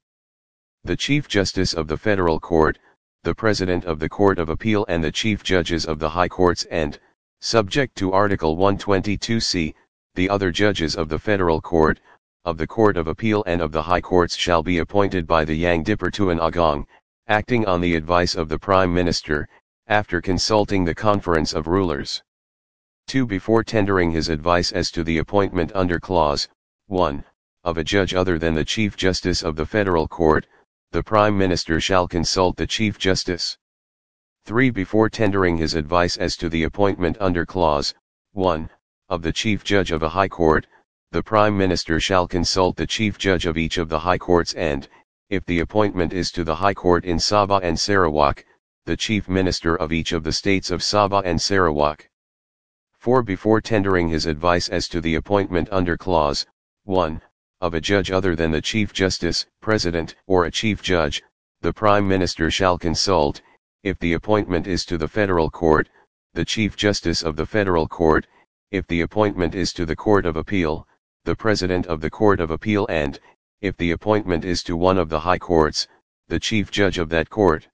Speaker 1: The Chief Justice of the Federal Court, the President of the Court of Appeal and the Chief Judges of the High Courts and subject to Article 122c, the other judges of the Federal Court, of the Court of Appeal and of the High Courts shall be appointed by the Yang Dipertuan Agong, acting on the advice of the Prime Minister, after consulting the Conference of Rulers. 2. Before tendering his advice as to the appointment under Clause 1 of a judge other than the Chief Justice of the Federal Court, the Prime Minister shall consult the Chief Justice. 3. Before tendering his advice as to the appointment under clause 1 of the Chief Judge of a High Court, the Prime Minister shall consult the Chief Judge of each of the High Courts and, if the appointment is to the High Court in Sabah and Sarawak, the Chief Minister of each of the states of Sabah and Sarawak. 4. Before tendering his advice as to the appointment under clause 1 of a judge other than the Chief Justice, President, or a Chief Judge, the Prime Minister shall consult, if the appointment is to the Federal Court, the Chief Justice of the Federal Court, if the appointment is to the Court of Appeal, the President of the Court of Appeal and, if the appointment is to one of the High Courts, the Chief Judge of that Court.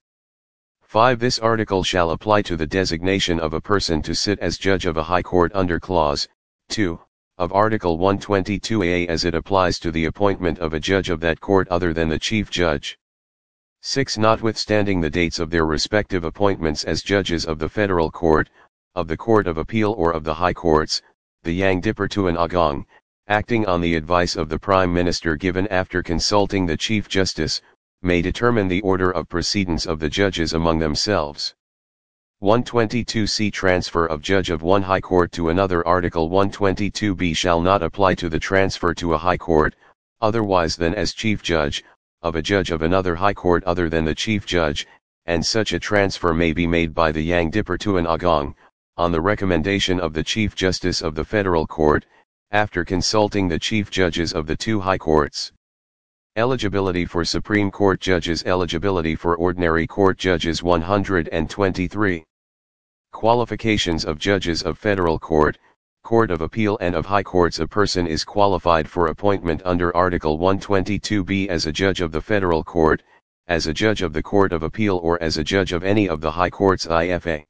Speaker 1: 5. This article shall apply to the designation of a person to sit as judge of a High Court under Clause 2 of Article 122a as it applies to the appointment of a judge of that court other than the Chief Judge. 6. Notwithstanding the dates of their respective appointments as judges of the Federal Court, of the Court of Appeal or of the High Courts, the Yang Yangdippertuan Agong, acting on the advice of the Prime Minister given after consulting the Chief Justice, may determine the order of precedence of the judges among themselves. 122c Transfer of judge of one high court to another Article 122b shall not apply to the transfer to a high court, otherwise than as chief judge, of a judge of another high court other than the chief judge, and such a transfer may be made by the Yang Dipertuan Agong, on the recommendation of the Chief Justice of the Federal Court, after consulting the Chief Judges of the two High Courts. Eligibility for Supreme Court Judges Eligibility for Ordinary Court Judges 123 Qualifications of Judges of Federal Court Court of Appeal and of High Courts a person is qualified for appointment under Article 122b as a judge of the federal court, as a judge of the Court of Appeal or as a judge of any of the high courts IFA.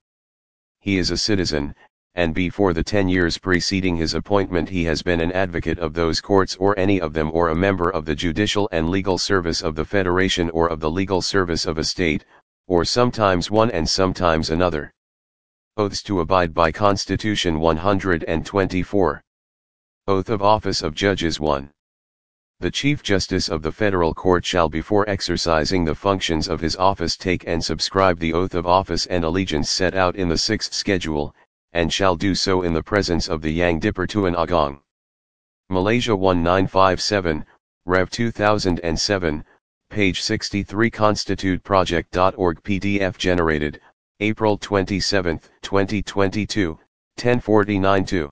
Speaker 1: He is a citizen, and before the 10 years preceding his appointment he has been an advocate of those courts or any of them or a member of the judicial and legal service of the federation or of the legal service of a state, or sometimes one and sometimes another. Oaths to abide by Constitution 124. Oath of Office of Judges 1. The Chief Justice of the Federal Court shall before exercising the functions of his office take and subscribe the oath of office and allegiance set out in the sixth schedule, and shall do so in the presence of the Yang Dipertuan Agong. Malaysia 1957, Rev 2007, page 63 Constitute Project.org PDF generated, April 27, 2022, 1049-2.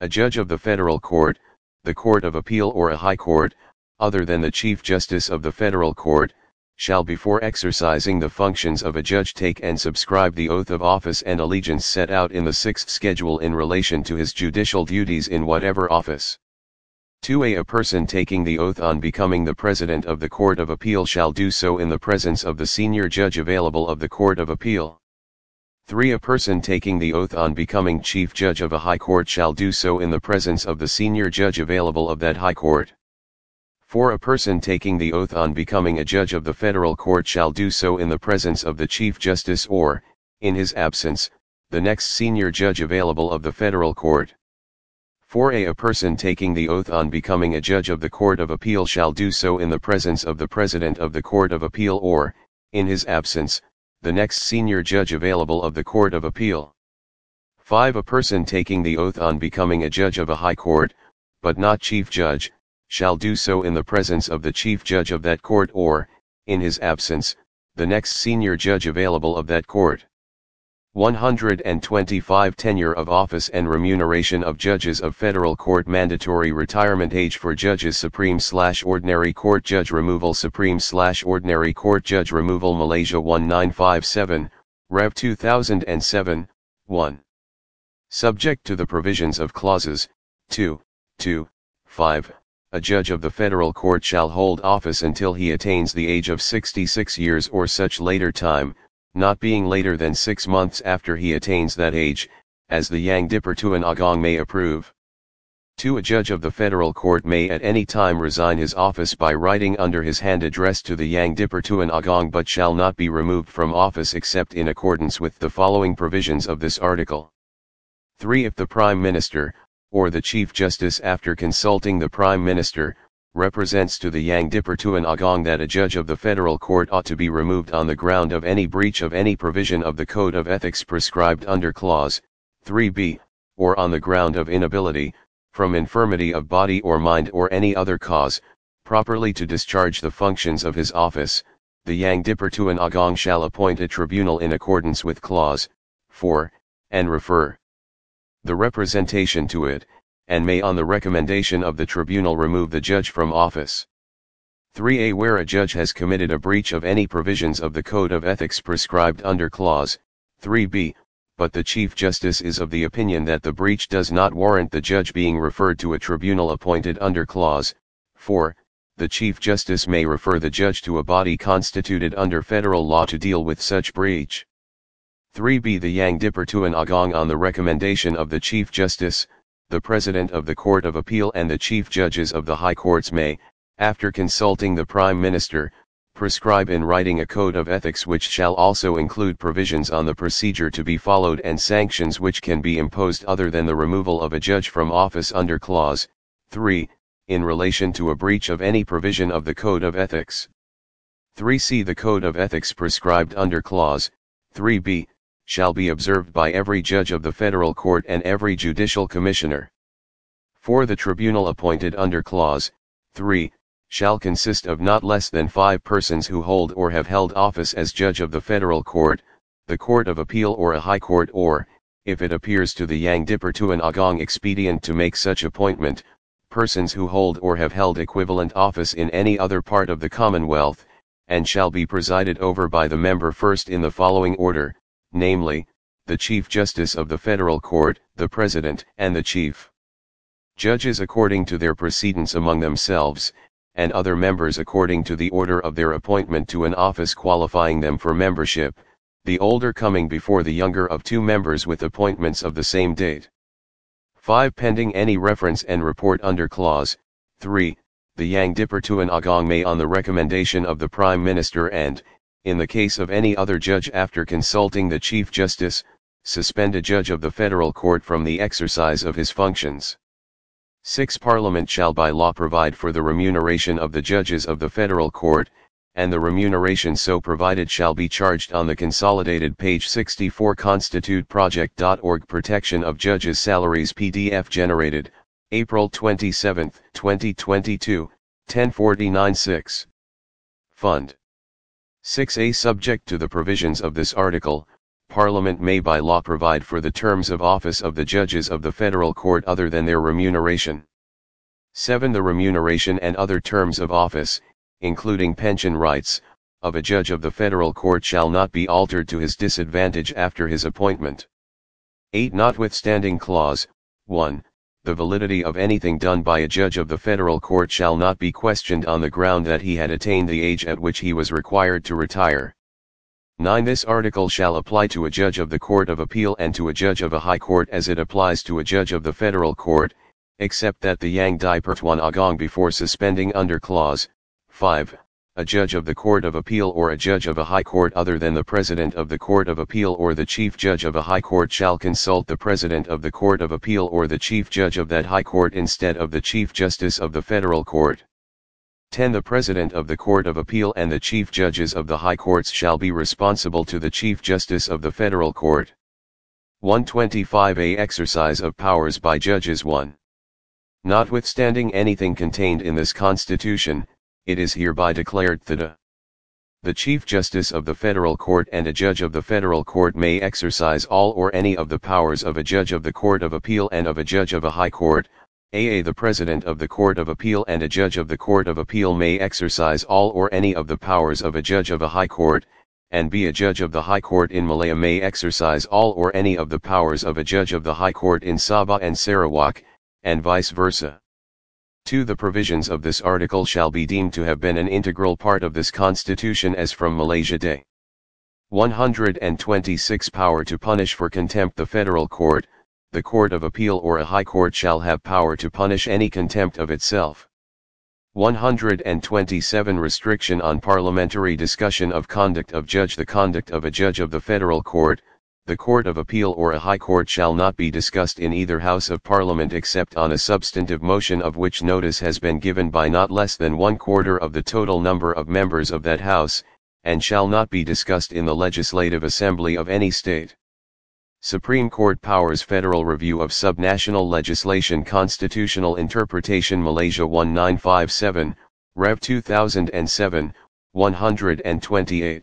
Speaker 1: A judge of the federal court, the court of appeal or a high court, other than the chief justice of the federal court, shall before exercising the functions of a judge take and subscribe the oath of office and allegiance set out in the sixth schedule in relation to his judicial duties in whatever office. 2a A person taking the oath on becoming the President of the Court of Appeal shall do so in the presence of the senior judge available of the Court of Appeal. 3. A person taking the oath on becoming Chief Judge of a High Court shall do so in the presence of the senior judge available of that High Court. 4. A person taking the oath on becoming a Judge of the Federal Court shall do so in the presence of the Chief Justice or, in his absence, the next senior judge available of the Federal Court. 4a A person taking the oath on becoming a judge of the Court of Appeal shall do so in the presence of the President of the Court of Appeal or, in his absence, the next senior judge available of the Court of Appeal. 5. A person taking the oath on becoming a judge of a high court, but not chief judge, shall do so in the presence of the chief judge of that court or, in his absence, the next senior judge available of that court. 125 Tenure of office and remuneration of judges of federal court mandatory retirement age for judges Supreme slash ordinary court judge removal Supreme slash ordinary court judge removal Malaysia 1957, Rev 2007, 1. Subject to the provisions of clauses 2, 2, 5, a judge of the federal court shall hold office until he attains the age of 66 years or such later time, not being later than six months after he attains that age, as the Yang Dipertuan Agong may approve. 2. A judge of the federal court may at any time resign his office by writing under his hand address to the Yang Dipertuan Agong but shall not be removed from office except in accordance with the following provisions of this article. 3. If the Prime Minister, or the Chief Justice after consulting the Prime Minister, represents to the Dipertuan Agong that a judge of the federal court ought to be removed on the ground of any breach of any provision of the Code of Ethics prescribed under Clause 3b, or on the ground of inability, from infirmity of body or mind or any other cause, properly to discharge the functions of his office, the Dipertuan Agong shall appoint a tribunal in accordance with Clause 4, and refer the representation to it, and may on the recommendation of the tribunal remove the judge from office. 3a Where a judge has committed a breach of any provisions of the Code of Ethics prescribed under Clause 3b, but the Chief Justice is of the opinion that the breach does not warrant the judge being referred to a tribunal appointed under Clause 4, the Chief Justice may refer the judge to a body constituted under federal law to deal with such breach. 3b The Yang Dipertuan Agong on the recommendation of the Chief Justice, the President of the Court of Appeal and the Chief Judges of the High Courts may, after consulting the Prime Minister, prescribe in writing a code of ethics which shall also include provisions on the procedure to be followed and sanctions which can be imposed other than the removal of a judge from office under clause 3 in relation to a breach of any provision of the code of ethics 3c the code of ethics prescribed under clause 3b shall be observed by every judge of the federal court and every judicial commissioner. For the tribunal appointed under clause 3 shall consist of not less than five persons who hold or have held office as judge of the federal court, the court of appeal or a high court or, if it appears to the Yang Dipertuan Agong expedient to make such appointment, persons who hold or have held equivalent office in any other part of the Commonwealth, and shall be presided over by the member first in the following order, namely, the Chief Justice of the Federal Court, the President, and the Chief Judges according to their precedence among themselves, and other members according to the order of their appointment to an office qualifying them for membership, the older coming before the younger of two members with appointments of the same date. 5. Pending any reference and report under Clause 3, the Yang Dipertuan Agong may on the recommendation of the Prime Minister and, in the case of any other judge after consulting the Chief Justice, suspend a judge of the federal court from the exercise of his functions. 6. Parliament shall by law provide for the remuneration of the judges of the federal court, and the remuneration so provided shall be charged on the consolidated page 64 constituteproject.org Protection of Judges' Salaries PDF generated, April 27, 2022, 10496 Fund 6a Subject to the provisions of this article, Parliament may by law provide for the terms of office of the judges of the federal court other than their remuneration. 7. The remuneration and other terms of office, including pension rights, of a judge of the federal court shall not be altered to his disadvantage after his appointment. 8. Notwithstanding clause 1 the validity of anything done by a judge of the federal court shall not be questioned on the ground that he had attained the age at which he was required to retire. 9. This article shall apply to a judge of the Court of Appeal and to a judge of a high court as it applies to a judge of the federal court, except that the Yang Di Pertuan Agong before suspending under clause 5 a judge of the Court of Appeal or a judge of a high court other than the President of the Court of Appeal or the Chief Judge of a high court shall consult the President of the Court of Appeal or the Chief Judge of that high court instead of the Chief Justice of the Federal Court. 10. The President of the Court of Appeal and the Chief Judges of the High Courts shall be responsible to the Chief Justice of the Federal Court. 125 A Exercise of Powers by Judges 1. Notwithstanding anything contained in this Constitution, it is hereby declared that a the Chief Justice of the Federal Court and a Judge of the Federal Court may exercise all or any of the powers of a Judge of the Court of Appeal and of a Judge of a High Court, aa the President of the Court of Appeal and a Judge of the Court of Appeal may exercise all or any of the powers of a Judge of a High Court, and b a Judge of the High Court in Malaya may exercise all or any of the powers of a Judge of the High Court in Sabah and Sarawak, and vice versa. 2. The provisions of this article shall be deemed to have been an integral part of this Constitution as from Malaysia Day. 126. Power to punish for contempt The Federal Court, the Court of Appeal or a High Court shall have power to punish any contempt of itself. 127 Restriction on parliamentary discussion of conduct of judge The conduct of a judge of the federal court, the Court of Appeal or a High Court shall not be discussed in either House of Parliament except on a substantive motion of which notice has been given by not less than one quarter of the total number of members of that House, and shall not be discussed in the Legislative Assembly of any state. Supreme Court Powers Federal Review of Subnational Legislation Constitutional Interpretation Malaysia 1957, Rev 2007, 128.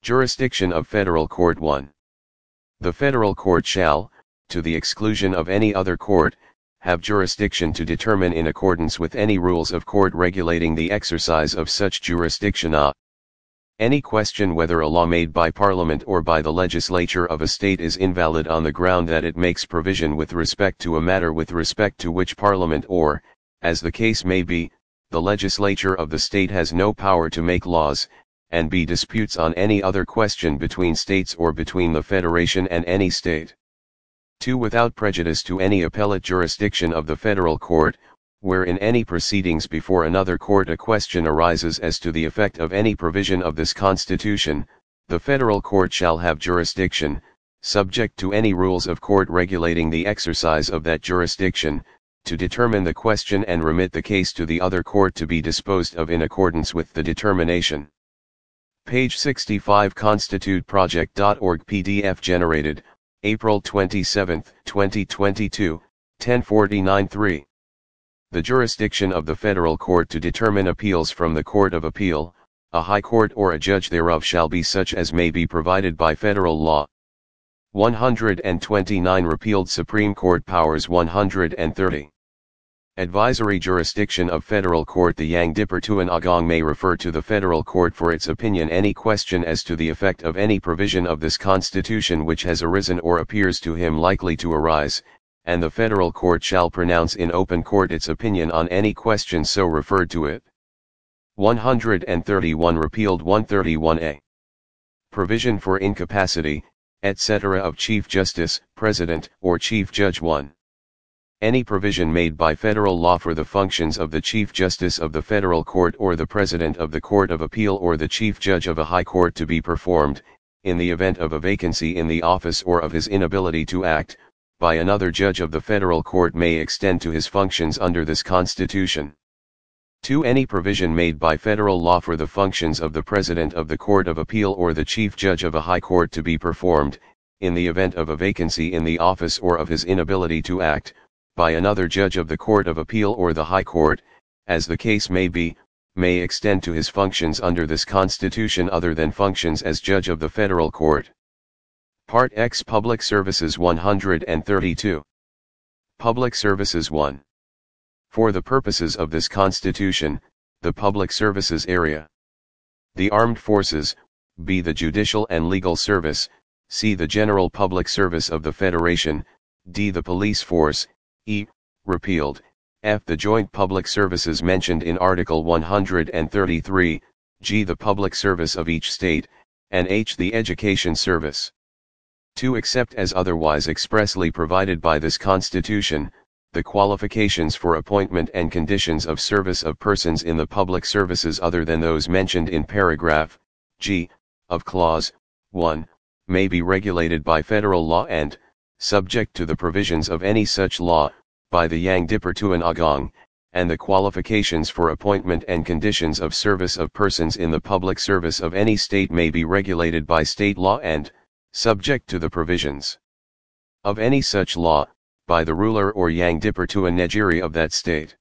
Speaker 1: Jurisdiction of Federal Court 1. The federal court shall, to the exclusion of any other court, have jurisdiction to determine in accordance with any rules of court regulating the exercise of such jurisdiction a ah. any question whether a law made by Parliament or by the legislature of a state is invalid on the ground that it makes provision with respect to a matter with respect to which Parliament or, as the case may be, the legislature of the state has no power to make laws, and b. disputes on any other question between states or between the federation and any state. 2. Without prejudice to any appellate jurisdiction of the federal court, where in any proceedings before another court a question arises as to the effect of any provision of this Constitution, the federal court shall have jurisdiction, subject to any rules of court regulating the exercise of that jurisdiction, to determine the question and remit the case to the other court to be disposed of in accordance with the determination. Page 65 constituteproject.org PDF generated, April 27, 2022, 1049-3. The jurisdiction of the federal court to determine appeals from the Court of Appeal, a high court or a judge thereof shall be such as may be provided by federal law. 129 Repealed Supreme Court Powers 130 Advisory jurisdiction of federal court The Yang Dipertuan Agong may refer to the federal court for its opinion any question as to the effect of any provision of this constitution which has arisen or appears to him likely to arise, and the federal court shall pronounce in open court its opinion on any question so referred to it. 131 Repealed 131A Provision for incapacity, etc. of Chief Justice, President, or Chief Judge 1. Any provision made by federal law for the functions of the Chief Justice of the Federal Court or the President of the Court of Appeal or the Chief Judge of a High Court to be performed, in the event of a vacancy in the office or of his inability to act, by another judge of the federal court may extend to his functions under this Constitution. 2. Any provision made by federal law for the functions of the President of the Court of Appeal or the Chief Judge of a High Court to be performed, in the event of a vacancy in the office or of his inability to act, by another judge of the Court of Appeal or the High Court, as the case may be, may extend to his functions under this Constitution other than functions as judge of the federal court. Part X Public Services 132 Public Services 1 For the purposes of this Constitution, the public services area. The armed forces, be the judicial and legal service, c the general public service of the Federation, d the police force, e. repealed, f. the joint public services mentioned in Article 133, g. the public service of each state, and h. the education service. 2. Except as otherwise expressly provided by this Constitution, the qualifications for appointment and conditions of service of persons in the public services other than those mentioned in paragraph g of clause 1 may be regulated by federal law and subject to the provisions of any such law, by the Dipertuan Agong, and the qualifications for appointment and conditions of service of persons in the public service of any state may be regulated by state law and, subject to the provisions of any such law, by the ruler or Dipertua Negeri of that state.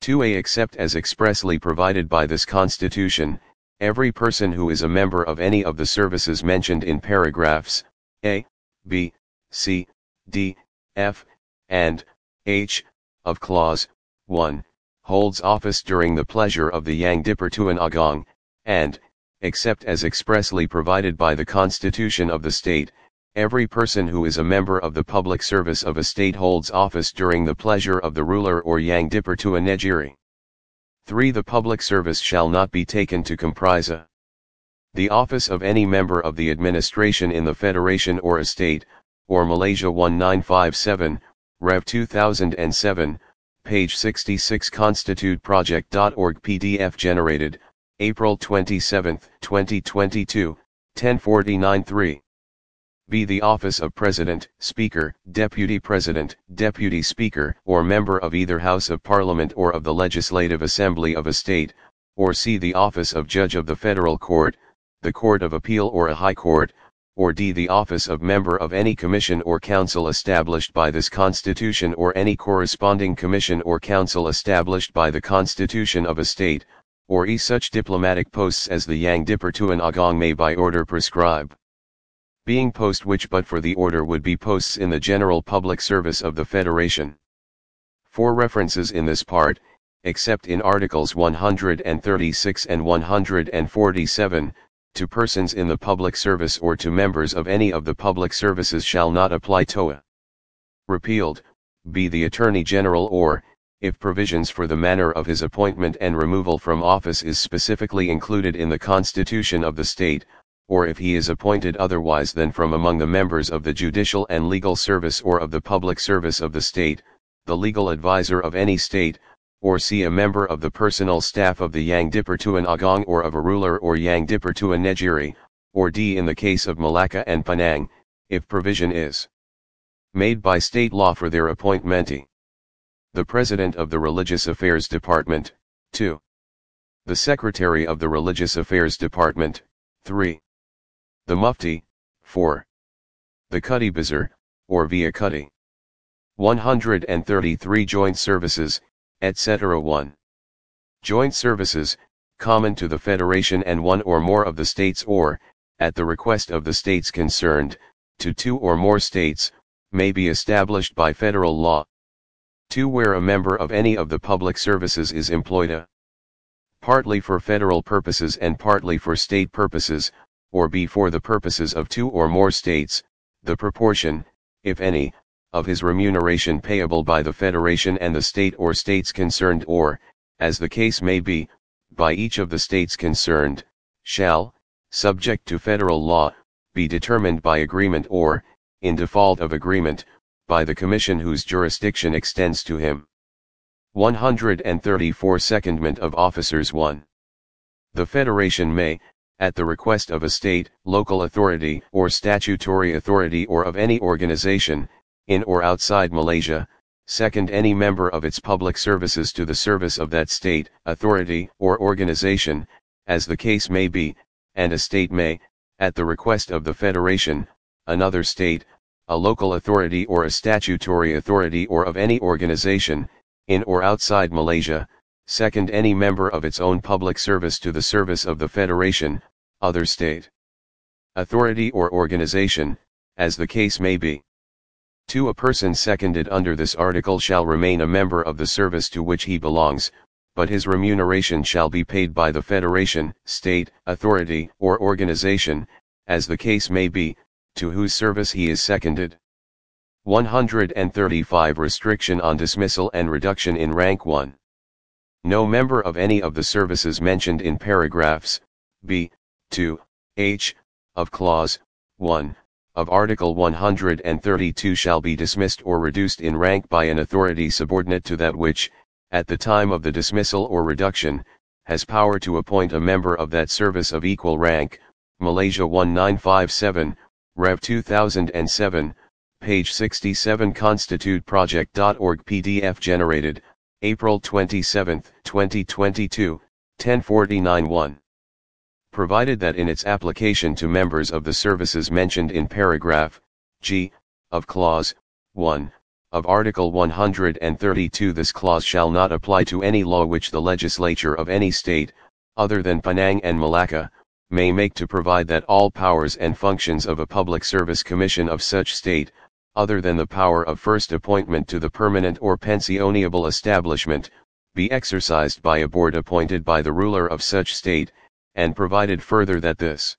Speaker 1: 2a Except as expressly provided by this constitution, every person who is a member of any of the services mentioned in paragraphs a, b, C, D, F, and H, of clause 1, holds office during the pleasure of the Dipertuan Agong, and, except as expressly provided by the Constitution of the State, every person who is a member of the public service of a state holds office during the pleasure of the ruler or Dipertua Negeri. 3. The public service shall not be taken to comprise a the office of any member of the administration in the federation or a state, or Malaysia 1957, Rev 2007, page 66 constituteproject.org PDF generated, April 27, 2022, 1049-3. Be the office of President, Speaker, Deputy President, Deputy Speaker, or member of either House of Parliament or of the Legislative Assembly of a state, or see The office of Judge of the Federal Court, the Court of Appeal or a High Court, or d. the office of member of any commission or council established by this constitution or any corresponding commission or council established by the constitution of a state, or e. such diplomatic posts as the Yang Dipertuan Agong may by order prescribe. Being post which but for the order would be posts in the general public service of the Federation. For references in this part, except in Articles 136 and 147, to persons in the public service or to members of any of the public services shall not apply TOA. Repealed, be the Attorney General or, if provisions for the manner of his appointment and removal from office is specifically included in the Constitution of the State, or if he is appointed otherwise than from among the members of the judicial and legal service or of the public service of the State, the legal adviser of any State, or c. A member of the personal staff of the Yang Dipertuan Agong or of a ruler or Yang Dipertua Negeri, or d. In the case of Malacca and Penang, if provision is made by state law for their appointmentee. The President of the Religious Affairs Department, 2. The Secretary of the Religious Affairs Department, 3. The Mufti, 4. The Kathi Besar, or via Kathi. 133 Joint Services, etc. 1. Joint services, common to the Federation and one or more of the states or, at the request of the states concerned, to two or more states, may be established by federal law. 2. Where a member of any of the public services is employed a, partly for federal purposes and partly for state purposes, or b. for the purposes of two or more states, the proportion, if any, of his remuneration payable by the Federation and the state or states concerned or, as the case may be, by each of the states concerned, shall, subject to federal law, be determined by agreement or, in default of agreement, by the commission whose jurisdiction extends to him. 134 Secondment of Officers 1. The Federation may, at the request of a state, local authority, or statutory authority or of any organization, in or outside Malaysia, second any member of its public services to the service of that state, authority, or organization, as the case may be, and a state may, at the request of the federation, another state, a local authority or a statutory authority or of any organization, in or outside Malaysia, second any member of its own public service to the service of the federation, other state authority or organization, as the case may be. 2. A person seconded under this article shall remain a member of the service to which he belongs, but his remuneration shall be paid by the federation, state, authority, or organization, as the case may be, to whose service he is seconded. 135 Restriction on dismissal and reduction in rank 1. No member of any of the services mentioned in paragraphs b, 2, h, of clause 1, of Article 132 shall be dismissed or reduced in rank by an authority subordinate to that which, at the time of the dismissal or reduction, has power to appoint a member of that service of equal rank, Malaysia 1957, Rev 2007, page 67 constituteproject.org PDF generated, April 27, 2022, 1049 provided that in its application to members of the services mentioned in paragraph g of clause 1 of article 132 this clause shall not apply to any law which the legislature of any state other than Penang and Malacca may make to provide that all powers and functions of a public service commission of such state other than the power of first appointment to the permanent or pensionable establishment be exercised by a board appointed by the ruler of such state and provided further that this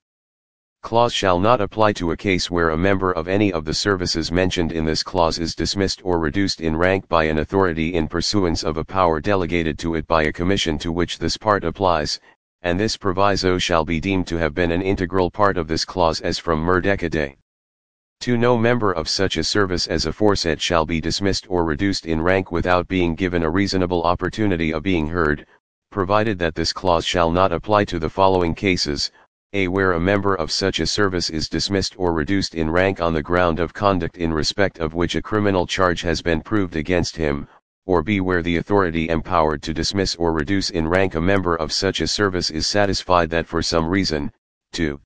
Speaker 1: clause shall not apply to a case where a member of any of the services mentioned in this clause is dismissed or reduced in rank by an authority in pursuance of a power delegated to it by a commission to which this part applies, and this proviso shall be deemed to have been an integral part of this clause as from Day, To no member of such a service as aforesaid shall be dismissed or reduced in rank without being given a reasonable opportunity of being heard, provided that this clause shall not apply to the following cases, a. Where a member of such a service is dismissed or reduced in rank on the ground of conduct in respect of which a criminal charge has been proved against him, or b. Where the authority empowered to dismiss or reduce in rank a member of such a service is satisfied that for some reason, to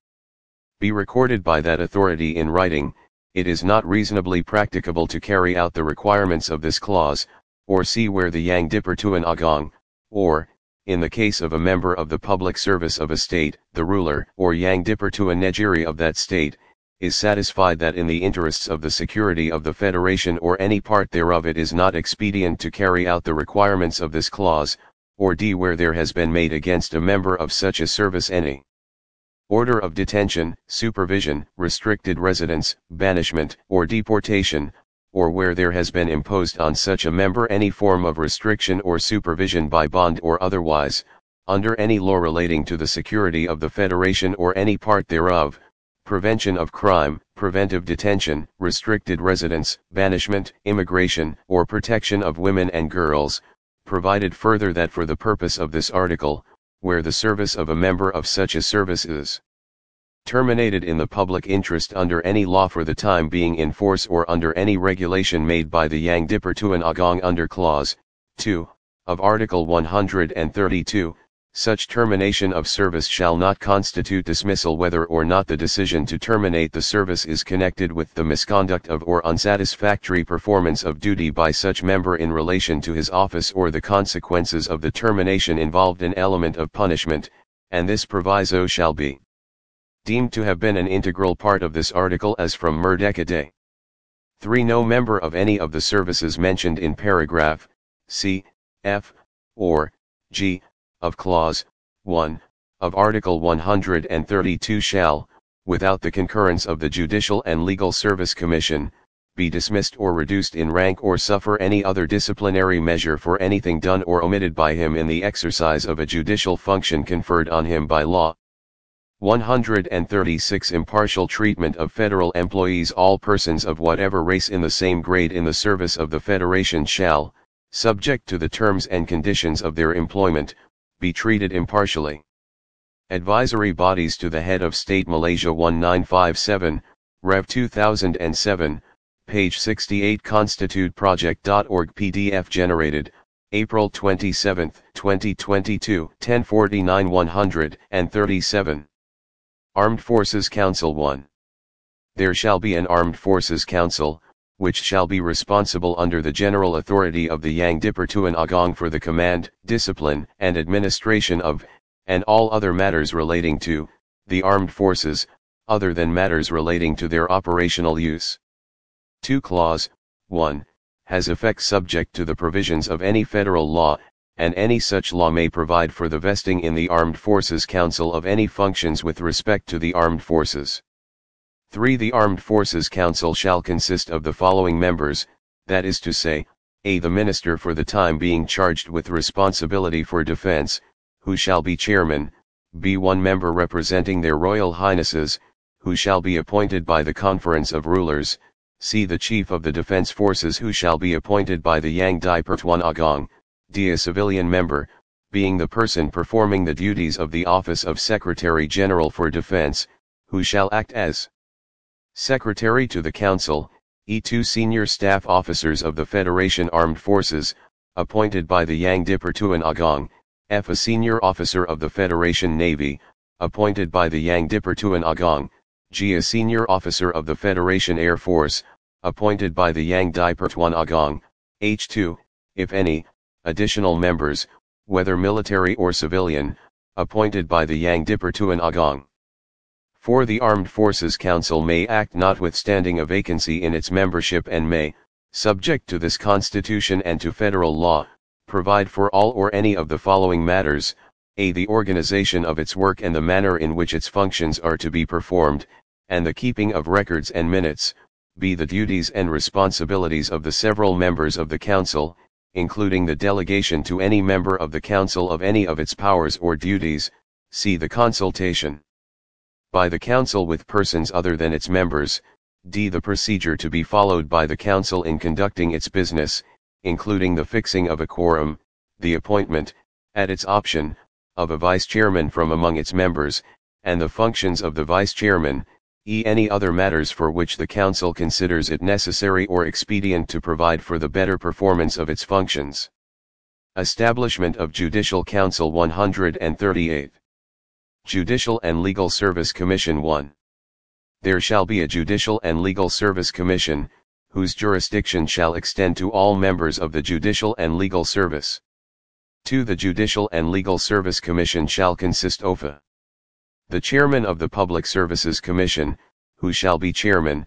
Speaker 1: be recorded by that authority in writing, it is not reasonably practicable to carry out the requirements of this clause, or c. Where the Yang Dipertuan Agong, or, in the case of a member of the public service of a state, the ruler, or Yang Dipertua Negeri of that state, is satisfied that in the interests of the security of the Federation or any part thereof it is not expedient to carry out the requirements of this clause, or d where there has been made against a member of such a service any order of detention, supervision, restricted residence, banishment, or deportation, or where there has been imposed on such a member any form of restriction or supervision by bond or otherwise, under any law relating to the security of the Federation or any part thereof, prevention of crime, preventive detention, restricted residence, banishment, immigration, or protection of women and girls, provided further that for the purpose of this article, where the service of a member of such a service is terminated in the public interest under any law for the time being in force or under any regulation made by the Yang Dipertuan Agong under Clause 2 of Article 132, such termination of service shall not constitute dismissal whether or not the decision to terminate the service is connected with the misconduct of or unsatisfactory performance of duty by such member in relation to his office or the consequences of the termination involved an element of punishment, and this proviso shall be deemed to have been an integral part of this article as from Merdeka 3. No member of any of the services mentioned in paragraph C, F, or G of clause 1 of Article 132 shall, without the concurrence of the Judicial and Legal Service Commission, be dismissed or reduced in rank or suffer any other disciplinary measure for anything done or omitted by him in the exercise of a judicial function conferred on him by law, 136 Impartial treatment of federal employees All persons of whatever race in the same grade in the service of the Federation shall, subject to the terms and conditions of their employment, be treated impartially. Advisory bodies to the head of state Malaysia 1957, Rev 2007, page 68 constituteproject.org PDF generated, April 27, 2022, 1049 137. Armed Forces Council 1. There shall be an Armed Forces Council, which shall be responsible under the general authority of the Yang Dipertuan Agong for the command, discipline, and administration of, and all other matters relating to, the armed forces, other than matters relating to their operational use. 2 Clause 1 has effect subject to the provisions of any federal law, and any such law may provide for the vesting in the Armed Forces Council of any functions with respect to the armed forces. 3. The Armed Forces Council shall consist of the following members, that is to say, a. The minister for the time being charged with responsibility for defense, who shall be chairman, b. One member representing their Royal Highnesses, who shall be appointed by the Conference of Rulers, c. The chief of the defense forces who shall be appointed by the Yang Di Pertuan Agong, D. A civilian member, being the person performing the duties of the office of Secretary General for Defense, who shall act as Secretary to the Council, E2 Senior Staff Officers of the Federation Armed Forces, appointed by the Yang Dipertuan Agong, F. A Senior Officer of the Federation Navy, appointed by the Yang Dipertuan Agong, G. A Senior Officer of the Federation Air Force, appointed by the Yang Dipertuan Agong, H2, if any, additional members, whether military or civilian, appointed by the Yang Dipertuan Agong. For the Armed Forces Council may act notwithstanding a vacancy in its membership and may, subject to this Constitution and to federal law, provide for all or any of the following matters, a. The organization of its work and the manner in which its functions are to be performed, and the keeping of records and minutes, b. The duties and responsibilities of the several members of the Council, including the delegation to any member of the Council of any of its powers or duties, see the consultation. By the Council with persons other than its members, d. the procedure to be followed by the Council in conducting its business, including the fixing of a quorum, the appointment, at its option, of a vice chairman from among its members, and the functions of the vice chairman, e any other matters for which the Council considers it necessary or expedient to provide for the better performance of its functions. Establishment of Judicial Council 138. Judicial and Legal Service Commission 1. There shall be a Judicial and Legal Service Commission, whose jurisdiction shall extend to all members of the Judicial and Legal Service. 2. The Judicial and Legal Service Commission shall consist of a the Chairman of the Public Services Commission, who shall be Chairman,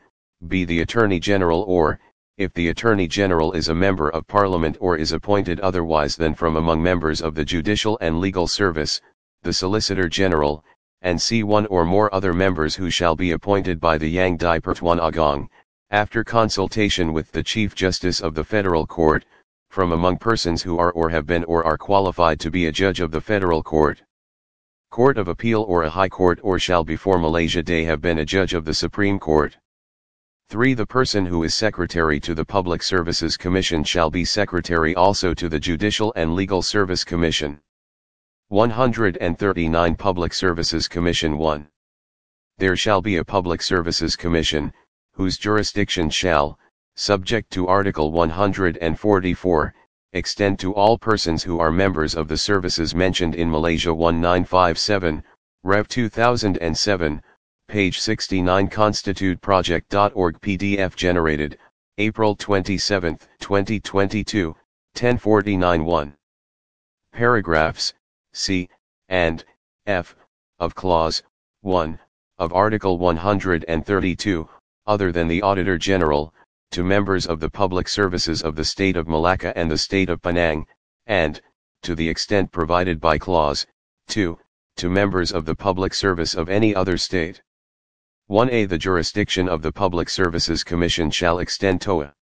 Speaker 1: be the Attorney General or, if the Attorney General is a member of Parliament or is appointed otherwise than from among members of the Judicial and Legal Service, the Solicitor General, and see one or more other members who shall be appointed by the Yang Dipertuan Agong, after consultation with the Chief Justice of the Federal Court, from among persons who are or have been or are qualified to be a judge of the Federal Court. Court of Appeal or a High Court or shall before Malaysia Day have been a judge of the Supreme Court. 3. The person who is Secretary to the Public Services Commission shall be Secretary also to the Judicial and Legal Service Commission. 139 Public Services Commission 1. There shall be a Public Services Commission, whose jurisdiction shall, subject to Article 144, extend to all persons who are members of the services mentioned in Malaysia 1957, Rev 2007, page 69 constituteproject.org PDF generated, April 27, 2022, 1049-1. Paragraphs, C, and, F, of Clause, 1, of Article 132, other than the Auditor General, to members of the public services of the state of Malacca and the state of Penang, and, to the extent provided by clause 2, to members of the public service of any other state. 1a The jurisdiction of the Public Services Commission shall extend to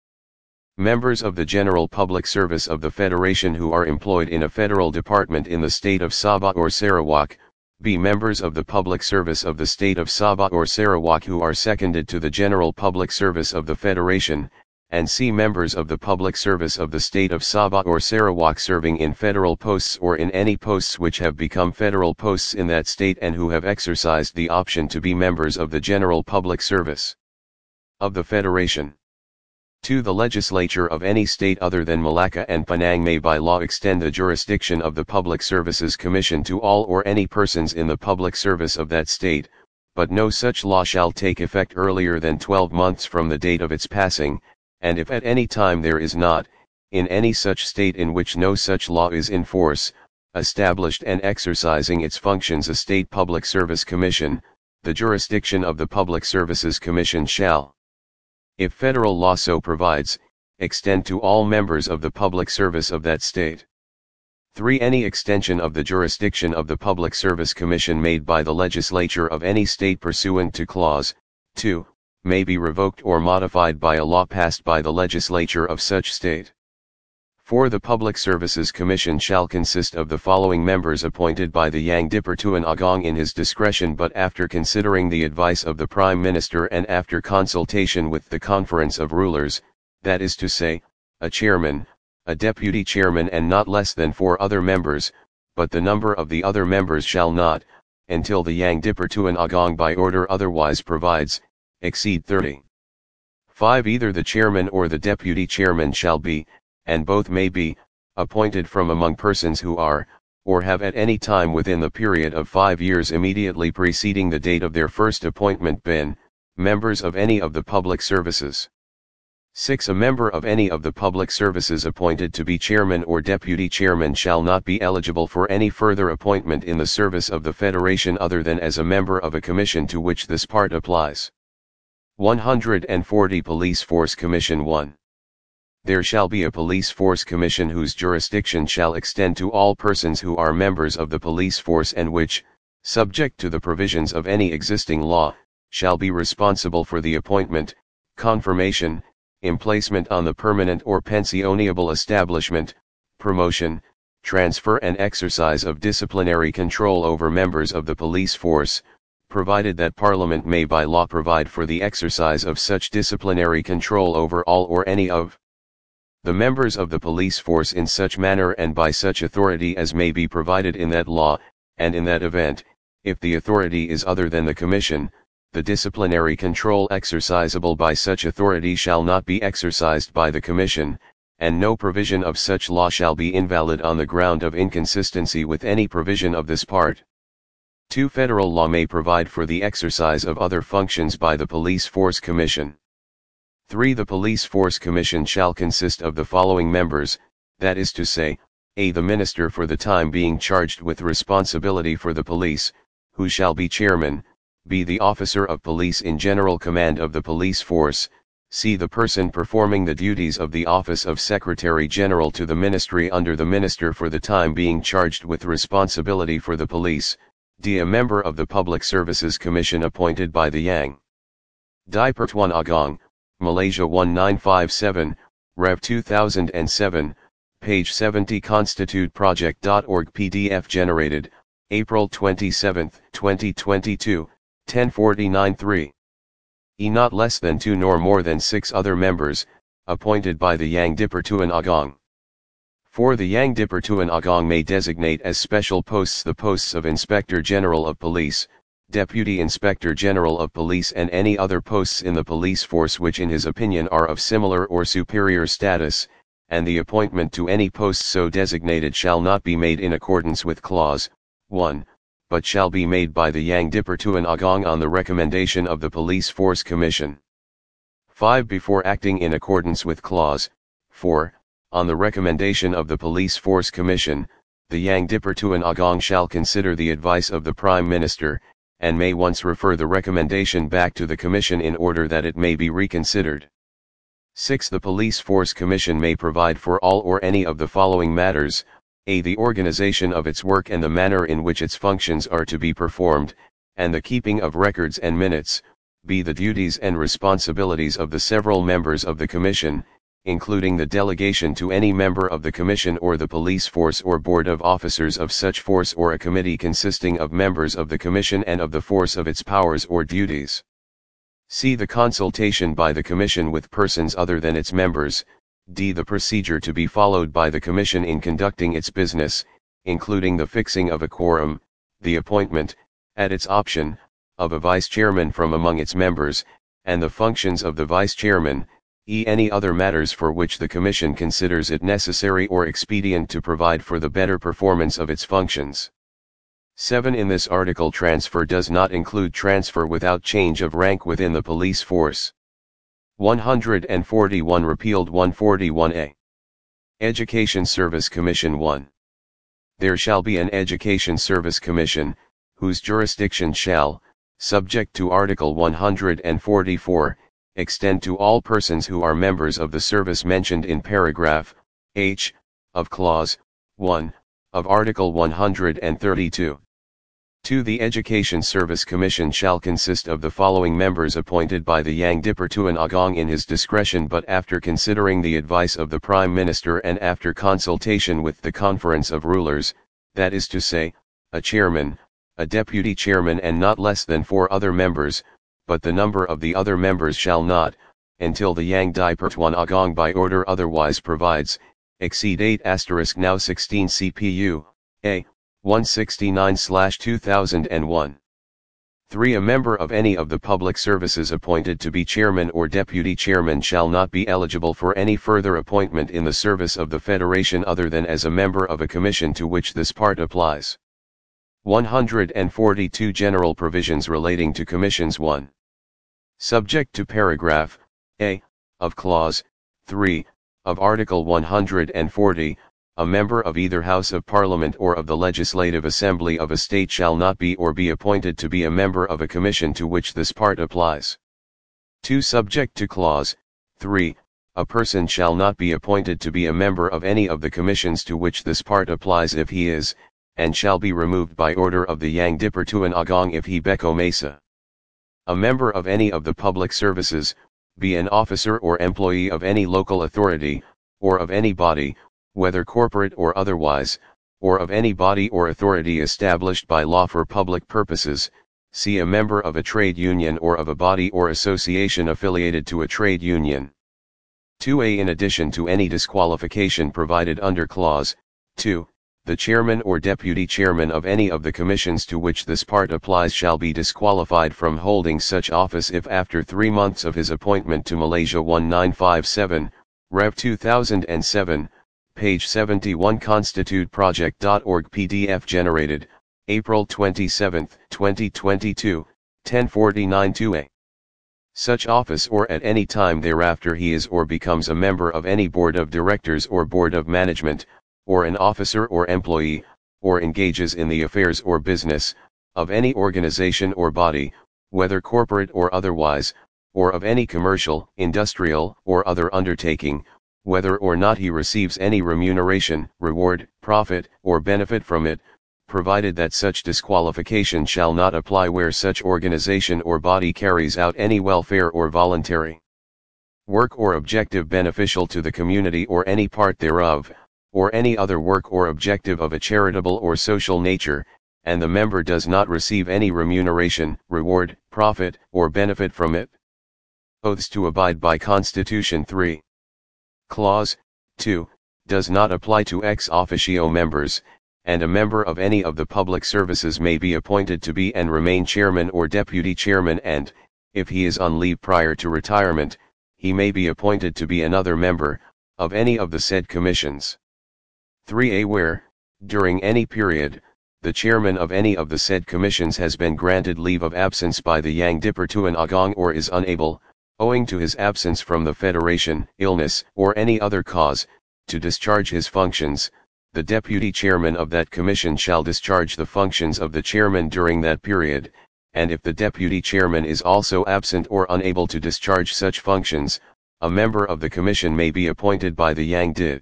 Speaker 1: members of the general public service of the Federation who are employed in a federal department in the state of Sabah or Sarawak, b. Members of the public service of the state of Sabah or Sarawak who are seconded to the general public service of the Federation, and c. Members of the public service of the state of Sabah or Sarawak serving in federal posts or in any posts which have become federal posts in that state and who have exercised the option to be members of the general public service of the Federation. 2. The legislature of any state other than Malacca and Penang may by law extend the jurisdiction of the Public Services Commission to all or any persons in the public service of that state, but no such law shall take effect earlier than 12 months from the date of its passing, and if at any time there is not, in any such state in which no such law is in force, established and exercising its functions a state public service commission, the jurisdiction of the Public Services Commission shall if federal law so provides, extend to all members of the public service of that state. 3. Any extension of the jurisdiction of the Public Service Commission made by the legislature of any state pursuant to Clause 2 may be revoked or modified by a law passed by the legislature of such state. For the Public Services Commission shall consist of the following members appointed by the Yang Dipertuan Agong in his discretion but after considering the advice of the Prime Minister and after consultation with the Conference of Rulers, that is to say, a chairman, a deputy chairman and not less than four other members, but the number of the other members shall not, until the Yang Dipertuan Agong by order otherwise provides, exceed 30. 5. Either the chairman or the deputy chairman shall be, and both may be, appointed from among persons who are, or have at any time within the period of five years immediately preceding the date of their first appointment been, members of any of the public services. 6. A member of any of the public services appointed to be chairman or deputy chairman shall not be eligible for any further appointment in the service of the Federation other than as a member of a commission to which this part applies. 140 Police Force Commission 1 there shall be a police force commission whose jurisdiction shall extend to all persons who are members of the police force and which, subject to the provisions of any existing law, shall be responsible for the appointment, confirmation, emplacement on the permanent or pensionable establishment, promotion, transfer and exercise of disciplinary control over members of the police force, provided that Parliament may by law provide for the exercise of such disciplinary control over all or any of the members of the police force in such manner and by such authority as may be provided in that law, and in that event, if the authority is other than the commission, the disciplinary control exercisable by such authority shall not be exercised by the commission, and no provision of such law shall be invalid on the ground of inconsistency with any provision of this part. 2. Federal law may provide for the exercise of other functions by the police force commission. 3. The Police Force Commission shall consist of the following members, that is to say, a. The Minister for the time being charged with responsibility for the police, who shall be chairman, b. The officer of police in general command of the police force, c. The person performing the duties of the office of Secretary General to the Ministry under the Minister for the time being charged with responsibility for the police, d. A member of the Public Services Commission appointed by the Yang. Dipertuan Agong, Malaysia 1957, Rev 2007, page 70 constituteproject.org PDF generated, April 27, 2022, 10:49:3. E not less than two nor more than six other members, appointed by the Yang Dipertuan Agong. For the Yang Dipertuan Agong may designate as special posts the posts of Inspector General of Police, Deputy Inspector General of Police and any other posts in the police force which in his opinion are of similar or superior status, and the appointment to any post so designated shall not be made in accordance with clause 1, but shall be made by the Dipertuan Agong on the recommendation of the Police Force Commission. 5. Before acting in accordance with clause 4, on the recommendation of the Police Force Commission, the Dipertuan Agong shall consider the advice of the Prime Minister, and may once refer the recommendation back to the Commission in order that it may be reconsidered. 6. The Police Force Commission may provide for all or any of the following matters a. The organization of its work and the manner in which its functions are to be performed, and the keeping of records and minutes, b. The duties and responsibilities of the several members of the Commission, including the delegation to any member of the commission or the police force or board of officers of such force or a committee consisting of members of the commission and of the force of its powers or duties. See the consultation by the commission with persons other than its members, d. the procedure to be followed by the commission in conducting its business, including the fixing of a quorum, the appointment, at its option, of a vice chairman from among its members, and the functions of the vice chairman, e any other matters for which the Commission considers it necessary or expedient to provide for the better performance of its functions. 7. In this article transfer does not include transfer without change of rank within the police force. 141 Repealed 141A Education Service Commission 1 There shall be an Education Service Commission, whose jurisdiction shall, subject to Article 144, extend to all persons who are members of the service mentioned in paragraph H of clause 1 of article 132. 2. The Education Service Commission shall consist of the following members appointed by the Yang Yangdipur Tuan Agong in his discretion but after considering the advice of the Prime Minister and after consultation with the Conference of Rulers, that is to say, a chairman, a deputy chairman and not less than four other members, but the number of the other members shall not, until the Yang Dipertuan Agong by order otherwise provides, exceed 8 asterisk now 16 CPU, A, 169 2001. 3. A member of any of the public services appointed to be chairman or deputy chairman shall not be eligible for any further appointment in the service of the Federation other than as a member of a commission to which this part applies. 142 General Provisions relating to Commissions 1 subject to paragraph A of clause 3 of article 140 a member of either house of parliament or of the legislative assembly of a state shall not be or be appointed to be a member of a commission to which this part applies 2 subject to clause 3 a person shall not be appointed to be a member of any of the commissions to which this part applies if he is, and shall be removed by order of the Yang Dipertuan Agong if he Beko Mesa. A member of any of the public services, be an officer or employee of any local authority, or of any body, whether corporate or otherwise, or of any body or authority established by law for public purposes, see a member of a trade union or of a body or association affiliated to a trade union. 2a In addition to any disqualification provided under Clause 2, the chairman or deputy chairman of any of the commissions to which this part applies shall be disqualified from holding such office if after three months of his appointment to Malaysia 1957, Rev 2007, page 71 constituteproject.org PDF generated, April 27, 2022, 1049-2a. Such office or at any time thereafter he is or becomes a member of any board of directors or board of management, or an officer or employee, or engages in the affairs or business, of any organization or body, whether corporate or otherwise, or of any commercial, industrial, or other undertaking, whether or not he receives any remuneration, reward, profit, or benefit from it, provided that such disqualification shall not apply where such organization or body carries out any welfare or voluntary work or objective beneficial to the community or any part thereof, or any other work or objective of a charitable or social nature, and the member does not receive any remuneration, reward, profit, or benefit from it. Oaths to abide by Constitution 3. Clause 2 does not apply to ex officio members, and a member of any of the public services may be appointed to be and remain chairman or deputy chairman and, if he is on leave prior to retirement, he may be appointed to be another member, of any of the said commissions. 3a where, during any period, the chairman of any of the said commissions has been granted leave of absence by the Yang Dipertuan Agong or is unable, owing to his absence from the federation, illness, or any other cause, to discharge his functions, the deputy chairman of that commission shall discharge the functions of the chairman during that period, and if the deputy chairman is also absent or unable to discharge such functions, a member of the commission may be appointed by the Yang Yangdi.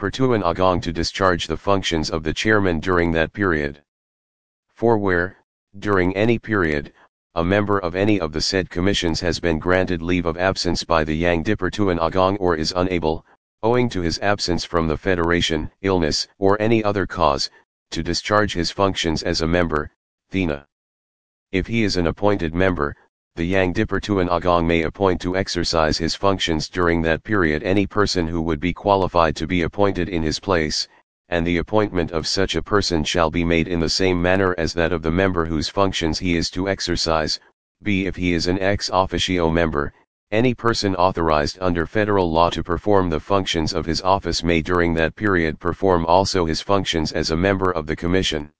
Speaker 1: Pertuan Agong to discharge the functions of the chairman during that period. 4. Where, during any period, a member of any of the said commissions has been granted leave of absence by the Yang Dipertuan Agong or is unable, owing to his absence from the Federation, illness, or any other cause, to discharge his functions as a member, Thena. If he is an appointed member, the Yang Dipertuan Agong may appoint to exercise his functions during that period any person who would be qualified to be appointed in his place, and the appointment of such a person shall be made in the same manner as that of the member whose functions he is to exercise, b. If he is an ex officio member, any person authorized under federal law to perform the functions of his office may during that period perform also his functions as a member of the Commission.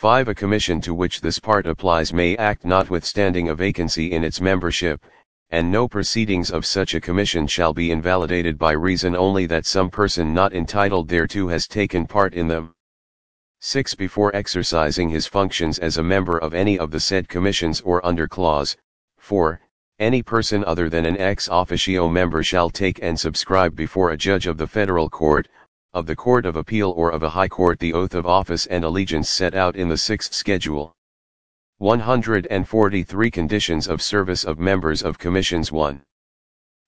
Speaker 1: 5. A commission to which this part applies may act notwithstanding a vacancy in its membership, and no proceedings of such a commission shall be invalidated by reason only that some person not entitled thereto has taken part in them. 6. Before exercising his functions as a member of any of the said commissions or under clause 4, any person other than an ex officio member shall take and subscribe before a judge of the federal court, of the Court of Appeal or of a High Court the oath of office and allegiance set out in the sixth schedule. 143 Conditions of Service of Members of Commissions 1.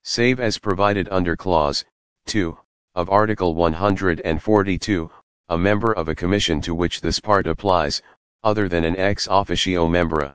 Speaker 1: Save as provided under Clause 2 of Article 142, a member of a commission to which this part applies, other than an ex officio membra,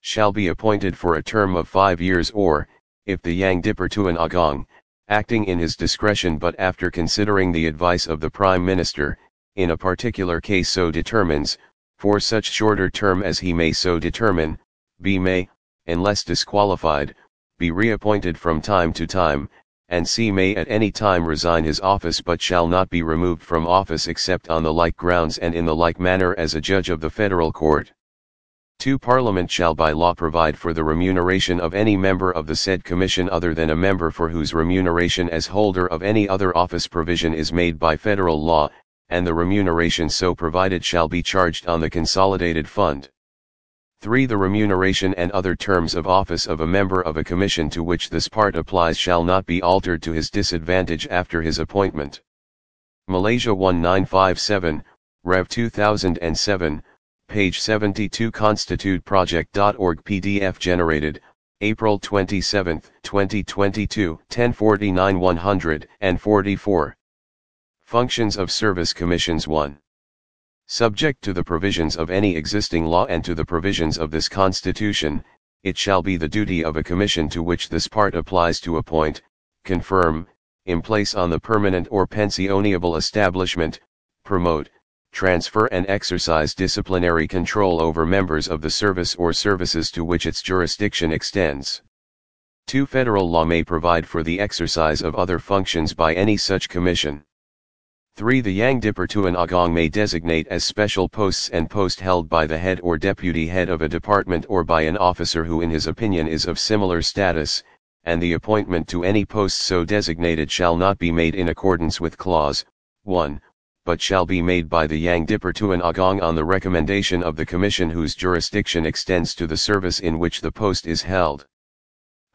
Speaker 1: shall be appointed for a term of five years or, if the Yang Dipertuan Agong, acting in his discretion but after considering the advice of the Prime Minister, in a particular case so determines, for such shorter term as he may so determine, b may, unless disqualified, be reappointed from time to time, and c may at any time resign his office but shall not be removed from office except on the like grounds and in the like manner as a judge of the federal court. 2. Parliament shall by law provide for the remuneration of any member of the said commission other than a member for whose remuneration as holder of any other office provision is made by federal law, and the remuneration so provided shall be charged on the consolidated fund. 3. The remuneration and other terms of office of a member of a commission to which this part applies shall not be altered to his disadvantage after his appointment. Malaysia 1957, Rev 2007, page 72 constituteproject.org PDF generated, April 27, 2022, 1049 144. Functions of Service Commissions 1. Subject to the provisions of any existing law and to the provisions of this Constitution, it shall be the duty of a commission to which this part applies to appoint, confirm, in place on the permanent or pensionable establishment, promote, transfer and exercise disciplinary control over members of the service or services to which its jurisdiction extends. 2. Federal law may provide for the exercise of other functions by any such commission. 3. The Yang Dipertuan Agong may designate as special posts and post held by the head or deputy head of a department or by an officer who in his opinion is of similar status, and the appointment to any post so designated shall not be made in accordance with clause 1 but shall be made by the Dipertuan Agong on the recommendation of the commission whose jurisdiction extends to the service in which the post is held.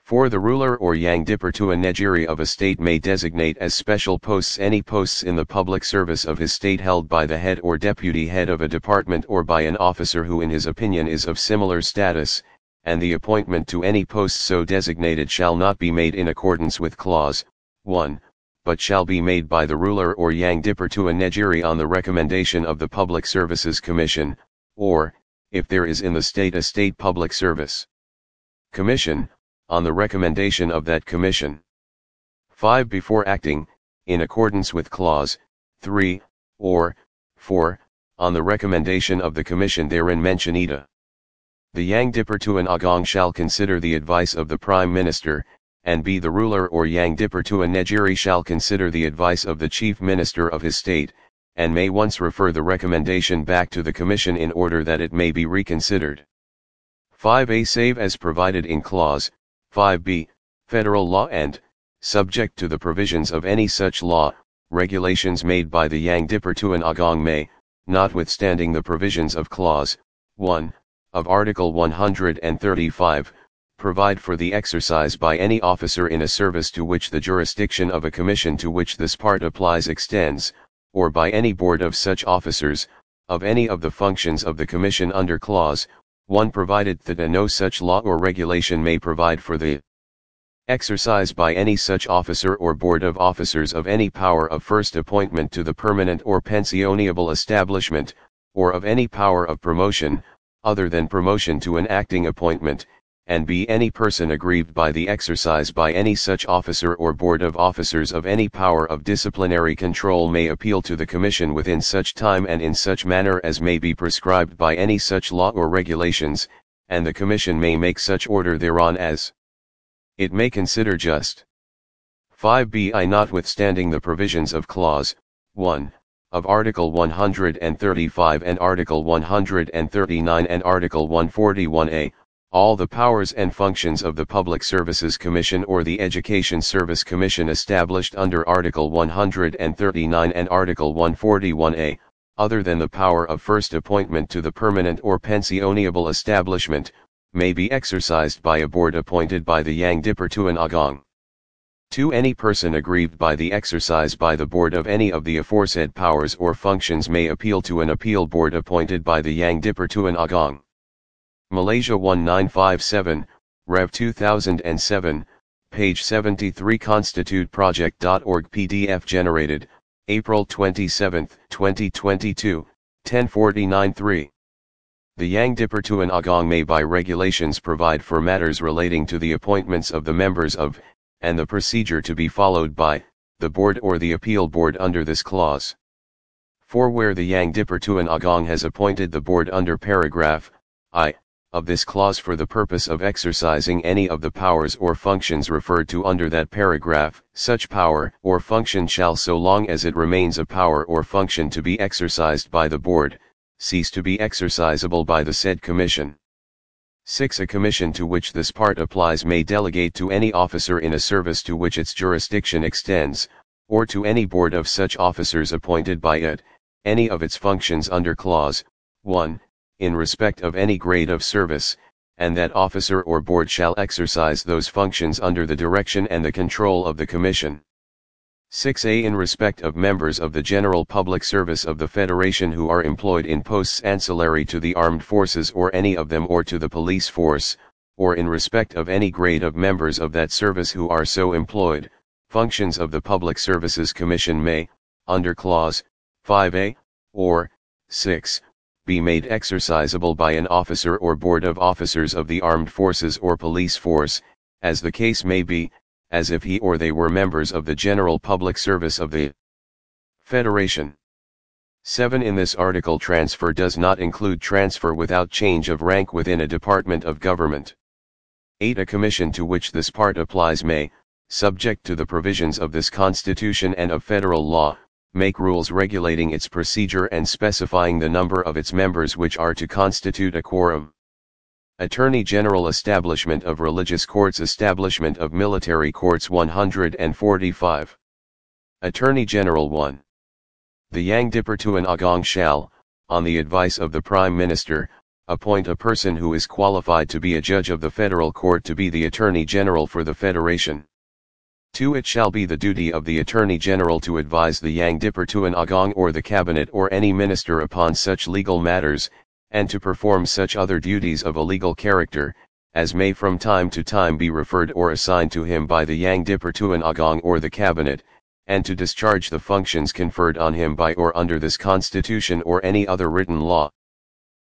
Speaker 1: For the ruler or Dipertua Negeri of a state may designate as special posts any posts in the public service of his state held by the head or deputy head of a department or by an officer who in his opinion is of similar status, and the appointment to any post so designated shall not be made in accordance with clause 1 but shall be made by the ruler or Yang Dipertua Negeri on the recommendation of the Public Services Commission, or, if there is in the state a state public service commission, on the recommendation of that commission. 5. Before acting, in accordance with clause 3, or 4, on the recommendation of the commission therein mentioned, The Yang Dipertuan Agong shall consider the advice of the Prime Minister, and be the ruler or Yang Dipertua Negeri shall consider the advice of the chief minister of his state, and may once refer the recommendation back to the commission in order that it may be reconsidered. 5a Save as provided in Clause 5b, Federal Law and, subject to the provisions of any such law, regulations made by the Yang Dipertuan Agong may, notwithstanding the provisions of Clause 1, of Article 135, provide for the exercise by any officer in a service to which the jurisdiction of a commission to which this part applies extends, or by any board of such officers, of any of the functions of the commission under clause 1 provided that no such law or regulation may provide for the exercise by any such officer or board of officers of any power of first appointment to the permanent or pensionable establishment, or of any power of promotion, other than promotion to an acting appointment, and be any person aggrieved by the exercise by any such officer or board of officers of any power of disciplinary control may appeal to the commission within such time and in such manner as may be prescribed by any such law or regulations, and the commission may make such order thereon as it may consider just. 5bi Notwithstanding the provisions of Clause 1 of Article 135 and Article 139 and Article 141a, all the powers and functions of the Public Services Commission or the Education Service Commission established under Article 139 and Article 141a, other than the power of first appointment to the permanent or pensionable establishment, may be exercised by a board appointed by the Yang Dipertuan Agong. To any person aggrieved by the exercise by the board of any of the aforesaid powers or functions may appeal to an appeal board appointed by the Yang Dipertuan Agong. Malaysia 1957, Rev 2007, page 73 constituteproject.org PDF generated, April 27, 2022, Yang Dipper The Yang Dipertuan Agong may by regulations provide for matters relating to the appointments of the members of, and the procedure to be followed by, the board or the appeal board under this clause. For where the Yang Yangdippertuan Agong has appointed the board under paragraph, I, of this clause for the purpose of exercising any of the powers or functions referred to under that paragraph, such power or function shall so long as it remains a power or function to be exercised by the Board, cease to be exercisable by the said Commission. 6. A commission to which this part applies may delegate to any officer in a service to which its jurisdiction extends, or to any board of such officers appointed by it, any of its functions under clause 1, in respect of any grade of service, and that officer or board shall exercise those functions under the direction and the control of the Commission. 6a In respect of members of the general public service of the Federation who are employed in posts ancillary to the armed forces or any of them or to the police force, or in respect of any grade of members of that service who are so employed, functions of the Public Services Commission may, under Clause 5a, or 6, be made exercisable by an officer or board of officers of the armed forces or police force, as the case may be, as if he or they were members of the general public service of the Federation. 7. In this article transfer does not include transfer without change of rank within a department of government. 8. A commission to which this part applies may, subject to the provisions of this Constitution and of federal law, make rules regulating its procedure and specifying the number of its members which are to constitute a quorum. Attorney General Establishment of Religious Courts Establishment of Military Courts 145 Attorney General 1 The Yang an Agong shall, on the advice of the Prime Minister, appoint a person who is qualified to be a judge of the federal court to be the Attorney General for the Federation. 2. It shall be the duty of the Attorney General to advise the Yang Dipertuan Agong or the Cabinet or any minister upon such legal matters, and to perform such other duties of a legal character, as may from time to time be referred or assigned to him by the Yang Dipertuan Agong or the Cabinet, and to discharge the functions conferred on him by or under this Constitution or any other written law.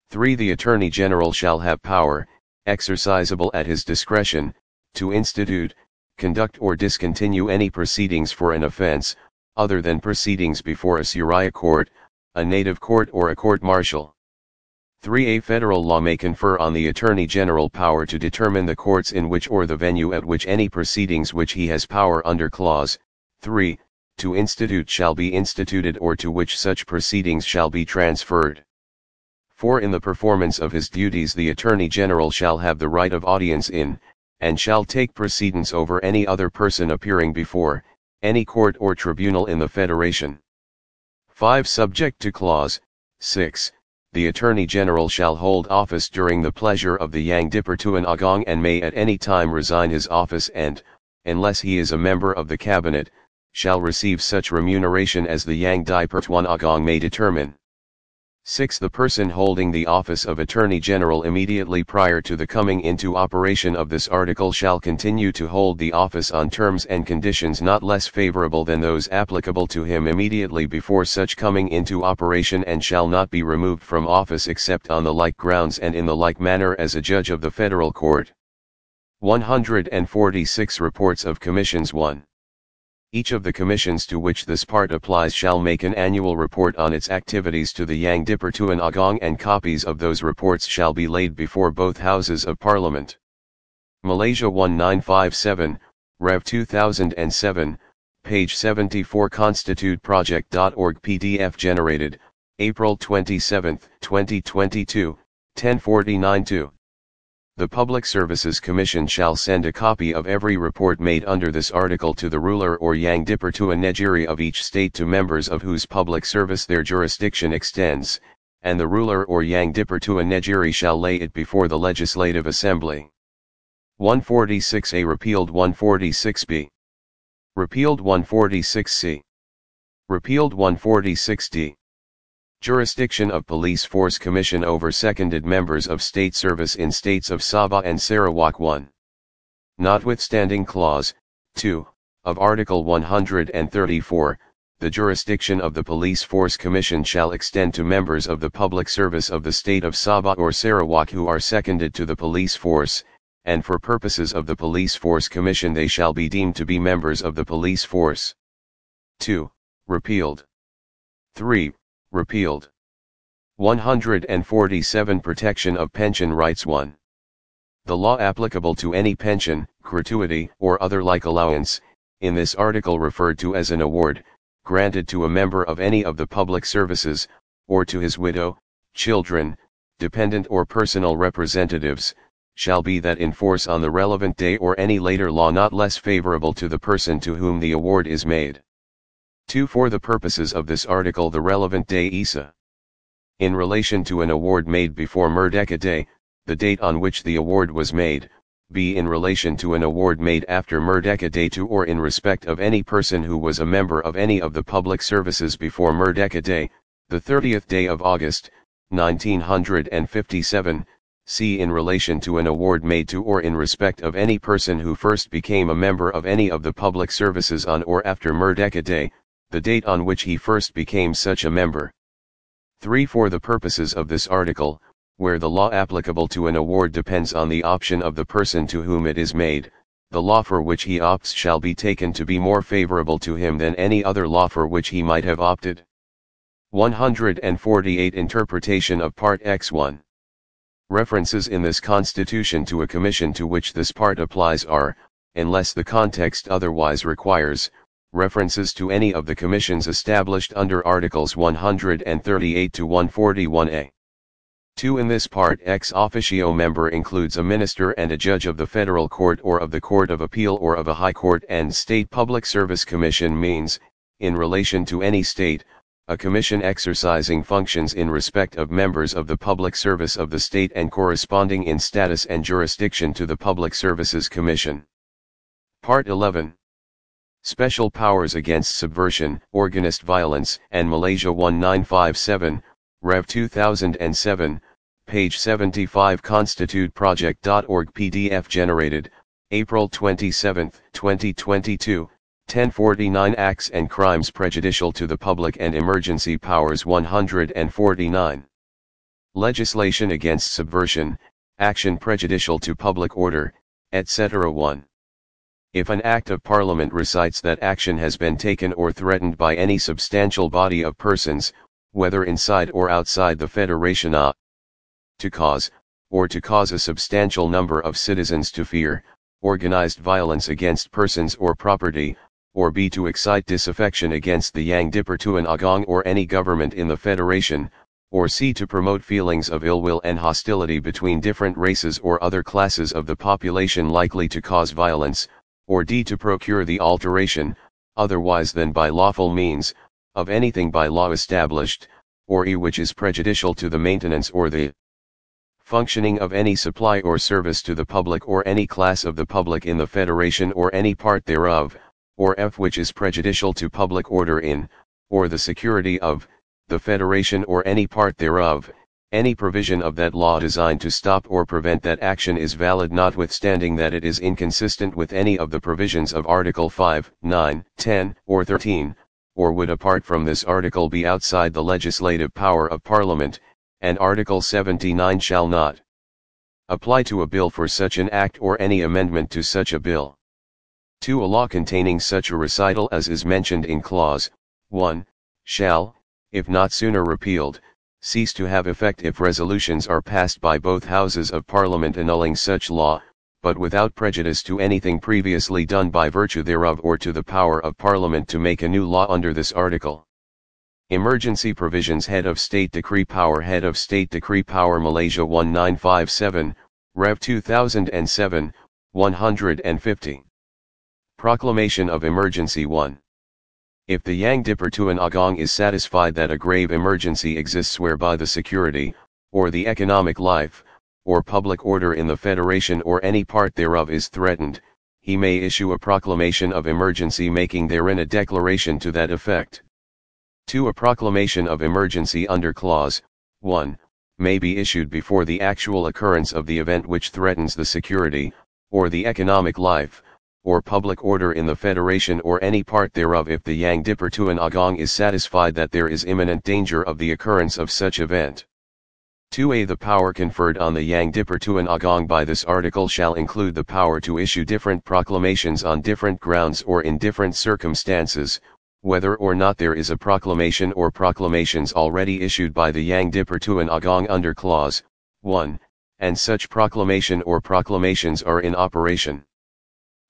Speaker 1: 3. The Attorney General shall have power, exercisable at his discretion, to institute, conduct or discontinue any proceedings for an offense, other than proceedings before a Syariah court, a native court or a court martial. 3a Federal law may confer on the Attorney General power to determine the courts in which or the venue at which any proceedings which he has power under clause 3 to institute shall be instituted or to which such proceedings shall be transferred. 4 In the performance of his duties the Attorney General shall have the right of audience in and shall take precedence over any other person appearing before, any court or tribunal in the Federation. 5. Subject to clause 6. The Attorney General shall hold office during the pleasure of the Yang Dipertuan Agong and may at any time resign his office and, unless he is a member of the Cabinet, shall receive such remuneration as the Yang Dipertuan Agong may determine. 6. The person holding the office of Attorney General immediately prior to the coming into operation of this article shall continue to hold the office on terms and conditions not less favorable than those applicable to him immediately before such coming into operation and shall not be removed from office except on the like grounds and in the like manner as a judge of the federal court. 146 Reports of Commissions 1. Each of the commissions to which this part applies shall make an annual report on its activities to the Yang Dipertuan Agong and copies of those reports shall be laid before both Houses of Parliament. Malaysia 1957, Rev 2007, page 74 constituteproject.org PDF generated, April 27, 2022, 1049-2. The Public Services Commission shall send a copy of every report made under this article to the ruler or yang Dipertua Negeri of each state to members of whose public service their jurisdiction extends, and the ruler or yang Dipertua Negeri shall lay it before the Legislative Assembly. 146A Repealed 146B Repealed 146C Repealed 146D Jurisdiction of Police Force Commission over seconded members of state service in states of Sabah and Sarawak 1. Notwithstanding Clause 2 of Article 134, the jurisdiction of the Police Force Commission shall extend to members of the public service of the state of Sabah or Sarawak who are seconded to the police force, and for purposes of the Police Force Commission they shall be deemed to be members of the police force. 2. Repealed. 3 repealed. 147 Protection of Pension Rights 1. The law applicable to any pension, gratuity, or other like allowance, in this article referred to as an award, granted to a member of any of the public services, or to his widow, children, dependent or personal representatives, shall be that in force on the relevant day or any later law not less favorable to the person to whom the award is made. 2. For the purposes of this article the relevant day ISA. In relation to an award made before Merdeka Day, the date on which the award was made, b. In relation to an award made after Merdeka Day to or in respect of any person who was a member of any of the public services before Merdeka Day, the 30th day of August, 1957, c. In relation to an award made to or in respect of any person who first became a member of any of the public services on or after Merdeka Day, the date on which he first became such a member. 3. For the purposes of this article, where the law applicable to an award depends on the option of the person to whom it is made, the law for which he opts shall be taken to be more favorable to him than any other law for which he might have opted. 148 Interpretation of Part X1 References in this Constitution to a commission to which this part applies are, unless the context otherwise requires, references to any of the commissions established under Articles 138 to 141a. 2. In this part ex officio member includes a minister and a judge of the federal court or of the court of appeal or of a high court and state public service commission means, in relation to any state, a commission exercising functions in respect of members of the public service of the state and corresponding in status and jurisdiction to the Public Services Commission. Part 11 Special Powers Against Subversion, Organist Violence, and Malaysia 1957, Rev 2007, page 75 constituteproject.org PDF generated, April 27, 2022, 1049 Acts and Crimes Prejudicial to the Public and Emergency Powers 149. Legislation Against Subversion, Action Prejudicial to Public Order, etc. 1. If an Act of Parliament recites that action has been taken or threatened by any substantial body of persons, whether inside or outside the Federation a uh, to cause, or to cause a substantial number of citizens to fear, organized violence against persons or property, or b to excite disaffection against the Yang Dipertuan Agong or any government in the Federation, or c to promote feelings of ill will and hostility between different races or other classes of the population likely to cause violence, or d. to procure the alteration, otherwise than by lawful means, of anything by law established, or e. which is prejudicial to the maintenance or the functioning of any supply or service to the public or any class of the public in the Federation or any part thereof, or f. which is prejudicial to public order in, or the security of, the Federation or any part thereof, any provision of that law designed to stop or prevent that action is valid notwithstanding that it is inconsistent with any of the provisions of Article 5, 9, 10, or 13, or would apart from this article be outside the legislative power of Parliament, and Article 79 shall not apply to a bill for such an act or any amendment to such a bill. To a law containing such a recital as is mentioned in clause 1, shall, if not sooner repealed, cease to have effect if resolutions are passed by both Houses of Parliament annulling such law, but without prejudice to anything previously done by virtue thereof or to the power of Parliament to make a new law under this article. Emergency Provisions Head of State Decree Power Head of State Decree Power Malaysia 1957, Rev 2007, 150. Proclamation of Emergency 1. If the Yang Dipertuan Agong is satisfied that a grave emergency exists whereby the security, or the economic life, or public order in the Federation or any part thereof is threatened, he may issue a proclamation of emergency making therein a declaration to that effect. 2. A proclamation of emergency under Clause 1 may be issued before the actual occurrence of the event which threatens the security, or the economic life, or public order in the Federation or any part thereof if the Yang an Agong is satisfied that there is imminent danger of the occurrence of such event. 2a The power conferred on the Yang an Agong by this article shall include the power to issue different proclamations on different grounds or in different circumstances, whether or not there is a proclamation or proclamations already issued by the Yang an Agong under Clause 1, and such proclamation or proclamations are in operation.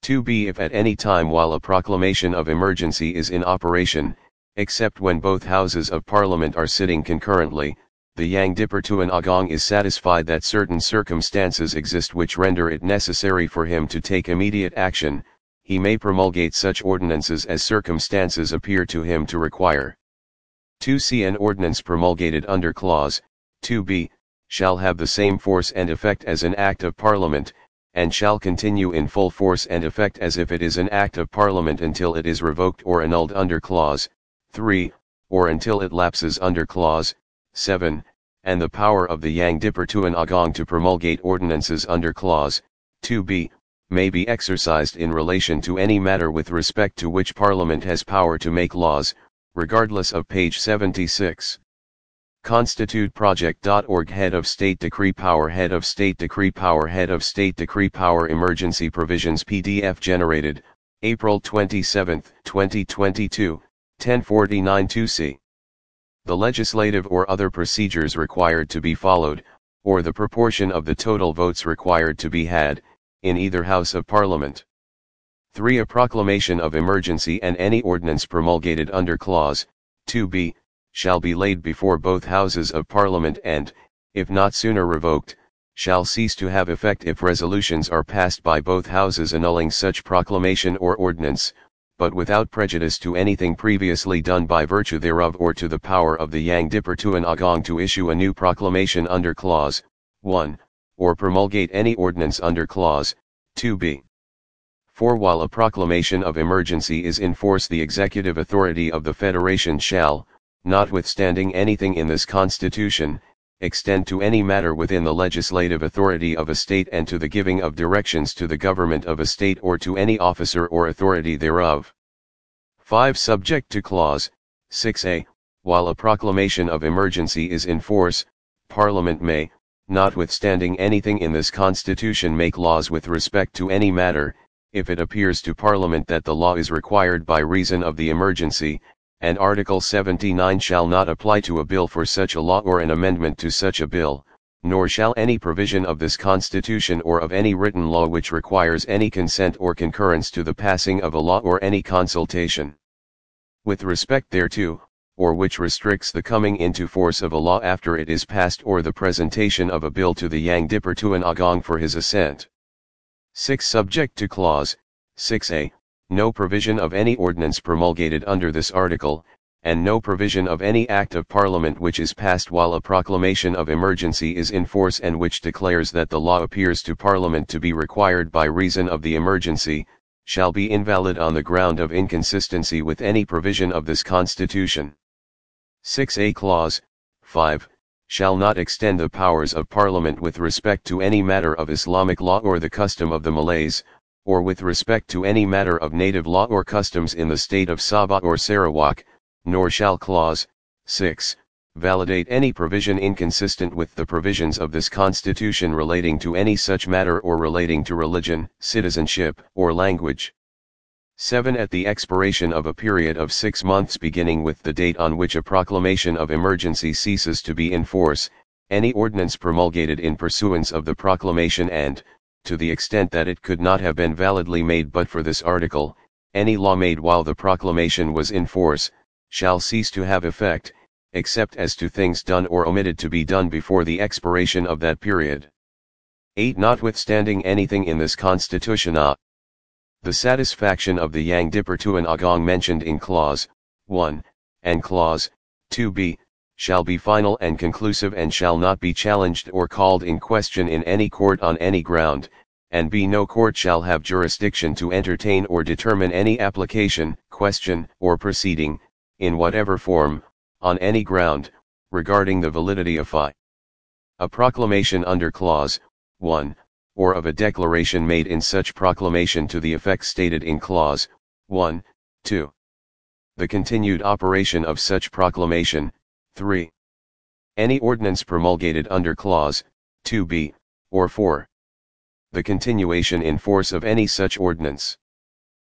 Speaker 1: 2b if at any time while a proclamation of emergency is in operation, except when both houses of parliament are sitting concurrently, the Yang Dipertuan Agong is satisfied that certain circumstances exist which render it necessary for him to take immediate action, he may promulgate such ordinances as circumstances appear to him to require. 2c An ordinance promulgated under clause 2b shall have the same force and effect as an act of parliament, and shall continue in full force and effect as if it is an Act of Parliament until it is revoked or annulled under Clause 3, or until it lapses under Clause 7, and the power of the Dipertuan Agong to promulgate ordinances under Clause 2b, may be exercised in relation to any matter with respect to which Parliament has power to make laws, regardless of page 76. Constitute Project.org Head of State Decree Power Head of State Decree Power Head of State Decree Power Emergency Provisions PDF generated, April 27, 2022, 1049-2c. The legislative or other procedures required to be followed, or the proportion of the total votes required to be had, in either House of Parliament. 3. A proclamation of emergency and any ordinance promulgated under Clause 2b shall be laid before both Houses of Parliament and, if not sooner revoked, shall cease to have effect if resolutions are passed by both Houses annulling such proclamation or ordinance, but without prejudice to anything previously done by virtue thereof or to the power of the Dipertuan Agong to issue a new proclamation under Clause 1, or promulgate any ordinance under Clause 2b. For While a proclamation of emergency is in force the executive authority of the Federation shall, notwithstanding anything in this Constitution, extend to any matter within the legislative authority of a state and to the giving of directions to the government of a state or to any officer or authority thereof. 5. Subject to Clause 6a, while a proclamation of emergency is in force, Parliament may, notwithstanding anything in this Constitution make laws with respect to any matter, if it appears to Parliament that the law is required by reason of the emergency, and Article 79 shall not apply to a bill for such a law or an amendment to such a bill, nor shall any provision of this Constitution or of any written law which requires any consent or concurrence to the passing of a law or any consultation with respect thereto, or which restricts the coming into force of a law after it is passed or the presentation of a bill to the Yang Dipertuan Agong for his assent. 6. Subject to Clause 6a, no provision of any ordinance promulgated under this article, and no provision of any act of parliament which is passed while a proclamation of emergency is in force and which declares that the law appears to parliament to be required by reason of the emergency, shall be invalid on the ground of inconsistency with any provision of this constitution. 6a clause 5 shall not extend the powers of parliament with respect to any matter of Islamic law or the custom of the Malays or with respect to any matter of native law or customs in the state of Sabah or Sarawak, nor shall clause 6 validate any provision inconsistent with the provisions of this constitution relating to any such matter or relating to religion, citizenship, or language. 7. At the expiration of a period of six months beginning with the date on which a proclamation of emergency ceases to be in force, any ordinance promulgated in pursuance of the proclamation and, to the extent that it could not have been validly made but for this article, any law made while the proclamation was in force, shall cease to have effect, except as to things done or omitted to be done before the expiration of that period. 8. Notwithstanding anything in this Constitution a the satisfaction of the Yang Dipertuan Agong mentioned in Clause 1 and Clause 2b shall be final and conclusive and shall not be challenged or called in question in any court on any ground, and b. No court shall have jurisdiction to entertain or determine any application, question, or proceeding, in whatever form, on any ground, regarding the validity of A proclamation under clause 1, or of a declaration made in such proclamation to the effect stated in clause 1, 2. The continued operation of such proclamation, 3. Any ordinance promulgated under clause 2b or 4. The continuation in force of any such ordinance.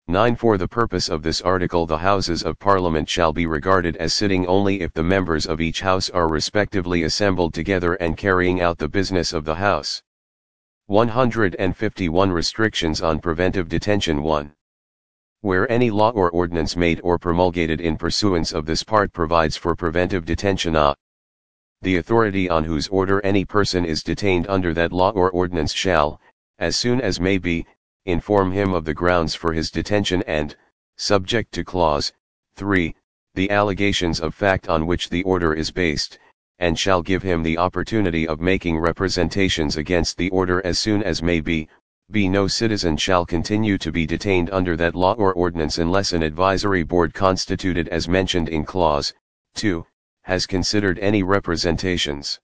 Speaker 1: 9. For the purpose of this article the Houses of Parliament shall be regarded as sitting only if the members of each House are respectively assembled together and carrying out the business of the House. 151 Restrictions on Preventive Detention 1 where any law or ordinance made or promulgated in pursuance of this part provides for preventive detention a the authority on whose order any person is detained under that law or ordinance shall, as soon as may be, inform him of the grounds for his detention and, subject to clause 3, the allegations of fact on which the order is based, and shall give him the opportunity of making representations against the order as soon as may be, B. No citizen shall continue to be detained under that law or ordinance unless an advisory board constituted as mentioned in clause 2 has considered any representations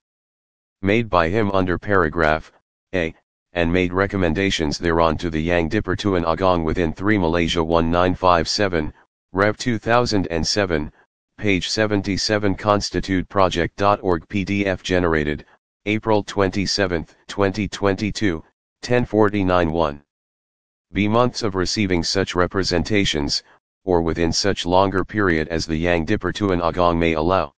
Speaker 1: made by him under paragraph A and made recommendations thereon to the Yang Dipertuan Agong within 3 Malaysia 1957, Rev 2007, page 77 constituteproject.org PDF generated, April 27, 2022. 1049-1. Be months of receiving such representations, or within such longer period as the Dipertuan Agong may allow.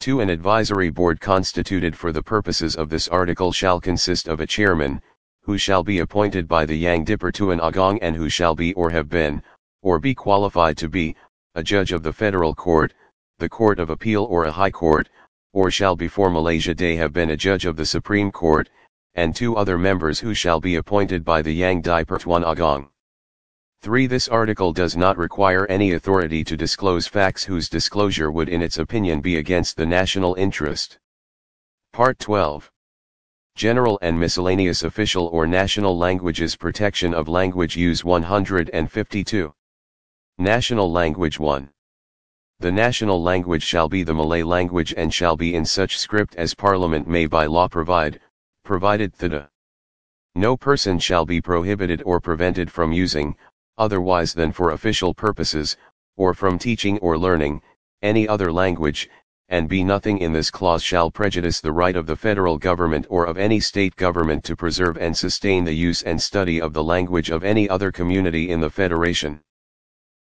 Speaker 1: 2. An advisory board constituted for the purposes of this article shall consist of a chairman, who shall be appointed by the Dipertuan Agong and who shall be or have been, or be qualified to be, a judge of the federal court, the court of appeal or a high court, or shall before Malaysia Day have been a judge of the Supreme Court, and two other members who shall be appointed by the Yang Pertuan Agong. 3. This article does not require any authority to disclose facts whose disclosure would in its opinion be against the national interest. Part 12. General and Miscellaneous Official or National Languages Protection of Language Use 152. National Language 1. The national language shall be the Malay language and shall be in such script as Parliament may by law provide, provided theta. No person shall be prohibited or prevented from using, otherwise than for official purposes, or from teaching or learning, any other language, and be nothing in this clause shall prejudice the right of the federal government or of any state government to preserve and sustain the use and study of the language of any other community in the Federation.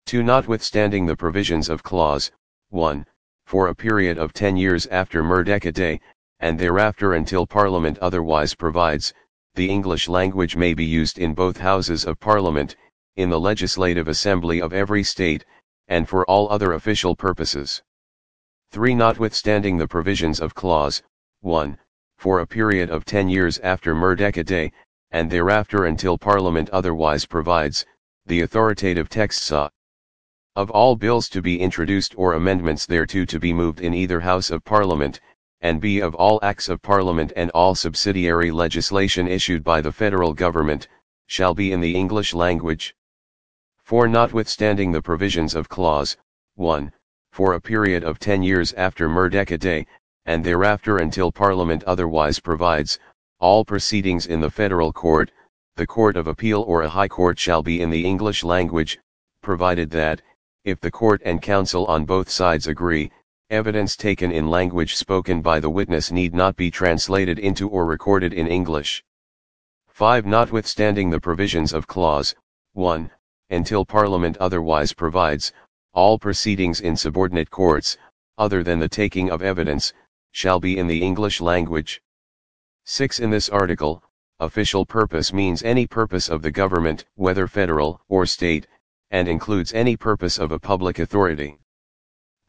Speaker 1: 2. Notwithstanding the provisions of Clause 1, for a period of 10 years after Merdeka Day, and thereafter until Parliament otherwise provides, the English language may be used in both Houses of Parliament, in the Legislative Assembly of every state, and for all other official purposes. 3. Notwithstanding the provisions of Clause 1, for a period of 10 years after Merdeka Day, and thereafter until Parliament otherwise provides, the authoritative text of all bills to be introduced or amendments thereto to be moved in either House of Parliament, and b. of all acts of Parliament and all subsidiary legislation issued by the federal government, shall be in the English language. For notwithstanding the provisions of Clause 1, for a period of 10 years after Merdeka Day, and thereafter until Parliament otherwise provides, all proceedings in the federal court, the Court of Appeal or a High Court shall be in the English language, provided that, if the court and counsel on both sides agree, Evidence taken in language spoken by the witness need not be translated into or recorded in English. 5. Notwithstanding the provisions of Clause 1, until Parliament otherwise provides, all proceedings in subordinate courts, other than the taking of evidence, shall be in the English language. 6. In this article, official purpose means any purpose of the government, whether federal or state, and includes any purpose of a public authority.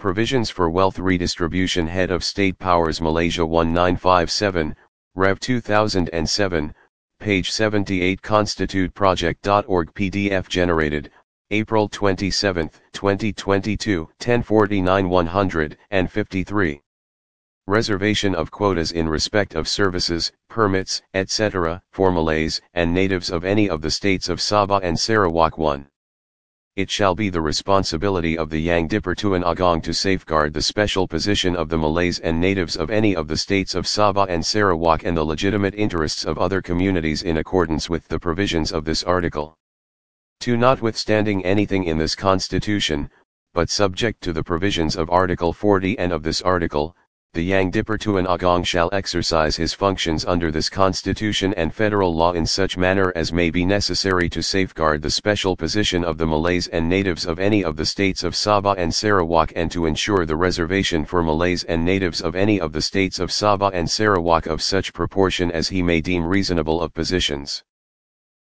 Speaker 1: Provisions for Wealth Redistribution Head of State Powers Malaysia 1957, Rev 2007, page 78 constituteproject.org PDF generated, April 27, 2022, 1049 153. Reservation of quotas in respect of services, permits, etc., for Malays and natives of any of the states of Sabah and Sarawak 1 it shall be the responsibility of the Yang Dipertuan Agong to safeguard the special position of the Malays and natives of any of the states of Sabah and Sarawak and the legitimate interests of other communities in accordance with the provisions of this article. 2. Notwithstanding anything in this Constitution, but subject to the provisions of Article 40 and of this article, the Yang Dipertuan Agong shall exercise his functions under this constitution and federal law in such manner as may be necessary to safeguard the special position of the Malays and natives of any of the states of Sabah and Sarawak and to ensure the reservation for Malays and natives of any of the states of Sabah and Sarawak of such proportion as he may deem reasonable of positions.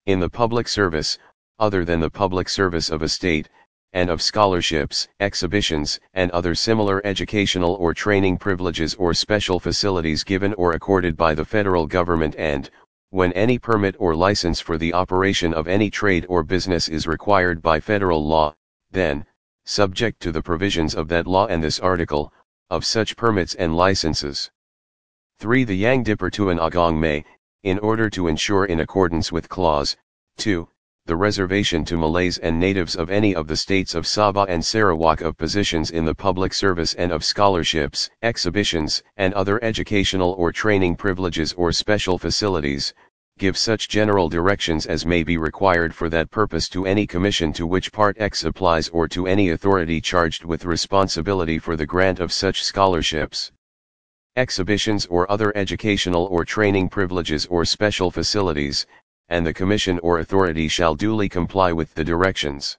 Speaker 1: In the public service, other than the public service of a state, and of scholarships, exhibitions, and other similar educational or training privileges or special facilities given or accorded by the federal government and, when any permit or license for the operation of any trade or business is required by federal law, then, subject to the provisions of that law and this article, of such permits and licenses. 3. The Yang Dipertuan Agong may, in order to ensure in accordance with Clause 2, the reservation to Malays and natives of any of the states of Sabah and Sarawak of positions in the public service and of scholarships, exhibitions, and other educational or training privileges or special facilities, give such general directions as may be required for that purpose to any commission to which Part X applies or to any authority charged with responsibility for the grant of such scholarships. Exhibitions or other educational or training privileges or special facilities, and the commission or authority shall duly comply with the directions.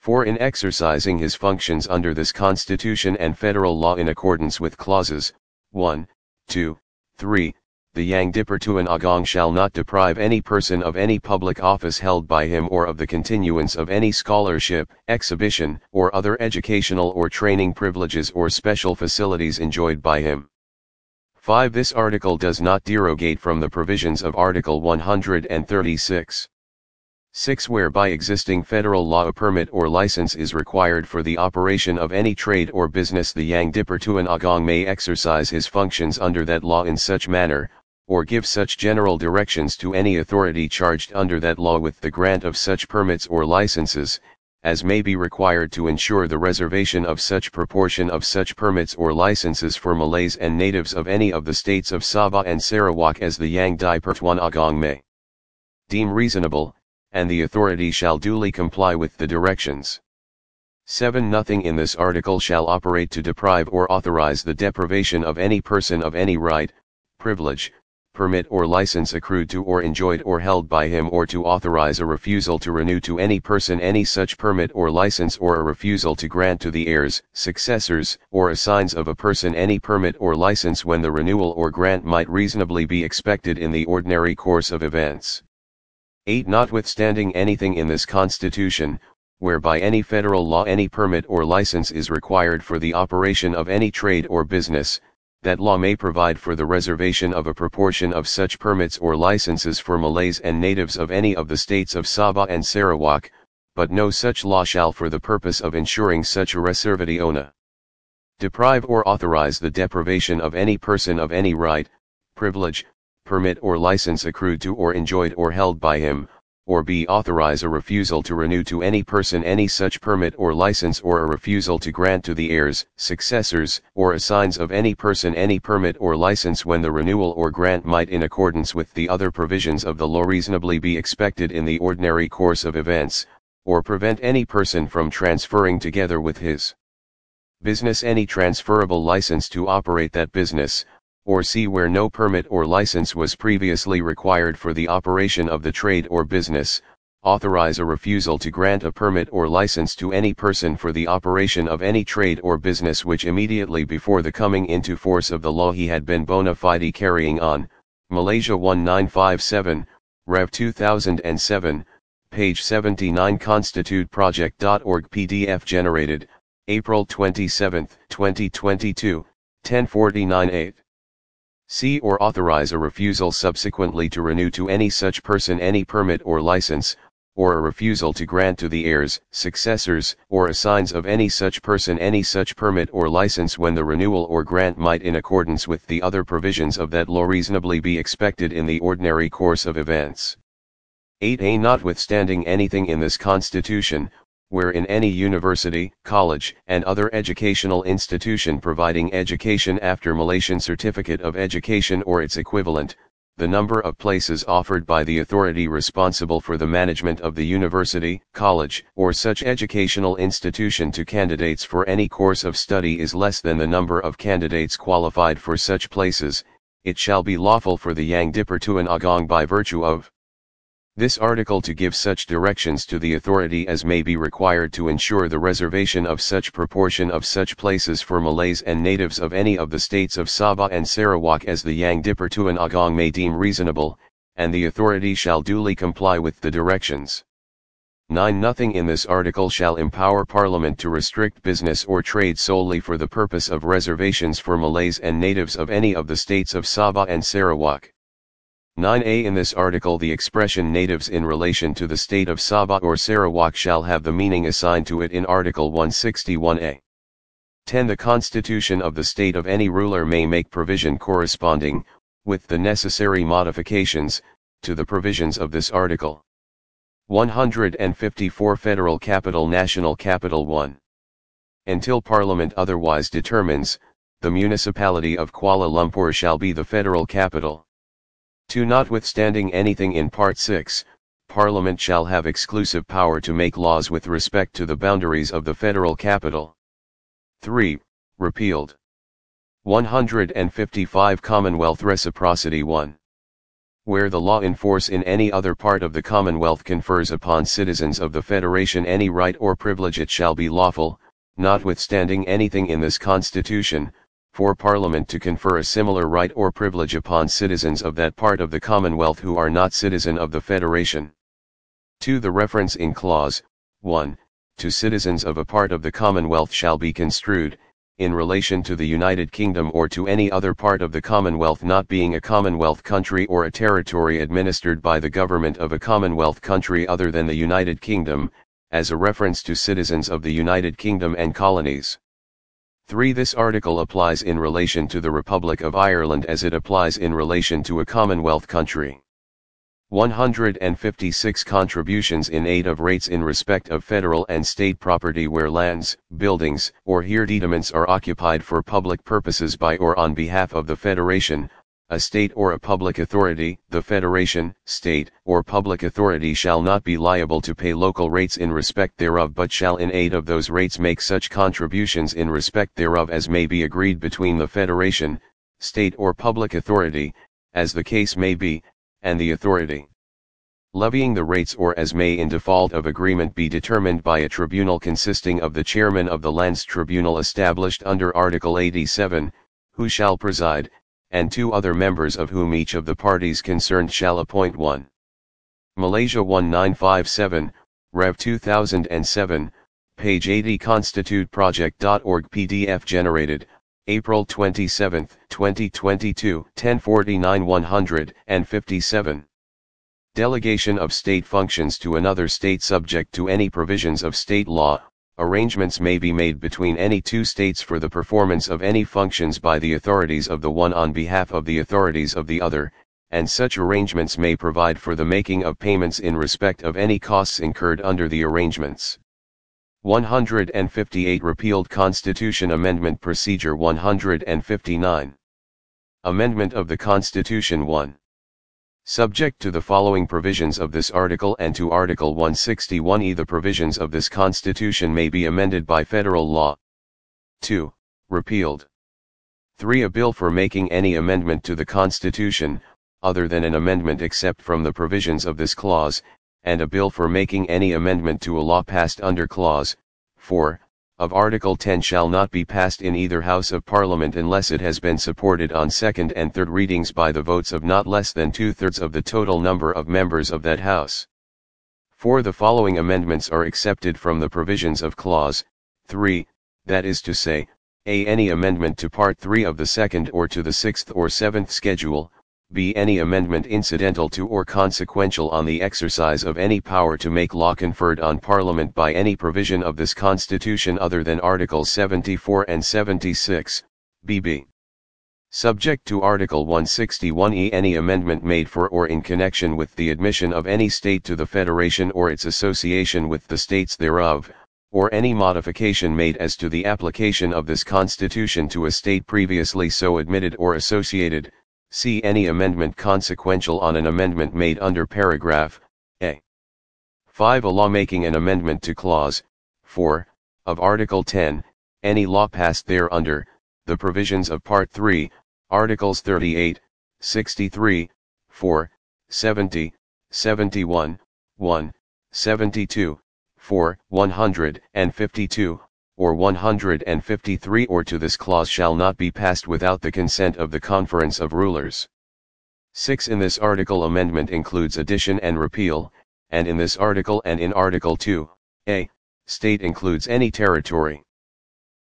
Speaker 1: For in exercising his functions under this Constitution and federal law in accordance with clauses 1, 2, 3, the Yang Dipertuan Agong shall not deprive any person of any public office held by him or of the continuance of any scholarship, exhibition, or other educational or training privileges or special facilities enjoyed by him. 5. This article does not derogate from the provisions of Article 136. 6. Whereby existing federal law a permit or license is required for the operation of any trade or business the Yang Dipertuan Agong may exercise his functions under that law in such manner, or give such general directions to any authority charged under that law with the grant of such permits or licenses, as may be required to ensure the reservation of such proportion of such permits or licenses for Malays and natives of any of the states of Sabah and Sarawak as the Yang Dipertuan Agong may deem reasonable, and the authority shall duly comply with the directions. 7. Nothing in this article shall operate to deprive or authorize the deprivation of any person of any right, privilege, permit or license accrued to or enjoyed or held by him or to authorize a refusal to renew to any person any such permit or license or a refusal to grant to the heirs, successors, or assigns of a person any permit or license when the renewal or grant might reasonably be expected in the ordinary course of events. 8. Notwithstanding anything in this Constitution, whereby any federal law any permit or license is required for the operation of any trade or business, that law may provide for the reservation of a proportion of such permits or licenses for Malays and natives of any of the states of Sabah and Sarawak, but no such law shall for the purpose of ensuring such a reservationa deprive or authorize the deprivation of any person of any right, privilege, permit or license accrued to or enjoyed or held by him, or b. authorize a refusal to renew to any person any such permit or license or a refusal to grant to the heirs, successors, or assigns of any person any permit or license when the renewal or grant might in accordance with the other provisions of the law reasonably be expected in the ordinary course of events, or prevent any person from transferring together with his business any transferable license to operate that business, or C where no permit or license was previously required for the operation of the trade or business, authorize a refusal to grant a permit or license to any person for the operation of any trade or business which immediately before the coming into force of the law he had been bona fide carrying on, Malaysia 1957, Rev 2007, page 79 constituteproject.org PDF generated, April 27, 2022, 1049-8 c. or authorize a refusal subsequently to renew to any such person any permit or license, or a refusal to grant to the heirs, successors, or assigns of any such person any such permit or license when the renewal or grant might in accordance with the other provisions of that law reasonably be expected in the ordinary course of events. 8a Notwithstanding anything in this Constitution, where in any university, college, and other educational institution providing education after Malaysian Certificate of Education or its equivalent, the number of places offered by the authority responsible for the management of the university, college, or such educational institution to candidates for any course of study is less than the number of candidates qualified for such places, it shall be lawful for the Yang Dipertuan Agong by virtue of this article to give such directions to the authority as may be required to ensure the reservation of such proportion of such places for Malays and natives of any of the states of Sabah and Sarawak as the Yang Dipertuan Agong may deem reasonable, and the authority shall duly comply with the directions. 9. Nothing in this article shall empower Parliament to restrict business or trade solely for the purpose of reservations for Malays and natives of any of the states of Sabah and Sarawak. 9a In this article the expression natives in relation to the state of Sabah or Sarawak shall have the meaning assigned to it in Article 161a. 10 The constitution of the state of any ruler may make provision corresponding, with the necessary modifications, to the provisions of this article. 154 Federal Capital National Capital 1. Until Parliament otherwise determines, the municipality of Kuala Lumpur shall be the federal capital. 2. Notwithstanding anything in Part 6, Parliament shall have exclusive power to make laws with respect to the boundaries of the federal capital. 3. Repealed. 155 Commonwealth Reciprocity 1. Where the law in force in any other part of the Commonwealth confers upon citizens of the Federation any right or privilege it shall be lawful, notwithstanding anything in this Constitution, for Parliament to confer a similar right or privilege upon citizens of that part of the Commonwealth who are not citizen of the Federation. 2. The reference in Clause 1 to citizens of a part of the Commonwealth shall be construed, in relation to the United Kingdom or to any other part of the Commonwealth not being a Commonwealth country or a territory administered by the government of a Commonwealth country other than the United Kingdom, as a reference to citizens of the United Kingdom and colonies. 3. This article applies in relation to the Republic of Ireland as it applies in relation to a Commonwealth country. 156 Contributions in aid of rates in respect of federal and state property where lands, buildings, or hereditaments are occupied for public purposes by or on behalf of the Federation, a state or a public authority, the federation, state, or public authority shall not be liable to pay local rates in respect thereof but shall in aid of those rates make such contributions in respect thereof as may be agreed between the federation, state or public authority, as the case may be, and the authority. Levying the rates or as may in default of agreement be determined by a tribunal consisting of the chairman of the lands tribunal established under Article 87, who shall preside, and two other members of whom each of the parties concerned shall appoint one. Malaysia 1957, Rev 2007, page 80 constituteproject.org PDF generated, April 27, 2022, 1049 157. Delegation of state functions to another state subject to any provisions of state law, arrangements may be made between any two states for the performance of any functions by the authorities of the one on behalf of the authorities of the other, and such arrangements may provide for the making of payments in respect of any costs incurred under the arrangements. 158 Repealed Constitution Amendment Procedure 159 Amendment of the Constitution 1 Subject to the following provisions of this article and to Article 161E the provisions of this Constitution may be amended by federal law. 2. Repealed. 3. A bill for making any amendment to the Constitution, other than an amendment except from the provisions of this clause, and a bill for making any amendment to a law passed under Clause 4, of Article 10 shall not be passed in either House of Parliament unless it has been supported on second and third readings by the votes of not less than two-thirds of the total number of members of that House. 4. The following amendments are accepted from the provisions of Clause 3, that is to say, a. Any amendment to Part 3 of the second or to the sixth or seventh schedule, b. Any amendment incidental to or consequential on the exercise of any power to make law conferred on Parliament by any provision of this Constitution other than Articles 74 and 76, bb. Subject to Article 161e any amendment made for or in connection with the admission of any state to the Federation or its association with the states thereof, or any modification made as to the application of this Constitution to a state previously so admitted or associated, See any amendment consequential on an amendment made under paragraph A. 5. A law making an amendment to clause 4 of Article 10, any law passed thereunder, the provisions of Part 3, Articles 38, 63, 4, 70, 71, 1, 72, 4, 152, or 153 or to this clause shall not be passed without the consent of the conference of rulers. 6 In this article amendment includes addition and repeal, and in this article and in Article 2, a, state includes any territory.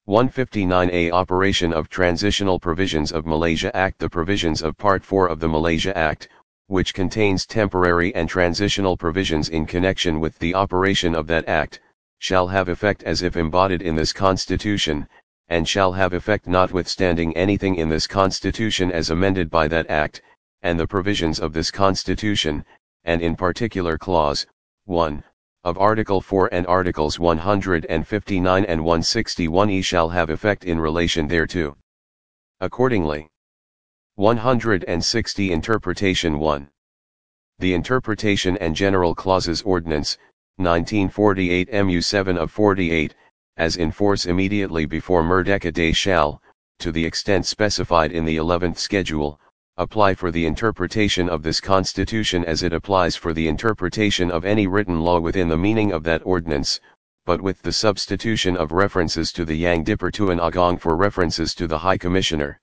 Speaker 1: 159a Operation of Transitional Provisions of Malaysia Act The provisions of Part 4 of the Malaysia Act, which contains temporary and transitional provisions in connection with the operation of that Act, shall have effect as if embodied in this Constitution, and shall have effect notwithstanding anything in this Constitution as amended by that Act, and the provisions of this Constitution, and in particular clause 1 of Article 4 and Articles 159 and 161e shall have effect in relation thereto. Accordingly, 160 Interpretation 1. The Interpretation and General Clauses Ordinance, 1948 MU7 of 48, as in force immediately before Merdeka Day shall, to the extent specified in the 11th schedule, apply for the interpretation of this Constitution as it applies for the interpretation of any written law within the meaning of that ordinance, but with the substitution of references to the Yang to an Agong for references to the High Commissioner.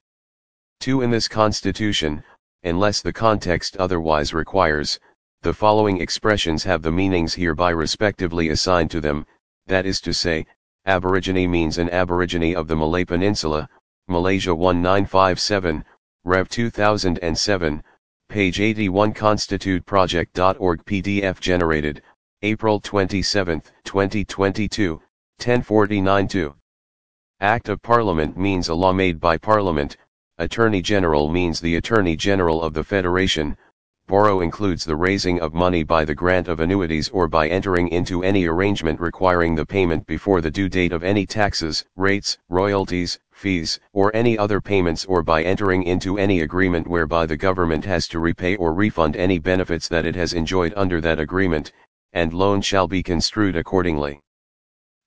Speaker 1: 2. In this Constitution, unless the context otherwise requires, the following expressions have the meanings hereby respectively assigned to them, that is to say, Aborigine means an Aborigine of the Malay Peninsula, Malaysia 1957, Rev 2007, page 81 constituteproject.org PDF generated, April 27, 2022, 1049-2. Act of Parliament means a law made by Parliament, Attorney General means the Attorney General of the Federation, Borrow includes the raising of money by the grant of annuities or by entering into any arrangement requiring the payment before the due date of any taxes, rates, royalties, fees, or any other payments or by entering into any agreement whereby the government has to repay or refund any benefits that it has enjoyed under that agreement, and loan shall be construed accordingly.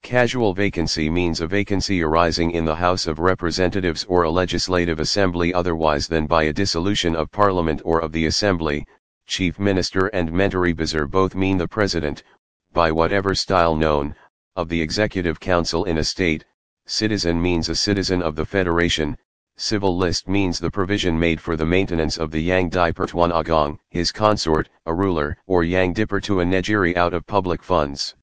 Speaker 1: Casual vacancy means a vacancy arising in the House of Representatives or a legislative assembly otherwise than by a dissolution of Parliament or of the Assembly, Chief Minister and Menteri both mean the President, by whatever style known, of the Executive Council in a state, citizen means a citizen of the Federation, civil list means the provision made for the maintenance of the Yang Dipertuan Agong, his consort, a ruler, or Yang Dipertuan Negeri out of public funds.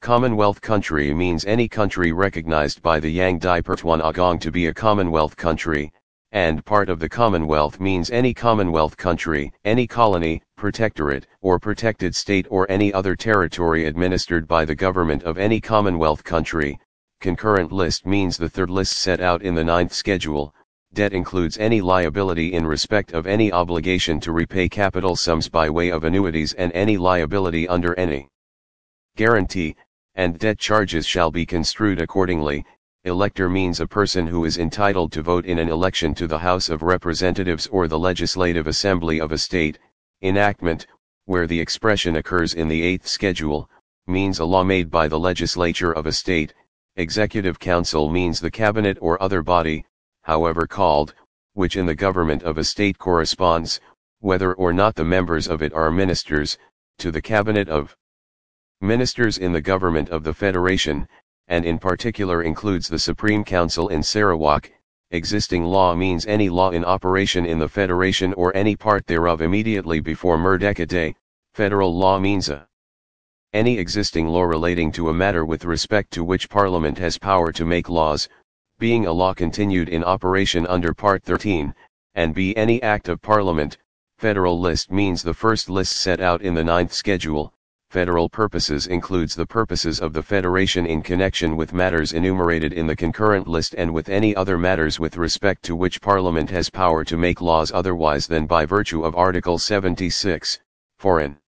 Speaker 1: Commonwealth country means any country recognized by the Yang Pertuan Agong to be a Commonwealth country, and part of the Commonwealth means any Commonwealth country, any colony, protectorate, or protected state or any other territory administered by the government of any Commonwealth country. Concurrent list means the third list set out in the ninth schedule, debt includes any liability in respect of any obligation to repay capital sums by way of annuities and any liability under any guarantee, and debt charges shall be construed accordingly. Elector means a person who is entitled to vote in an election to the House of Representatives or the Legislative Assembly of a state, enactment, where the expression occurs in the eighth schedule, means a law made by the legislature of a state, executive council means the cabinet or other body, however called, which in the government of a state corresponds, whether or not the members of it are ministers, to the cabinet of Ministers in the government of the Federation, and in particular includes the Supreme Council in Sarawak, existing law means any law in operation in the Federation or any part thereof immediately before Merdeka Day, federal law means a any existing law relating to a matter with respect to which Parliament has power to make laws, being a law continued in operation under Part 13, and be any act of Parliament, federal list means the first list set out in the ninth schedule, federal purposes includes the purposes of the Federation in connection with matters enumerated in the concurrent list and with any other matters with respect to which Parliament has power to make laws otherwise than by virtue of Article 76, foreign.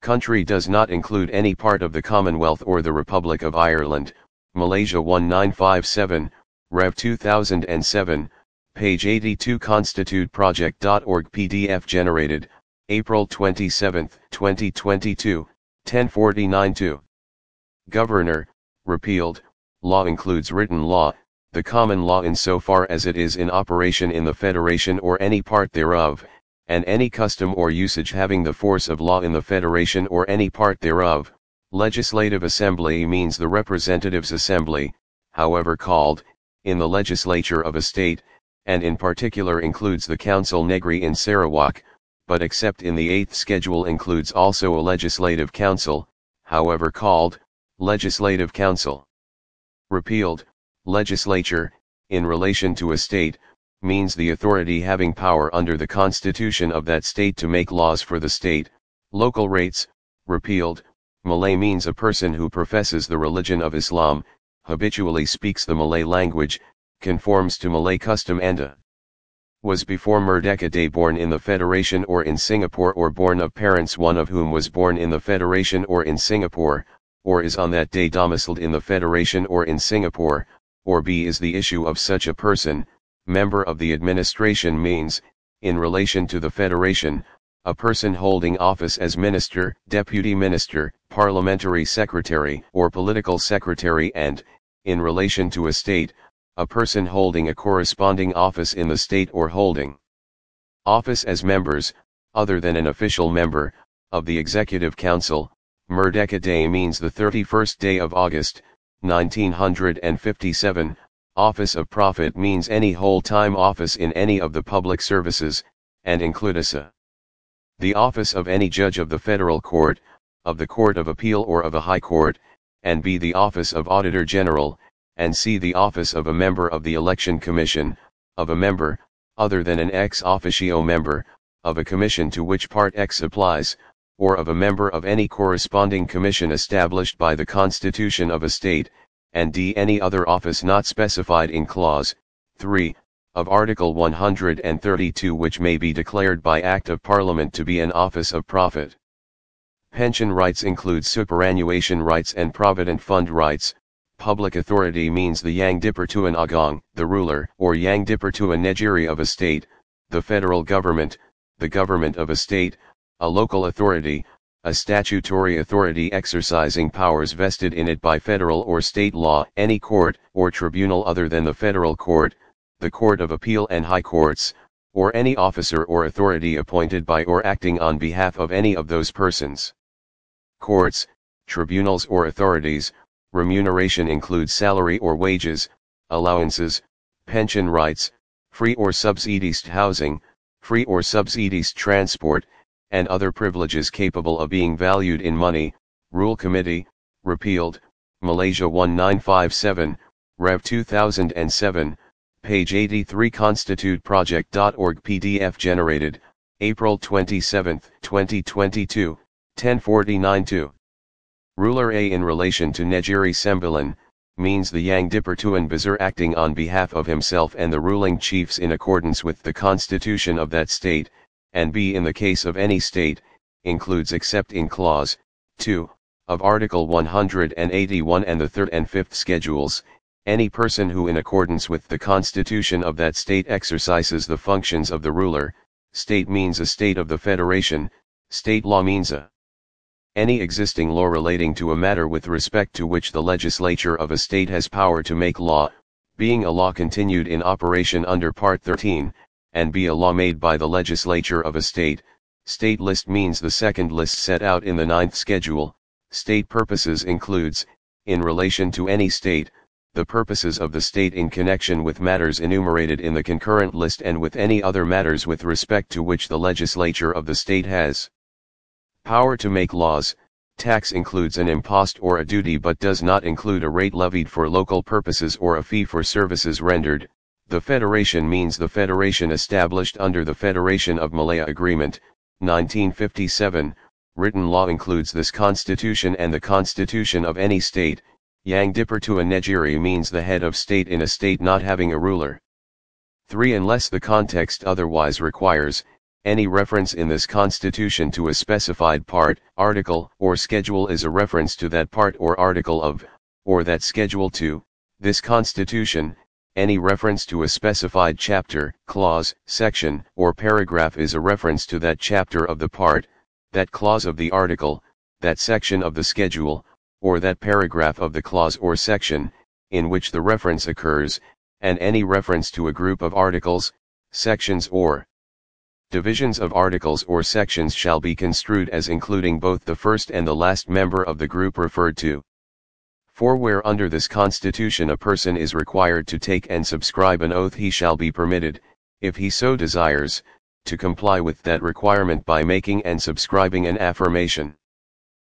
Speaker 1: Country does not include any part of the Commonwealth or the Republic of Ireland, Malaysia 1957, Rev 2007, page 82 constituteproject.org PDF generated, April 27, 2022, 1049 2. Governor, repealed, law includes written law, the common law insofar as it is in operation in the Federation or any part thereof, and any custom or usage having the force of law in the Federation or any part thereof. Legislative Assembly means the Representatives' Assembly, however called, in the legislature of a state, and in particular includes the Council Negri in Sarawak but except in the eighth schedule includes also a legislative council, however called, legislative council. Repealed, legislature, in relation to a state, means the authority having power under the constitution of that state to make laws for the state, local rates, repealed, Malay means a person who professes the religion of Islam, habitually speaks the Malay language, conforms to Malay custom and a was before Merdeka born in the Federation or in Singapore or born of parents one of whom was born in the Federation or in Singapore, or is on that day domiciled in the Federation or in Singapore, or b is the issue of such a person, member of the administration means, in relation to the Federation, a person holding office as minister, deputy minister, parliamentary secretary or political secretary and, in relation to a state, a person holding a corresponding office in the state or holding office as members, other than an official member, of the Executive Council, Merdeka Day means the 31st day of August, 1957, office of profit means any whole-time office in any of the public services, and includes a the office of any judge of the federal court, of the court of appeal or of a high court, and b the office of auditor general, and see the office of a member of the Election Commission, of a member, other than an ex officio member, of a commission to which Part X applies, or of a member of any corresponding commission established by the Constitution of a State, and d. any other office not specified in Clause 3 of Article 132 which may be declared by Act of Parliament to be an office of profit. Pension rights include superannuation rights and provident fund rights, public authority means the Yang to an Agong, the ruler, or Yang to a of a state, the federal government, the government of a state, a local authority, a statutory authority exercising powers vested in it by federal or state law, any court or tribunal other than the federal court, the court of appeal and high courts, or any officer or authority appointed by or acting on behalf of any of those persons. Courts, tribunals or authorities, remuneration includes salary or wages, allowances, pension rights, free or subsidized housing, free or subsidized transport, and other privileges capable of being valued in money. Rule Committee, repealed, Malaysia 1957, Rev 2007, page 83 constituteproject.org PDF generated, April 27, 2022, 1049-2. Ruler A in relation to Negeri Sembilan, means the Yang Dipertuan Besar acting on behalf of himself and the ruling chiefs in accordance with the constitution of that state, and B in the case of any state, includes except in clause 2 of Article 181 and the 3rd and 5th schedules, any person who in accordance with the constitution of that state exercises the functions of the ruler, state means a state of the federation, state law means a any existing law relating to a matter with respect to which the legislature of a state has power to make law, being a law continued in operation under Part 13, and be a law made by the legislature of a state, state list means the second list set out in the ninth schedule, state purposes includes, in relation to any state, the purposes of the state in connection with matters enumerated in the concurrent list and with any other matters with respect to which the legislature of the state has Power to make laws, tax includes an impost or a duty but does not include a rate levied for local purposes or a fee for services rendered. The federation means the federation established under the Federation of Malaya Agreement, 1957. Written law includes this constitution and the constitution of any state. Yang Dipertua Negeri means the head of state in a state not having a ruler. 3. Unless the context otherwise requires, any reference in this Constitution to a specified part, article, or schedule is a reference to that part or article of, or that schedule to, this Constitution, any reference to a specified chapter, clause, section, or paragraph is a reference to that chapter of the part, that clause of the article, that section of the schedule, or that paragraph of the clause or section, in which the reference occurs, and any reference to a group of articles, sections or Divisions of articles or sections shall be construed as including both the first and the last member of the group referred to. For where under this Constitution a person is required to take and subscribe an oath he shall be permitted, if he so desires, to comply with that requirement by making and subscribing an affirmation.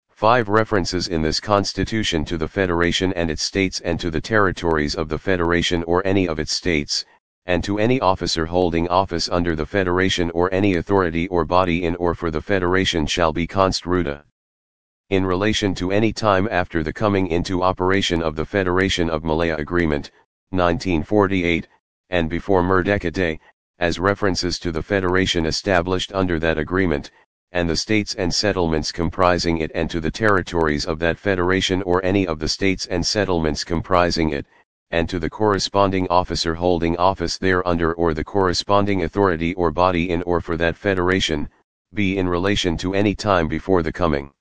Speaker 1: 5. References in this Constitution to the Federation and its states and to the territories of the Federation or any of its states, and to any officer holding office under the Federation or any authority or body in or for the Federation shall be construta. In relation to any time after the coming into operation of the Federation of Malaya Agreement, 1948, and before Merdeka Day, as references to the Federation established under that agreement, and the states and settlements comprising it and to the territories of that Federation or any of the states and settlements comprising it, and to the corresponding officer holding office thereunder or the corresponding authority or body in or for that federation, be in relation to any time before the coming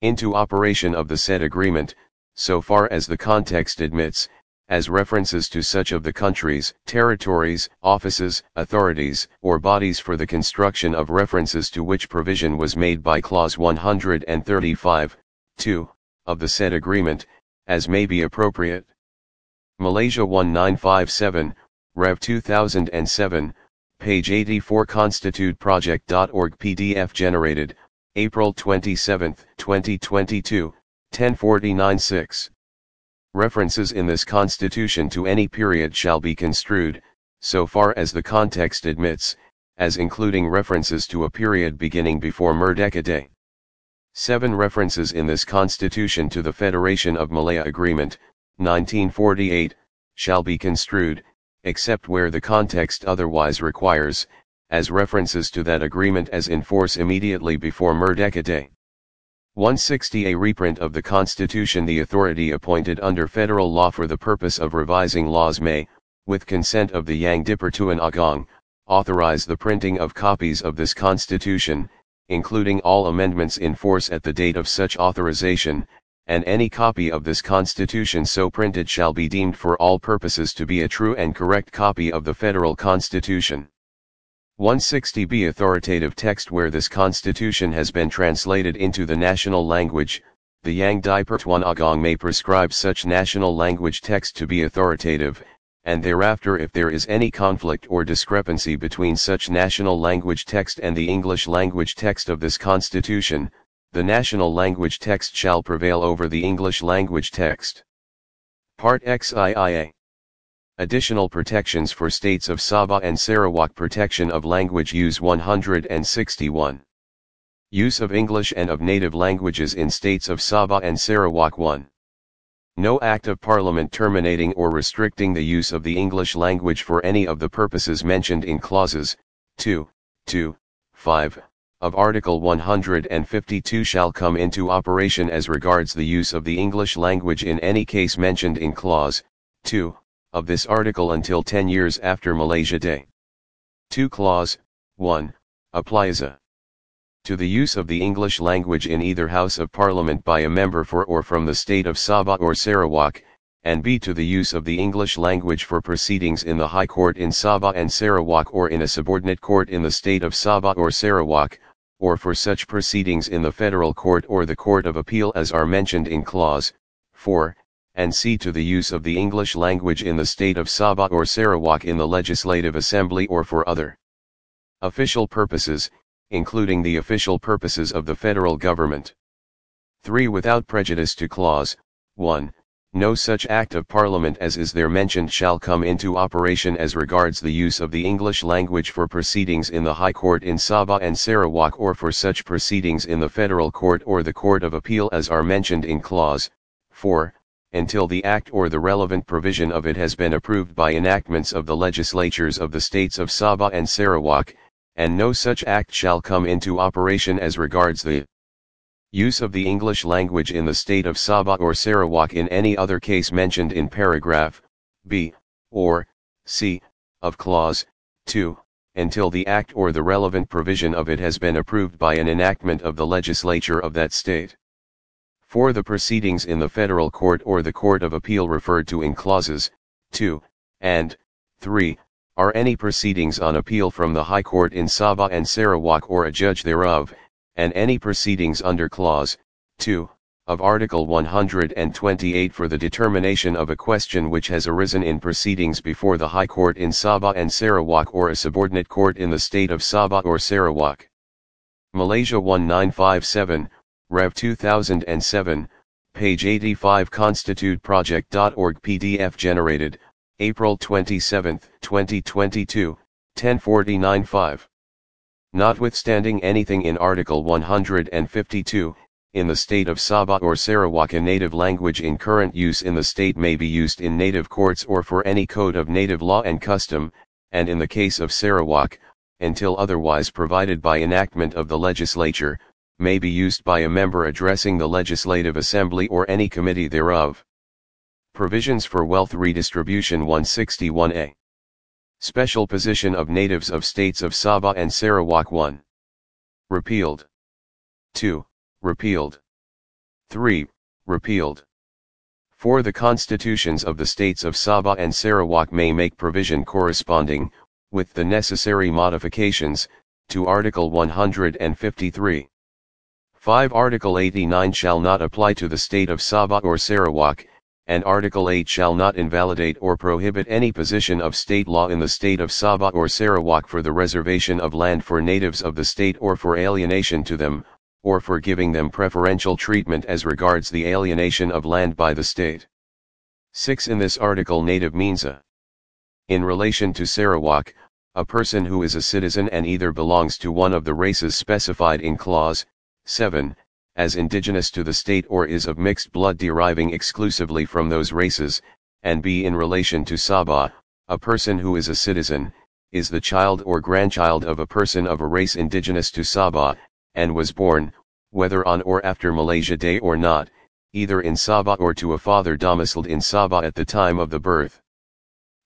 Speaker 1: into operation of the said agreement, so far as the context admits, as references to such of the countries, territories, offices, authorities, or bodies for the construction of references to which provision was made by Clause 135, 2, of the said agreement, as may be appropriate. Malaysia 1957, Rev 2007, page 84 constituteproject.org PDF generated, April 27, 2022, 10496. References in this constitution to any period shall be construed, so far as the context admits, as including references to a period beginning before Merdeka Day. 7 References in this constitution to the Federation of Malaya Agreement, 1948, shall be construed, except where the context otherwise requires, as references to that agreement as in force immediately before Merdeka Day. 160 A reprint of the Constitution The authority appointed under federal law for the purpose of revising laws may, with consent of the Yang Dipertuan Agong, authorize the printing of copies of this Constitution, including all amendments in force at the date of such authorization, and any copy of this Constitution so printed shall be deemed for all purposes to be a true and correct copy of the Federal Constitution. 160b Authoritative text where this Constitution has been translated into the national language, the Yang Dipertuan Agong may prescribe such national language text to be authoritative, and thereafter if there is any conflict or discrepancy between such national language text and the English language text of this Constitution, the national language text shall prevail over the English language text. Part XIIA. Additional protections for states of Sabah and Sarawak Protection of Language Use 161. Use of English and of native languages in states of Sabah and Sarawak 1. No act of parliament terminating or restricting the use of the English language for any of the purposes mentioned in clauses 2, 2, 5, of Article 152 shall come into operation as regards the use of the English language in any case mentioned in Clause 2 of this article until 10 years after Malaysia Day. 2 Clause 1 applies a to the use of the English language in either House of Parliament by a member for or from the state of Sabah or Sarawak, and b to the use of the English language for proceedings in the High Court in Sabah and Sarawak or in a subordinate court in the state of Sabah or Sarawak, or for such proceedings in the federal court or the court of appeal as are mentioned in clause 4, and see to the use of the English language in the state of Sabah or Sarawak in the Legislative Assembly or for other official purposes, including the official purposes of the federal government. 3. Without prejudice to clause 1, no such Act of Parliament as is there mentioned shall come into operation as regards the use of the English language for proceedings in the High Court in Sabah and Sarawak or for such proceedings in the Federal Court or the Court of Appeal as are mentioned in Clause 4, until the Act or the relevant provision of it has been approved by enactments of the legislatures of the states of Sabah and Sarawak, and no such Act shall come into operation as regards the Use of the English language in the state of Sabah or Sarawak in any other case mentioned in paragraph b or c of clause 2 until the act or the relevant provision of it has been approved by an enactment of the legislature of that state. For the proceedings in the federal court or the court of appeal referred to in clauses 2 and 3 are any proceedings on appeal from the High Court in Sabah and Sarawak or a judge thereof and any proceedings under Clause 2 of Article 128 for the determination of a question which has arisen in proceedings before the High Court in Sabah and Sarawak or a subordinate court in the state of Sabah or Sarawak. Malaysia 1957, Rev 2007, page 85 constituteproject.org PDF generated, April 27, 2022, 10495. Notwithstanding anything in Article 152, in the state of Sabah or Sarawak a native language in current use in the state may be used in native courts or for any code of native law and custom, and in the case of Sarawak, until otherwise provided by enactment of the legislature, may be used by a member addressing the legislative assembly or any committee thereof. Provisions for Wealth Redistribution 161a Special position of natives of states of Sabah and Sarawak 1. Repealed. 2. Repealed. 3. Repealed. 4. The constitutions of the states of Sabah and Sarawak may make provision corresponding, with the necessary modifications, to Article 153. 5. Article 89 shall not apply to the state of Sabah or Sarawak, and Article 8 shall not invalidate or prohibit any position of state law in the state of Sabah or Sarawak for the reservation of land for natives of the state or for alienation to them, or for giving them preferential treatment as regards the alienation of land by the state. 6. In this article native means a. In relation to Sarawak, a person who is a citizen and either belongs to one of the races specified in Clause 7, as indigenous to the state or is of mixed blood deriving exclusively from those races, and b. in relation to Sabah, a person who is a citizen, is the child or grandchild of a person of a race indigenous to Sabah, and was born, whether on or after Malaysia Day or not, either in Sabah or to a father domiciled in Sabah at the time of the birth.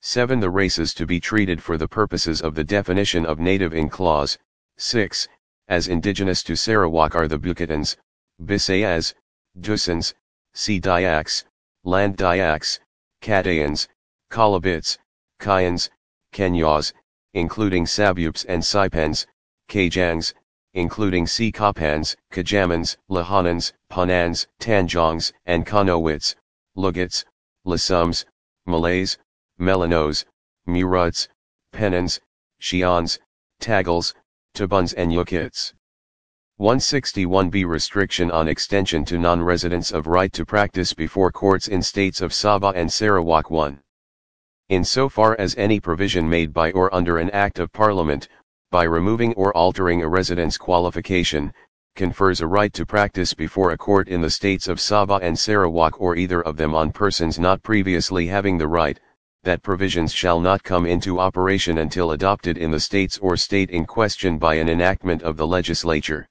Speaker 1: 7. The races to be treated for the purposes of the definition of native in clause 6, as indigenous to Sarawak are the Bukitans, Bisayahs, Dusuns, Sea Dyaks, Land Dyaks, Kadayans, Kalabits, Kayans, Kenyahs, including Sabups and Saipans, Kajangs, including Sea Kopans, Kejamans, Lahanans, Punans, Tanjongs, and Kanowits, Lugats, Lisums, Malays, Melanos, Muruts, Penans, Shians, Tagals, Tabuns and Ukits. 161b Restriction on extension to non-residents of right to practice before courts in states of Sabah and Sarawak 1. In so far as any provision made by or under an Act of Parliament, by removing or altering a residence qualification, confers a right to practice before a court in the states of Sabah and Sarawak or either of them on persons not previously having the right, that provisions shall not come into operation until adopted in the states or state in question by an enactment of the legislature.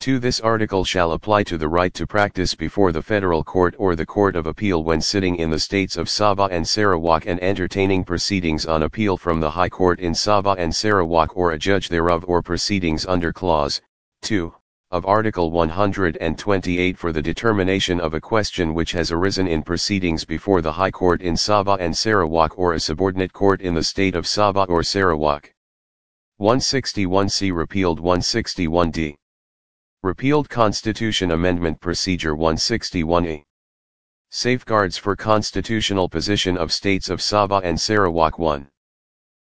Speaker 1: 2. This article shall apply to the right to practice before the federal court or the court of appeal when sitting in the states of Sabah and Sarawak and entertaining proceedings on appeal from the High Court in Sabah and Sarawak or a judge thereof or proceedings under Clause 2 of Article 128 for the determination of a question which has arisen in proceedings before the High Court in Sabah and Sarawak or a subordinate court in the state of Sabah or Sarawak. 161c repealed 161d. Repealed Constitution Amendment Procedure 161A. Safeguards for Constitutional Position of States of Sabah and Sarawak 1.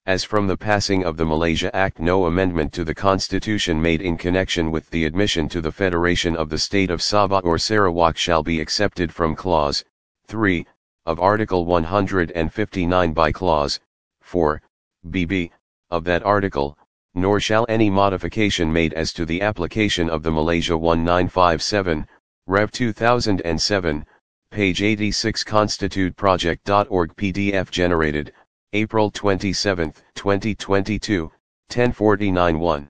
Speaker 1: As from the passing of the Malaysia Act no amendment to the Constitution made in connection with the admission to the Federation of the State of Sabah or Sarawak shall be accepted from Clause 3 of Article 159 by Clause 4 bb of that article, nor shall any modification made as to the application of the Malaysia 1957, Rev 2007, page 86 constituteproject.org PDF generated, April 27, 2022, 1049-1.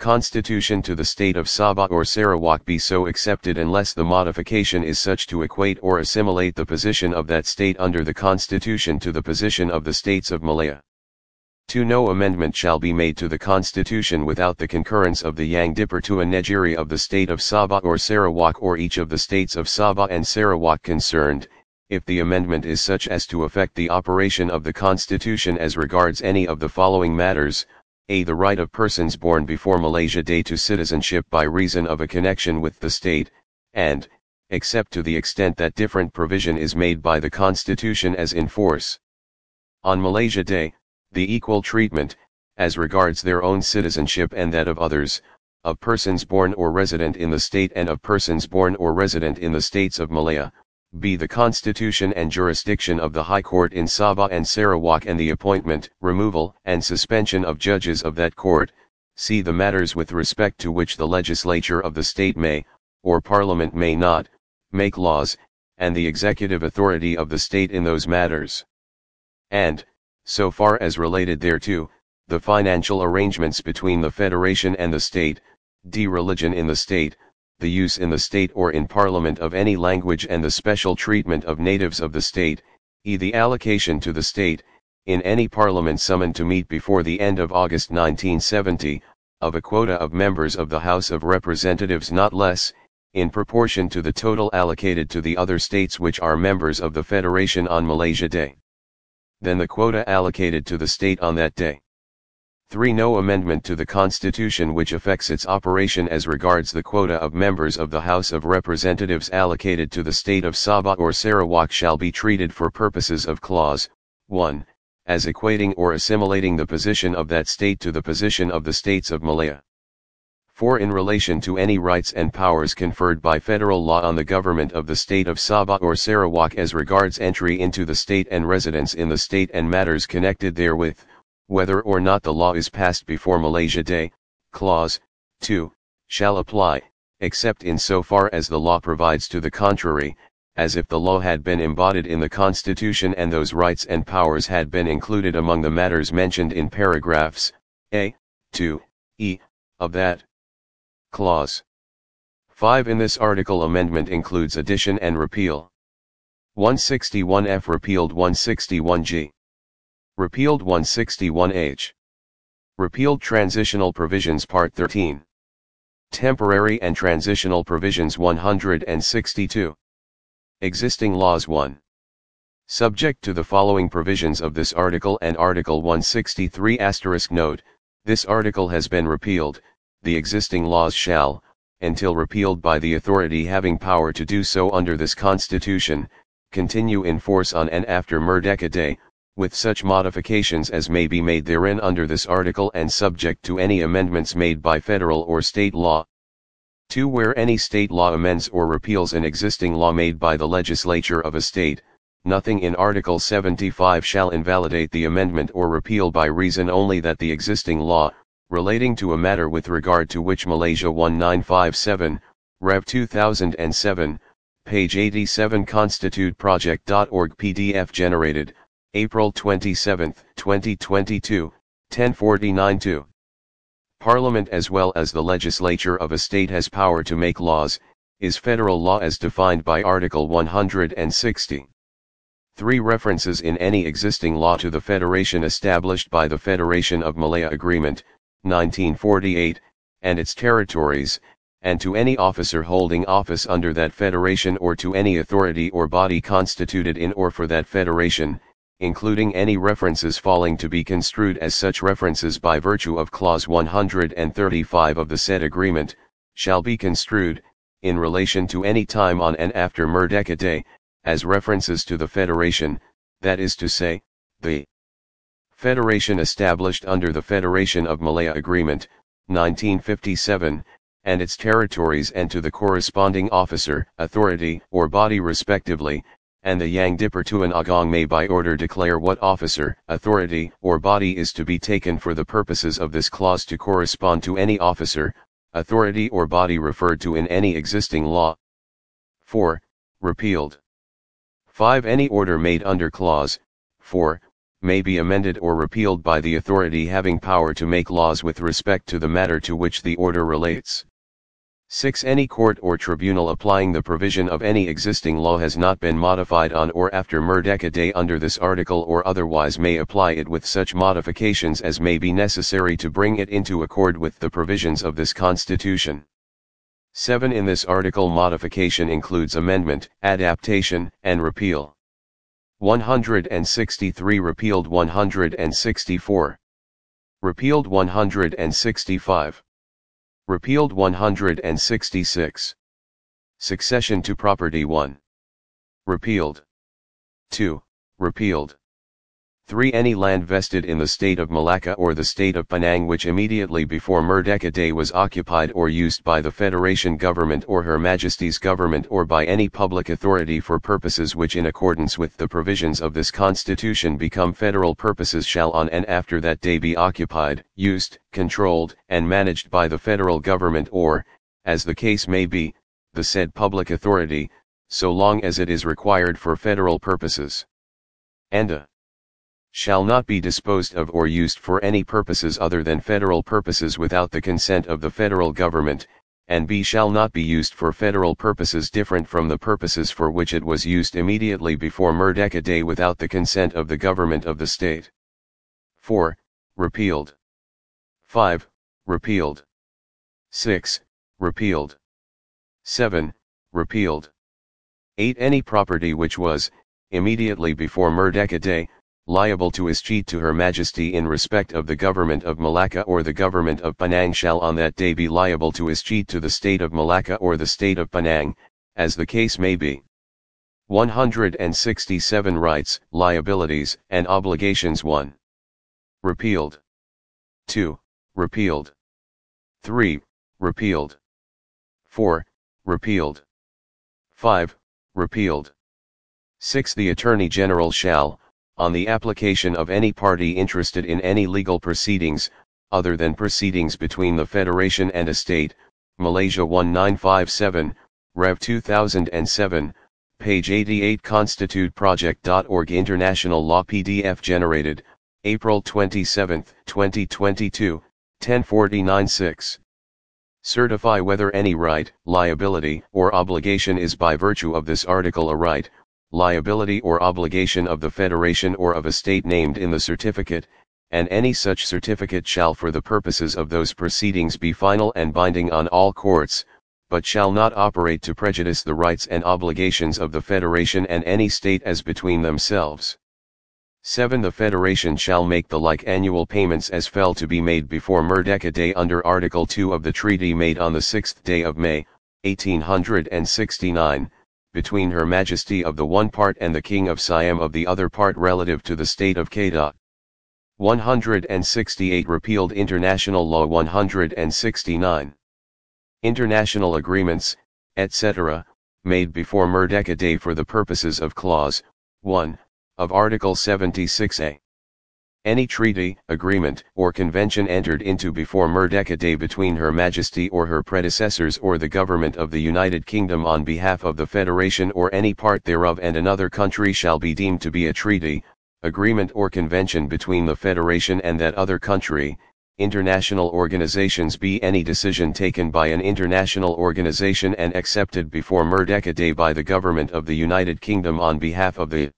Speaker 1: Constitution to the state of Sabah or Sarawak be so accepted unless the modification is such to equate or assimilate the position of that state under the constitution to the position of the states of Malaya. 2. No amendment shall be made to the Constitution without the concurrence of the Yang to a of the state of Sabah or Sarawak or each of the states of Sabah and Sarawak concerned, if the amendment is such as to affect the operation of the Constitution as regards any of the following matters, a. The right of persons born before Malaysia Day to citizenship by reason of a connection with the state, and, except to the extent that different provision is made by the Constitution as in force. On Malaysia Day, the equal treatment, as regards their own citizenship and that of others, of persons born or resident in the state and of persons born or resident in the states of Malaya, b. the constitution and jurisdiction of the High Court in Sabah and Sarawak and the appointment, removal, and suspension of judges of that court, c. the matters with respect to which the legislature of the state may, or parliament may not, make laws, and the executive authority of the state in those matters. And, so far as related thereto, the financial arrangements between the Federation and the State, d. religion in the State, the use in the State or in Parliament of any language and the special treatment of natives of the State, e. the allocation to the State, in any Parliament summoned to meet before the end of August 1970, of a quota of members of the House of Representatives not less, in proportion to the total allocated to the other states which are members of the Federation on Malaysia Day than the quota allocated to the state on that day. 3. No amendment to the Constitution which affects its operation as regards the quota of members of the House of Representatives allocated to the state of Sabah or Sarawak shall be treated for purposes of Clause 1, as equating or assimilating the position of that state to the position of the states of Malaya. 4. In relation to any rights and powers conferred by federal law on the government of the state of Sabah or Sarawak as regards entry into the state and residence in the state and matters connected therewith, whether or not the law is passed before Malaysia Day, Clause 2, shall apply, except in so far as the law provides to the contrary, as if the law had been embodied in the Constitution and those rights and powers had been included among the matters mentioned in paragraphs a, 2, e, of that, Clause 5 in this article amendment includes addition and repeal. 161F repealed 161G. Repealed 161H. Repealed Transitional Provisions Part 13. Temporary and Transitional Provisions 162. Existing Laws 1. Subject to the following provisions of this article and Article 163 note, this article has been repealed, the existing laws shall, until repealed by the authority having power to do so under this Constitution, continue in force on and after Merdeka Day, with such modifications as may be made therein under this article and subject to any amendments made by federal or state law. 2. Where any state law amends or repeals an existing law made by the legislature of a state, nothing in Article 75 shall invalidate the amendment or repeal by reason only that the existing law, relating to a matter with regard to which Malaysia 1957, Rev 2007, page 87 constituteproject.org PDF generated, April 27, 2022, 1049-2. Parliament as well as the legislature of a state has power to make laws, is federal law as defined by Article 160. 3. References in any existing law to the Federation established by the Federation of Malaya Agreement, 1948, and its territories, and to any officer holding office under that federation or to any authority or body constituted in or for that federation, including any references falling to be construed as such references by virtue of Clause 135 of the said agreement, shall be construed, in relation to any time on and after Merdeka Day, as references to the Federation, that is to say, the Federation established under the Federation of Malaya Agreement, 1957, and its territories and to the corresponding officer, authority, or body respectively, and the Yang Dipertuan Agong may by order declare what officer, authority, or body is to be taken for the purposes of this clause to correspond to any officer, authority or body referred to in any existing law. 4. Repealed. 5. Any order made under clause 4 may be amended or repealed by the authority having power to make laws with respect to the matter to which the order relates. 6. Any court or tribunal applying the provision of any existing law has not been modified on or after Merdeka Day under this article or otherwise may apply it with such modifications as may be necessary to bring it into accord with the provisions of this Constitution. 7. In this article modification includes amendment, adaptation, and repeal. 163 repealed 164 repealed 165 repealed 166 succession to property 1 repealed 2 repealed 3. Any land vested in the state of Malacca or the state of Penang which immediately before Merdeka Day was occupied or used by the Federation government or Her Majesty's government or by any public authority for purposes which in accordance with the provisions of this Constitution become federal purposes shall on and after that day be occupied, used, controlled, and managed by the federal government or, as the case may be, the said public authority, so long as it is required for federal purposes. And a shall not be disposed of or used for any purposes other than federal purposes without the consent of the federal government, and b shall not be used for federal purposes different from the purposes for which it was used immediately before Merdeka Day without the consent of the government of the state. 4. Repealed. 5. Repealed. 6. Repealed. 7. Repealed. 8. Any property which was, immediately before Merdeka Day, liable to escheat to Her Majesty in respect of the government of Malacca or the government of Penang shall on that day be liable to escheat to the state of Malacca or the state of Penang, as the case may be. 167 Rights, Liabilities, and Obligations 1. Repealed. 2. Repealed. 3. Repealed. 4. Repealed. 5. Repealed. 6. The Attorney General shall, on the application of any party interested in any legal proceedings, other than proceedings between the Federation and a state, Malaysia 1957, Rev 2007, page 88 constituteproject.org International Law PDF generated, April 27, 2022, 10496. Certify whether any right, liability, or obligation is by virtue of this article a right, liability or obligation of the federation or of a state named in the certificate, and any such certificate shall for the purposes of those proceedings be final and binding on all courts, but shall not operate to prejudice the rights and obligations of the federation and any state as between themselves. 7. The Federation shall make the like annual payments as fell to be made before Merdeka Day under Article 2 of the treaty made on the 6th day of May, 1869, between her majesty of the one part and the king of Siam of the other part relative to the state of Kedah. 168 Repealed International Law 169 International agreements, etc., made before Merdeka Day for the purposes of Clause 1 of Article 76A. Any treaty, agreement, or convention entered into before Merdeka Day between Her Majesty or her predecessors or the Government of the United Kingdom on behalf of the Federation or any part thereof and another country shall be deemed to be a treaty, agreement or convention between the Federation and that other country, international organizations be any decision taken by an international organization and accepted before Merdeka Day by the Government of the United Kingdom on behalf of the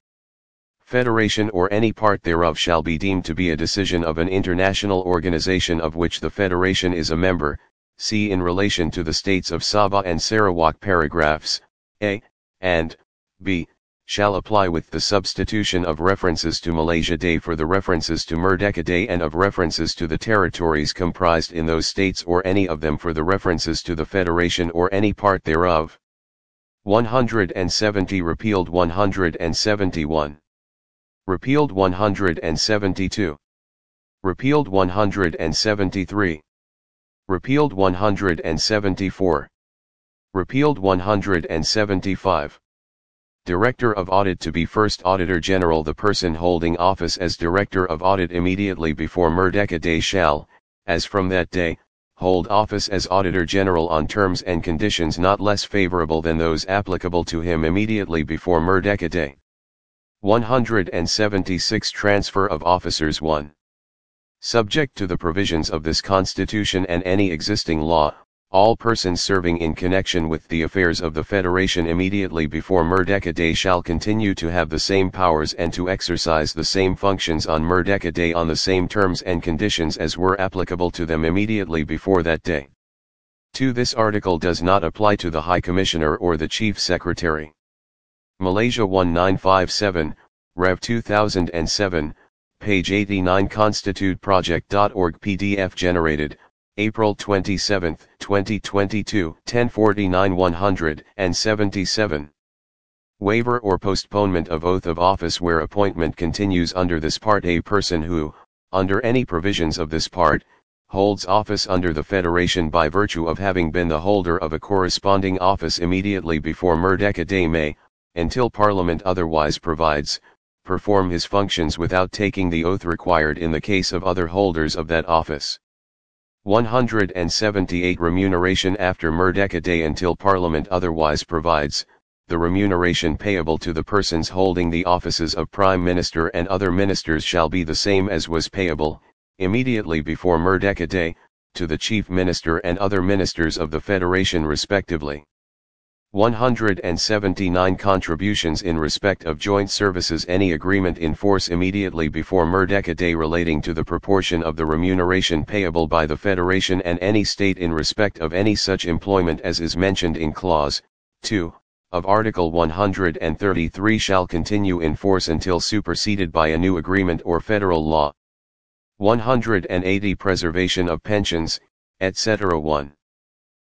Speaker 1: Federation or any part thereof shall be deemed to be a decision of an international organization of which the Federation is a member, see in relation to the states of Sabah and Sarawak paragraphs, a, and, b, shall apply with the substitution of references to Malaysia Day for the references to Merdeka Day and of references to the territories comprised in those states or any of them for the references to the Federation or any part thereof. 170 Repealed 171 Repealed 172. Repealed 173. Repealed 174. Repealed 175. Director of Audit to be first Auditor General the person holding office as Director of Audit immediately before Merdeka Day shall, as from that day, hold office as Auditor General on terms and conditions not less favorable than those applicable to him immediately before Merdeka Day. 176 Transfer of Officers 1. Subject to the provisions of this Constitution and any existing law, all persons serving in connection with the affairs of the Federation immediately before Merdeka Day shall continue to have the same powers and to exercise the same functions on Merdeka Day on the same terms and conditions as were applicable to them immediately before that day. 2. This article does not apply to the High Commissioner or the Chief Secretary. Malaysia 1957, Rev 2007, page 89 constituteproject.org PDF generated, April 27, 2022, 1049 177. Waiver or postponement of oath of office where appointment continues under this part a person who, under any provisions of this part, holds office under the Federation by virtue of having been the holder of a corresponding office immediately before Merdeka Day May, until Parliament otherwise provides, perform his functions without taking the oath required in the case of other holders of that office. 178 Remuneration after Merdeka Day until Parliament otherwise provides, the remuneration payable to the persons holding the offices of Prime Minister and other ministers shall be the same as was payable, immediately before Merdeka Day, to the Chief Minister and other ministers of the Federation respectively. 179 contributions in respect of joint services any agreement in force immediately before Merdeka Day relating to the proportion of the remuneration payable by the Federation and any state in respect of any such employment as is mentioned in clause 2 of article 133 shall continue in force until superseded by a new agreement or federal law 180 preservation of pensions etc 1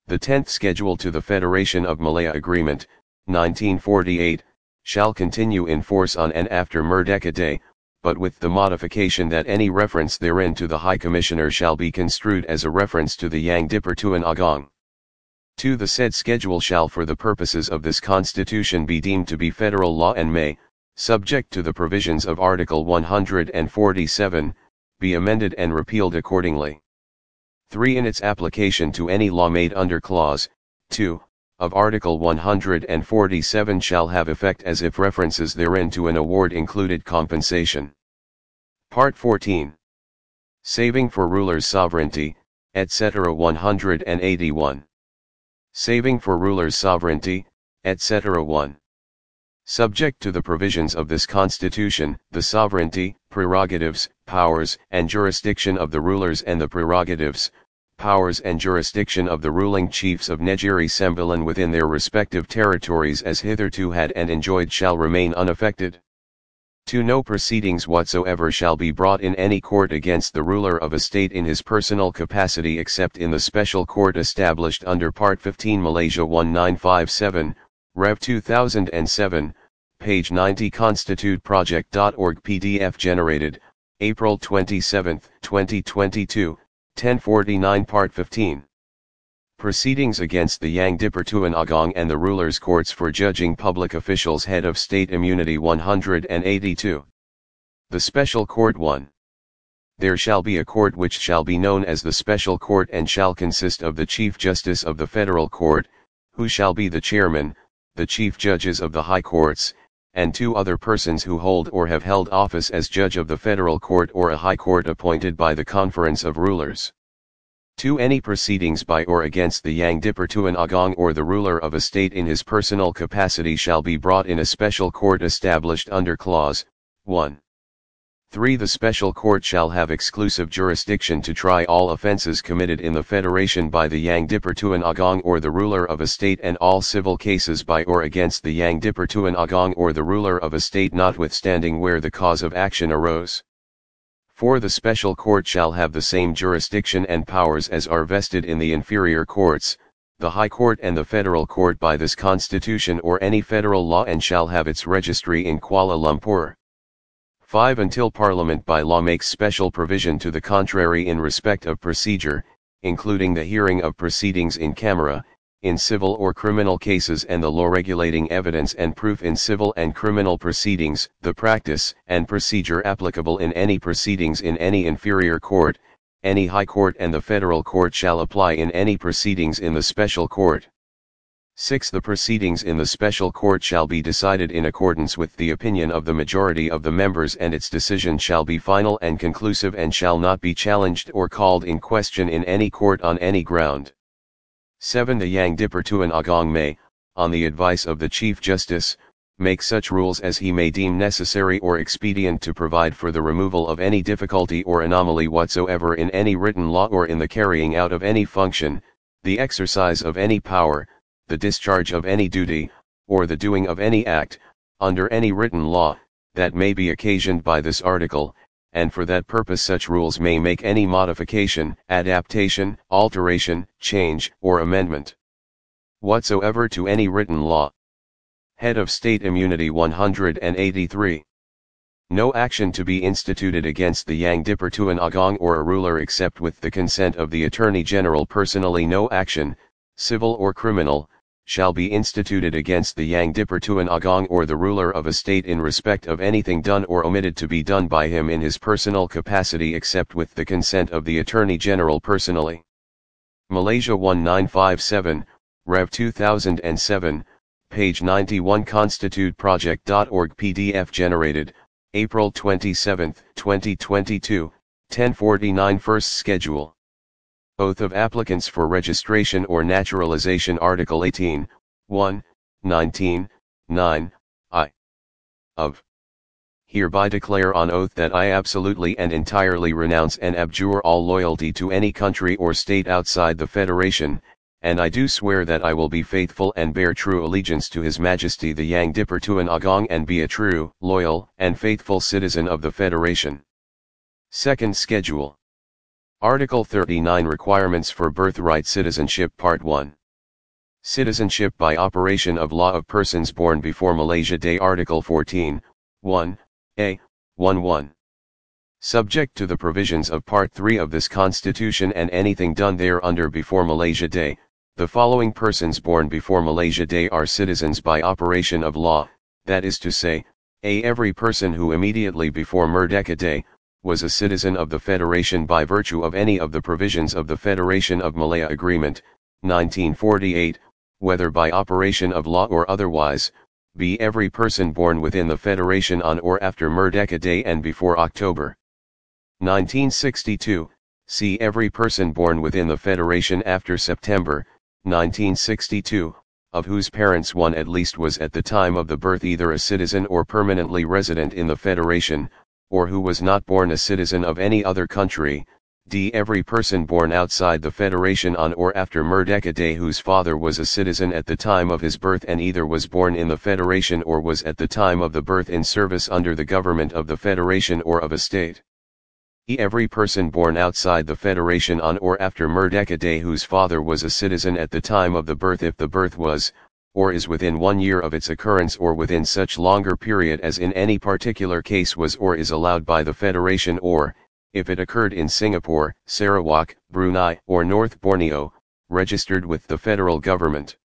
Speaker 1: the 10th Schedule to the Federation of Malaya Agreement, 1948, shall continue in force on and after Merdeka Day, but with the modification that any reference therein to the High Commissioner shall be construed as a reference to the Yang Dipertuan Agong. To The said schedule shall for the purposes of this Constitution be deemed to be federal law and may, subject to the provisions of Article 147, be amended and repealed accordingly. 3. In its application to any law made under clause 2 of Article 147 shall have effect as if references therein to an award included compensation. Part 14. Saving for Rulers' Sovereignty, etc. 181. Saving for Rulers' Sovereignty, etc. 1. Subject to the provisions of this Constitution, the sovereignty, prerogatives, powers, and jurisdiction of the rulers and the prerogatives, powers and jurisdiction of the ruling chiefs of Negeri Sembilan within their respective territories as hitherto had and enjoyed shall remain unaffected. 2. No proceedings whatsoever shall be brought in any court against the ruler of a state in his personal capacity except in the special court established under Part 15 Malaysia 1957, Rev 2007, page 90 constituteproject.org PDF generated, April 27, 2022, 1049 Part 15. Proceedings against the Yang Dipertuan Agong and the rulers' courts for judging public officials head of state immunity 182. The Special Court 1. There shall be a court which shall be known as the Special Court and shall consist of the Chief Justice of the Federal Court, who shall be the chairman, the chief judges of the high courts, and two other persons who hold or have held office as judge of the federal court or a high court appointed by the conference of rulers. 2. Any proceedings by or against the Yang Dipertuan Agong or the ruler of a state in his personal capacity shall be brought in a special court established under Clause 1. 3. The special court shall have exclusive jurisdiction to try all offenses committed in the federation by the Yang Dipertuan Agong or the ruler of a state and all civil cases by or against the Yang Dipertuan Agong or the ruler of a state notwithstanding where the cause of action arose. 4. The special court shall have the same jurisdiction and powers as are vested in the inferior courts, the High Court and the Federal Court by this Constitution or any federal law and shall have its registry in Kuala Lumpur. 5. Until Parliament by law makes special provision to the contrary in respect of procedure, including the hearing of proceedings in camera, in civil or criminal cases and the law regulating evidence and proof in civil and criminal proceedings, the practice and procedure applicable in any proceedings in any inferior court, any high court and the federal court shall apply in any proceedings in the special court. 6. The proceedings in the special court shall be decided in accordance with the opinion of the majority of the members and its decision shall be final and conclusive and shall not be challenged or called in question in any court on any ground. 7. The Yang Dipertuan Agong may, on the advice of the Chief Justice, make such rules as he may deem necessary or expedient to provide for the removal of any difficulty or anomaly whatsoever in any written law or in the carrying out of any function, the exercise of any power, the discharge of any duty, or the doing of any act, under any written law, that may be occasioned by this article, and for that purpose such rules may make any modification, adaptation, alteration, change, or amendment whatsoever to any written law. Head of State Immunity 183. No action to be instituted against the Yang Dipertuan Agong or a ruler except with the consent of the Attorney General personally no action, civil or criminal, shall be instituted against the Yang Dipertuan Agong or the ruler of a state in respect of anything done or omitted to be done by him in his personal capacity except with the consent of the Attorney General personally. Malaysia 1957, Rev 2007, page 91 constituteproject.org PDF generated, April 27, 2022, 1049 First Schedule Oath of Applicants for Registration or Naturalization Article 18, 1, 19, 9, I. Of. Hereby declare on oath that I absolutely and entirely renounce and abjure all loyalty to any country or state outside the Federation, and I do swear that I will be faithful and bear true allegiance to His Majesty the Yang Dipertuan Agong and be a true, loyal, and faithful citizen of the Federation. Second Schedule Article 39 Requirements for Birthright Citizenship Part 1 Citizenship by operation of law of persons born before Malaysia Day Article 14, 1, a, 1 1. Subject to the provisions of Part 3 of this Constitution and anything done thereunder before Malaysia Day, the following persons born before Malaysia Day are citizens by operation of law, that is to say, a every person who immediately before Merdeka Day, was a citizen of the Federation by virtue of any of the provisions of the Federation of Malaya Agreement, 1948, whether by operation of law or otherwise, be every person born within the Federation on or after Merdeka Day and before October 1962, see every person born within the Federation after September 1962, of whose parents one at least was at the time of the birth either a citizen or permanently resident in the Federation, or who was not born a citizen of any other country, d. Every person born outside the Federation on or after Merdeka Day whose father was a citizen at the time of his birth and either was born in the Federation or was at the time of the birth in service under the government of the Federation or of a state. E. Every person born outside the Federation on or after Merdeka Day whose father was a citizen at the time of the birth if the birth was, or is within one year of its occurrence or within such longer period as in any particular case was or is allowed by the Federation or, if it occurred in Singapore, Sarawak, Brunei, or North Borneo, registered with the federal government.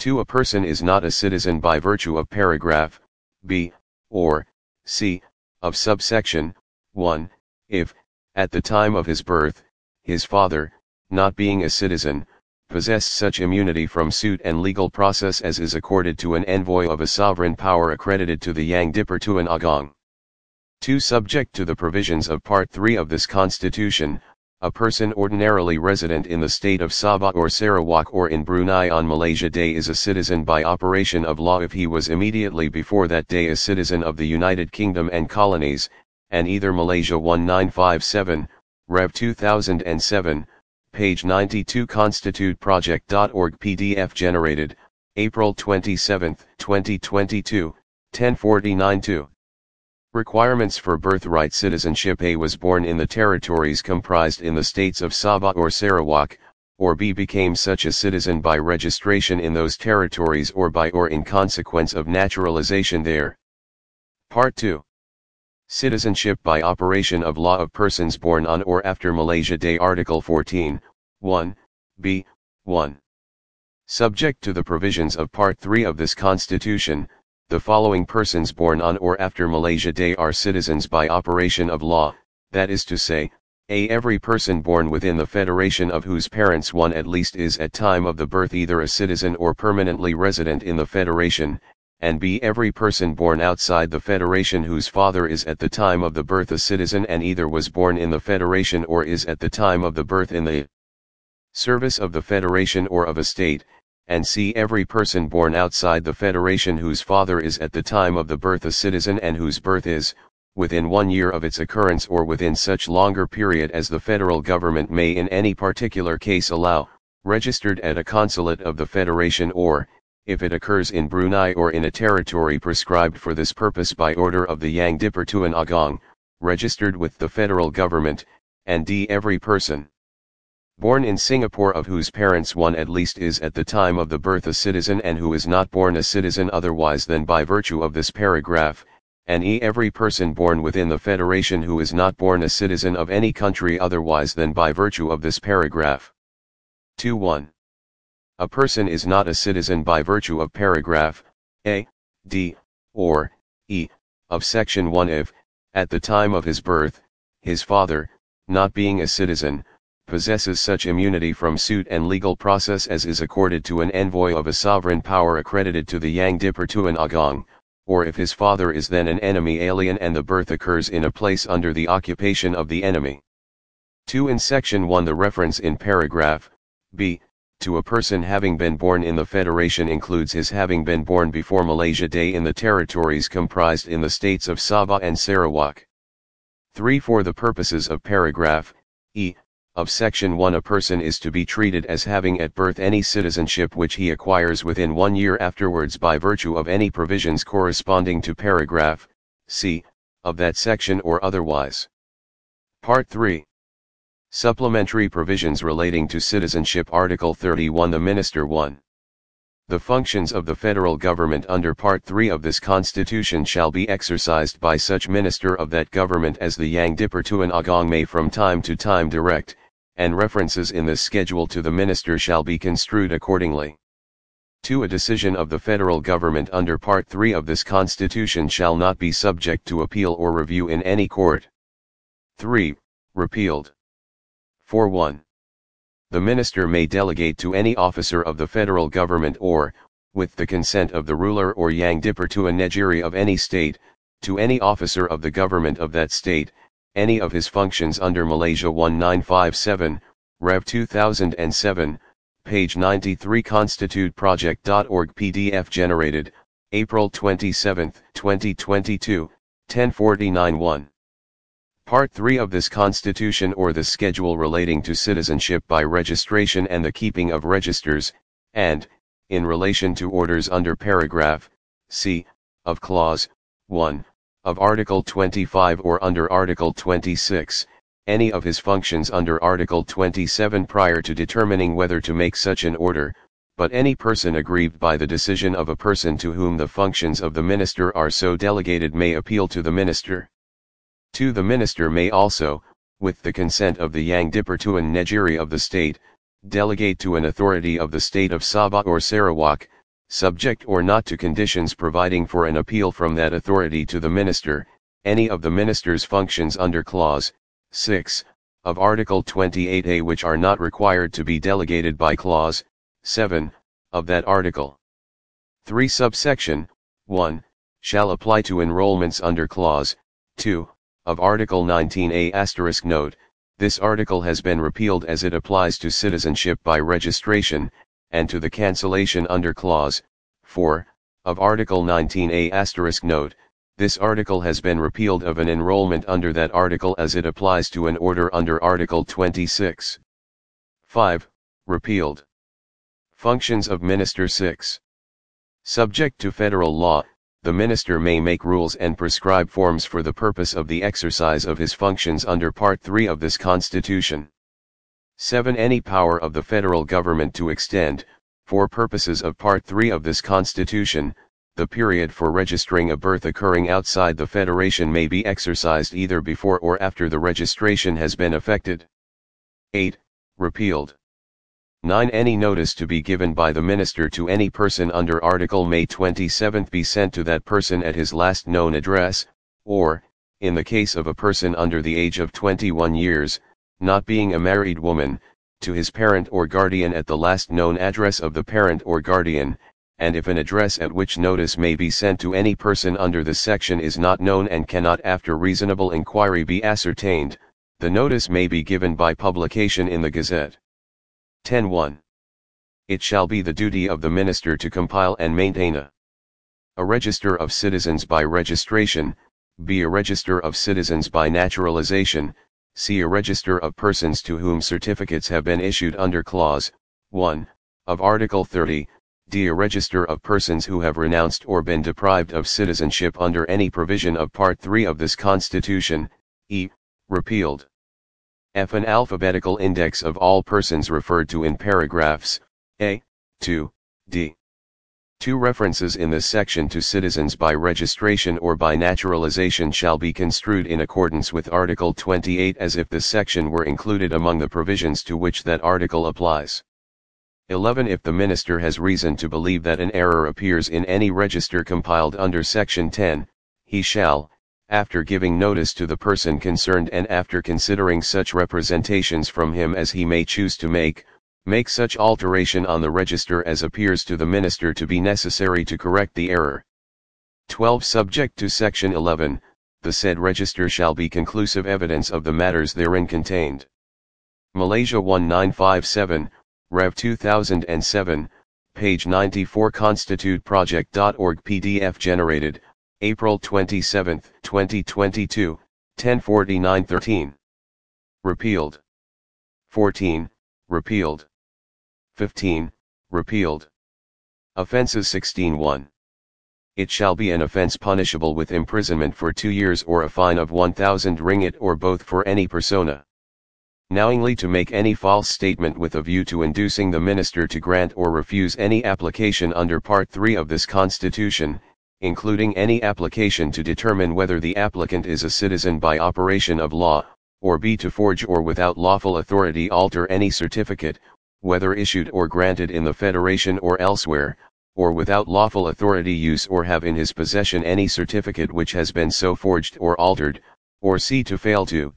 Speaker 1: 2. A person is not a citizen by virtue of paragraph b or c of subsection 1, if, at the time of his birth, his father, not being a citizen, possessed such immunity from suit and legal process as is accorded to an envoy of a sovereign power accredited to the Yang Dipertuan Agong. 2. Subject to the provisions of Part 3 of this Constitution, a person ordinarily resident in the state of Sabah or Sarawak or in Brunei on Malaysia Day is a citizen by operation of law if he was immediately before that day a citizen of the United Kingdom and Colonies, and either Malaysia 1957, Rev 2007, page 92 constituteproject.org PDF generated, April 27, 2022, 1049-2. Requirements for birthright citizenship A was born in the territories comprised in the states of Sabah or Sarawak, or B became such a citizen by registration in those territories or by or in consequence of naturalization there. Part 2 Citizenship by operation of law of persons born on or after Malaysia Day Article 14, 1, b, 1. Subject to the provisions of Part 3 of this Constitution, the following persons born on or after Malaysia Day are citizens by operation of law, that is to say, a. Every person born within the Federation of whose parents one at least is at time of the birth either a citizen or permanently resident in the Federation, and b. Every person born outside the Federation whose father is at the time of the birth a citizen and either was born in the Federation or is at the time of the birth in the service of the Federation or of a state, and c. Every person born outside the Federation whose father is at the time of the birth a citizen and whose birth is, within one year of its occurrence or within such longer period as the federal government may in any particular case allow, registered at a consulate of the Federation or, if it occurs in Brunei or in a territory prescribed for this purpose by order of the Yang Dipertuan Agong, registered with the federal government, and d. every person born in Singapore of whose parents one at least is at the time of the birth a citizen and who is not born a citizen otherwise than by virtue of this paragraph, and e. every person born within the Federation who is not born a citizen of any country otherwise than by virtue of this paragraph. 2 1. A person is not a citizen by virtue of paragraph A, D, or E of section 1 if, at the time of his birth, his father, not being a citizen, possesses such immunity from suit and legal process as is accorded to an envoy of a sovereign power accredited to the Yang Dipertuan Agong, or if his father is then an enemy alien and the birth occurs in a place under the occupation of the enemy. 2 In section 1 the reference in paragraph b to a person having been born in the Federation includes his having been born before Malaysia Day in the territories comprised in the states of Sabah and Sarawak. 3. For the purposes of paragraph e of section 1 a person is to be treated as having at birth any citizenship which he acquires within one year afterwards by virtue of any provisions corresponding to paragraph c of that section or otherwise. Part 3 Supplementary Provisions Relating to Citizenship Article 31 The Minister 1. The functions of the federal government under Part 3 of this Constitution shall be exercised by such minister of that government as the Yang Dipertuan Agong may from time to time direct, and references in this schedule to the minister shall be construed accordingly. 2. A decision of the federal government under Part 3 of this Constitution shall not be subject to appeal or review in any court. 3. Repealed. 4. 1. The minister may delegate to any officer of the federal government or, with the consent of the ruler or Yang Dipertua Negeri of any state, to any officer of the government of that state, any of his functions under Malaysia 1957, Rev 2007, page 93 constituteproject.org PDF generated, April 27, 2022, 1049-1. Part 3 of this Constitution or the schedule relating to citizenship by registration and the keeping of registers, and, in relation to orders under paragraph C of Clause 1 of Article 25 or under Article 26, any of his functions under Article 27 prior to determining whether to make such an order, but any person aggrieved by the decision of a person to whom the functions of the minister are so delegated may appeal to the minister. 2. The minister may also, with the consent of the Yang Dipertua Negeri of the state, delegate to an authority of the state of Sabah or Sarawak, subject or not to conditions providing for an appeal from that authority to the minister, any of the minister's functions under clause 6 of Article 28A which are not required to be delegated by clause 7 of that article. 3 subsection 1 shall apply to enrollments under clause 2 of Article 19A asterisk note, this article has been repealed as it applies to citizenship by registration, and to the cancellation under clause 4 of Article 19A asterisk note, this article has been repealed of an enrollment under that article as it applies to an order under Article 26. 5. Repealed. Functions of Minister 6. Subject to federal law, the minister may make rules and prescribe forms for the purpose of the exercise of his functions under Part 3 of this Constitution. 7. Any power of the federal government to extend, for purposes of Part 3 of this Constitution, the period for registering a birth occurring outside the Federation may be exercised either before or after the registration has been effected. 8. Repealed. 9. Any notice to be given by the minister to any person under Article May 27 be sent to that person at his last known address, or, in the case of a person under the age of 21 years, not being a married woman, to his parent or guardian at the last known address of the parent or guardian, and if an address at which notice may be sent to any person under the section is not known and cannot after reasonable inquiry be ascertained, the notice may be given by publication in the Gazette. 10.1. It shall be the duty of the minister to compile and maintain a, a register of citizens by registration, b. a register of citizens by naturalization, c. a register of persons to whom certificates have been issued under clause 1 of Article 30, d. a register of persons who have renounced or been deprived of citizenship under any provision of Part 3 of this Constitution, e. repealed f. An alphabetical index of all persons referred to in paragraphs a, 2, d. Two references in this section to citizens by registration or by naturalization shall be construed in accordance with Article 28 as if this section were included among the provisions to which that article applies. 11. If the minister has reason to believe that an error appears in any register compiled under Section 10, he shall, after giving notice to the person concerned and after considering such representations from him as he may choose to make, make such alteration on the register as appears to the minister to be necessary to correct the error. 12. Subject to Section 11, the said register shall be conclusive evidence of the matters therein contained. Malaysia 1957, Rev 2007, page 94 Constitute org PDF generated, April 27, 2022, 1049-13. Repealed. 14. Repealed. 15. Repealed. Offenses 16-1. It shall be an offense punishable with imprisonment for two years or a fine of 1,000 ringgit or both for any persona. Knowingly to make any false statement with a view to inducing the minister to grant or refuse any application under Part 3 of this Constitution, including any application to determine whether the applicant is a citizen by operation of law, or b to forge or without lawful authority alter any certificate, whether issued or granted in the Federation or elsewhere, or without lawful authority use or have in his possession any certificate which has been so forged or altered, or c to fail to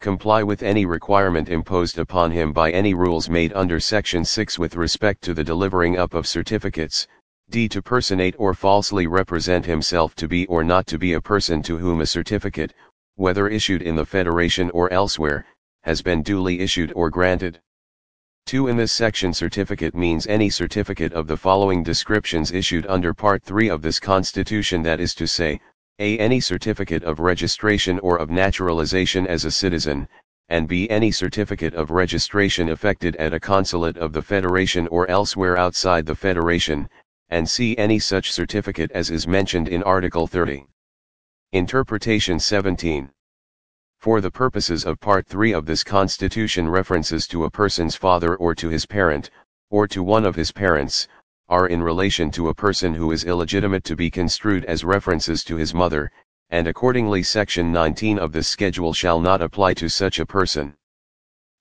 Speaker 1: comply with any requirement imposed upon him by any rules made under Section 6 with respect to the delivering up of certificates, d. to personate or falsely represent himself to be or not to be a person to whom a certificate, whether issued in the Federation or elsewhere, has been duly issued or granted. 2. In this section certificate means any certificate of the following descriptions issued under Part 3 of this Constitution that is to say, a. Any certificate of registration or of naturalization as a citizen, and b. Any certificate of registration effected at a consulate of the Federation or elsewhere outside the Federation, and see any such certificate as is mentioned in Article 30. Interpretation 17. For the purposes of Part 3 of this Constitution references to a person's father or to his parent, or to one of his parents, are in relation to a person who is illegitimate to be construed as references to his mother, and accordingly Section 19 of this schedule shall not apply to such a person.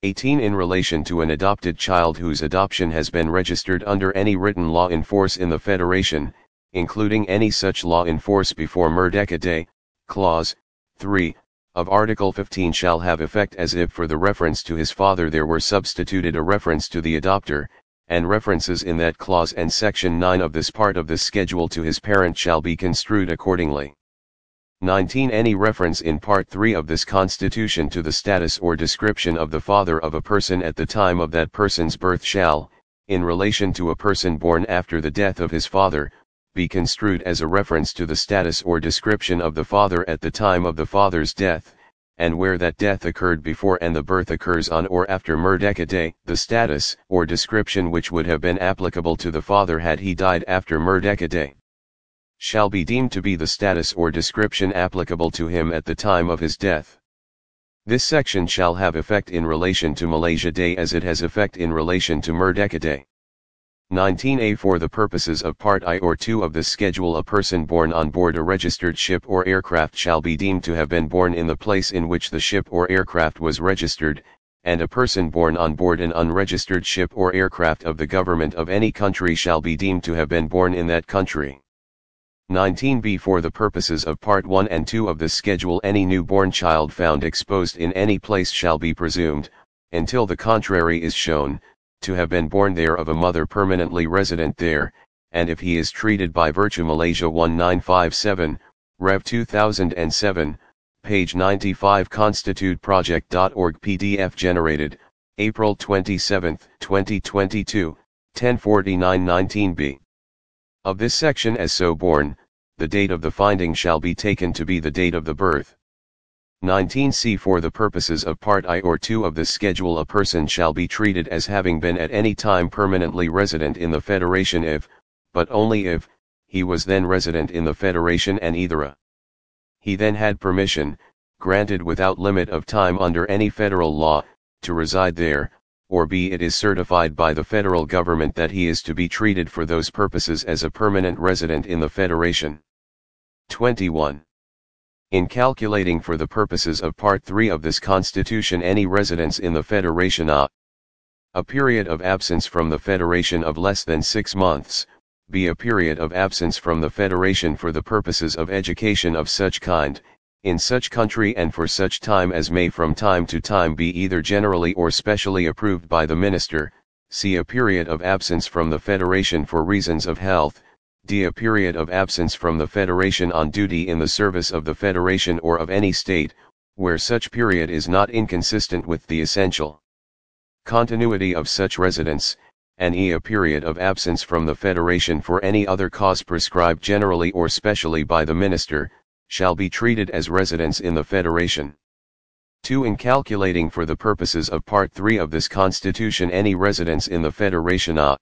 Speaker 1: 18 In relation to an adopted child whose adoption has been registered under any written law in force in the Federation, including any such law in force before Merdeka Day, Clause 3 of Article 15 shall have effect as if for the reference to his father there were substituted a reference to the adopter, and references in that clause and Section 9 of this part of this schedule to his parent shall be construed accordingly. 19. Any reference in Part 3 of this Constitution to the status or description of the father of a person at the time of that person's birth shall, in relation to a person born after the death of his father, be construed as a reference to the status or description of the father at the time of the father's death, and where that death occurred before and the birth occurs on or after Day, the status or description which would have been applicable to the father had he died after Day shall be deemed to be the status or description applicable to him at the time of his death. This section shall have effect in relation to Malaysia Day as it has effect in relation to Merdeka Day. 19a For the purposes of Part I or 2 of this schedule a person born on board a registered ship or aircraft shall be deemed to have been born in the place in which the ship or aircraft was registered, and a person born on board an unregistered ship or aircraft of the government of any country shall be deemed to have been born in that country. 19b For the purposes of Part 1 and 2 of this schedule any newborn child found exposed in any place shall be presumed, until the contrary is shown, to have been born there of a mother permanently resident there, and if he is treated by virtue Malaysia 1957, Rev 2007, page 95 constituteproject.org PDF generated, April 27, 2022, 1049-19b. Of this section as so born, the date of the finding shall be taken to be the date of the birth. 19c For the purposes of Part I or II of this schedule a person shall be treated as having been at any time permanently resident in the Federation if, but only if, he was then resident in the Federation and either a. He then had permission, granted without limit of time under any federal law, to reside there, or b it is certified by the federal government that he is to be treated for those purposes as a permanent resident in the Federation. 21. In calculating for the purposes of Part 3 of this Constitution any residence in the Federation a, a period of absence from the Federation of less than six months, be a period of absence from the Federation for the purposes of education of such kind, in such country and for such time as may from time to time be either generally or specially approved by the minister, see a period of absence from the Federation for reasons of health, d a period of absence from the Federation on duty in the service of the Federation or of any state, where such period is not inconsistent with the essential continuity of such residence, and e a period of absence from the Federation for any other cause prescribed generally or specially by the minister, shall be treated as residents in the Federation. 2. In calculating for the purposes of Part 3 of this Constitution any residence in the Federation a,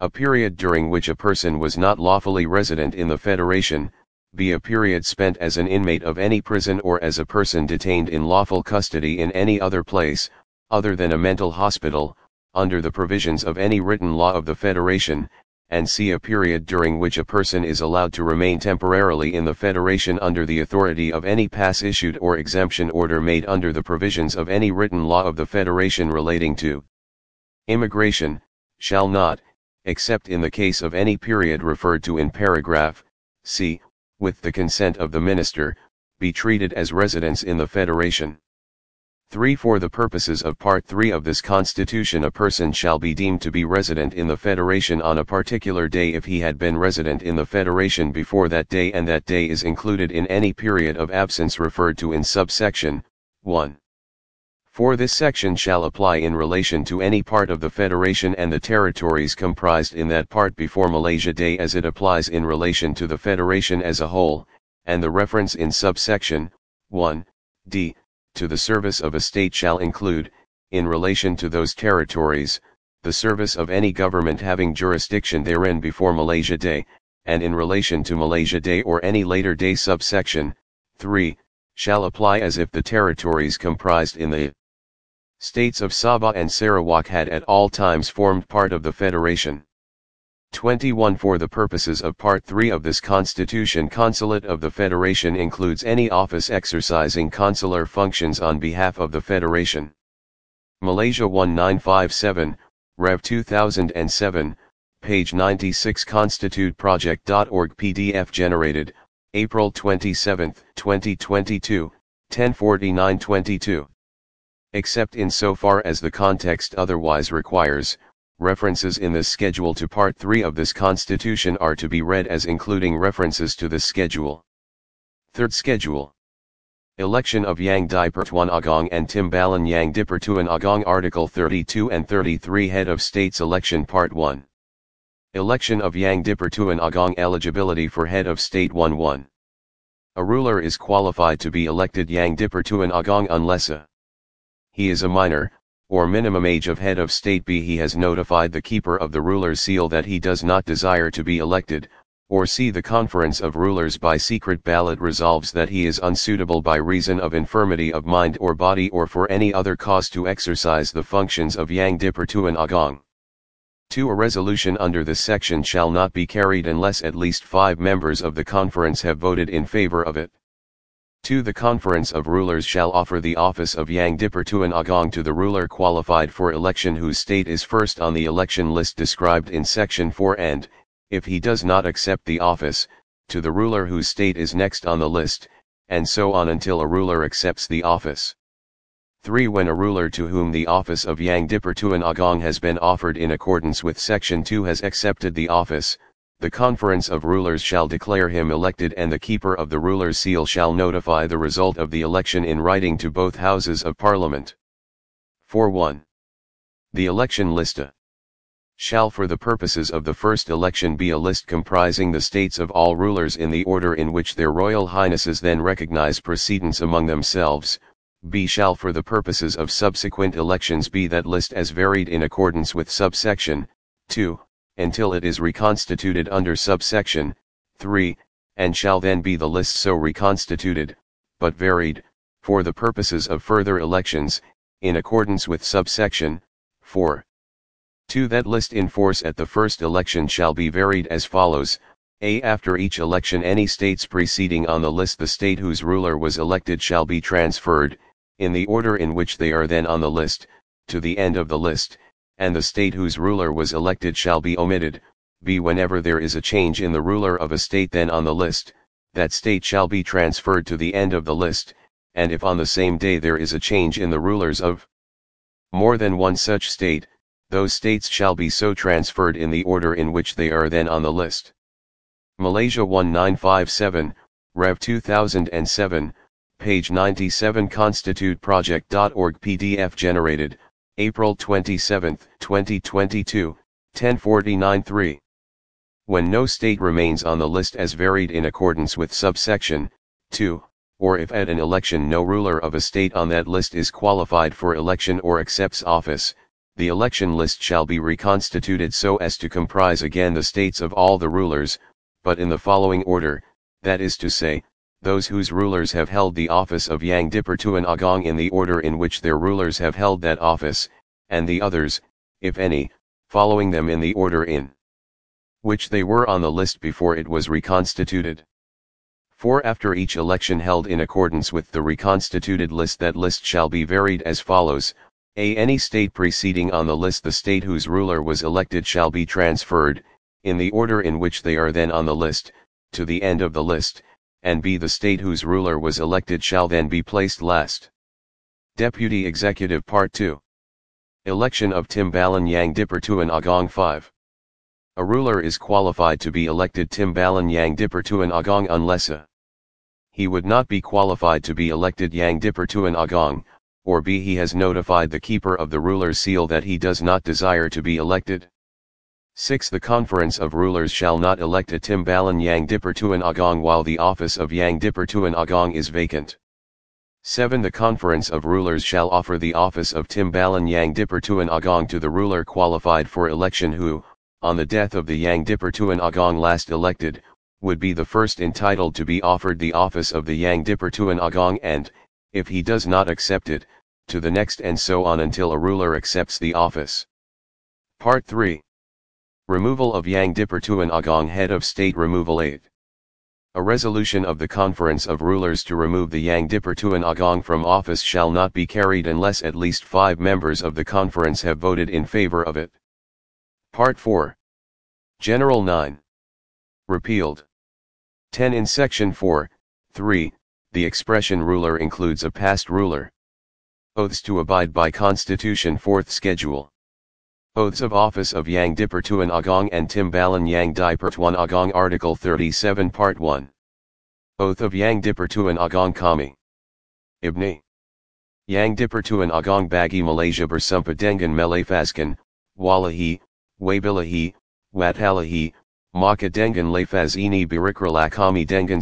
Speaker 1: a period during which a person was not lawfully resident in the Federation, be a period spent as an inmate of any prison or as a person detained in lawful custody in any other place, other than a mental hospital, under the provisions of any written law of the Federation, and see a period during which a person is allowed to remain temporarily in the Federation under the authority of any pass issued or exemption order made under the provisions of any written law of the Federation relating to immigration, shall not, except in the case of any period referred to in paragraph c, with the consent of the Minister, be treated as residence in the Federation. 3. For the purposes of Part 3 of this Constitution a person shall be deemed to be resident in the Federation on a particular day if he had been resident in the Federation before that day and that day is included in any period of absence referred to in subsection 1. For this section shall apply in relation to any part of the Federation and the territories comprised in that part before Malaysia Day as it applies in relation to the Federation as a whole, and the reference in subsection 1, d, to the service of a state shall include, in relation to those territories, the service of any government having jurisdiction therein before Malaysia Day, and in relation to Malaysia Day or any later day subsection, 3, shall apply as if the territories comprised in the states of Sabah and Sarawak had at all times formed part of the federation. 21 For the purposes of Part 3 of this Constitution Consulate of the Federation includes any office exercising consular functions on behalf of the Federation. Malaysia 1957, Rev 2007, page 96 constituteproject.org PDF generated, April 27, 2022, 1049-22. Except in so far as the context otherwise requires, references in this schedule to Part 3 of this Constitution are to be read as including references to this schedule. Third Schedule Election of Yang Dipertuan Agong and Timbalan Yang Dipertuan Agong Article 32 and 33 Head of States Election Part 1 Election of Yang Dipertuan Agong Eligibility for Head of State 1 1 A ruler is qualified to be elected Yang Dipertuan Agong unless a he is a minor, or minimum age of head of state b. He has notified the keeper of the ruler's seal that he does not desire to be elected, or c. The conference of rulers by secret ballot resolves that he is unsuitable by reason of infirmity of mind or body or for any other cause to exercise the functions of yang Dipertuan agong. 2. A resolution under this section shall not be carried unless at least five members of the conference have voted in favor of it. 2. The conference of rulers shall offer the office of Dipertuan Agong to the ruler qualified for election whose state is first on the election list described in section 4 and, if he does not accept the office, to the ruler whose state is next on the list, and so on until a ruler accepts the office. 3. When a ruler to whom the office of Dipertuan Agong has been offered in accordance with section 2 has accepted the office, the conference of rulers shall declare him elected and the keeper of the ruler's seal shall notify the result of the election in writing to both houses of parliament. 4.1. The election lista shall for the purposes of the first election be a list comprising the states of all rulers in the order in which their royal highnesses then recognize precedence among themselves, b shall for the purposes of subsequent elections be that list as varied in accordance with subsection 2 until it is reconstituted under subsection 3, and shall then be the list so reconstituted, but varied, for the purposes of further elections, in accordance with subsection 4. 2. That list in force at the first election shall be varied as follows. A. After each election any states preceding on the list the state whose ruler was elected shall be transferred, in the order in which they are then on the list, to the end of the list, and the state whose ruler was elected shall be omitted, b. Whenever there is a change in the ruler of a state then on the list, that state shall be transferred to the end of the list, and if on the same day there is a change in the rulers of more than one such state, those states shall be so transferred in the order in which they are then on the list. Malaysia 1957, Rev 2007, page 97 Constitute Project.org PDF generated. April 27, 2022, 1049-3. When no state remains on the list as varied in accordance with subsection 2, or if at an election no ruler of a state on that list is qualified for election or accepts office, the election list shall be reconstituted so as to comprise again the states of all the rulers, but in the following order, that is to say, those whose rulers have held the office of Yang Dipertuan Agong in the order in which their rulers have held that office, and the others, if any, following them in the order in which they were on the list before it was reconstituted. 4. After each election held in accordance with the reconstituted list that list shall be varied as follows, a any state preceding on the list the state whose ruler was elected shall be transferred, in the order in which they are then on the list, to the end of the list, and b. The state whose ruler was elected shall then be placed last. Deputy Executive Part 2 Election of Timbalan Yang Dipertuan Agong 5 A ruler is qualified to be elected Timbalan Yang Dipertuan Agong unless a he would not be qualified to be elected Yang Dipertuan Agong, or b. He has notified the keeper of the ruler's seal that he does not desire to be elected. 6. The conference of rulers shall not elect a Timbalan Yang to an Agong while the office of Yang to an Agong is vacant. 7. The conference of rulers shall offer the office of Timbalan Yang to an Agong to the ruler qualified for election who, on the death of the Yang to an Agong last elected, would be the first entitled to be offered the office of the Yang to an Agong and, if he does not accept it, to the next and so on until a ruler accepts the office. Part 3 Removal of Yang Dipertuan Agong head of state removal 8. A resolution of the Conference of Rulers to remove the Yang Dipertuan Agong from office shall not be carried unless at least five members of the conference have voted in favor of it. Part 4. General 9. Repealed. 10 In Section 4, 3, the expression ruler includes a past ruler. Oaths to abide by Constitution 4th Schedule. Oaths of Office of Yang Dipertuan Agong and Timbalan Yang Dipertuan Agong Article 37 Part 1 Oath of Yang Dipertuan Agong Kami Ibni Yang Dipertuan Agong Bagi Malaysia Bersumpah Dengan Malay Faskan, Wallahi, Wabillahi, Watallahi, maka dengan lafaz ini berikralak kami dengan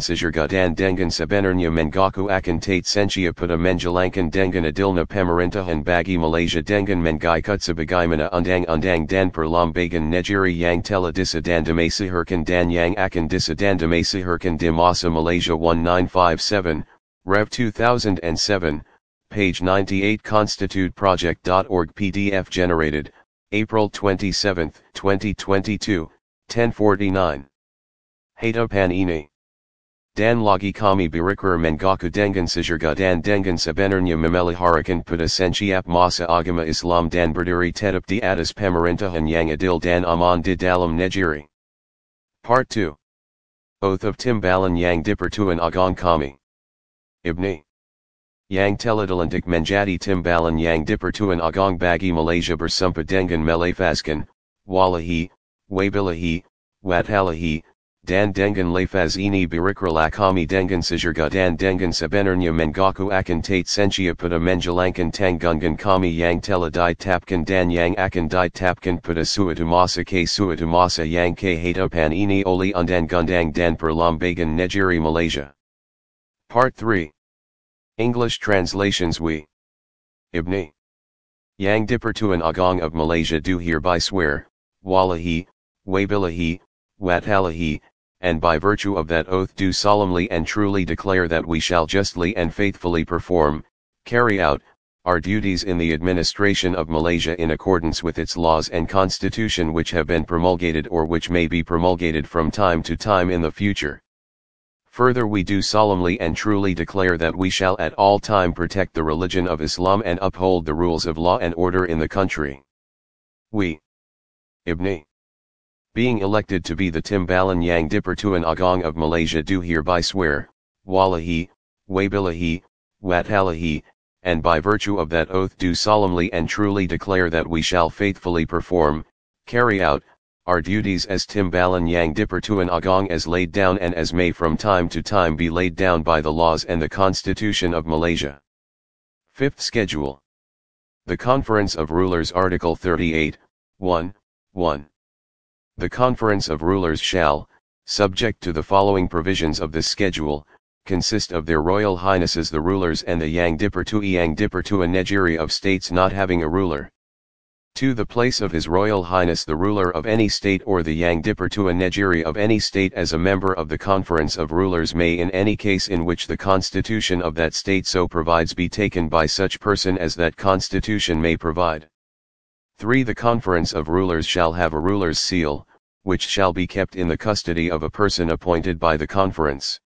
Speaker 1: dan dengan sebenarnya mengaku akan tate sensia puta menjalankan dengan adilna pemerintahan bagi Malaysia dengan mengai kutsabagaimana undang-undang dan perlambagan negeri yang telah disadandamasiherkan dan yang akan disadandamasiherkan di masa Malaysia 1957, Rev 2007, page 98 constituteproject.org PDF generated, April 27, 2022, 1049. Haita Panini. Dan Lagi Kami Birikar Mengaku Dengan Sijarga Dan Dengan Sebenarnya Memeliharakan Pada Senchiap Masa Agama Islam Dan Berdiri Tetap Di Atas Pemerintahan Yang Adil Dan Aman Di Dalam Negeri. Part 2. Oath of Timbalan Yang Dipertuan Agong Kami. Ibni. Yang Teladalantik Menjadi Timbalan Yang Dipertuan Agong Bagi Malaysia bersumpah Dengan Faskan, Wallahi, Wabillahi, Watallahi, Dan Dengan Lafazini Birikralakami Dengan Sijarga Dan Dengan Sabenernya Mengaku Akan Tate Senchiaputa Menjalankan Tangungan Kami Yang Teladai Di Tapkan Dan Yang Akan Di Tapkan Puta Suatumasa K Suatumasa Yang K Hatupan Ini Oli Undan Gundang Dan Perlambagan Negeri Malaysia. Part 3 English translations We Ibni Yang Dipertuan Agong of Malaysia do hereby swear, Wallahi, Wabillahi, Watallahi, and by virtue of that oath do solemnly and truly declare that we shall justly and faithfully perform, carry out, our duties in the administration of Malaysia in accordance with its laws and constitution which have been promulgated or which may be promulgated from time to time in the future. Further we do solemnly and truly declare that we shall at all time protect the religion of Islam and uphold the rules of law and order in the country. We. Ibn being elected to be the Timbalan Yang Dipertuan Agong of Malaysia do hereby swear, Wallahi, Wabillahi, Watallahi, and by virtue of that oath do solemnly and truly declare that we shall faithfully perform, carry out, our duties as Timbalan Yang Dipertuan Agong as laid down and as may from time to time be laid down by the laws and the Constitution of Malaysia. Fifth Schedule The Conference of Rulers Article 38, 1, 1. The conference of rulers shall, subject to the following provisions of this schedule, consist of their Royal Highnesses the rulers and the Yang Yangdippertua a Negeri of states not having a ruler. To the place of His Royal Highness the ruler of any state or the Yang a Negeri of any state as a member of the conference of rulers may in any case in which the constitution of that state so provides be taken by such person as that constitution may provide. 3. The conference of rulers shall have a ruler's seal, which shall be kept in the custody of a person appointed by the conference.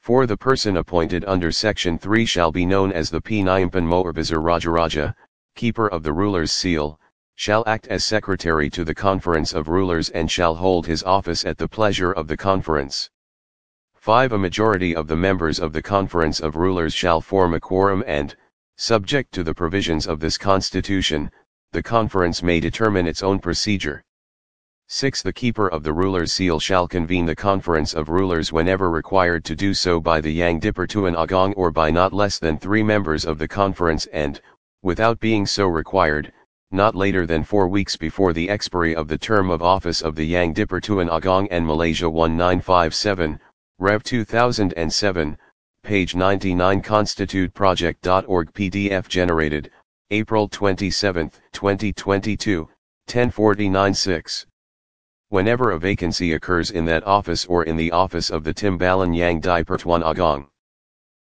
Speaker 1: For the person appointed under Section 3 shall be known as the Penyimpan Mohor Besar Raja-Raja, keeper of the ruler's seal, shall act as secretary to the conference of rulers and shall hold his office at the pleasure of the conference. 5. A majority of the members of the conference of rulers shall form a quorum and, subject to the provisions of this constitution, the conference may determine its own procedure. 6. The keeper of the ruler's seal shall convene the conference of rulers whenever required to do so by the Dipertuan Agong or by not less than three members of the conference and, without being so required, not later than four weeks before the expiry of the term of office of the Dipertuan Agong and Malaysia 1957, Rev 2007, page 99 constituteproject.org PDF generated, April 27, 2022, 10496. Whenever a vacancy occurs in that office or in the office of the Timbalan Yang Dipertuan Agong.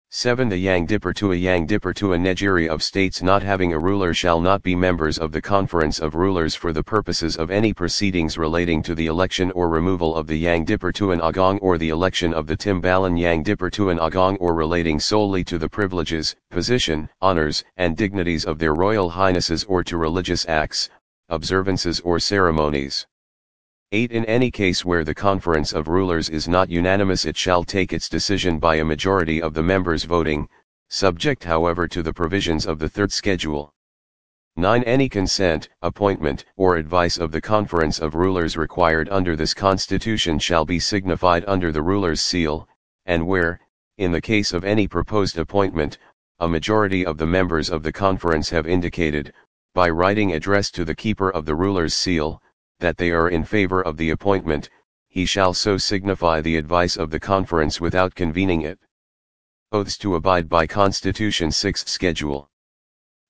Speaker 1: 7. The Yang Dipertua Yang Dipertua Negeri of states not having a ruler shall not be members of the Conference of Rulers for the purposes of any proceedings relating to the election or removal of the Yang Dipertuan Agong or the election of the Timbalan Yang Dipertuan Agong or relating solely to the privileges, position, honors, and dignities of their Royal Highnesses or to religious acts, observances or ceremonies. 8. In any case where the conference of rulers is not unanimous it shall take its decision by a majority of the members voting, subject however to the provisions of the third schedule. 9. Any consent, appointment, or advice of the conference of rulers required under this constitution shall be signified under the ruler's seal, and where, in the case of any proposed appointment, a majority of the members of the conference have indicated, by writing addressed to the keeper of the ruler's seal, that they are in favor of the appointment, he shall so signify the advice of the conference without convening it. Oaths to abide by Constitution 6 Schedule.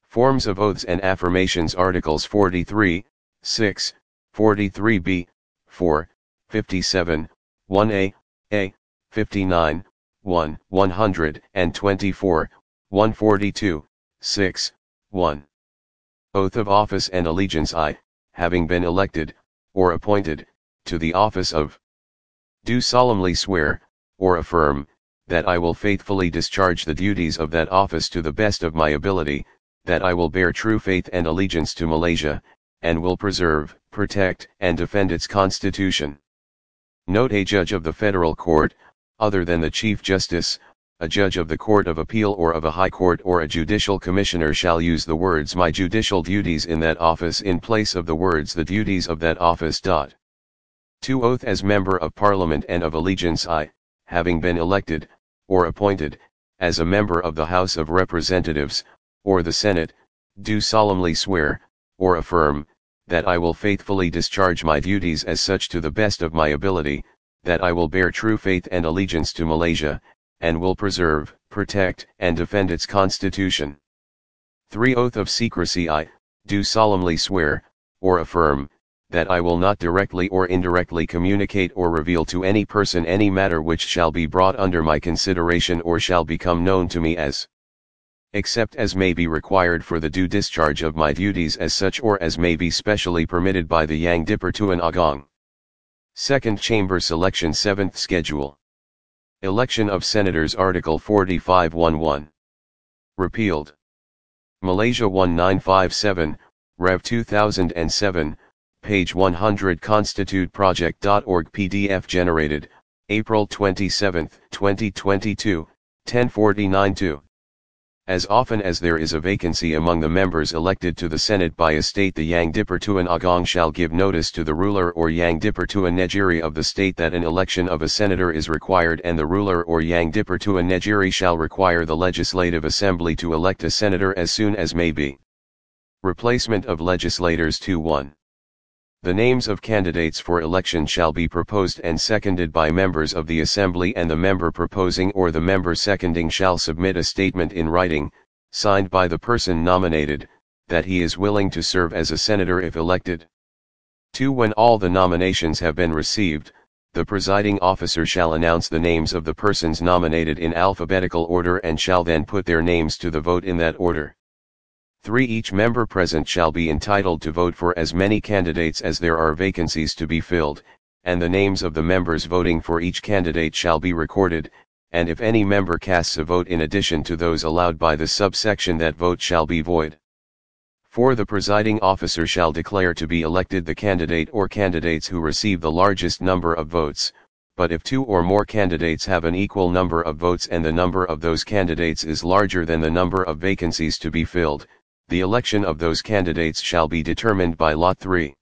Speaker 1: Forms of Oaths and Affirmations Articles 43, 6, 43b, 4, 57, 1a, a, 59, 1, 124, 142, 6, 1. Oath of Office and Allegiance I, having been elected, or appointed, to the office of. Do solemnly swear, or affirm, that I will faithfully discharge the duties of that office to the best of my ability, that I will bear true faith and allegiance to Malaysia, and will preserve, protect, and defend its constitution. Note a judge of the federal court, other than the Chief Justice, a judge of the Court of Appeal or of a High Court or a judicial commissioner shall use the words my judicial duties in that office in place of the words the duties of that office. 2. Oath as Member of Parliament and of Allegiance I, having been elected, or appointed, as a member of the House of Representatives, or the Senate, do solemnly swear, or affirm, that I will faithfully discharge my duties as such to the best of my ability, that I will bear true faith and allegiance to Malaysia, and will preserve, protect, and defend its Constitution. 3. Oath of secrecy I, do solemnly swear, or affirm, that I will not directly or indirectly communicate or reveal to any person any matter which shall be brought under my consideration or shall become known to me as except as may be required for the due discharge of my duties as such or as may be specially permitted by the Yang Dipertuan Agong. Second Chamber Selection 7th Schedule Election of Senators Article 4511. Repealed. Malaysia 1957, Rev 2007, page 100 constituteproject.org PDF generated, April 27, 2022, 10:49:2 as often as there is a vacancy among the members elected to the Senate by a state the Yang an Agong shall give notice to the ruler or Yang a Negeri of the state that an election of a senator is required and the ruler or Yang a Negeri shall require the legislative assembly to elect a senator as soon as may be. Replacement of legislators 2-1. The names of candidates for election shall be proposed and seconded by members of the Assembly and the member proposing or the member seconding shall submit a statement in writing, signed by the person nominated, that he is willing to serve as a senator if elected. 2. When all the nominations have been received, the presiding officer shall announce the names of the persons nominated in alphabetical order and shall then put their names to the vote in that order. 3. Each member present shall be entitled to vote for as many candidates as there are vacancies to be filled, and the names of the members voting for each candidate shall be recorded, and if any member casts a vote in addition to those allowed by the subsection that vote shall be void. 4. The presiding officer shall declare to be elected the candidate or candidates who receive the largest number of votes, but if two or more candidates have an equal number of votes and the number of those candidates is larger than the number of vacancies to be filled, the election of those candidates shall be determined by Lot 3.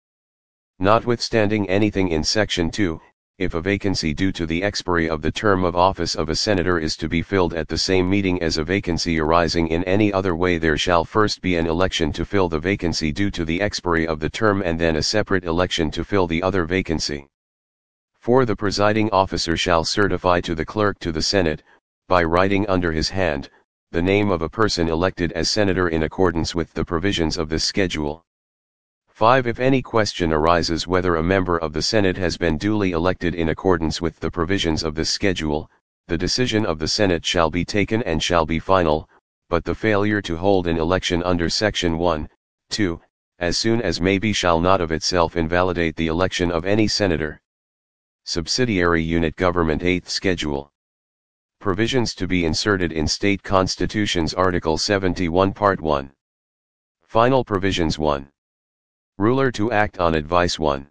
Speaker 1: Notwithstanding anything in Section 2, if a vacancy due to the expiry of the term of office of a senator is to be filled at the same meeting as a vacancy arising in any other way there shall first be an election to fill the vacancy due to the expiry of the term and then a separate election to fill the other vacancy. For the presiding officer shall certify to the clerk to the Senate, by writing under his hand, the name of a person elected as senator in accordance with the provisions of this schedule. 5. If any question arises whether a member of the Senate has been duly elected in accordance with the provisions of this schedule, the decision of the Senate shall be taken and shall be final, but the failure to hold an election under Section 1, 2, as soon as may be shall not of itself invalidate the election of any senator. Subsidiary Unit Government 8th Schedule Provisions to be inserted in State Constitutions Article 71 Part 1. Final Provisions 1. Ruler to act on advice 1.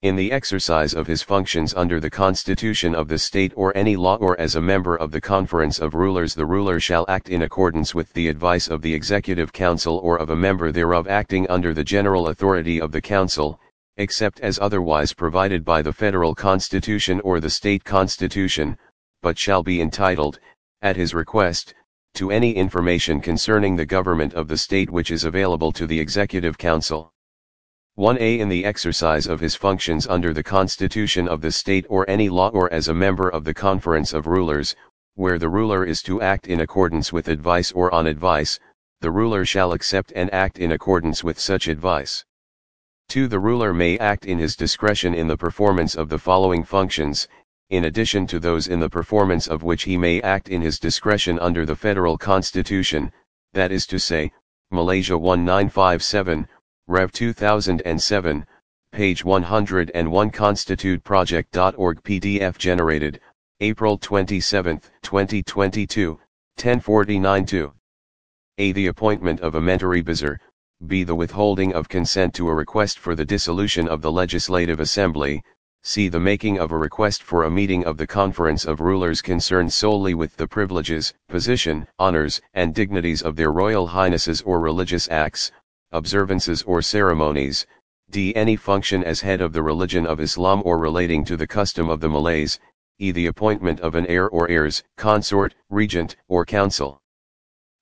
Speaker 1: In the exercise of his functions under the Constitution of the State or any law or as a member of the Conference of Rulers the ruler shall act in accordance with the advice of the Executive Council or of a member thereof acting under the general authority of the Council, except as otherwise provided by the Federal Constitution or the State Constitution, but shall be entitled, at his request, to any information concerning the government of the state which is available to the Executive Council. 1a In the exercise of his functions under the Constitution of the state or any law or as a member of the Conference of Rulers, where the ruler is to act in accordance with advice or on advice, the ruler shall accept and act in accordance with such advice. 2. The ruler may act in his discretion in the performance of the following functions, in addition to those in the performance of which he may act in his discretion under the federal constitution, that is to say, Malaysia 1957, Rev 2007, page 101 constituteproject.org PDF generated, April 27, 2022, 1049-2. A. The appointment of a Menteri Besar, B. The withholding of consent to a request for the dissolution of the Legislative Assembly, See the making of a request for a meeting of the Conference of Rulers concerned solely with the privileges, position, honors, and dignities of their Royal Highnesses or religious acts, observances or ceremonies, d. any function as head of the religion of Islam or relating to the custom of the Malays, e. the appointment of an heir or heirs, consort, regent, or council,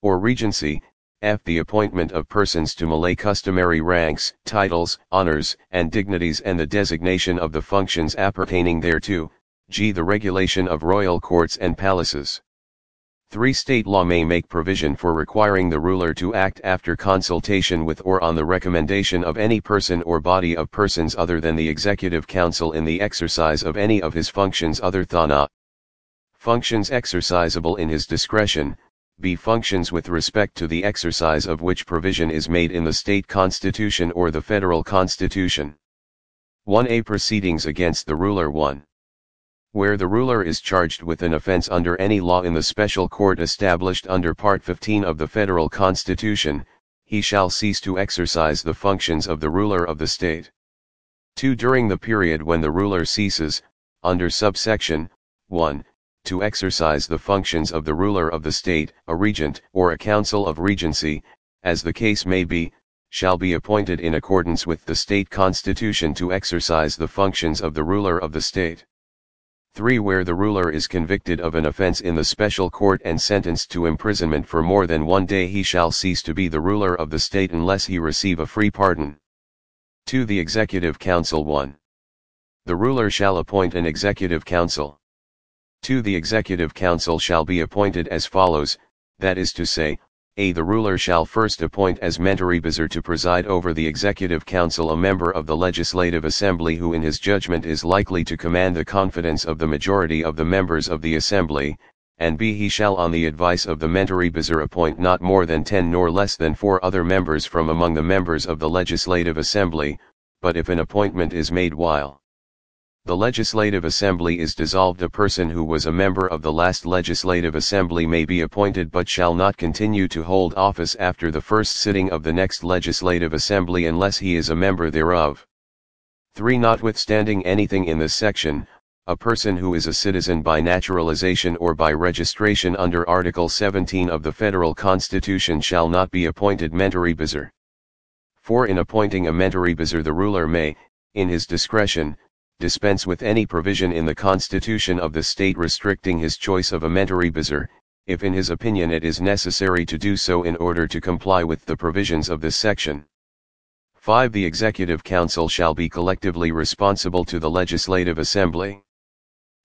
Speaker 1: or regency, f. The appointment of persons to Malay customary ranks, titles, honors, and dignities and the designation of the functions appertaining thereto, g. The regulation of royal courts and palaces. 3. State law may make provision for requiring the ruler to act after consultation with or on the recommendation of any person or body of persons other than the executive council in the exercise of any of his functions other than functions exercisable in his discretion, b. Functions with respect to the exercise of which provision is made in the state constitution or the federal constitution. 1a. Proceedings against the ruler 1. Where the ruler is charged with an offense under any law in the special court established under Part 15 of the federal constitution, he shall cease to exercise the functions of the ruler of the state. 2. During the period when the ruler ceases, under subsection 1, to exercise the functions of the ruler of the state, a regent, or a council of regency, as the case may be, shall be appointed in accordance with the state constitution to exercise the functions of the ruler of the state. 3. Where the ruler is convicted of an offense in the special court and sentenced to imprisonment for more than one day he shall cease to be the ruler of the state unless he receive a free pardon. 2. The Executive Council 1. The ruler shall appoint an executive council. 2. The executive council shall be appointed as follows, that is to say, a. The ruler shall first appoint as Menteri Besar to preside over the executive council a member of the legislative assembly who in his judgment is likely to command the confidence of the majority of the members of the assembly, and b. He shall on the advice of the Menteri Besar appoint not more than ten nor less than four other members from among the members of the legislative assembly, but if an appointment is made while the Legislative Assembly is dissolved. A person who was a member of the last Legislative Assembly may be appointed but shall not continue to hold office after the first sitting of the next Legislative Assembly unless he is a member thereof. 3. Notwithstanding anything in this section, a person who is a citizen by naturalization or by registration under Article 17 of the Federal Constitution shall not be appointed Menteri Besar. 4. In appointing a Menteri Besar, the ruler may, in his discretion, dispense with any provision in the constitution of the state restricting his choice of a Menteri Besar, if in his opinion it is necessary to do so in order to comply with the provisions of this section. 5. The Executive Council shall be collectively responsible to the Legislative Assembly.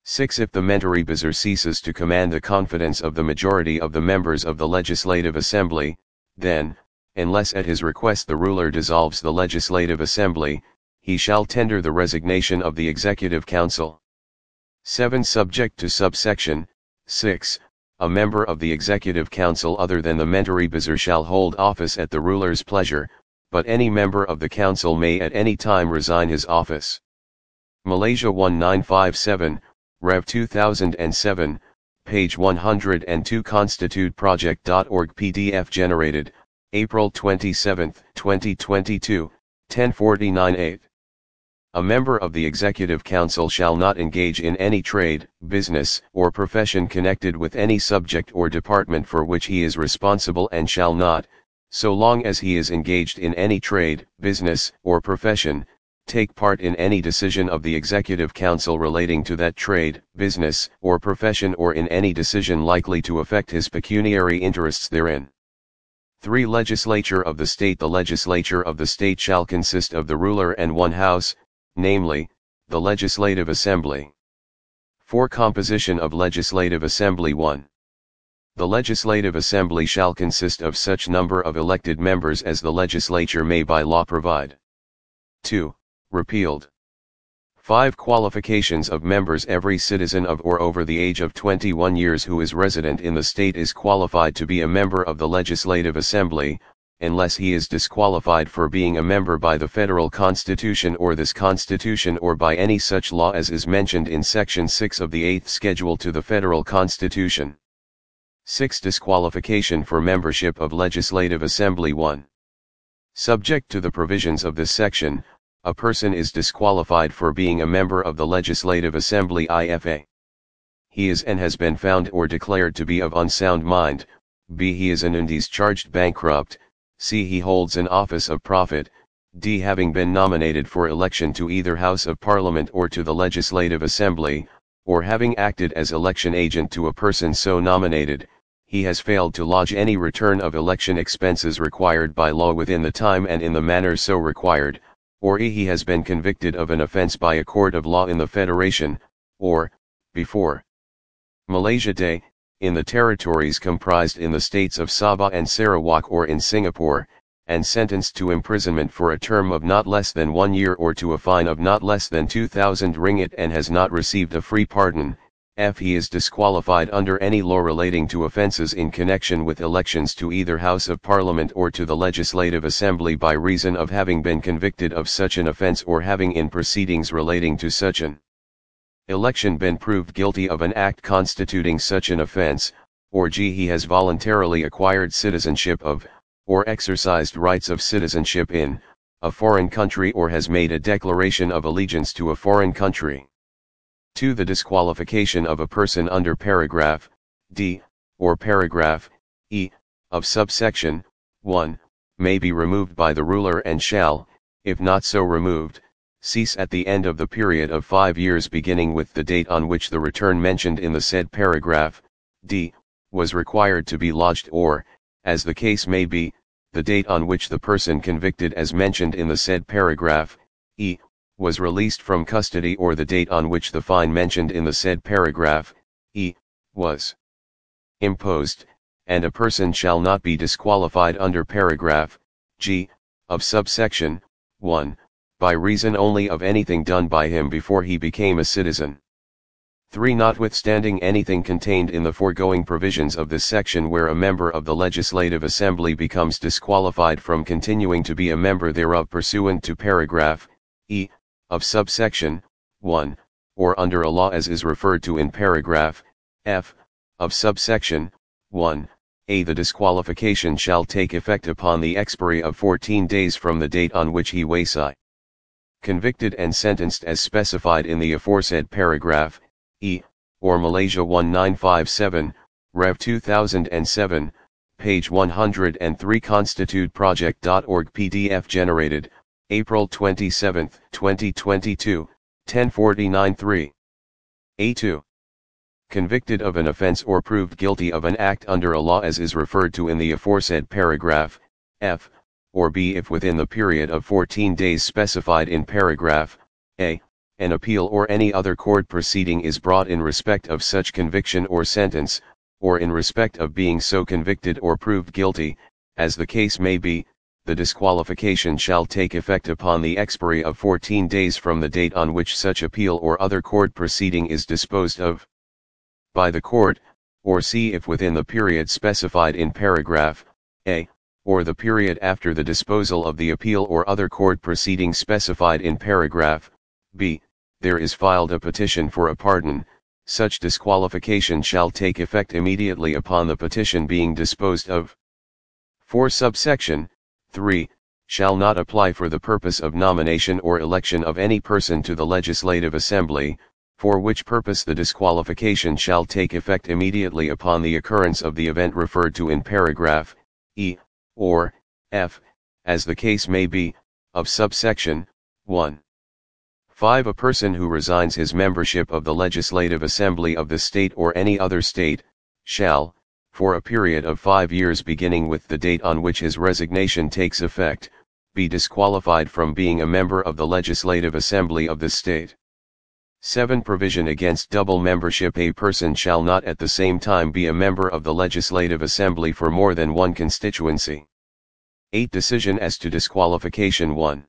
Speaker 1: 6. If the Menteri Besar ceases to command the confidence of the majority of the members of the Legislative Assembly, then, unless at his request the ruler dissolves the Legislative Assembly, he shall tender the resignation of the Executive Council. 7. Subject to subsection 6, a member of the Executive Council other than the Besar shall hold office at the ruler's pleasure, but any member of the council may at any time resign his office. Malaysia 1957, Rev 2007, page 102 constituteproject.org PDF generated, April 27, 2022, 1049-8. A member of the Executive Council shall not engage in any trade, business, or profession connected with any subject or department for which he is responsible and shall not, so long as he is engaged in any trade, business, or profession, take part in any decision of the Executive Council relating to that trade, business, or profession or in any decision likely to affect his pecuniary interests therein. 3. Legislature of the State The Legislature of the State shall consist of the ruler and one House, namely, the Legislative Assembly. 4. Composition of Legislative Assembly 1. The Legislative Assembly shall consist of such number of elected members as the legislature may by law provide. 2. Repealed. 5. Qualifications of members Every citizen of or over the age of 21 years who is resident in the state is qualified to be a member of the Legislative Assembly, unless he is disqualified for being a member by the federal constitution or this constitution or by any such law as is mentioned in section 6 of the 8th schedule to the federal constitution. 6. Disqualification for membership of legislative assembly 1. Subject to the provisions of this section, a person is disqualified for being a member of the legislative assembly IFA. He is and has been found or declared to be of unsound mind, b. He is and undischarged charged bankrupt, C. He holds an office of profit, D. Having been nominated for election to either House of Parliament or to the Legislative Assembly, or having acted as election agent to a person so nominated, he has failed to lodge any return of election expenses required by law within the time and in the manner so required, or E. He has been convicted of an offense by a court of law in the Federation, or, before Malaysia Day, in the territories comprised in the states of Sabah and Sarawak or in Singapore, and sentenced to imprisonment for a term of not less than one year or to a fine of not less than 2,000 ringgit and has not received a free pardon, if he is disqualified under any law relating to offences in connection with elections to either House of Parliament or to the Legislative Assembly by reason of having been convicted of such an offence or having in proceedings relating to such an election been proved guilty of an act constituting such an offense, or g. he has voluntarily acquired citizenship of, or exercised rights of citizenship in, a foreign country or has made a declaration of allegiance to a foreign country. 2. The disqualification of a person under paragraph d, or paragraph e, of subsection 1, may be removed by the ruler and shall, if not so removed, cease at the end of the period of five years beginning with the date on which the return mentioned in the said paragraph, d, was required to be lodged or, as the case may be, the date on which the person convicted as mentioned in the said paragraph, e, was released from custody or the date on which the fine mentioned in the said paragraph, e, was imposed, and a person shall not be disqualified under paragraph, g, of subsection, 1, by reason only of anything done by him before he became a citizen. 3. Notwithstanding anything contained in the foregoing provisions of this section where a member of the Legislative Assembly becomes disqualified from continuing to be a member thereof pursuant to paragraph e of subsection 1, or under a law as is referred to in paragraph f of subsection 1, a the disqualification shall take effect upon the expiry of 14 days from the date on which he waci convicted and sentenced as specified in the aforesaid paragraph, E, or Malaysia 1957, Rev 2007, page 103 constituteproject.org PDF generated, April 27, 2022, 1049-3. A2. Convicted of an offense or proved guilty of an act under a law as is referred to in the aforesaid paragraph, F, or b if within the period of 14 days specified in paragraph a, an appeal or any other court proceeding is brought in respect of such conviction or sentence, or in respect of being so convicted or proved guilty, as the case may be, the disqualification shall take effect upon the expiry of 14 days from the date on which such appeal or other court proceeding is disposed of by the court, or c if within the period specified in paragraph a, or the period after the disposal of the appeal or other court proceeding specified in paragraph b, there is filed a petition for a pardon, such disqualification shall take effect immediately upon the petition being disposed of. Four subsection 3, shall not apply for the purpose of nomination or election of any person to the Legislative Assembly, for which purpose the disqualification shall take effect immediately upon the occurrence of the event referred to in paragraph e or, f, as the case may be, of subsection 1. 5. A person who resigns his membership of the Legislative Assembly of the state or any other state, shall, for a period of five years beginning with the date on which his resignation takes effect, be disqualified from being a member of the Legislative Assembly of the state. 7. Provision against double membership A person shall not at the same time be a member of the Legislative Assembly for more than one constituency. 8. Decision as to disqualification 1.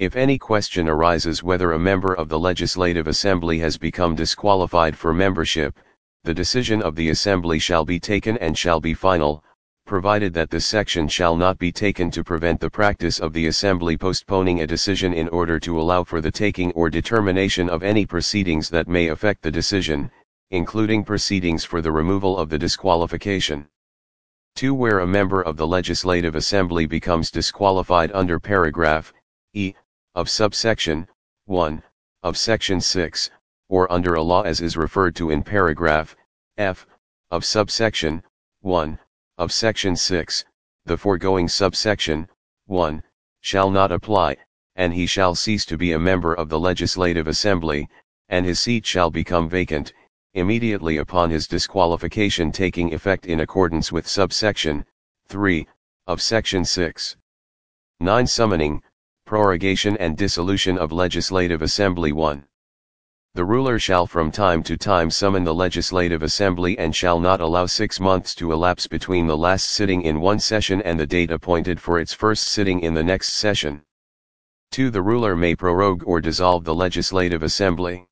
Speaker 1: If any question arises whether a member of the Legislative Assembly has become disqualified for membership, the decision of the Assembly shall be taken and shall be final, provided that this section shall not be taken to prevent the practice of the Assembly postponing a decision in order to allow for the taking or determination of any proceedings that may affect the decision, including proceedings for the removal of the disqualification. 2. Where a member of the Legislative Assembly becomes disqualified under paragraph e of subsection 1 of section 6, or under a law as is referred to in paragraph f of subsection 1 of Section 6, the foregoing subsection, 1, shall not apply, and he shall cease to be a member of the Legislative Assembly, and his seat shall become vacant, immediately upon his disqualification taking effect in accordance with subsection 3 of section 6. 9 Summoning, Prorogation and Dissolution of Legislative Assembly 1. The ruler shall from time to time summon the Legislative Assembly and shall not allow six months to elapse between the last sitting in one session and the date appointed for its first sitting in the next session. 2. The ruler may prorogue or dissolve the Legislative Assembly.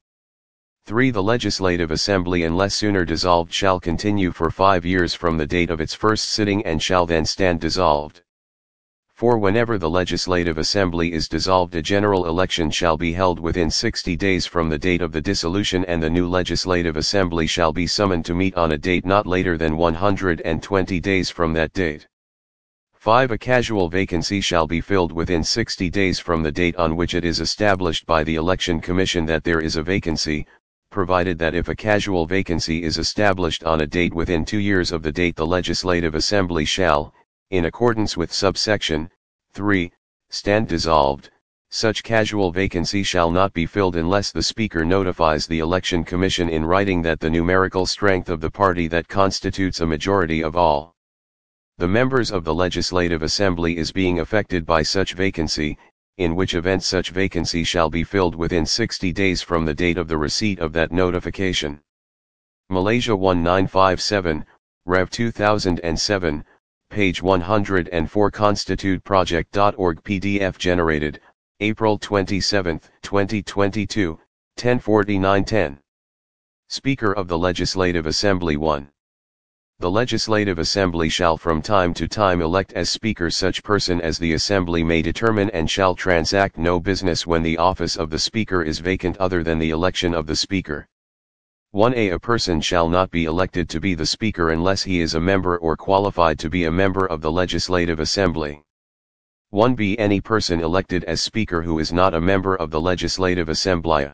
Speaker 1: 3. The Legislative Assembly unless sooner dissolved shall continue for five years from the date of its first sitting and shall then stand dissolved. For whenever the Legislative Assembly is dissolved a general election shall be held within 60 days from the date of the dissolution and the new Legislative Assembly shall be summoned to meet on a date not later than 120 days from that date. 5. A casual vacancy shall be filled within 60 days from the date on which it is established by the Election Commission that there is a vacancy, provided that if a casual vacancy is established on a date within two years of the date the Legislative Assembly shall, in accordance with subsection 3, stand dissolved, such casual vacancy shall not be filled unless the Speaker notifies the Election Commission in writing that the numerical strength of the party that constitutes a majority of all the members of the Legislative Assembly is being affected by such vacancy, in which event such vacancy shall be filled within 60 days from the date of the receipt of that notification. Malaysia 1957, Rev 2007, page 104 constituteproject.org PDF generated, April 27, 2022, 1049-10. Speaker of the Legislative Assembly 1. The Legislative Assembly shall from time to time elect as Speaker such person as the Assembly may determine and shall transact no business when the office of the Speaker is vacant other than the election of the Speaker. 1a A person shall not be elected to be the Speaker unless he is a member or qualified to be a member of the Legislative Assembly. 1b Any person elected as Speaker who is not a member of the Legislative Assembly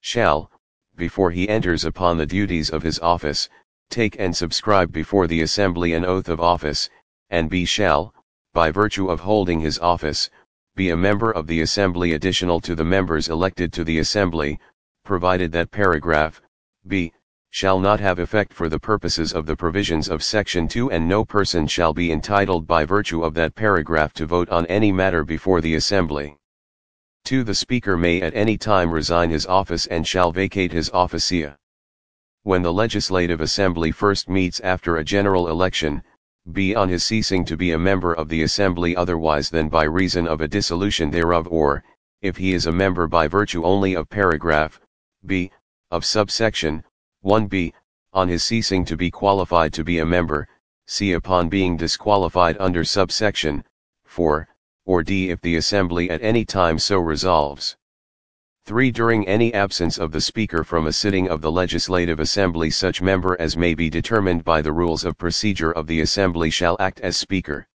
Speaker 1: shall, before he enters upon the duties of his office, take and subscribe before the Assembly an oath of office, and b shall, by virtue of holding his office, be a member of the Assembly additional to the members elected to the Assembly, provided that paragraph b. shall not have effect for the purposes of the provisions of section 2 and no person shall be entitled by virtue of that paragraph to vote on any matter before the assembly. 2. The Speaker may at any time resign his office and shall vacate his officia. When the Legislative Assembly first meets after a general election, b. on his ceasing to be a member of the Assembly otherwise than by reason of a dissolution thereof or, if he is a member by virtue only of paragraph, b of subsection 1b, on his ceasing to be qualified to be a member, c upon being disqualified under subsection 4, or d if the assembly at any time so resolves. 3. During any absence of the Speaker from a sitting of the Legislative Assembly such member as may be determined by the rules of procedure of the Assembly shall act as Speaker.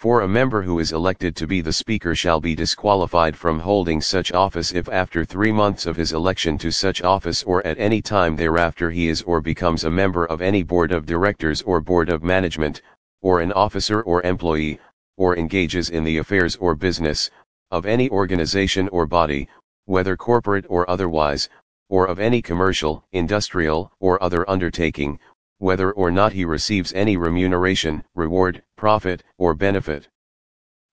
Speaker 1: For a member who is elected to be the Speaker shall be disqualified from holding such office if after three months of his election to such office or at any time thereafter he is or becomes a member of any Board of Directors or Board of Management, or an officer or employee, or engages in the affairs or business, of any organization or body, whether corporate or otherwise, or of any commercial, industrial, or other undertaking, whether or not he receives any remuneration, reward, profit, or benefit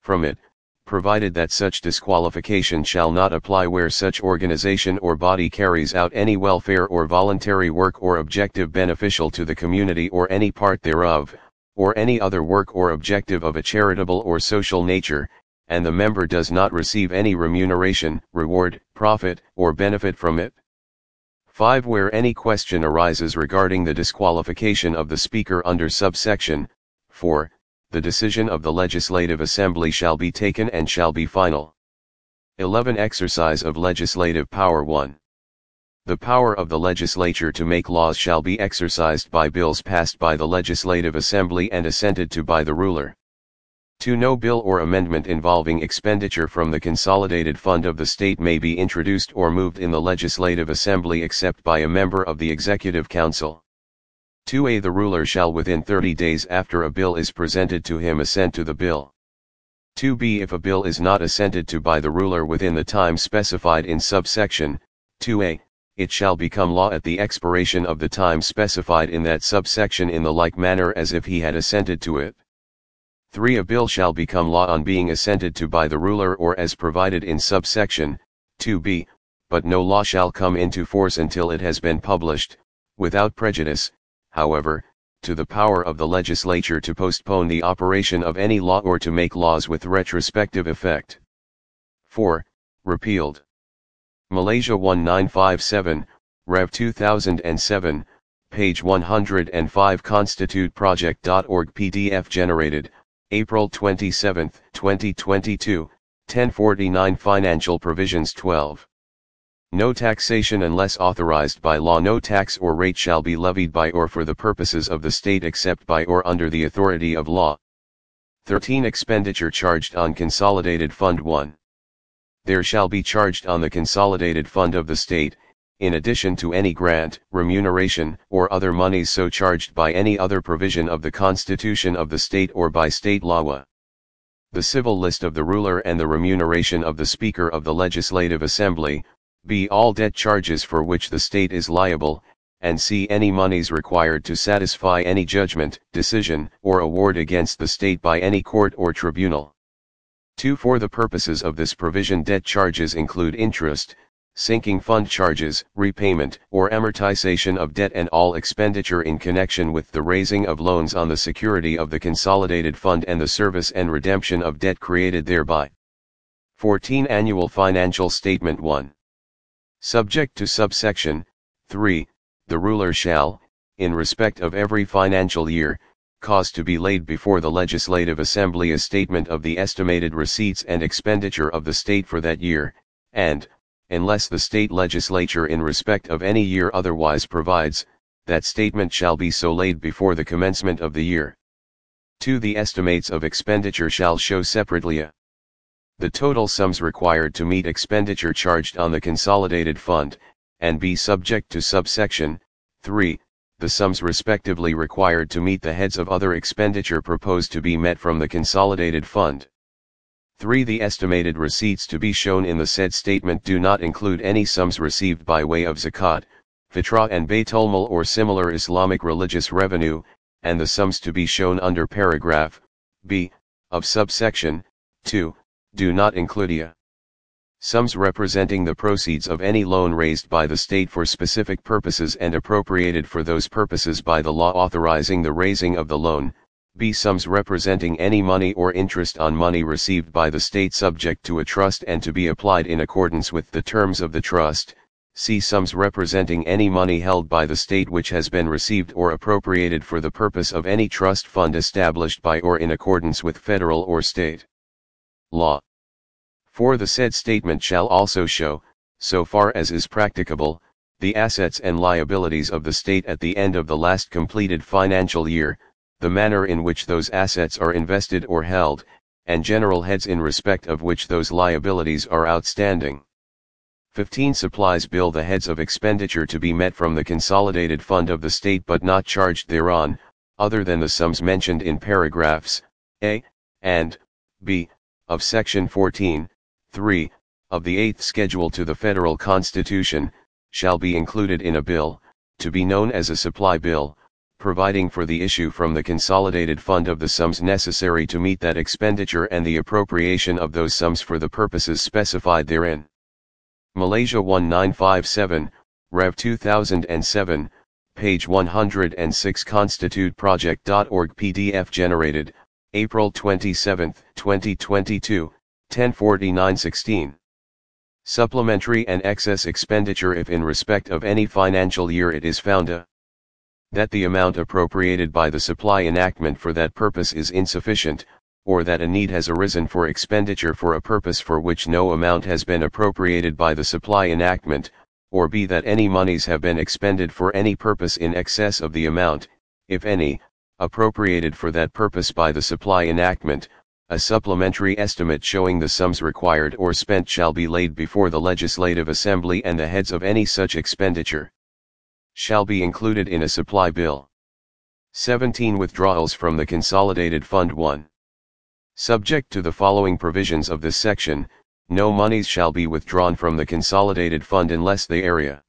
Speaker 1: from it, provided that such disqualification shall not apply where such organization or body carries out any welfare or voluntary work or objective beneficial to the community or any part thereof, or any other work or objective of a charitable or social nature, and the member does not receive any remuneration, reward, profit, or benefit from it. 5. Where any question arises regarding the disqualification of the Speaker under subsection 4, the decision of the Legislative Assembly shall be taken and shall be final. 11. Exercise of Legislative Power 1. The power of the legislature to make laws shall be exercised by bills passed by the Legislative Assembly and assented to by the ruler. 2. No bill or amendment involving expenditure from the consolidated fund of the state may be introduced or moved in the Legislative Assembly except by a member of the Executive Council. 2a The ruler shall within 30 days after a bill is presented to him assent to the bill. 2b If a bill is not assented to by the ruler within the time specified in subsection 2a, it shall become law at the expiration of the time specified in that subsection in the like manner as if he had assented to it. 3. A bill shall become law on being assented to by the ruler or as provided in subsection 2b, but no law shall come into force until it has been published, without prejudice, however, to the power of the legislature to postpone the operation of any law or to make laws with retrospective effect. 4. Repealed. Malaysia 1957, Rev 2007, page 105 constitute PDF generated. April 27, 2022, 1049 Financial Provisions 12. No taxation unless authorized by law no tax or rate shall be levied by or for the purposes of the state except by or under the authority of law. 13 Expenditure charged on Consolidated Fund 1. There shall be charged on the Consolidated Fund of the State, in addition to any grant, remuneration, or other moneys so charged by any other provision of the Constitution of the state or by state law. The civil list of the ruler and the remuneration of the Speaker of the Legislative Assembly, b. all debt charges for which the state is liable, and c. any moneys required to satisfy any judgment, decision, or award against the state by any court or tribunal. 2. For the purposes of this provision debt charges include interest, sinking fund charges, repayment or amortization of debt and all expenditure in connection with the raising of loans on the security of the consolidated fund and the service and redemption of debt created thereby. 14 Annual Financial Statement 1. Subject to subsection 3, the ruler shall, in respect of every financial year, cause to be laid before the Legislative Assembly a statement of the estimated receipts and expenditure of the state for that year, and, unless the state legislature in respect of any year otherwise provides, that statement shall be so laid before the commencement of the year. 2. The estimates of expenditure shall show separately a the total sums required to meet expenditure charged on the consolidated fund, and be subject to subsection 3, the sums respectively required to meet the heads of other expenditure proposed to be met from the consolidated fund. 3. The estimated receipts to be shown in the said statement do not include any sums received by way of zakat, fitrah and baitulmal or similar Islamic religious revenue, and the sums to be shown under paragraph b of subsection 2 do not include ia. Sums representing the proceeds of any loan raised by the state for specific purposes and appropriated for those purposes by the law authorizing the raising of the loan, b. sums representing any money or interest on money received by the state subject to a trust and to be applied in accordance with the terms of the trust, c. sums representing any money held by the state which has been received or appropriated for the purpose of any trust fund established by or in accordance with federal or state law. For the said statement shall also show, so far as is practicable, the assets and liabilities of the state at the end of the last completed financial year, the manner in which those assets are invested or held, and general heads in respect of which those liabilities are outstanding. 15 supplies bill the heads of expenditure to be met from the consolidated fund of the state but not charged thereon, other than the sums mentioned in paragraphs a and b of section 14, 3 of the 8th schedule to the federal constitution shall be included in a bill to be known as a supply bill providing for the issue from the consolidated fund of the sums necessary to meet that expenditure and the appropriation of those sums for the purposes specified therein. Malaysia 1957, Rev 2007, page 106 constituteproject.org PDF generated, April 27, 2022, 1049-16. Supplementary and excess expenditure if in respect of any financial year it is found a that the amount appropriated by the supply enactment for that purpose is insufficient, or that a need has arisen for expenditure for a purpose for which no amount has been appropriated by the supply enactment, or b that any moneys have been expended for any purpose in excess of the amount, if any, appropriated for that purpose by the supply enactment, a supplementary estimate showing the sums required or spent shall be laid before the Legislative Assembly and the heads of any such expenditure shall be included in a supply bill. 17 Withdrawals from the Consolidated Fund 1. Subject to the following provisions of this section, no monies shall be withdrawn from the Consolidated Fund unless the area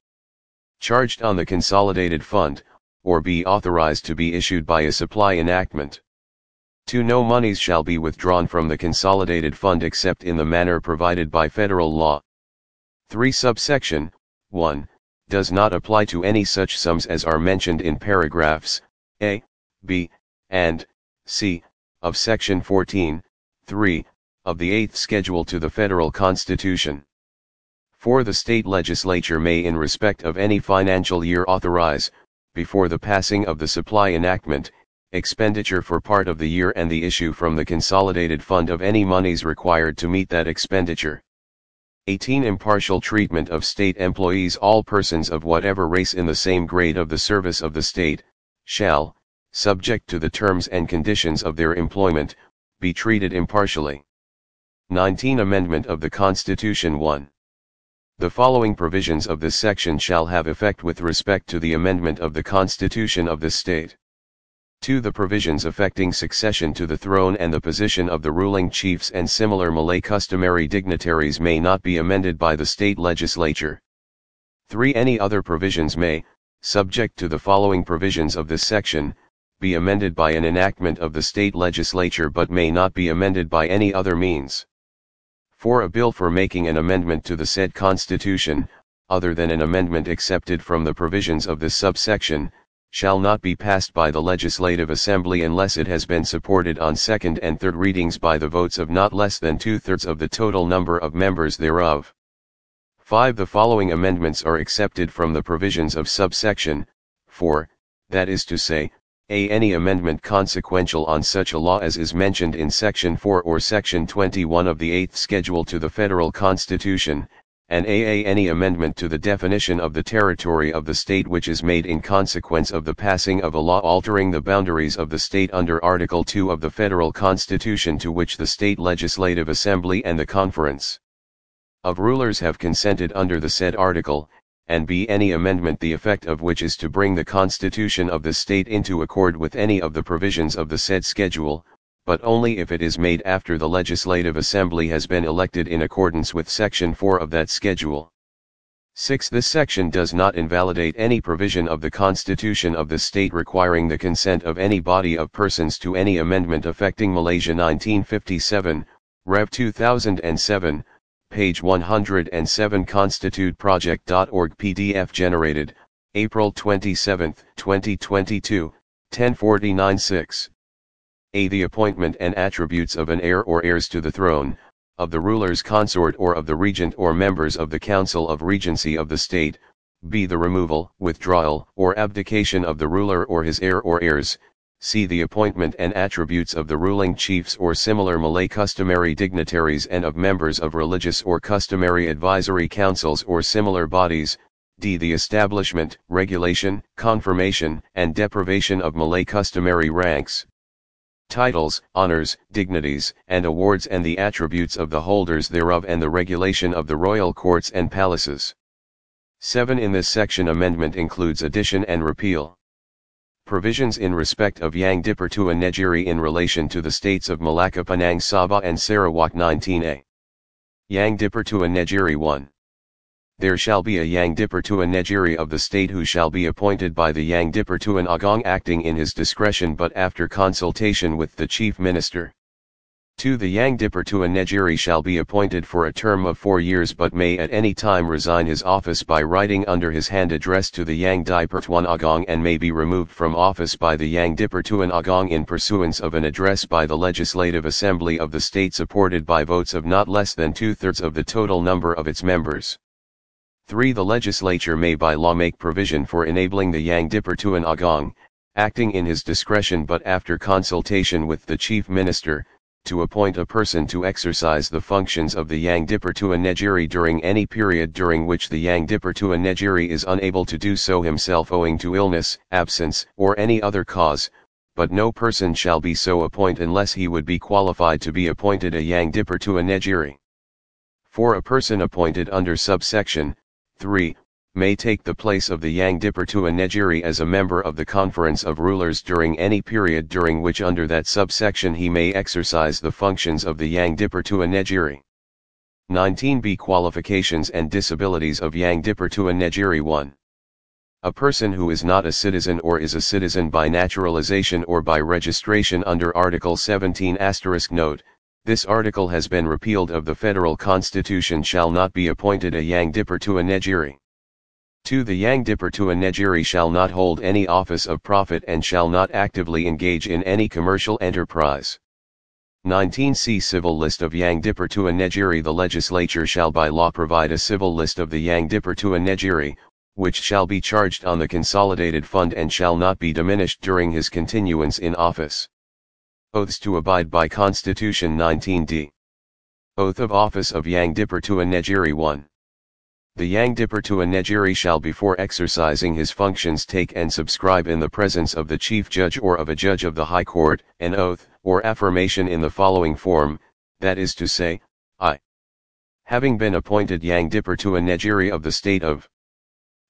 Speaker 1: charged on the Consolidated Fund, or be authorized to be issued by a supply enactment. 2. No monies shall be withdrawn from the consolidated fund except in the manner provided by federal law. 3. Subsection 1 does not apply to any such sums as are mentioned in paragraphs A, B, and C of Section 14, 3 of the 8th Schedule to the Federal Constitution. For the state legislature may in respect of any financial year authorize, before the passing of the supply enactment, expenditure for part of the year and the issue from the consolidated fund of any moneys required to meet that expenditure. 18 Impartial treatment of state employees All persons of whatever race in the same grade of the service of the state, shall, subject to the terms and conditions of their employment, be treated impartially. 19 Amendment of the Constitution 1. The following provisions of this section shall have effect with respect to the amendment of the Constitution of the state. 2. The provisions affecting succession to the throne and the position of the ruling chiefs and similar Malay customary dignitaries may not be amended by the state legislature. 3. Any other provisions may, subject to the following provisions of this section, be amended by an enactment of the state legislature but may not be amended by any other means. 4. A bill for making an amendment to the said constitution, other than an amendment accepted from the provisions of this subsection, shall not be passed by the Legislative Assembly unless it has been supported on second and third readings by the votes of not less than two-thirds of the total number of members thereof. 5. The following amendments are accepted from the provisions of subsection 4, that is to say, a. Any amendment consequential on such a law as is mentioned in section 4 or section 21 of the 8th Schedule to the Federal Constitution, and AA any amendment to the definition of the territory of the state which is made in consequence of the passing of a law altering the boundaries of the state under Article 2 of the Federal Constitution to which the state legislative assembly and the conference of rulers have consented under the said article, and b any amendment the effect of which is to bring the constitution of the state into accord with any of the provisions of the said schedule, but only if it is made after the Legislative Assembly has been elected in accordance with Section 4 of that schedule. 6. This section does not invalidate any provision of the Constitution of the state requiring the consent of any body of persons to any amendment affecting Malaysia 1957, Rev 2007, page 107 constituteproject.org PDF generated, April 27, 2022, 10496 a. The appointment and attributes of an heir or heirs to the throne, of the rulers consort or of the regent or members of the council of regency of the state, b. The removal, withdrawal, or abdication of the ruler or his heir or heirs, c. The appointment and attributes of the ruling chiefs or similar Malay customary dignitaries and of members of religious or customary advisory councils or similar bodies, d. The establishment, regulation, confirmation, and deprivation of Malay customary ranks titles, honors, dignities, and awards and the attributes of the holders thereof and the regulation of the royal courts and palaces. 7. In this section amendment includes addition and repeal. Provisions in respect of Yang Dipertua Negeri in relation to the states of Malacca Penang Sabah and Sarawak 19a. Yang Dipertua Negeri 1 there shall be a Yang Dipertua Negeri of the state who shall be appointed by the Yang Dipertuan Agong acting in his discretion but after consultation with the chief minister. 2. The Yang Dipertua Negeri shall be appointed for a term of four years but may at any time resign his office by writing under his hand address to the Yang Dipertuan Agong and may be removed from office by the Yang Dipertuan Agong in pursuance of an address by the Legislative Assembly of the state supported by votes of not less than two-thirds of the total number of its members. 3. The legislature may by law make provision for enabling the Yang Dipertuan Agong, acting in his discretion but after consultation with the chief minister, to appoint a person to exercise the functions of the Yang Dipertua Negeri during any period during which the Yang Dipertua Negeri is unable to do so himself owing to illness, absence, or any other cause, but no person shall be so appointed unless he would be qualified to be appointed a Yang Dipertua Negeri. For a person appointed under subsection 3. May take the place of the Dipertua Negeri as a member of the Conference of Rulers during any period during which under that subsection he may exercise the functions of the Dipertua Negeri. 19b Qualifications and Disabilities of Dipertua Negeri 1. A person who is not a citizen or is a citizen by naturalization or by registration under Article 17 asterisk note, this article has been repealed of the federal constitution shall not be appointed a Yang Dipertua Negeri. 2. The Yang Dipertua Negeri shall not hold any office of profit and shall not actively engage in any commercial enterprise. 19 c Civil list of Yang Dipertua Negeri The legislature shall by law provide a civil list of the Yang Dipertua Negeri, which shall be charged on the consolidated fund and shall not be diminished during his continuance in office. Oaths to abide by Constitution 19D. Oath of office of Yang Dipertua Negeri 1. The Yang Dipertua Negeri shall before exercising his functions take and subscribe in the presence of the chief judge or of a judge of the high court, an oath, or affirmation in the following form, that is to say, I. Having been appointed Yang Dipertua Negeri of the state of.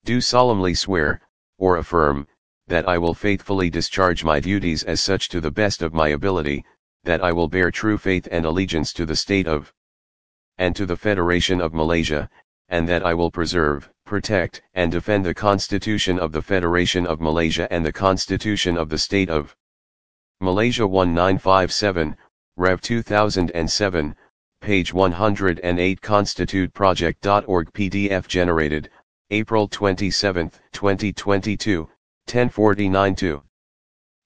Speaker 1: Do solemnly swear, or affirm, that I will faithfully discharge my duties as such to the best of my ability, that I will bear true faith and allegiance to the state of and to the Federation of Malaysia, and that I will preserve, protect, and defend the Constitution of the Federation of Malaysia and the Constitution of the State of Malaysia 1957, Rev 2007, page 108 constituteproject.org PDF generated, April 27, 2022, 1049-2.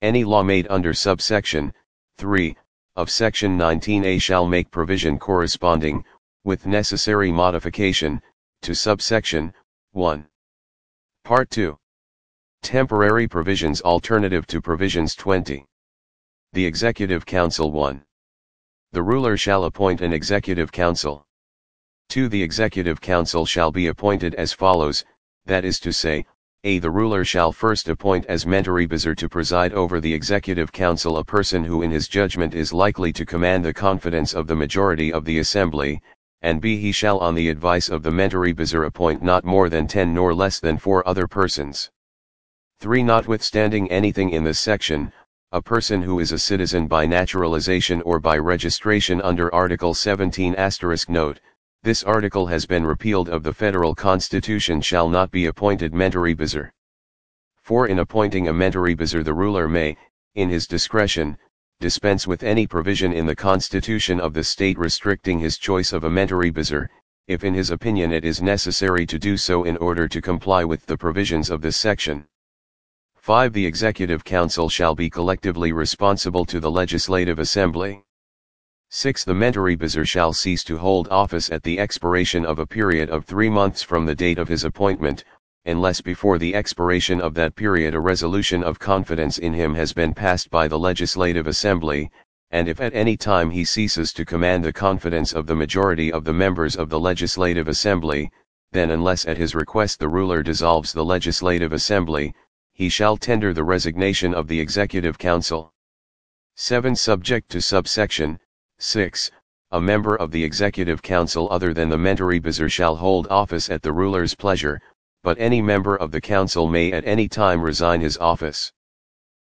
Speaker 1: Any law made under subsection 3 of section 19A shall make provision corresponding, with necessary modification, to subsection 1. Part 2. Temporary provisions alternative to provisions 20. The Executive Council 1. The ruler shall appoint an executive council. 2. The executive council shall be appointed as follows, that is to say, a. The ruler shall first appoint as Menteri Besar to preside over the executive council a person who in his judgment is likely to command the confidence of the majority of the assembly, and B. He shall on the advice of the Menteri Besar appoint not more than ten nor less than four other persons. 3. Notwithstanding anything in this section, a person who is a citizen by naturalization or by registration under Article 17 asterisk note, this article has been repealed of the federal constitution shall not be appointed Menteri Besar. For in appointing a Menteri Besar the ruler may, in his discretion, dispense with any provision in the constitution of the state restricting his choice of a Menteri Besar, if in his opinion it is necessary to do so in order to comply with the provisions of this section. 5. The Executive Council shall be collectively responsible to the Legislative Assembly. 6. The Menteri Besar shall cease to hold office at the expiration of a period of three months from the date of his appointment, unless before the expiration of that period a resolution of confidence in him has been passed by the Legislative Assembly, and if at any time he ceases to command the confidence of the majority of the members of the Legislative Assembly, then unless at his request the ruler dissolves the Legislative Assembly, he shall tender the resignation of the Executive Council. 7. Subject to subsection 6. A member of the Executive Council other than the Menteri Besar shall hold office at the ruler's pleasure, but any member of the council may at any time resign his office.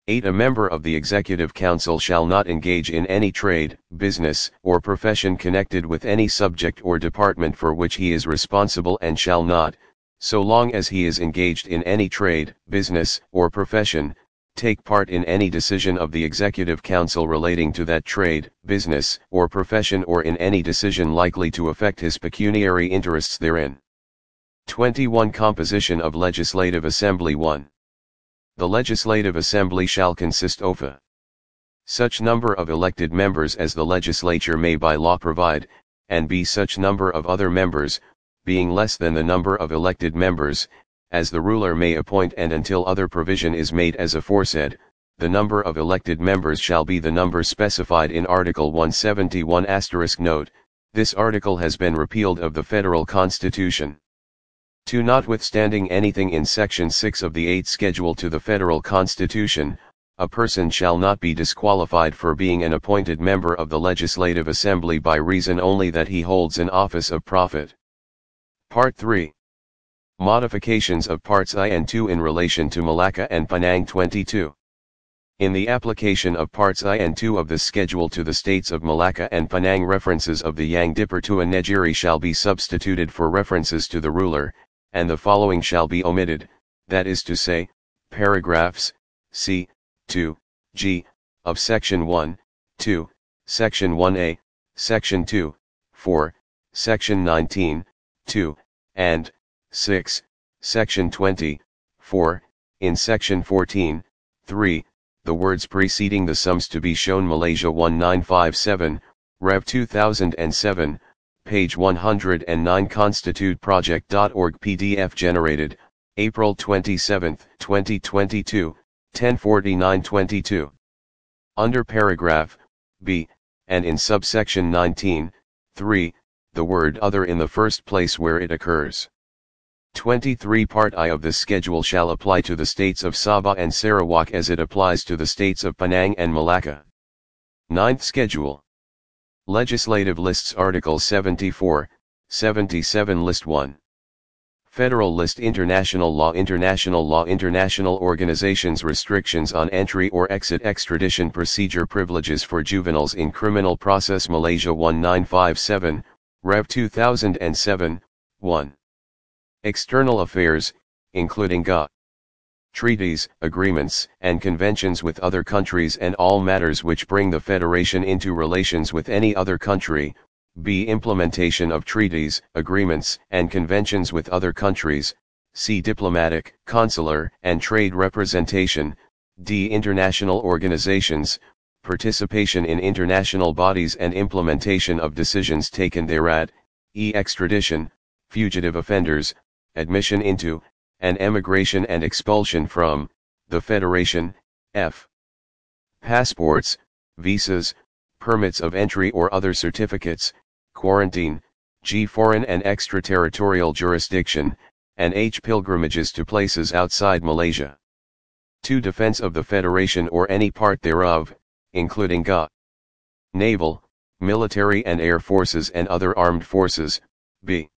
Speaker 1: 8. A member of the Executive Council shall not engage in any trade, business, or profession connected with any subject or department for which he is responsible and shall not, so long as he is engaged in any trade, business, or profession, take part in any decision of the Executive Council relating to that trade, business, or profession or in any decision likely to affect his pecuniary interests therein. 21 Composition of Legislative Assembly 1. The Legislative Assembly shall consist of a such number of elected members as the legislature may by law provide, and be such number of other members, being less than the number of elected members, as the ruler may appoint and until other provision is made as aforesaid, the number of elected members shall be the number specified in Article 171 asterisk note, this article has been repealed of the federal constitution. 2. Notwithstanding anything in Section 6 of the 8th Schedule to the federal constitution, a person shall not be disqualified for being an appointed member of the legislative assembly by reason only that he holds an office of profit. Part 3 Modifications of parts I and II in relation to Malacca and Penang 22. In the application of parts I and II of this schedule to the states of Malacca and Penang references of the Yang Dipertua Negeri shall be substituted for references to the ruler, and the following shall be omitted, that is to say, paragraphs, c, 2, g, of section 1, 2, section 1a, section 2, 4, section 19, 2, and, 6, section 20, 4, in section 14, 3, the words preceding the sums to be shown Malaysia 1957, Rev 2007, page 109 constitute project.org PDF generated, April 27, 2022, 1049-22. Under paragraph, B, and in subsection 19, 3, the word other in the first place where it occurs. 23 Part I of this schedule shall apply to the states of Sabah and Sarawak as it applies to the states of Penang and Malacca. 9th Schedule Legislative Lists Article 74, 77 List 1 Federal List International Law International Law International Organizations Restrictions on Entry or Exit Extradition Procedure Privileges for Juveniles in Criminal Process Malaysia 1957, Rev 2007, 1 External affairs, including GA. Treaties, agreements, and conventions with other countries and all matters which bring the Federation into relations with any other country, b. Implementation of treaties, agreements, and conventions with other countries, c. Diplomatic, consular, and trade representation, d. International organizations, participation in international bodies and implementation of decisions taken thereat, e. Extradition, fugitive offenders, admission into, and emigration and expulsion from, the Federation, f. Passports, visas, permits of entry or other certificates, quarantine, g. Foreign and extraterritorial jurisdiction, and h. Pilgrimages to places outside Malaysia. 2. Defense of the Federation or any part thereof, including GA. Naval, military and air forces and other armed forces, b.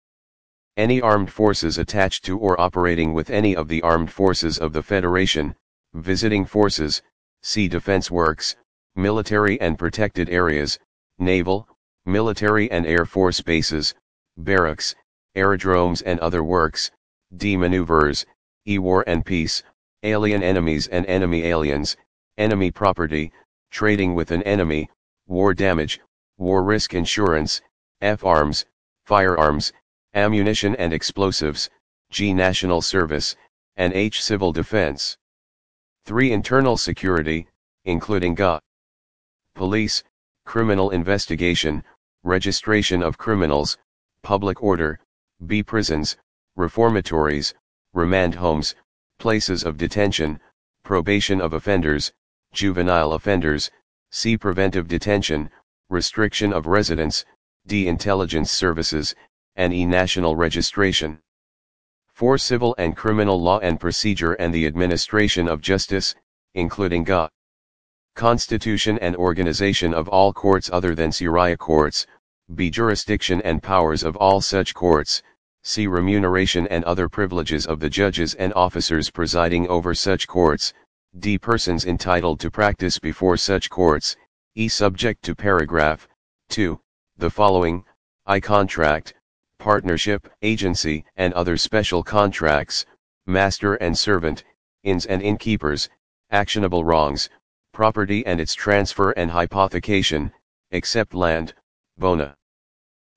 Speaker 1: Any armed forces attached to or operating with any of the armed forces of the Federation, visiting forces, sea defense works, military and protected areas, naval, military and air force bases, barracks, aerodromes and other works, D maneuvers, E war and peace, alien enemies and enemy aliens, enemy property, trading with an enemy, war damage, war risk insurance, F arms, firearms, Ammunition and Explosives, G. National Service, and H. Civil Defense. 3. Internal Security, including GA. Police, Criminal Investigation, Registration of Criminals, Public Order, B. Prisons, Reformatories, Remand Homes, Places of Detention, Probation of Offenders, Juvenile Offenders, C. Preventive Detention, Restriction of Residence, D. Intelligence Services, and e-national registration. 4. Civil and criminal law and procedure and the administration of justice, including GA. Constitution and organization of all courts other than Syariah courts, B. Jurisdiction and powers of all such courts, C. Remuneration and other privileges of the judges and officers presiding over such courts, D. Persons entitled to practice before such courts, E. Subject to paragraph 2, the following, I. Contract, partnership, agency, and other special contracts, master and servant, inns and innkeepers, actionable wrongs, property and its transfer and hypothecation, except land, bona.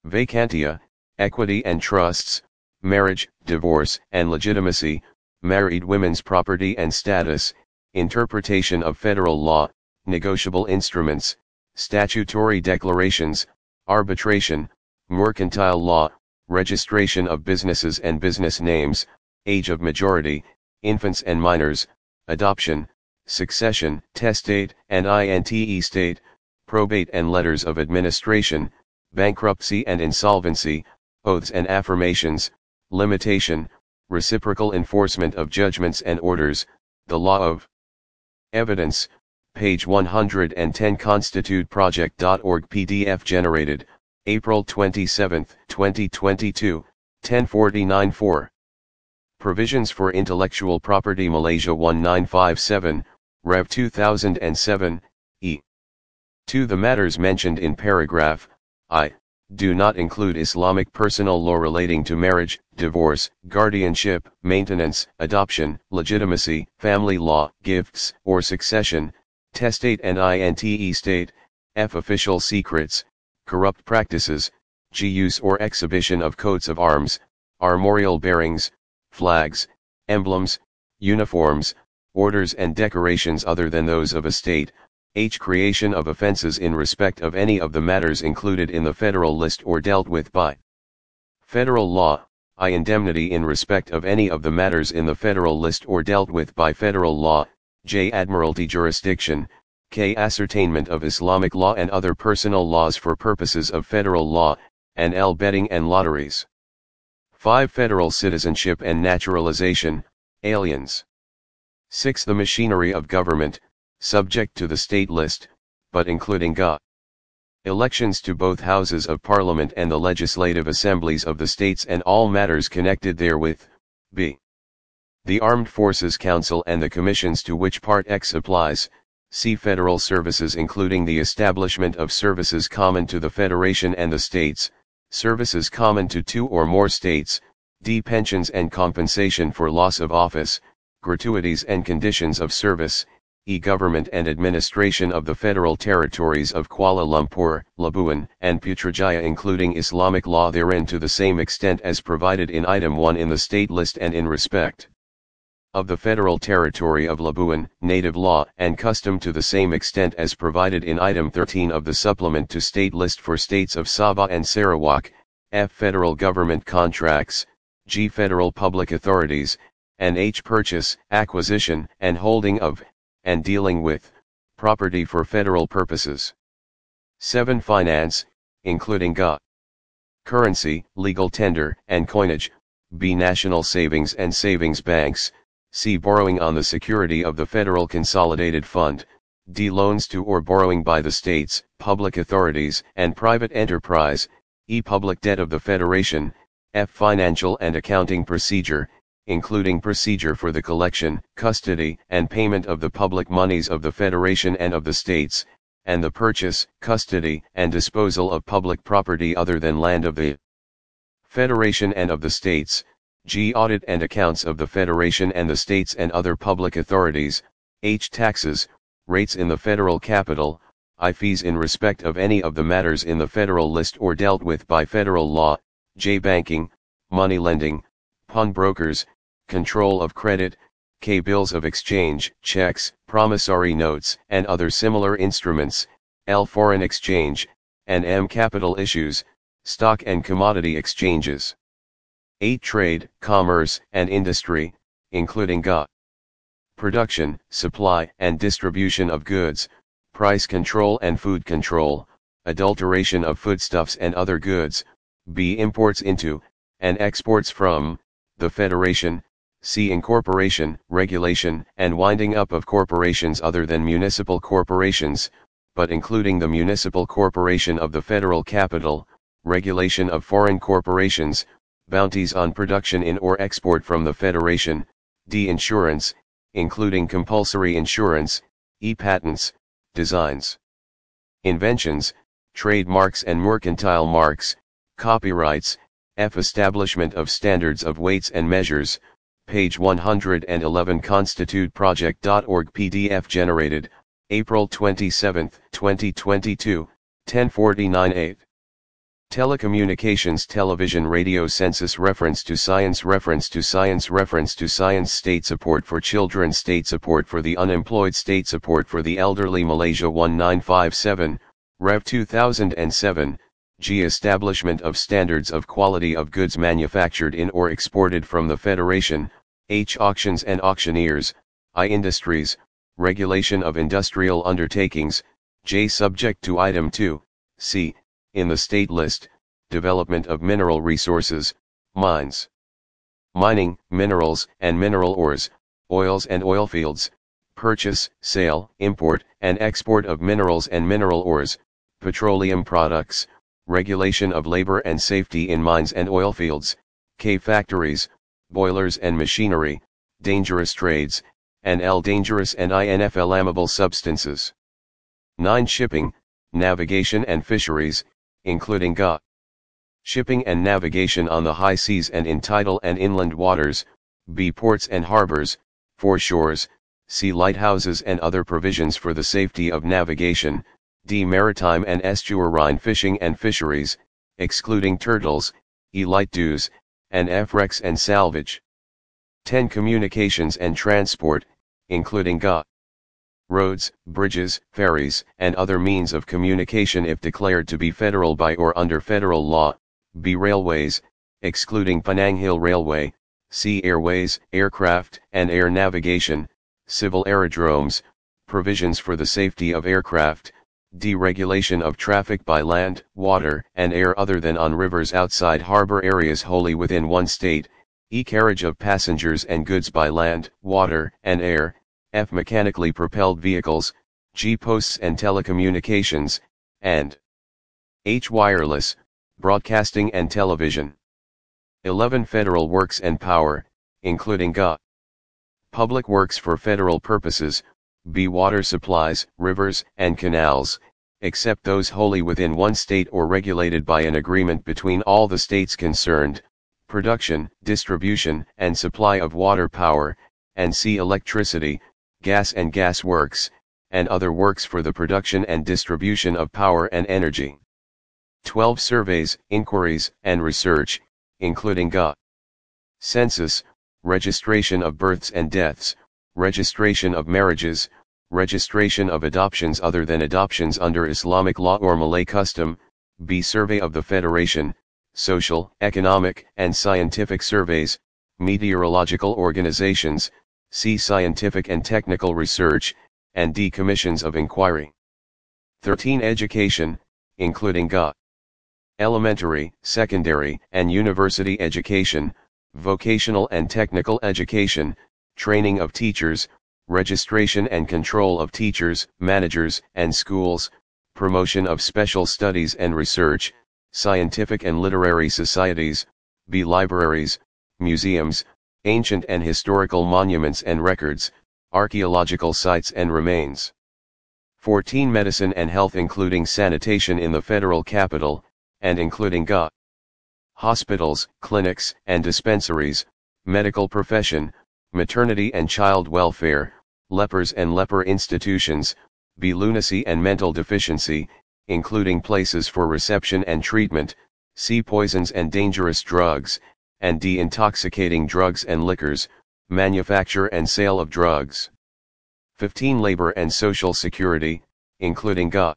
Speaker 1: Vacantia, equity and trusts, marriage, divorce and legitimacy, married women's property and status, interpretation of federal law, negotiable instruments, statutory declarations, arbitration, mercantile law, registration of businesses and business names, age of majority, infants and minors, adoption, succession, testate and intestate, probate and letters of administration, bankruptcy and insolvency, oaths and affirmations, limitation, reciprocal enforcement of judgments and orders, the law of evidence, page 110 constituteproject.org PDF generated, April 27, 2022, 1049-4. Provisions for Intellectual Property Malaysia 1957, Rev 2007, E. To the matters mentioned in paragraph, I, do not include Islamic personal law relating to marriage, divorce, guardianship, maintenance, adoption, legitimacy, family law, gifts, or succession, testate and intestate, F official secrets, corrupt practices, g use or exhibition of coats of arms, armorial bearings, flags, emblems, uniforms, orders and decorations other than those of a state, h creation of offenses in respect of any of the matters included in the federal list or dealt with by federal law, i indemnity in respect of any of the matters in the federal list or dealt with by federal law, j admiralty jurisdiction, K. Ascertainment of Islamic law and other personal laws for purposes of federal law, and L. Betting and lotteries. 5. Federal citizenship and naturalization, aliens. 6. The machinery of government, subject to the state list, but including God. Elections to both houses of parliament and the legislative assemblies of the states and all matters connected therewith. B. The Armed Forces Council and the commissions to which Part X applies, see Federal services including the establishment of services common to the Federation and the states, services common to two or more states, d. pensions and compensation for loss of office, gratuities and conditions of service, e. government and administration of the federal territories of Kuala Lumpur, Labuan, and Putrajaya including Islamic law therein to the same extent as provided in Item 1 in the state list and in respect of the federal territory of Labuan, native law and custom to the same extent as provided in Item 13 of the Supplement to State List for States of Sabah and Sarawak, F. Federal Government Contracts, G. Federal Public Authorities, and H. Purchase, Acquisition, and Holding of, and Dealing with, Property for Federal Purposes. 7. Finance, including GA. Currency, legal tender, and coinage, B. National Savings and Savings Banks, c. Borrowing on the security of the Federal Consolidated Fund, d. Loans to or borrowing by the states, public authorities, and private enterprise, e. Public debt of the Federation, f. Financial and accounting procedure, including procedure for the collection, custody, and payment of the public monies of the Federation and of the states, and the purchase, custody, and disposal of public property other than land of the Federation and of the states, G. Audit and accounts of the Federation and the states and other public authorities, H. Taxes, rates in the federal capital, I. Fees in respect of any of the matters in the federal list or dealt with by federal law, J. Banking, money lending, pawnbrokers, control of credit, K. Bills of exchange, checks, promissory notes, and other similar instruments, L. Foreign exchange, and M. Capital issues, stock and commodity exchanges. 8. Trade, commerce, and industry, including GA. Production, supply, and distribution of goods, price control and food control, adulteration of foodstuffs and other goods, B. Imports into, and exports from, the Federation, C. Incorporation, regulation, and winding up of corporations other than municipal corporations, but including the municipal corporation of the federal capital, regulation of foreign corporations, bounties on production in or export from the Federation, D. Insurance, including compulsory insurance, E. Patents, designs, inventions, trademarks and mercantile marks, copyrights, F. Establishment of standards of weights and measures, page 111 constituteproject.org PDF generated, April 27, 2022, 1049-8. Telecommunications television radio census reference to science reference to science reference to science state support for children state support for the unemployed state support for the elderly Malaysia 1957 Rev 2007 G establishment of standards of quality of goods manufactured in or exported from the federation H auctions and auctioneers I industries regulation of industrial undertakings J subject to item 2 C in the state list, development of mineral resources, mines. Mining, minerals and mineral ores, oils and oil fields, purchase, sale, import, and export of minerals and mineral ores, petroleum products, regulation of labor and safety in mines and oil fields, cave factories, boilers and machinery, dangerous trades, and L dangerous and INF flammable substances. 9 Shipping, navigation and fisheries, including GA. Shipping and navigation on the high seas and in tidal and inland waters, B. Ports and harbors, foreshores, C. Lighthouses and other provisions for the safety of navigation, D. Maritime and estuarine fishing and fisheries, excluding turtles, E. Light dues, and F. Wrecks and salvage. 10. Communications and transport, including GA roads, bridges, ferries, and other means of communication if declared to be federal by or under federal law, b. railways, excluding Penang Hill Railway, c. airways, aircraft and air navigation, civil aerodromes, provisions for the safety of aircraft, deregulation of traffic by land, water and air other than on rivers outside harbor areas wholly within one state, e-carriage of passengers and goods by land, water and air, F. Mechanically propelled vehicles, G. Posts and telecommunications, and H. Wireless, broadcasting and television. 11 Federal works and power, including GA. Public works for federal purposes, B. Water supplies, rivers, and canals, except those wholly within one state or regulated by an agreement between all the states concerned, production, distribution, and supply of water power, and C. Electricity, gas and gas works, and other works for the production and distribution of power and energy. 12 surveys, inquiries, and research, including GA. Census, registration of births and deaths, registration of marriages, registration of adoptions other than adoptions under Islamic law or Malay custom, B. Survey of the Federation, social, economic, and scientific surveys, meteorological organizations, see Scientific and Technical Research, and D. Commissions of Inquiry. 13. Education, including GA. Elementary, secondary, and university education, vocational and technical education, training of teachers, registration and control of teachers, managers, and schools, promotion of special studies and research, scientific and literary societies, B libraries, museums, ancient and historical monuments and records, archaeological sites and remains. 14 Medicine and health including sanitation in the federal capital, and including GA. Hospitals, clinics and dispensaries, medical profession, maternity and child welfare, lepers and leper institutions, B. Lunacy and mental deficiency, including places for reception and treatment, C. Poisons and dangerous drugs, and de-intoxicating drugs and liquors, manufacture and sale of drugs. 15 Labor and Social Security, including GA.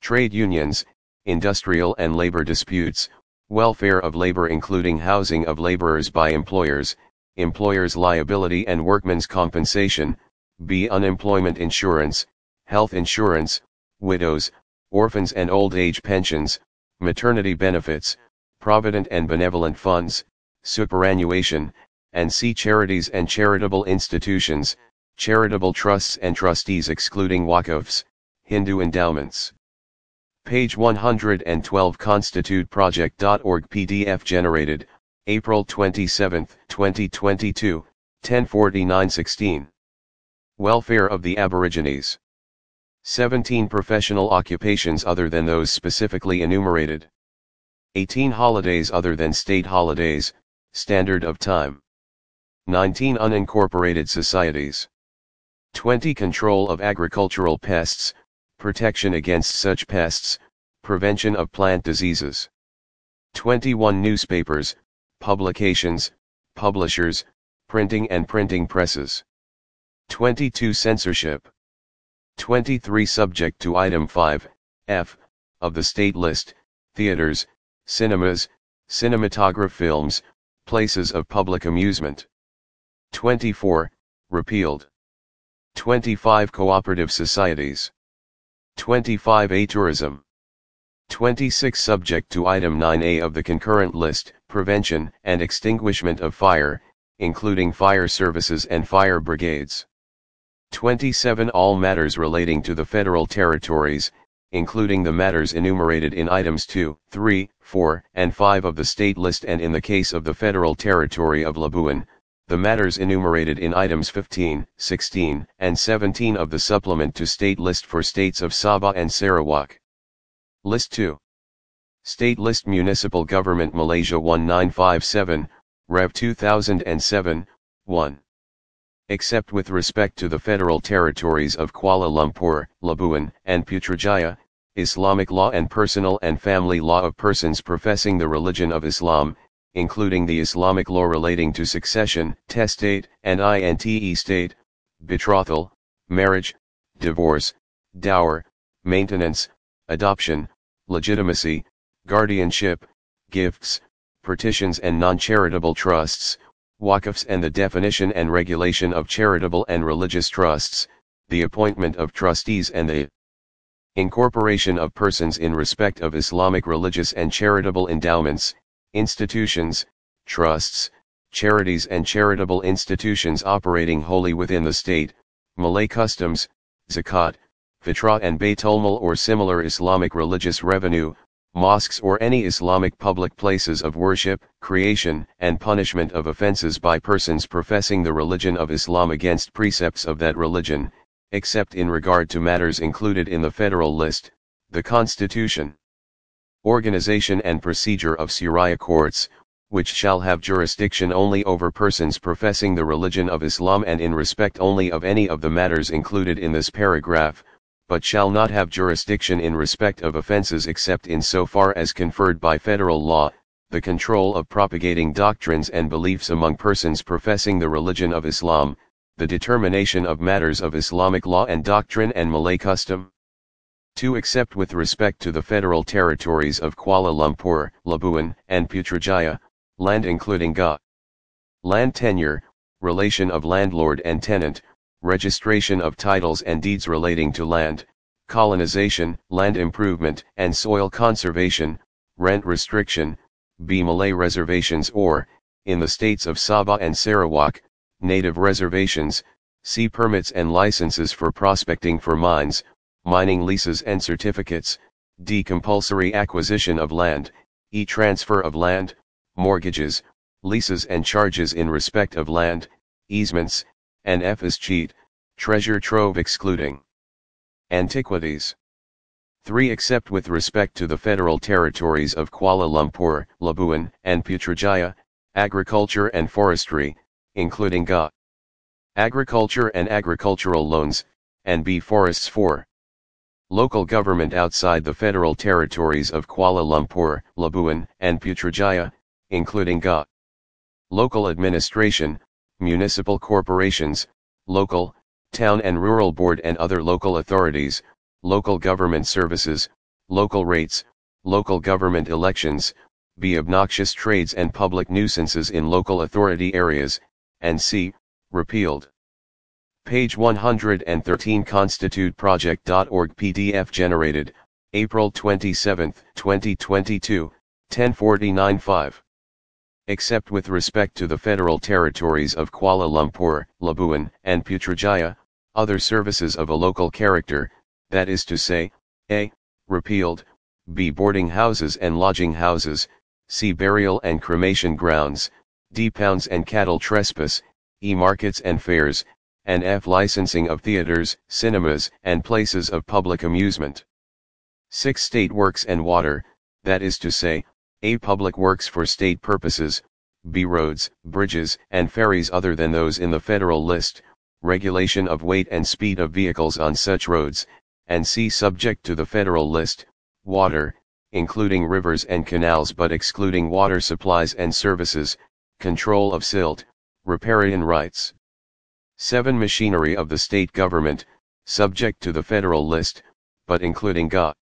Speaker 1: Trade unions, industrial and labor disputes, welfare of labor including housing of laborers by employers, employers' liability and workmen's compensation, b. unemployment insurance, health insurance, widows, orphans and old age pensions, maternity benefits, provident and benevolent funds, superannuation, and see charities and charitable institutions, charitable trusts and trustees excluding wakafs, Hindu endowments. Page 112 constituteproject.org PDF generated, April 27, 2022, 1049-16. Welfare of the Aborigines. 17 professional occupations other than those specifically enumerated. 18 holidays other than state holidays, Standard of time. 19 Unincorporated societies. 20 Control of agricultural pests, protection against such pests, prevention of plant diseases. 21 Newspapers, publications, publishers, printing and printing presses. 22 Censorship. 23 Subject to Item 5, F, of the State List, theaters, cinemas, cinematograph films, Places of public amusement. 24. Repealed. 25. Cooperative societies. 25. A tourism. 26. Subject to item 9A of the concurrent list, prevention and extinguishment of fire, including fire services and fire brigades. 27. All matters relating to the federal territories, including the matters enumerated in items 2, 3, 4, and 5 of the state list and in the case of the federal territory of Labuan, the matters enumerated in items 15, 16, and 17 of the supplement to state list for states of Sabah and Sarawak. List 2. State List Municipal Government Malaysia 1957, Rev 2007, 1 except with respect to the federal territories of Kuala Lumpur, Labuan, and Putrajaya, Islamic law and personal and family law of persons professing the religion of Islam, including the Islamic law relating to succession, testate, and intestate, betrothal, marriage, divorce, dower, maintenance, adoption, legitimacy, guardianship, gifts, partitions and non-charitable trusts, Wakafs and the definition and regulation of charitable and religious trusts, the appointment of trustees and the incorporation of persons in respect of Islamic religious and charitable endowments, institutions, trusts, charities and charitable institutions operating wholly within the state, Malay customs, zakat, fitrah and baitulmal or similar Islamic religious revenue, mosques or any Islamic public places of worship, creation, and punishment of offenses by persons professing the religion of Islam against precepts of that religion, except in regard to matters included in the federal list, the Constitution. Organization and procedure of Syariah courts, which shall have jurisdiction only over persons professing the religion of Islam and in respect only of any of the matters included in this paragraph, but shall not have jurisdiction in respect of offenses except in so far as conferred by federal law, the control of propagating doctrines and beliefs among persons professing the religion of Islam, the determination of matters of Islamic law and doctrine and Malay custom. 2. Except with respect to the federal territories of Kuala Lumpur, Labuan, and Putrajaya, land including GA. Land tenure, relation of landlord and tenant, registration of titles and deeds relating to land, colonization, land improvement and soil conservation, rent restriction, B. Malay reservations or, in the states of Sabah and Sarawak, native reservations, C. Permits and licenses for prospecting for mines, mining leases and certificates, D. Compulsory acquisition of land, E. Transfer of land, mortgages, leases and charges in respect of land, easements, and F escheat, treasure trove excluding. Antiquities. 3. Except with respect to the federal territories of Kuala Lumpur, Labuan, and Putrajaya, agriculture and forestry, including GA. Agriculture and agricultural loans, and B. Forests 4. Local government outside the federal territories of Kuala Lumpur, Labuan, and Putrajaya, including GA. Local administration, municipal corporations, local, town and rural board and other local authorities, local government services, local rates, local government elections, b. obnoxious trades and public nuisances in local authority areas, and c. repealed. Page 113 constituteproject.org PDF generated, April 27, 2022, 10495. 5 except with respect to the federal territories of Kuala Lumpur, Labuan, and Putrajaya, other services of a local character, that is to say, a. repealed, b. boarding houses and lodging houses, c. burial and cremation grounds, d. pounds and cattle trespass, e. markets and fairs, and f. licensing of theatres, cinemas, and places of public amusement. 6. State works and water, that is to say, a. Public works for state purposes, b. Roads, bridges, and ferries other than those in the federal list, regulation of weight and speed of vehicles on such roads, and c. Subject to the federal list, water, including rivers and canals but excluding water supplies and services, control of silt, riparian rights. 7. Machinery of the state government, subject to the federal list, but including GA.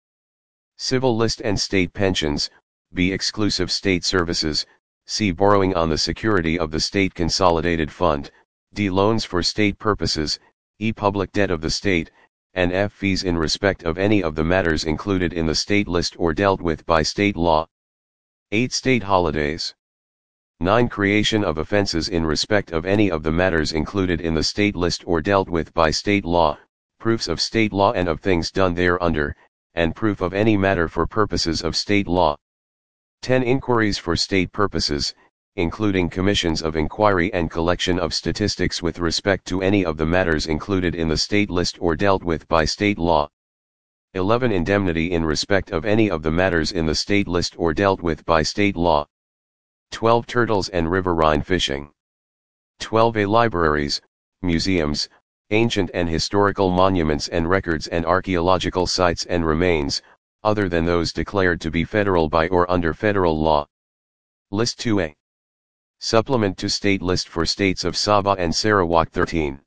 Speaker 1: Civil list and state pensions, B. Exclusive state services, C. Borrowing on the security of the state consolidated fund, D. Loans for state purposes, E. Public debt of the state, and F. Fees in respect of any of the matters included in the state list or dealt with by state law. 8. State holidays. 9. Creation of offenses in respect of any of the matters included in the state list or dealt with by state law, proofs of state law and of things done thereunder, and proof of any matter for purposes of state law. 10 Inquiries for state purposes, including commissions of inquiry and collection of statistics with respect to any of the matters included in the state list or dealt with by state law. 11 Indemnity in respect of any of the matters in the state list or dealt with by state law. 12 Turtles and riverine fishing. 12 A libraries, museums, ancient and historical monuments and records and archaeological sites and remains, other than those declared to be federal by or under federal law. List 2A. Supplement to State List for States of Sabah and Sarawak 13.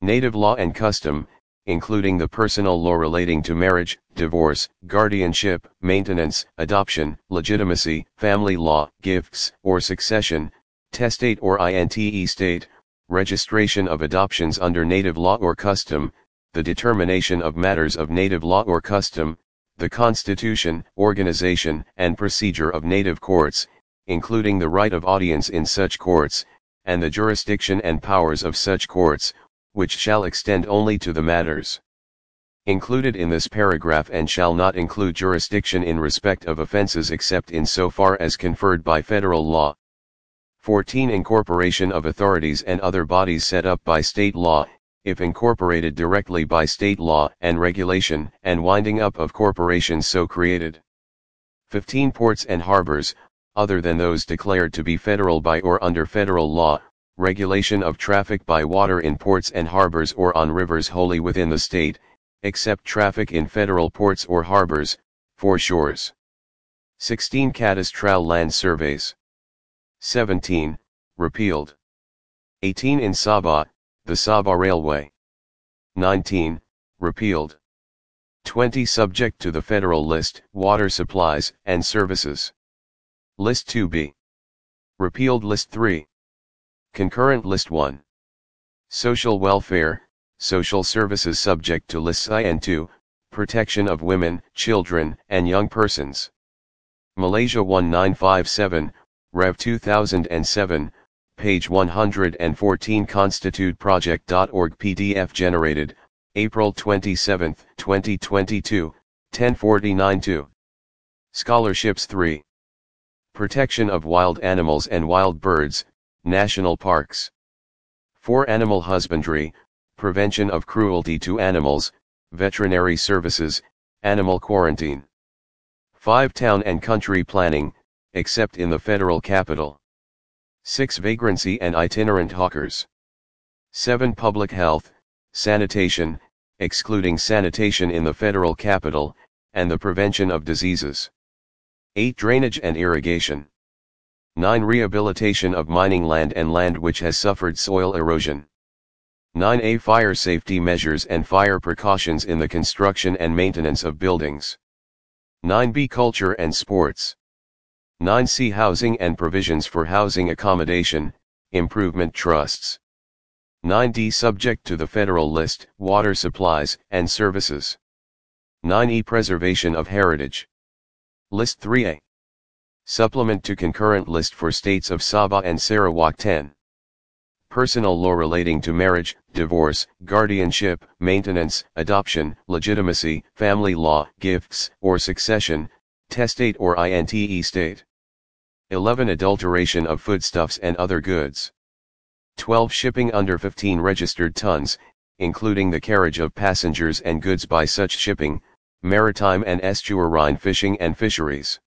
Speaker 1: Native law and custom, including the personal law relating to marriage, divorce, guardianship, maintenance, adoption, legitimacy, family law, gifts or succession, testate or intestate, registration of adoptions under native law or custom, the determination of matters of native law or custom, the constitution, organization, and procedure of native courts, including the right of audience in such courts, and the jurisdiction and powers of such courts, which shall extend only to the matters included in this paragraph and shall not include jurisdiction in respect of offenses except in so far as conferred by federal law. 14 Incorporation of authorities and other bodies set up by state law, if incorporated directly by state law and regulation and winding up of corporations so created. 15 ports and harbors, other than those declared to be federal by or under federal law, regulation of traffic by water in ports and harbors or on rivers wholly within the state, except traffic in federal ports or harbors, foreshores. 16 Cadastral land surveys. 17. Repealed. 18 In Sabah, the Sabah Railway. 19. Repealed. 20. Subject to the Federal List, Water Supplies and Services. List 2b. Repealed List 3. Concurrent List 1. Social Welfare, Social Services subject to Lists I and 2, Protection of Women, Children and Young Persons. Malaysia 1957, Rev 2007, page 114 constituteproject.org PDF generated, April 27, 2022, 1049-2. Scholarships 3. Protection of Wild Animals and Wild Birds, National Parks. 4. Animal Husbandry, Prevention of Cruelty to Animals, Veterinary Services, Animal Quarantine. 5. Town and Country Planning, except in the federal capital. 6. Vagrancy and itinerant hawkers. 7. Public health, sanitation, excluding sanitation in the federal capital, and the prevention of diseases. 8. Drainage and irrigation. 9. Rehabilitation of mining land and land which has suffered soil erosion. 9a Fire safety measures and fire precautions in the construction and maintenance of buildings. 9b Culture and sports. 9C Housing and Provisions for Housing Accommodation, Improvement Trusts. 9D Subject to the Federal List, Water Supplies and Services. 9E Preservation of Heritage. List 3A. Supplement to Concurrent List for States of Sabah and Sarawak 10. Personal law relating to marriage, divorce, guardianship, maintenance, adoption, legitimacy, family law, gifts or succession, testate or intestate. 11 adulteration of foodstuffs and other goods. 12 shipping under 15 registered tons, including the carriage of passengers and goods by such shipping, maritime and estuarine fishing and fisheries.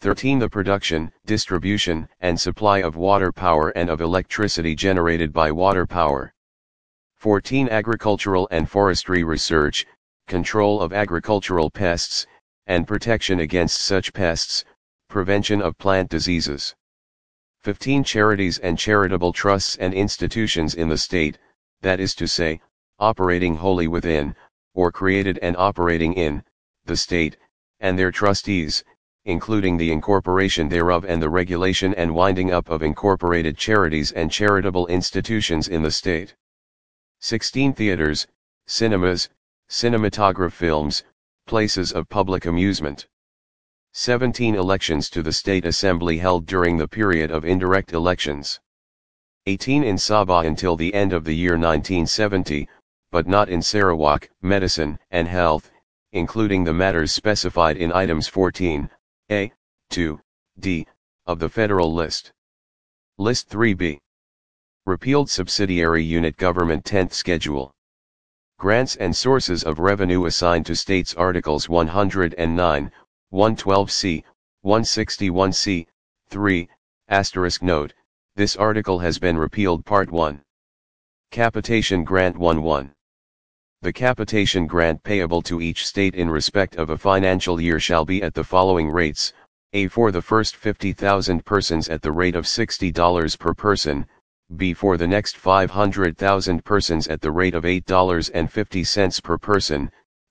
Speaker 1: 13 The production, distribution, and supply of water power and of electricity generated by water power. 14 Agricultural and forestry research, control of agricultural pests, and protection against such pests, Prevention of Plant Diseases 15 charities and charitable trusts and institutions in the state, that is to say, operating wholly within, or created and operating in, the state, and their trustees, including the incorporation thereof and the regulation and winding up of incorporated charities and charitable institutions in the state. 16 theaters, cinemas, cinematograph films, places of public amusement. 17 elections to the state assembly held during the period of indirect elections. 18 in Sabah until the end of the year 1970, but not in Sarawak, medicine and health, including the matters specified in items 14, A, 2, D, of the federal list. List 3B. Repealed Subsidiary Unit Government 10th Schedule. Grants and sources of revenue assigned to states Articles 109, 112c, 161c, 3, asterisk note, this article has been repealed Part 1. Capitation Grant 11. The capitation grant payable to each state in respect of a financial year shall be at the following rates, a. For the first 50,000 persons at the rate of $60 per person, b. For the next 500,000 persons at the rate of $8.50 per person,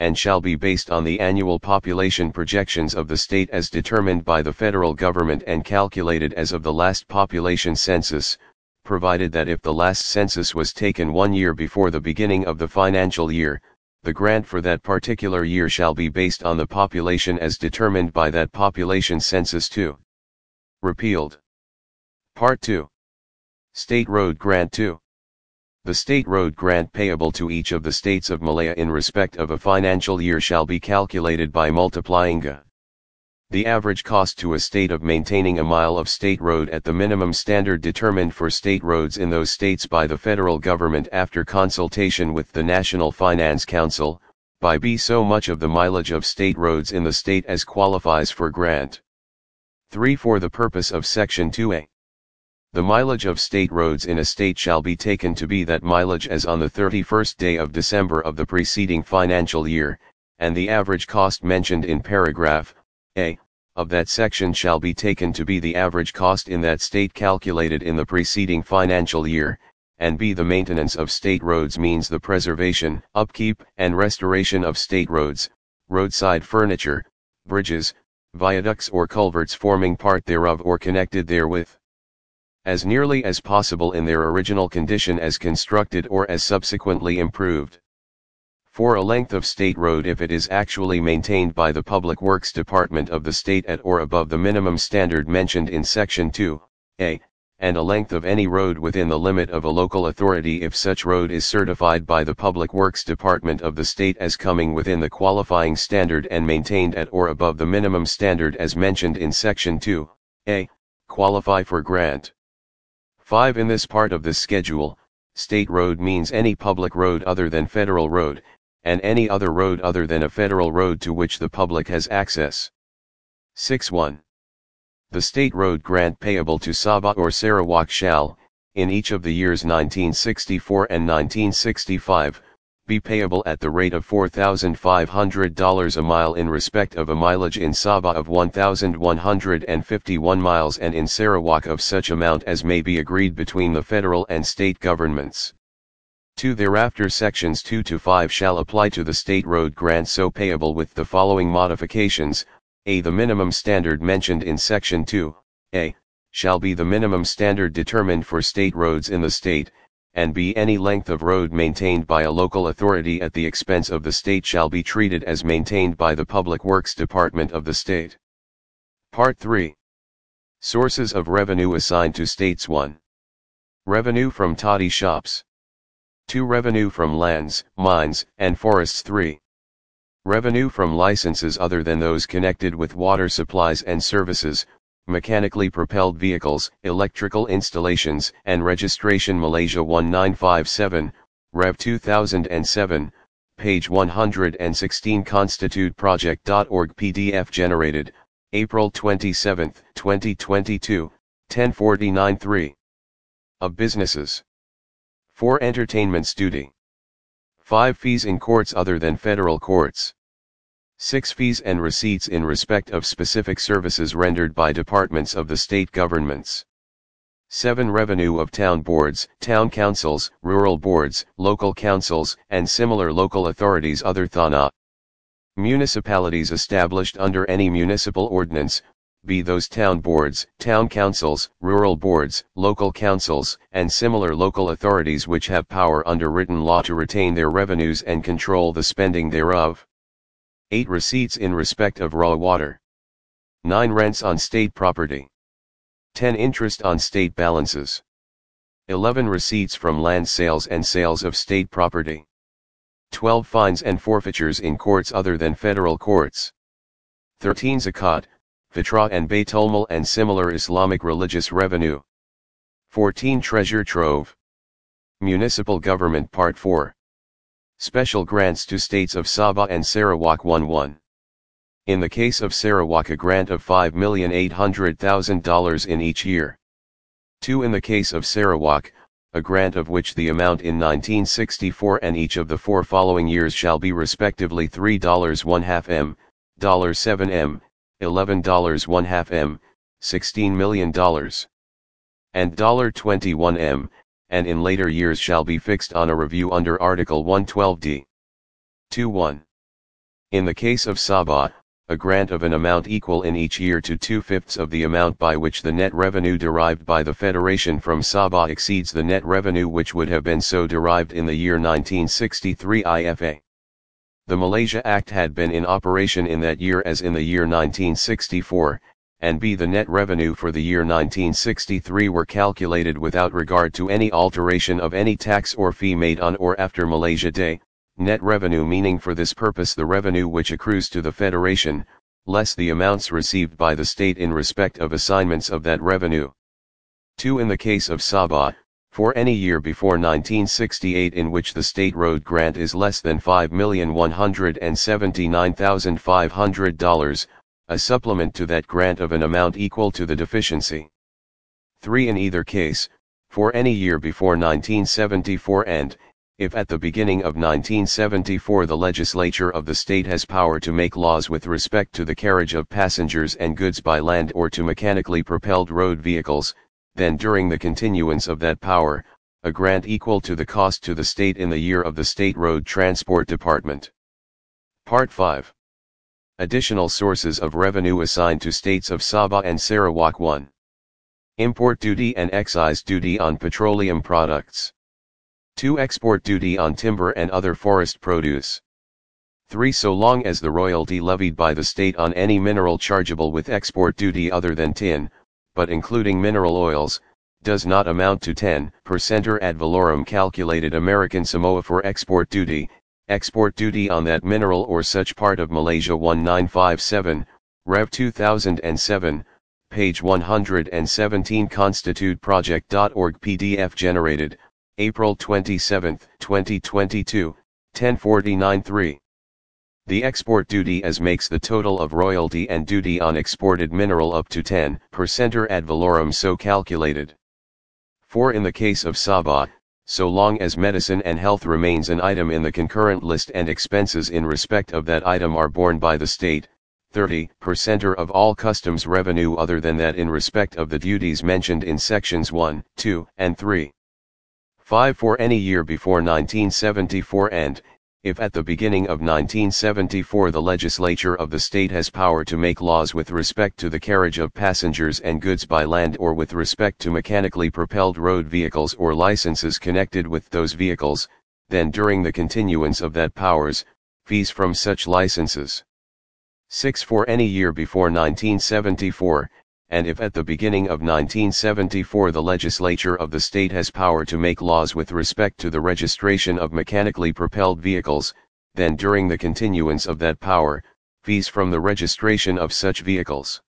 Speaker 1: and shall be based on the annual population projections of the state as determined by the federal government and calculated as of the last population census, provided that if the last census was taken one year before the beginning of the financial year, the grant for that particular year shall be based on the population as determined by that population census too. Repealed. Part 2. State Road Grant 2. The state road grant payable to each of the states of Malaya in respect of a financial year shall be calculated by multiplying a. The average cost to a state of maintaining a mile of state road at the minimum standard determined for state roads in those states by the federal government after consultation with the National Finance Council, by b so much of the mileage of state roads in the state as qualifies for grant. 3. For the purpose of Section 2A. The mileage of state roads in a state shall be taken to be that mileage as on the 31st day of December of the preceding financial year, and the average cost mentioned in paragraph A of that section shall be taken to be the average cost in that state calculated in the preceding financial year, and B the maintenance of state roads means the preservation, upkeep, and restoration of state roads, roadside furniture, bridges, viaducts or culverts forming part thereof or connected therewith as nearly as possible in their original condition as constructed or as subsequently improved. For a length of state road if it is actually maintained by the Public Works Department of the state at or above the minimum standard mentioned in Section 2, a, and a length of any road within the limit of a local authority if such road is certified by the Public Works Department of the state as coming within the qualifying standard and maintained at or above the minimum standard as mentioned in Section 2, a, qualify for grant. 5. In this part of the schedule, state road means any public road other than federal road, and any other road other than a federal road to which the public has access. 6. 1. The state road grant payable to Sabah or Sarawak shall, in each of the years 1964 and 1965, be payable at the rate of $4,500 a mile in respect of a mileage in Sabah of 1,151 miles and in Sarawak of such amount as may be agreed between the federal and state governments. 2. Thereafter sections 2 to 5 shall apply to the state road grant so payable with the following modifications, a. The minimum standard mentioned in section 2, a, shall be the minimum standard determined for state roads in the state, and b any length of road maintained by a local authority at the expense of the state shall be treated as maintained by the Public Works Department of the state. Part 3 Sources of revenue assigned to states 1. Revenue from toddy shops. 2. Revenue from lands, mines, and forests 3. Revenue from licenses other than those connected with water supplies and services, mechanically propelled vehicles, electrical installations, and registration Malaysia 1957, Rev 2007, page 116 constituteproject.org PDF generated, April 27, 2022, 1049-3. Of businesses. 4. Entertainments duty. 5. Fees in courts other than federal courts. 6. Fees and receipts in respect of specific services rendered by departments of the state governments. 7. Revenue of town boards, town councils, rural boards, local councils, and similar local authorities other than municipalities established under any municipal ordinance, be those town boards, town councils, rural boards, local councils, and similar local authorities which have power under written law to retain their revenues and control the spending thereof. 8 receipts in respect of raw water. 9 rents on state property. 10 interest on state balances. 11 receipts from land sales and sales of state property. 12 fines and forfeitures in courts other than federal courts. 13 zakat, fitrah and baitulmal and similar Islamic religious revenue. 14 treasure trove. Municipal government part 4. Special grants to states of Sabah and Sarawak 1 1. In the case of Sarawak a grant of $5,800,000 in each year. 2. In the case of Sarawak, a grant of which the amount in 1964 and each of the four following years shall be respectively $3.1 m, $7 m, $11.1 m, $16 million, and $21 m, and in later years shall be fixed on a review under Article 112d. 2.1. In the case of Sabah, a grant of an amount equal in each year to two-fifths of the amount by which the net revenue derived by the Federation from Sabah exceeds the net revenue which would have been so derived in the year 1963 IFA. The Malaysia Act had been in operation in that year as in the year 1964, and b. the net revenue for the year 1963 were calculated without regard to any alteration of any tax or fee made on or after Malaysia Day, net revenue meaning for this purpose the revenue which accrues to the Federation, less the amounts received by the state in respect of assignments of that revenue. 2. In the case of Sabah, for any year before 1968 in which the state road grant is less than $5,179,500, a supplement to that grant of an amount equal to the deficiency. 3. In either case, for any year before 1974 and, if at the beginning of 1974 the legislature of the state has power to make laws with respect to the carriage of passengers and goods by land or to mechanically propelled road vehicles, then during the continuance of that power, a grant equal to the cost to the state in the year of the state road transport department. Part 5 Additional sources of revenue assigned to states of Sabah and Sarawak 1. Import duty and excise duty on petroleum products. 2. Export duty on timber and other forest produce. 3. So long as the royalty levied by the state on any mineral chargeable with export duty other than tin, but including mineral oils, does not amount to 10% or ad valorem calculated American Samoa for export duty, Export duty on that mineral or such part of Malaysia 1957, Rev 2007, page 117 constituteproject.org PDF generated, April 27, 2022, 1049-3. The export duty as makes the total of royalty and duty on exported mineral up to 10 percenter ad valorem so calculated. For in the case of Sabah, so long as medicine and health remains an item in the concurrent list and expenses in respect of that item are borne by the state, 30 percent of all customs revenue other than that in respect of the duties mentioned in sections 1, 2, and 3. 5 for any year before 1974 and, if at the beginning of 1974 the legislature of the state has power to make laws with respect to the carriage of passengers and goods by land or with respect to mechanically propelled road vehicles or licenses connected with those vehicles, then during the continuance of that powers, fees from such licenses. 6 For any year before 1974, and if at the beginning of 1974 the legislature of the state has power to make laws with respect to the registration of mechanically propelled vehicles, then during the continuance of that power, fees from the registration of such vehicles.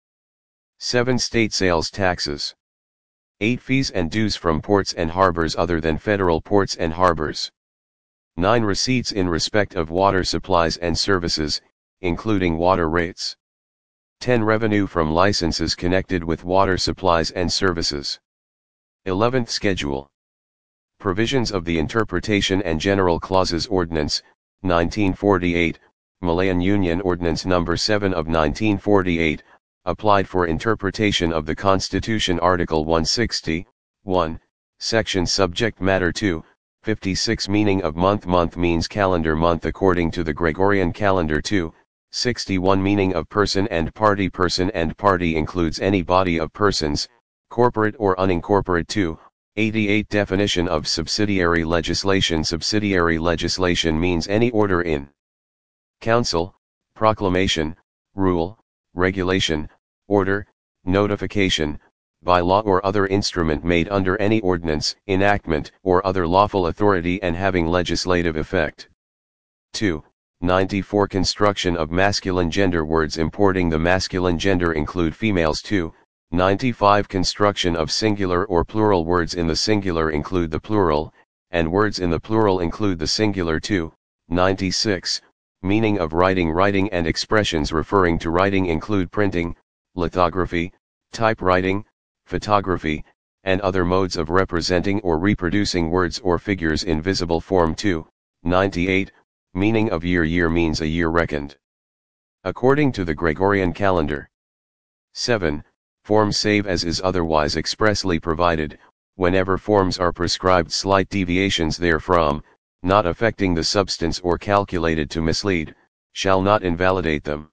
Speaker 1: 7. State sales taxes. 8. Fees and dues from ports and harbors other than federal ports and harbors. 9. Receipts in respect of water supplies and services, including water rates. 10. Revenue from licenses connected with water supplies and services. 11th Schedule Provisions of the Interpretation and General Clauses Ordinance, 1948, Malayan Union Ordinance No. 7 of 1948, applied for interpretation of the Constitution Article 160, 1, Section Subject Matter 2, 56 Meaning of month Month means calendar month according to the Gregorian calendar 2, 61 Meaning of person and party Person and party includes any body of persons, corporate or unincorporate 2, 88 Definition of subsidiary legislation Subsidiary legislation means any order in council, proclamation, rule, regulation, order, notification, by law or other instrument made under any ordinance, enactment, or other lawful authority and having legislative effect. 2. 94 Construction of masculine gender words importing the masculine gender include females too. 95 Construction of singular or plural words in the singular include the plural, and words in the plural include the singular too. 96 Meaning of writing Writing and expressions referring to writing include printing, lithography, typewriting, photography, and other modes of representing or reproducing words or figures in visible form too. 98 Meaning of year year means a year reckoned. According to the Gregorian calendar. 7. Form save as is otherwise expressly provided, whenever forms are prescribed slight deviations therefrom, not affecting the substance or calculated to mislead, shall not invalidate them.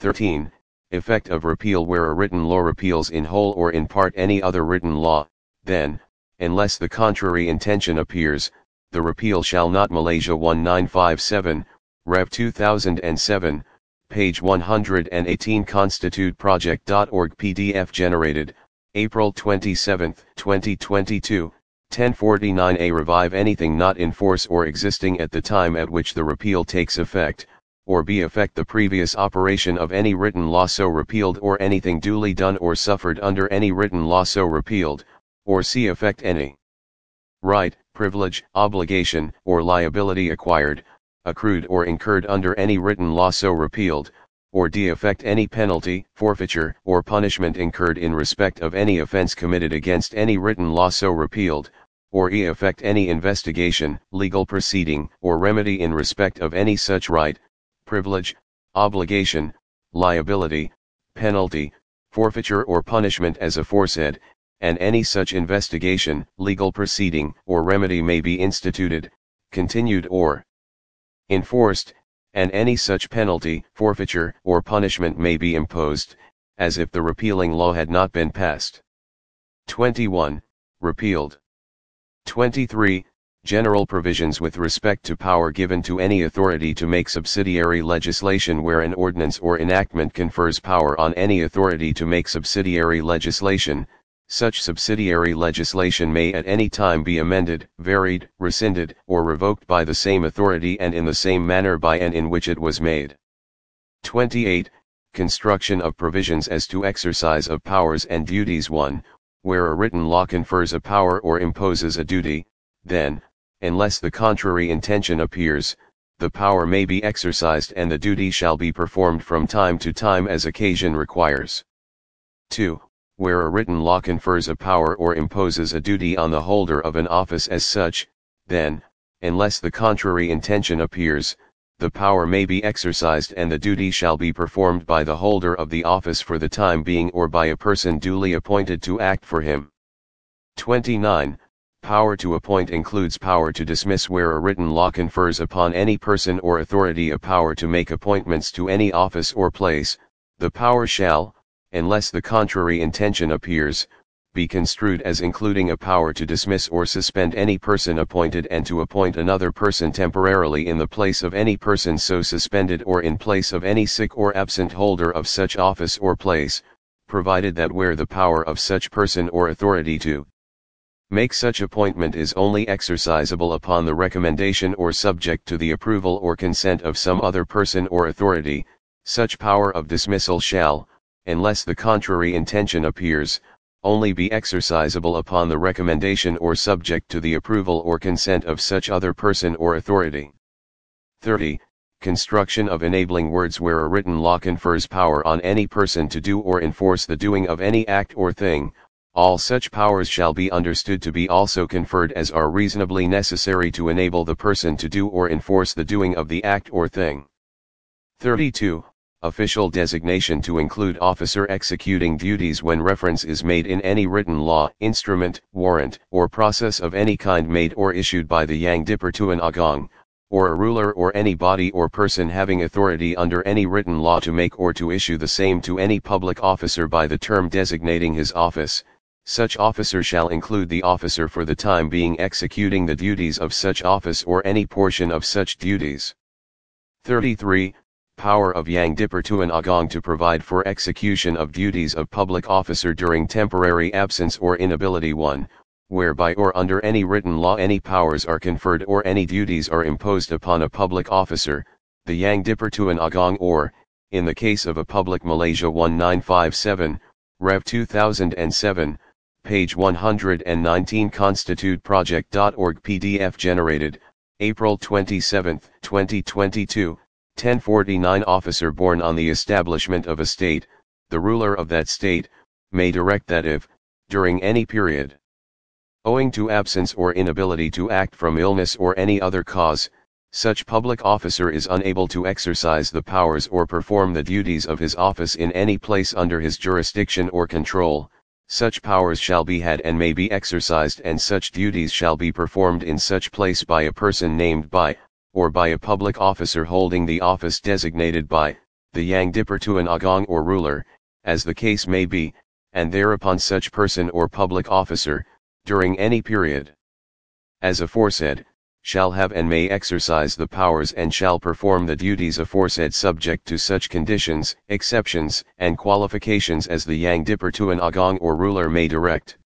Speaker 1: 13. Effect of repeal where a written law repeals in whole or in part any other written law, then, unless the contrary intention appears, the repeal shall not Malaysia 1957, Rev 2007, page 118 constituteproject.org PDF generated, April 27, 2022, 1049A revive anything not in force or existing at the time at which the repeal takes effect, or b affect the previous operation of any written law so repealed or anything duly done or suffered under any written law so repealed, or c affect any right, privilege, obligation, or liability acquired, accrued or incurred under any written law so repealed, or d effect any penalty, forfeiture, or punishment incurred in respect of any offense committed against any written law so repealed, or e effect any investigation, legal proceeding, or remedy in respect of any such right, privilege, obligation, liability, penalty, forfeiture or punishment as aforesaid, and any such investigation, legal proceeding, or remedy may be instituted, continued or enforced, and any such penalty, forfeiture, or punishment may be imposed, as if the repealing law had not been passed. 21. Repealed. 23. General provisions with respect to power given to any authority to make subsidiary legislation where an ordinance or enactment confers power on any authority to make subsidiary legislation, such subsidiary legislation may at any time be amended, varied, rescinded, or revoked by the same authority and in the same manner by and in which it was made. 28. Construction of provisions as to exercise of powers and duties 1. Where a written law confers a power or imposes a duty, then, unless the contrary intention appears, the power may be exercised and the duty shall be performed from time to time as occasion requires. 2 where a written law confers a power or imposes a duty on the holder of an office as such, then, unless the contrary intention appears, the power may be exercised and the duty shall be performed by the holder of the office for the time being or by a person duly appointed to act for him. 29. Power to appoint includes power to dismiss where a written law confers upon any person or authority a power to make appointments to any office or place, the power shall, unless the contrary intention appears, be construed as including a power to dismiss or suspend any person appointed and to appoint another person temporarily in the place of any person so suspended or in place of any sick or absent holder of such office or place, provided that where the power of such person or authority to make such appointment is only exercisable upon the recommendation or subject to the approval or consent of some other person or authority, such power of dismissal shall, unless the contrary intention appears, only be exercisable upon the recommendation or subject to the approval or consent of such other person or authority. 30. Construction of enabling words where a written law confers power on any person to do or enforce the doing of any act or thing, all such powers shall be understood to be also conferred as are reasonably necessary to enable the person to do or enforce the doing of the act or thing. 32 official designation to include officer executing duties when reference is made in any written law, instrument, warrant, or process of any kind made or issued by the Yang Dipertuan Agong, or a ruler or any body or person having authority under any written law to make or to issue the same to any public officer by the term designating his office, such officer shall include the officer for the time being executing the duties of such office or any portion of such duties. 33 power of Dipertuan Agong to provide for execution of duties of public officer during temporary absence or inability 1, whereby or under any written law any powers are conferred or any duties are imposed upon a public officer, the Dipertuan Agong or, in the case of a public Malaysia 1957, Rev 2007, page 119 constituteproject.org PDF generated, April 27, 2022, 1049 Officer born on the establishment of a state, the ruler of that state, may direct that if, during any period, owing to absence or inability to act from illness or any other cause, such public officer is unable to exercise the powers or perform the duties of his office in any place under his jurisdiction or control, such powers shall be had and may be exercised and such duties shall be performed in such place by a person named by or by a public officer holding the office designated by, the Yang Dipertuan Agong or ruler, as the case may be, and thereupon such person or public officer, during any period, as aforesaid, shall have and may exercise the powers and shall perform the duties aforesaid subject to such conditions, exceptions, and qualifications as the Yang Dipertuan Agong or ruler may direct.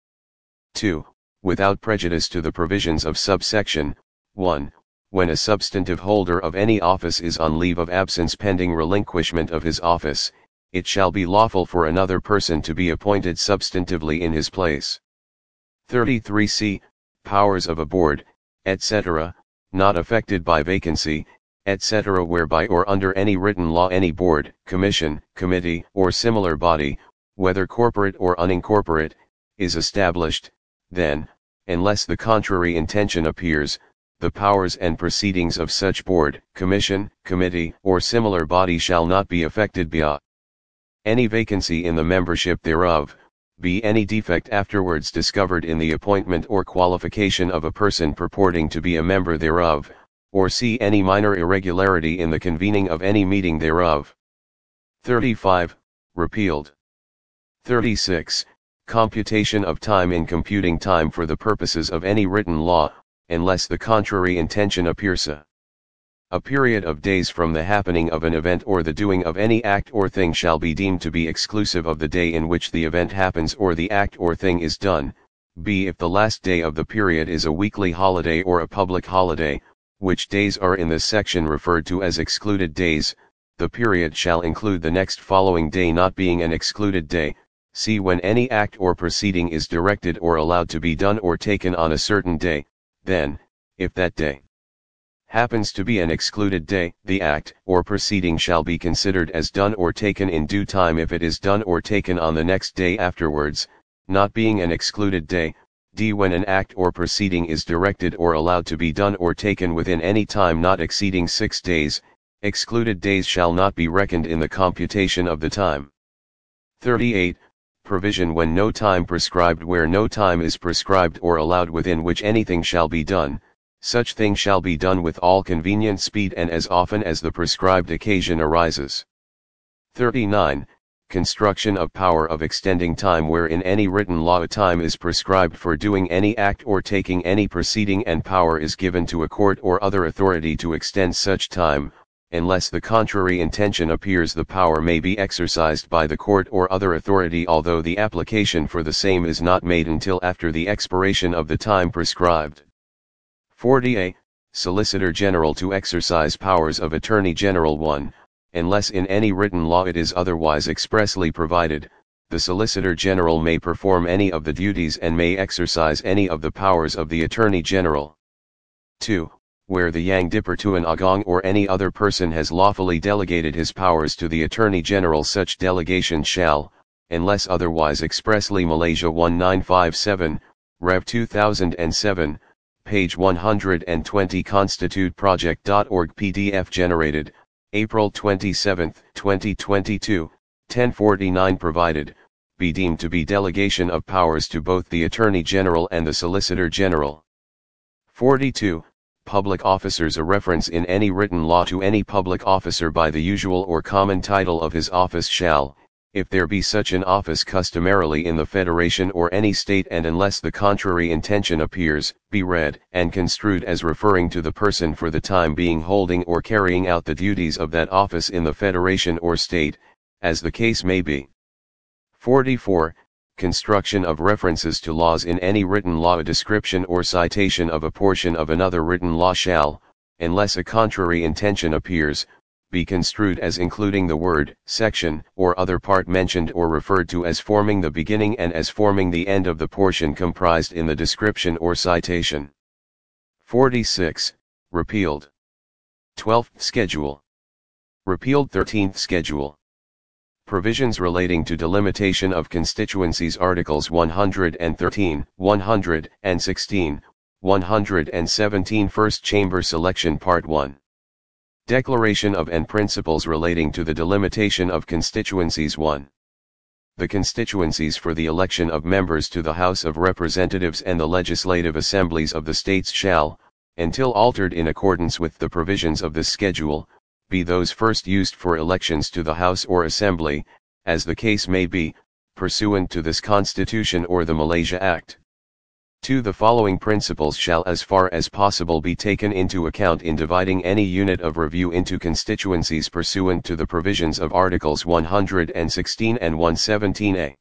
Speaker 1: 2. Without prejudice to the provisions of subsection 1 when a substantive holder of any office is on leave of absence pending relinquishment of his office, it shall be lawful for another person to be appointed substantively in his place. 33c. Powers of a board, etc., not affected by vacancy, etc. whereby or under any written law any board, commission, committee, or similar body, whether corporate or unincorporate, is established, then, unless the contrary intention appears, the powers and proceedings of such board, commission, committee, or similar body shall not be affected by any vacancy in the membership thereof, be any defect afterwards discovered in the appointment or qualification of a person purporting to be a member thereof, or see any minor irregularity in the convening of any meeting thereof. 35. Repealed. 36. Computation of time in computing time for the purposes of any written law, unless the contrary intention appears a, period of days from the happening of an event or the doing of any act or thing shall be deemed to be exclusive of the day in which the event happens or the act or thing is done, b. If the last day of the period is a weekly holiday or a public holiday, which days are in this section referred to as excluded days, the period shall include the next following day not being an excluded day, C. when any act or proceeding is directed or allowed to be done or taken on a certain day, then, if that day happens to be an excluded day, the act or proceeding shall be considered as done or taken in due time if it is done or taken on the next day afterwards, not being an excluded day, d when an act or proceeding is directed or allowed to be done or taken within any time not exceeding six days, excluded days shall not be reckoned in the computation of the time. 38 provision when no time prescribed where no time is prescribed or allowed within which anything shall be done, such thing shall be done with all convenient speed and as often as the prescribed occasion arises. 39. Construction of power of extending time where in any written law a time is prescribed for doing any act or taking any proceeding and power is given to a court or other authority to extend such time, unless the contrary intention appears the power may be exercised by the court or other authority although the application for the same is not made until after the expiration of the time prescribed. 40a. Solicitor General to exercise powers of Attorney General 1, unless in any written law it is otherwise expressly provided, the Solicitor General may perform any of the duties and may exercise any of the powers of the Attorney General. 2 where the Yang Dipertuan Agong or any other person has lawfully delegated his powers to the Attorney General such delegation shall, unless otherwise expressly Malaysia 1957, Rev 2007, page 120 constituteproject.org PDF generated, April 27, 2022, 1049 provided, be deemed to be delegation of powers to both the Attorney General and the Solicitor General. 42 public officers a reference in any written law to any public officer by the usual or common title of his office shall, if there be such an office customarily in the federation or any state and unless the contrary intention appears, be read and construed as referring to the person for the time being holding or carrying out the duties of that office in the federation or state, as the case may be. 44 construction of references to laws in any written law a description or citation of a portion of another written law shall, unless a contrary intention appears, be construed as including the word, section, or other part mentioned or referred to as forming the beginning and as forming the end of the portion comprised in the description or citation. 46. Repealed. 12th Schedule. Repealed 13th Schedule. Provisions relating to delimitation of constituencies Articles 113, 116, 117 First Chamber Selection Part 1 Declaration of and Principles relating to the delimitation of constituencies 1 the constituencies for the election of members to the House of Representatives and the legislative assemblies of the states shall, until altered in accordance with the provisions of this schedule, be those first used for elections to the House or Assembly, as the case may be, pursuant to this Constitution or the Malaysia Act. 2. The following principles shall as far as possible be taken into account in dividing any unit of review into constituencies pursuant to the provisions of Articles 116 and 117a.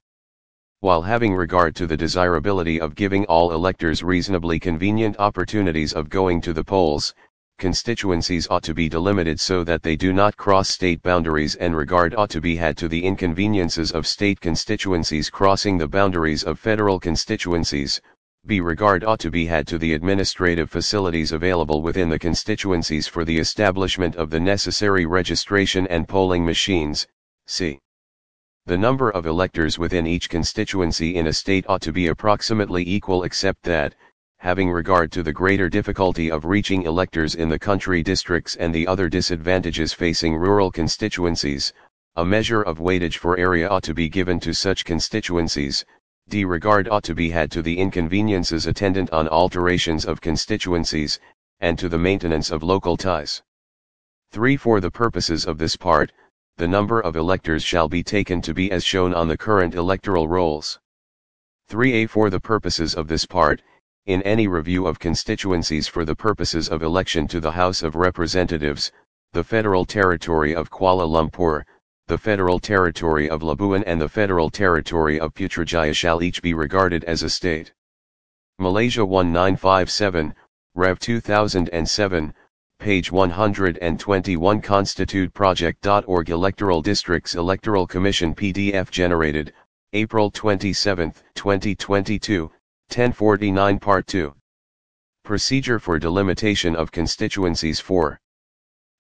Speaker 1: While having regard to the desirability of giving all electors reasonably convenient opportunities of going to the polls, constituencies ought to be delimited so that they do not cross state boundaries and regard ought to be had to the inconveniences of state constituencies crossing the boundaries of federal constituencies, b. regard ought to be had to the administrative facilities available within the constituencies for the establishment of the necessary registration and polling machines, c. The number of electors within each constituency in a state ought to be approximately equal except that, having regard to the greater difficulty of reaching electors in the country districts and the other disadvantages facing rural constituencies, a measure of weightage for area ought to be given to such constituencies, d regard ought to be had to the inconveniences attendant on alterations of constituencies, and to the maintenance of local ties. 3. For the purposes of this part, the number of electors shall be taken to be as shown on the current electoral rolls. 3a For the purposes of this part, in any review of constituencies for the purposes of election to the House of Representatives, the Federal Territory of Kuala Lumpur, the Federal Territory of Labuan and the Federal Territory of Putrajaya shall each be regarded as a state. Malaysia 1957, Rev 2007, page 121 constituteproject.org Electoral Districts Electoral Commission PDF generated, April 27, 2022, 1049 Part 2. Procedure for delimitation of constituencies 4.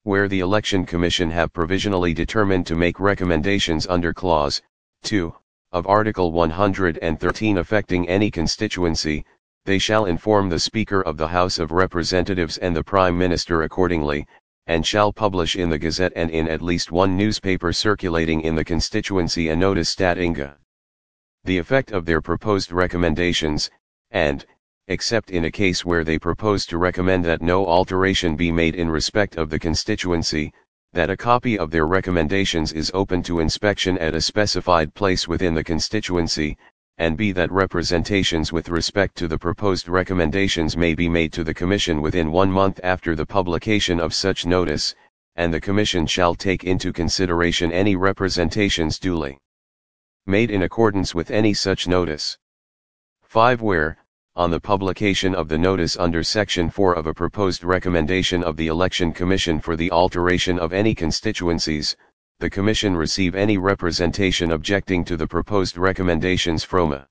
Speaker 1: Where the Election Commission have provisionally determined to make recommendations under Clause 2 of Article 113 affecting any constituency, they shall inform the Speaker of the House of Representatives and the Prime Minister accordingly, and shall publish in the Gazette and in at least one newspaper circulating in the constituency a notice stat inga the effect of their proposed recommendations, and, except in a case where they propose to recommend that no alteration be made in respect of the constituency, that a copy of their recommendations is open to inspection at a specified place within the constituency, and b. that representations with respect to the proposed recommendations may be made to the Commission within one month after the publication of such notice, and the Commission shall take into consideration any representations duly made in accordance with any such notice. 5. Where, on the publication of the notice under Section 4 of a proposed recommendation of the Election Commission for the alteration of any constituencies, the Commission receive any representation objecting to the proposed recommendations from a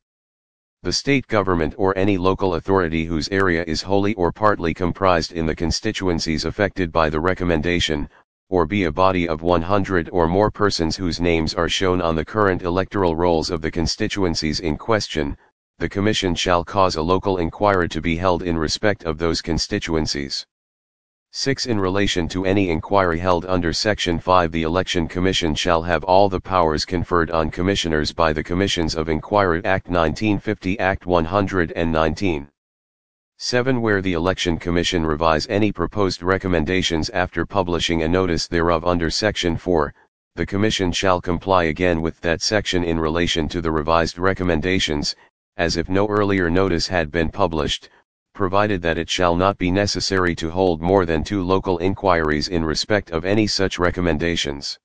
Speaker 1: the state government or any local authority whose area is wholly or partly comprised in the constituencies affected by the recommendation, or be a body of 100 or more persons whose names are shown on the current electoral rolls of the constituencies in question, the Commission shall cause a local inquiry to be held in respect of those constituencies. 6. In relation to any inquiry held under Section 5 the Election Commission shall have all the powers conferred on commissioners by the Commissions of Inquiry Act 1950 Act 119. 7. Where the Election Commission revise any proposed recommendations after publishing a notice thereof under Section 4, the Commission shall comply again with that section in relation to the revised recommendations, as if no earlier notice had been published, provided that it shall not be necessary to hold more than two local inquiries in respect of any such recommendations.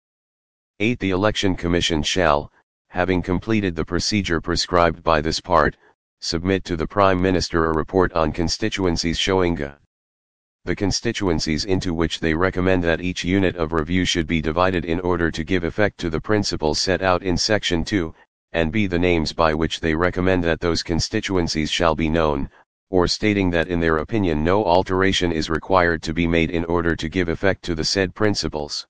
Speaker 1: 8. The Election Commission shall, having completed the procedure prescribed by this part, submit to the Prime Minister a report on constituencies showing uh, the constituencies into which they recommend that each unit of review should be divided in order to give effect to the principles set out in Section 2, and b the names by which they recommend that those constituencies shall be known, or stating that in their opinion no alteration is required to be made in order to give effect to the said principles.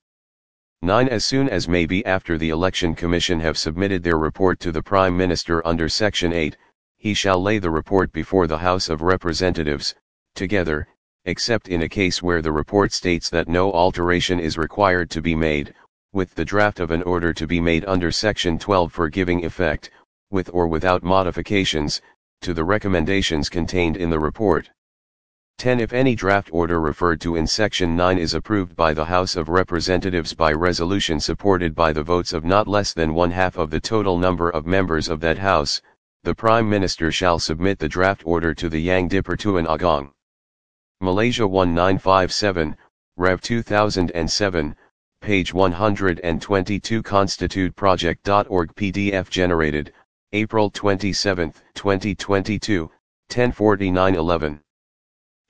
Speaker 1: 9. As soon as may be after the Election Commission have submitted their report to the Prime Minister under Section 8, he shall lay the report before the House of Representatives, together, except in a case where the report states that no alteration is required to be made, with the draft of an order to be made under Section 12 for giving effect, with or without modifications, to the recommendations contained in the report. 10. If any draft order referred to in Section 9 is approved by the House of Representatives by resolution supported by the votes of not less than one half of the total number of members of that House, the Prime Minister shall submit the draft order to the Yang Dipertuan Agong. Malaysia 1957, Rev 2007, page 122 constituteproject.org PDF generated, April 27, 2022, 1049-11.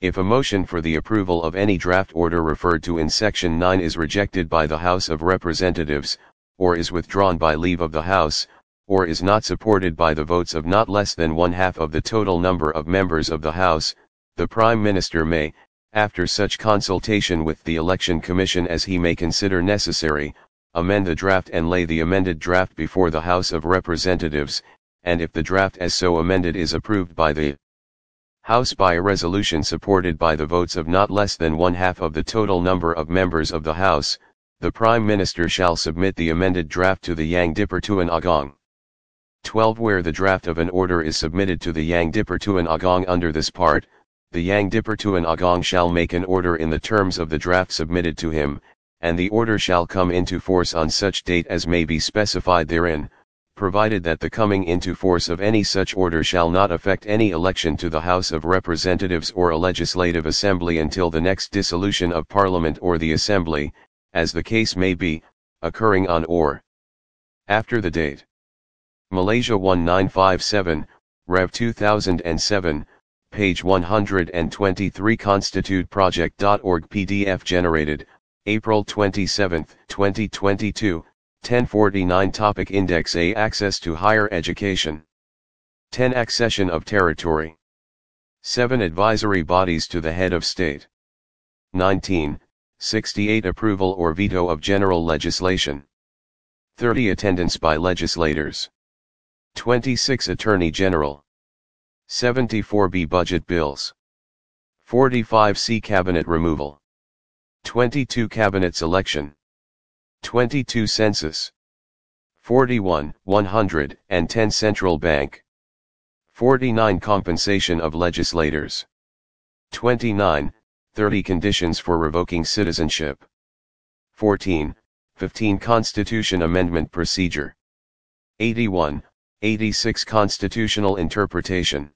Speaker 1: If a motion for the approval of any draft order referred to in Section 9 is rejected by the House of Representatives, or is withdrawn by leave of the House, or is not supported by the votes of not less than one half of the total number of members of the House, the Prime Minister may, after such consultation with the Election Commission as he may consider necessary, amend the draft and lay the amended draft before the House of Representatives, and if the draft as so amended is approved by the House by a resolution supported by the votes of not less than one half of the total number of members of the House, the Prime Minister shall submit the amended draft to the Yang Tuan Agong. 12. Where the draft of an order is submitted to the Yang Dipertuan Agong under this part, the Yang Dipertuan Agong shall make an order in the terms of the draft submitted to him, and the order shall come into force on such date as may be specified therein, provided that the coming into force of any such order shall not affect any election to the House of Representatives or a legislative assembly until the next dissolution of Parliament or the Assembly, as the case may be, occurring on or after the date. Malaysia 1957, Rev 2007, page 123 constituteproject.org PDF generated, April 27, 2022, 1049 Topic Index A Access to Higher Education 10 Accession of Territory 7 Advisory Bodies to the Head of State 19. 68 Approval or Veto of General Legislation 30 Attendance by Legislators 26 Attorney General 74b Budget Bills 45c Cabinet Removal 22 Cabinet Selection 22 Census 41 110 Central Bank 49 Compensation of Legislators 29 30 Conditions for Revoking Citizenship 14 15 Constitution Amendment Procedure 81 86 Constitutional interpretation.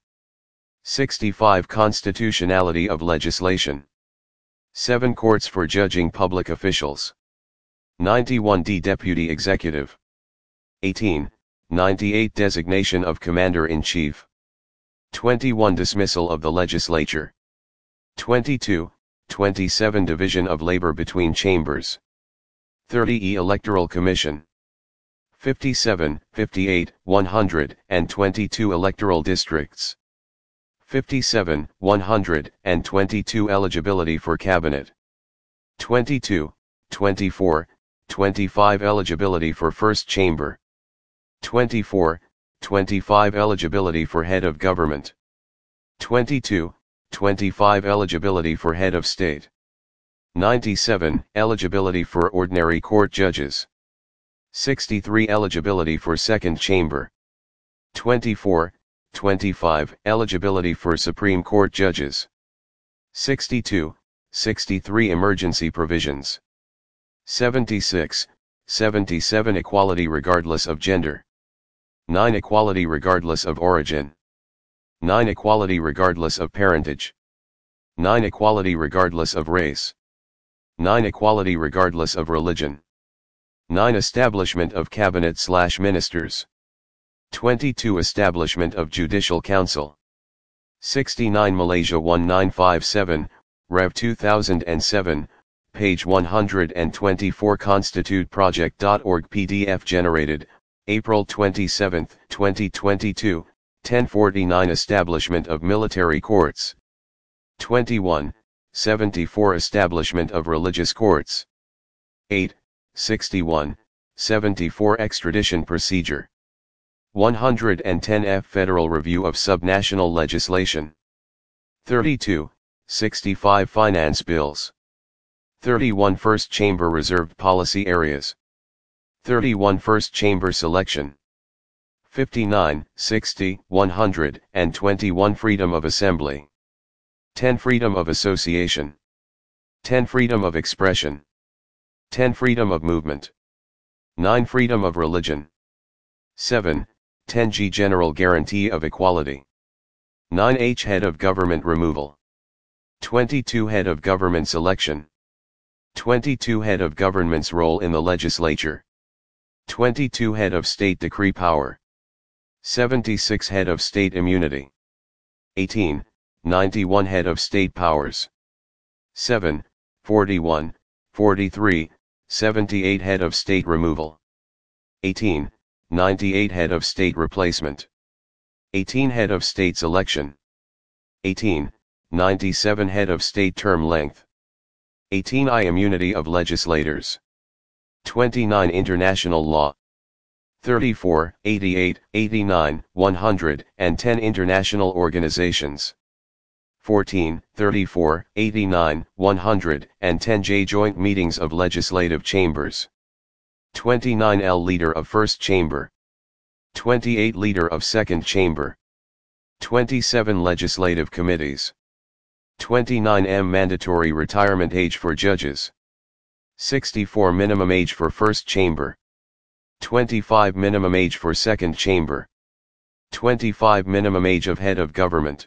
Speaker 1: 65 Constitutionality of legislation. 7 Courts for judging public officials. 91 D Deputy Executive. 18 98 Designation of Commander in Chief. 21 Dismissal of the Legislature. 22 27 Division of Labor between Chambers. 30 E Electoral Commission. 57, 58, 122 electoral districts. 57, 122 eligibility for cabinet. 22, 24, 25 eligibility for first chamber. 24, 25 eligibility for head of government. 22, 25 eligibility for head of state. 97 eligibility for ordinary court judges. 63 Eligibility for Second Chamber. 24, 25 Eligibility for Supreme Court Judges. 62, 63 Emergency Provisions. 76, 77 Equality regardless of gender. 9 Equality regardless of origin. 9 Equality regardless of parentage. 9 Equality regardless of race. 9 Equality regardless of religion. 9. Establishment of Cabinet slash Ministers. 22. Establishment of Judicial Council. 69 Malaysia 1957, Rev 2007, page 124 constituteproject.org PDF generated, April 27, 2022, 1049 Establishment of Military Courts. 21, 74 Establishment of Religious Courts. 8, 61, 74 Extradition Procedure. 110 F Federal Review of Subnational Legislation. 32, 65 Finance Bills. 31 First Chamber Reserved Policy Areas. 31 First Chamber Selection. 59, 60, 100, and 21 Freedom of Assembly. 10 Freedom of Association. 10 Freedom of Expression. 10. Freedom of movement. 9. Freedom of religion. 7. 10G General guarantee of equality. 9H Head of government removal. 22 Head of government selection. 22 Head of government's role in the legislature. 22 Head of state decree power. 76 Head of state immunity. 18. 91 Head of state powers. 7. 41, 43, 78 Head of State Removal. 18. 98 Head of State Replacement. 18 Head of State's Election. 18. 97 Head of State Term Length. 18 I Immunity of Legislators. 29 International Law. 34, 88, 89, 110 International Organizations. 14, 34, 89, 110 J joint meetings of legislative chambers. 29 L leader of first chamber. 28 leader of second chamber. 27 legislative committees. 29 M mandatory retirement age for judges. 64 minimum age for first chamber. 25 minimum age for second chamber. 25 minimum age of head of government.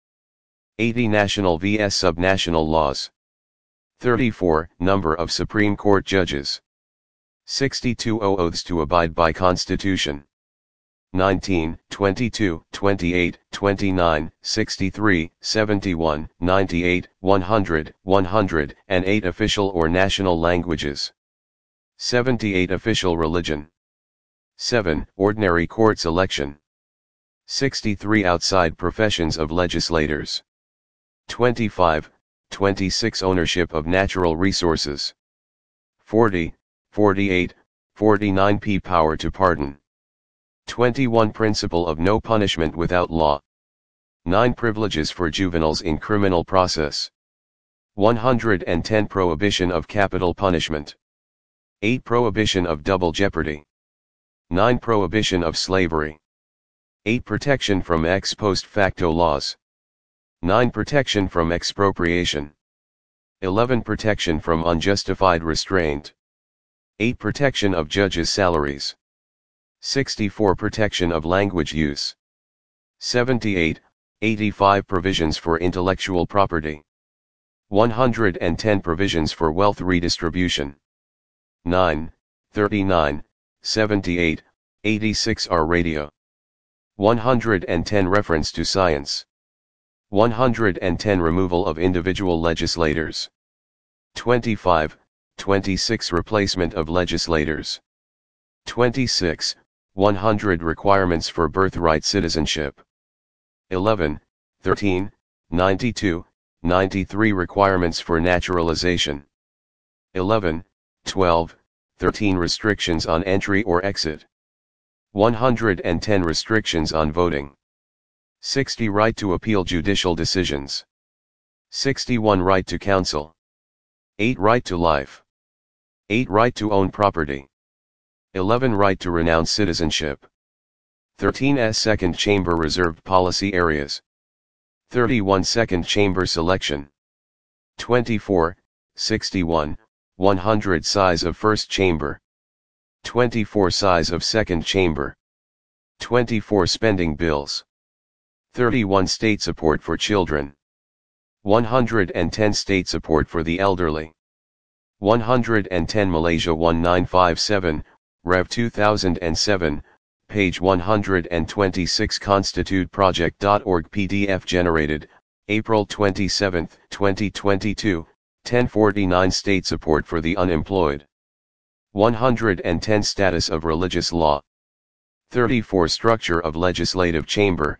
Speaker 1: 80 National vs. Subnational Laws. 34 Number of Supreme Court Judges. 62 Oaths to abide by Constitution. 19, 22, 28, 29, 63, 71, 98, 100, 100, and 8 official or national languages. 78 official religion. 7 ordinary courts election. 63 outside professions of legislators. 25, 26 Ownership of natural resources. 40, 48, 49 P Power to pardon. 21 Principle of no punishment without law. 9 Privileges for juveniles in criminal process. 110 Prohibition of capital punishment. 8 Prohibition of double jeopardy. 9 Prohibition of slavery. 8 Protection from ex post facto laws. 9. Protection from expropriation. 11. Protection from unjustified restraint. 8. Protection of judges' salaries. 64. Protection of language use. 78. 85. Provisions for intellectual property. 110. Provisions for wealth redistribution. 9. 39. 78. 86 are radio. 110 reference to science. 110 Removal of individual legislators. 25, 26 Replacement of legislators. 26, 100 Requirements for birthright citizenship. 11, 13, 92, 93 Requirements for naturalization. 11, 12, 13 Restrictions on entry or exit. 110 Restrictions on voting. 60 Right to appeal judicial decisions. 61 Right to counsel. 8 Right to life. 8 Right to own property. 11 Right to renounce citizenship. 13S Second Chamber Reserved Policy Areas. 31 Second Chamber Selection. 24, 61, 100 Size of First Chamber. 24 Size of Second Chamber. 24 Spending Bills. 31 state support for children, 110 state support for the elderly, 110 Malaysia 1957, Rev 2007, page 126 constituteproject.org PDF generated, April 27, 2022, 1049 State support for the unemployed. 110 Status of religious law. 34 Structure of legislative chamber,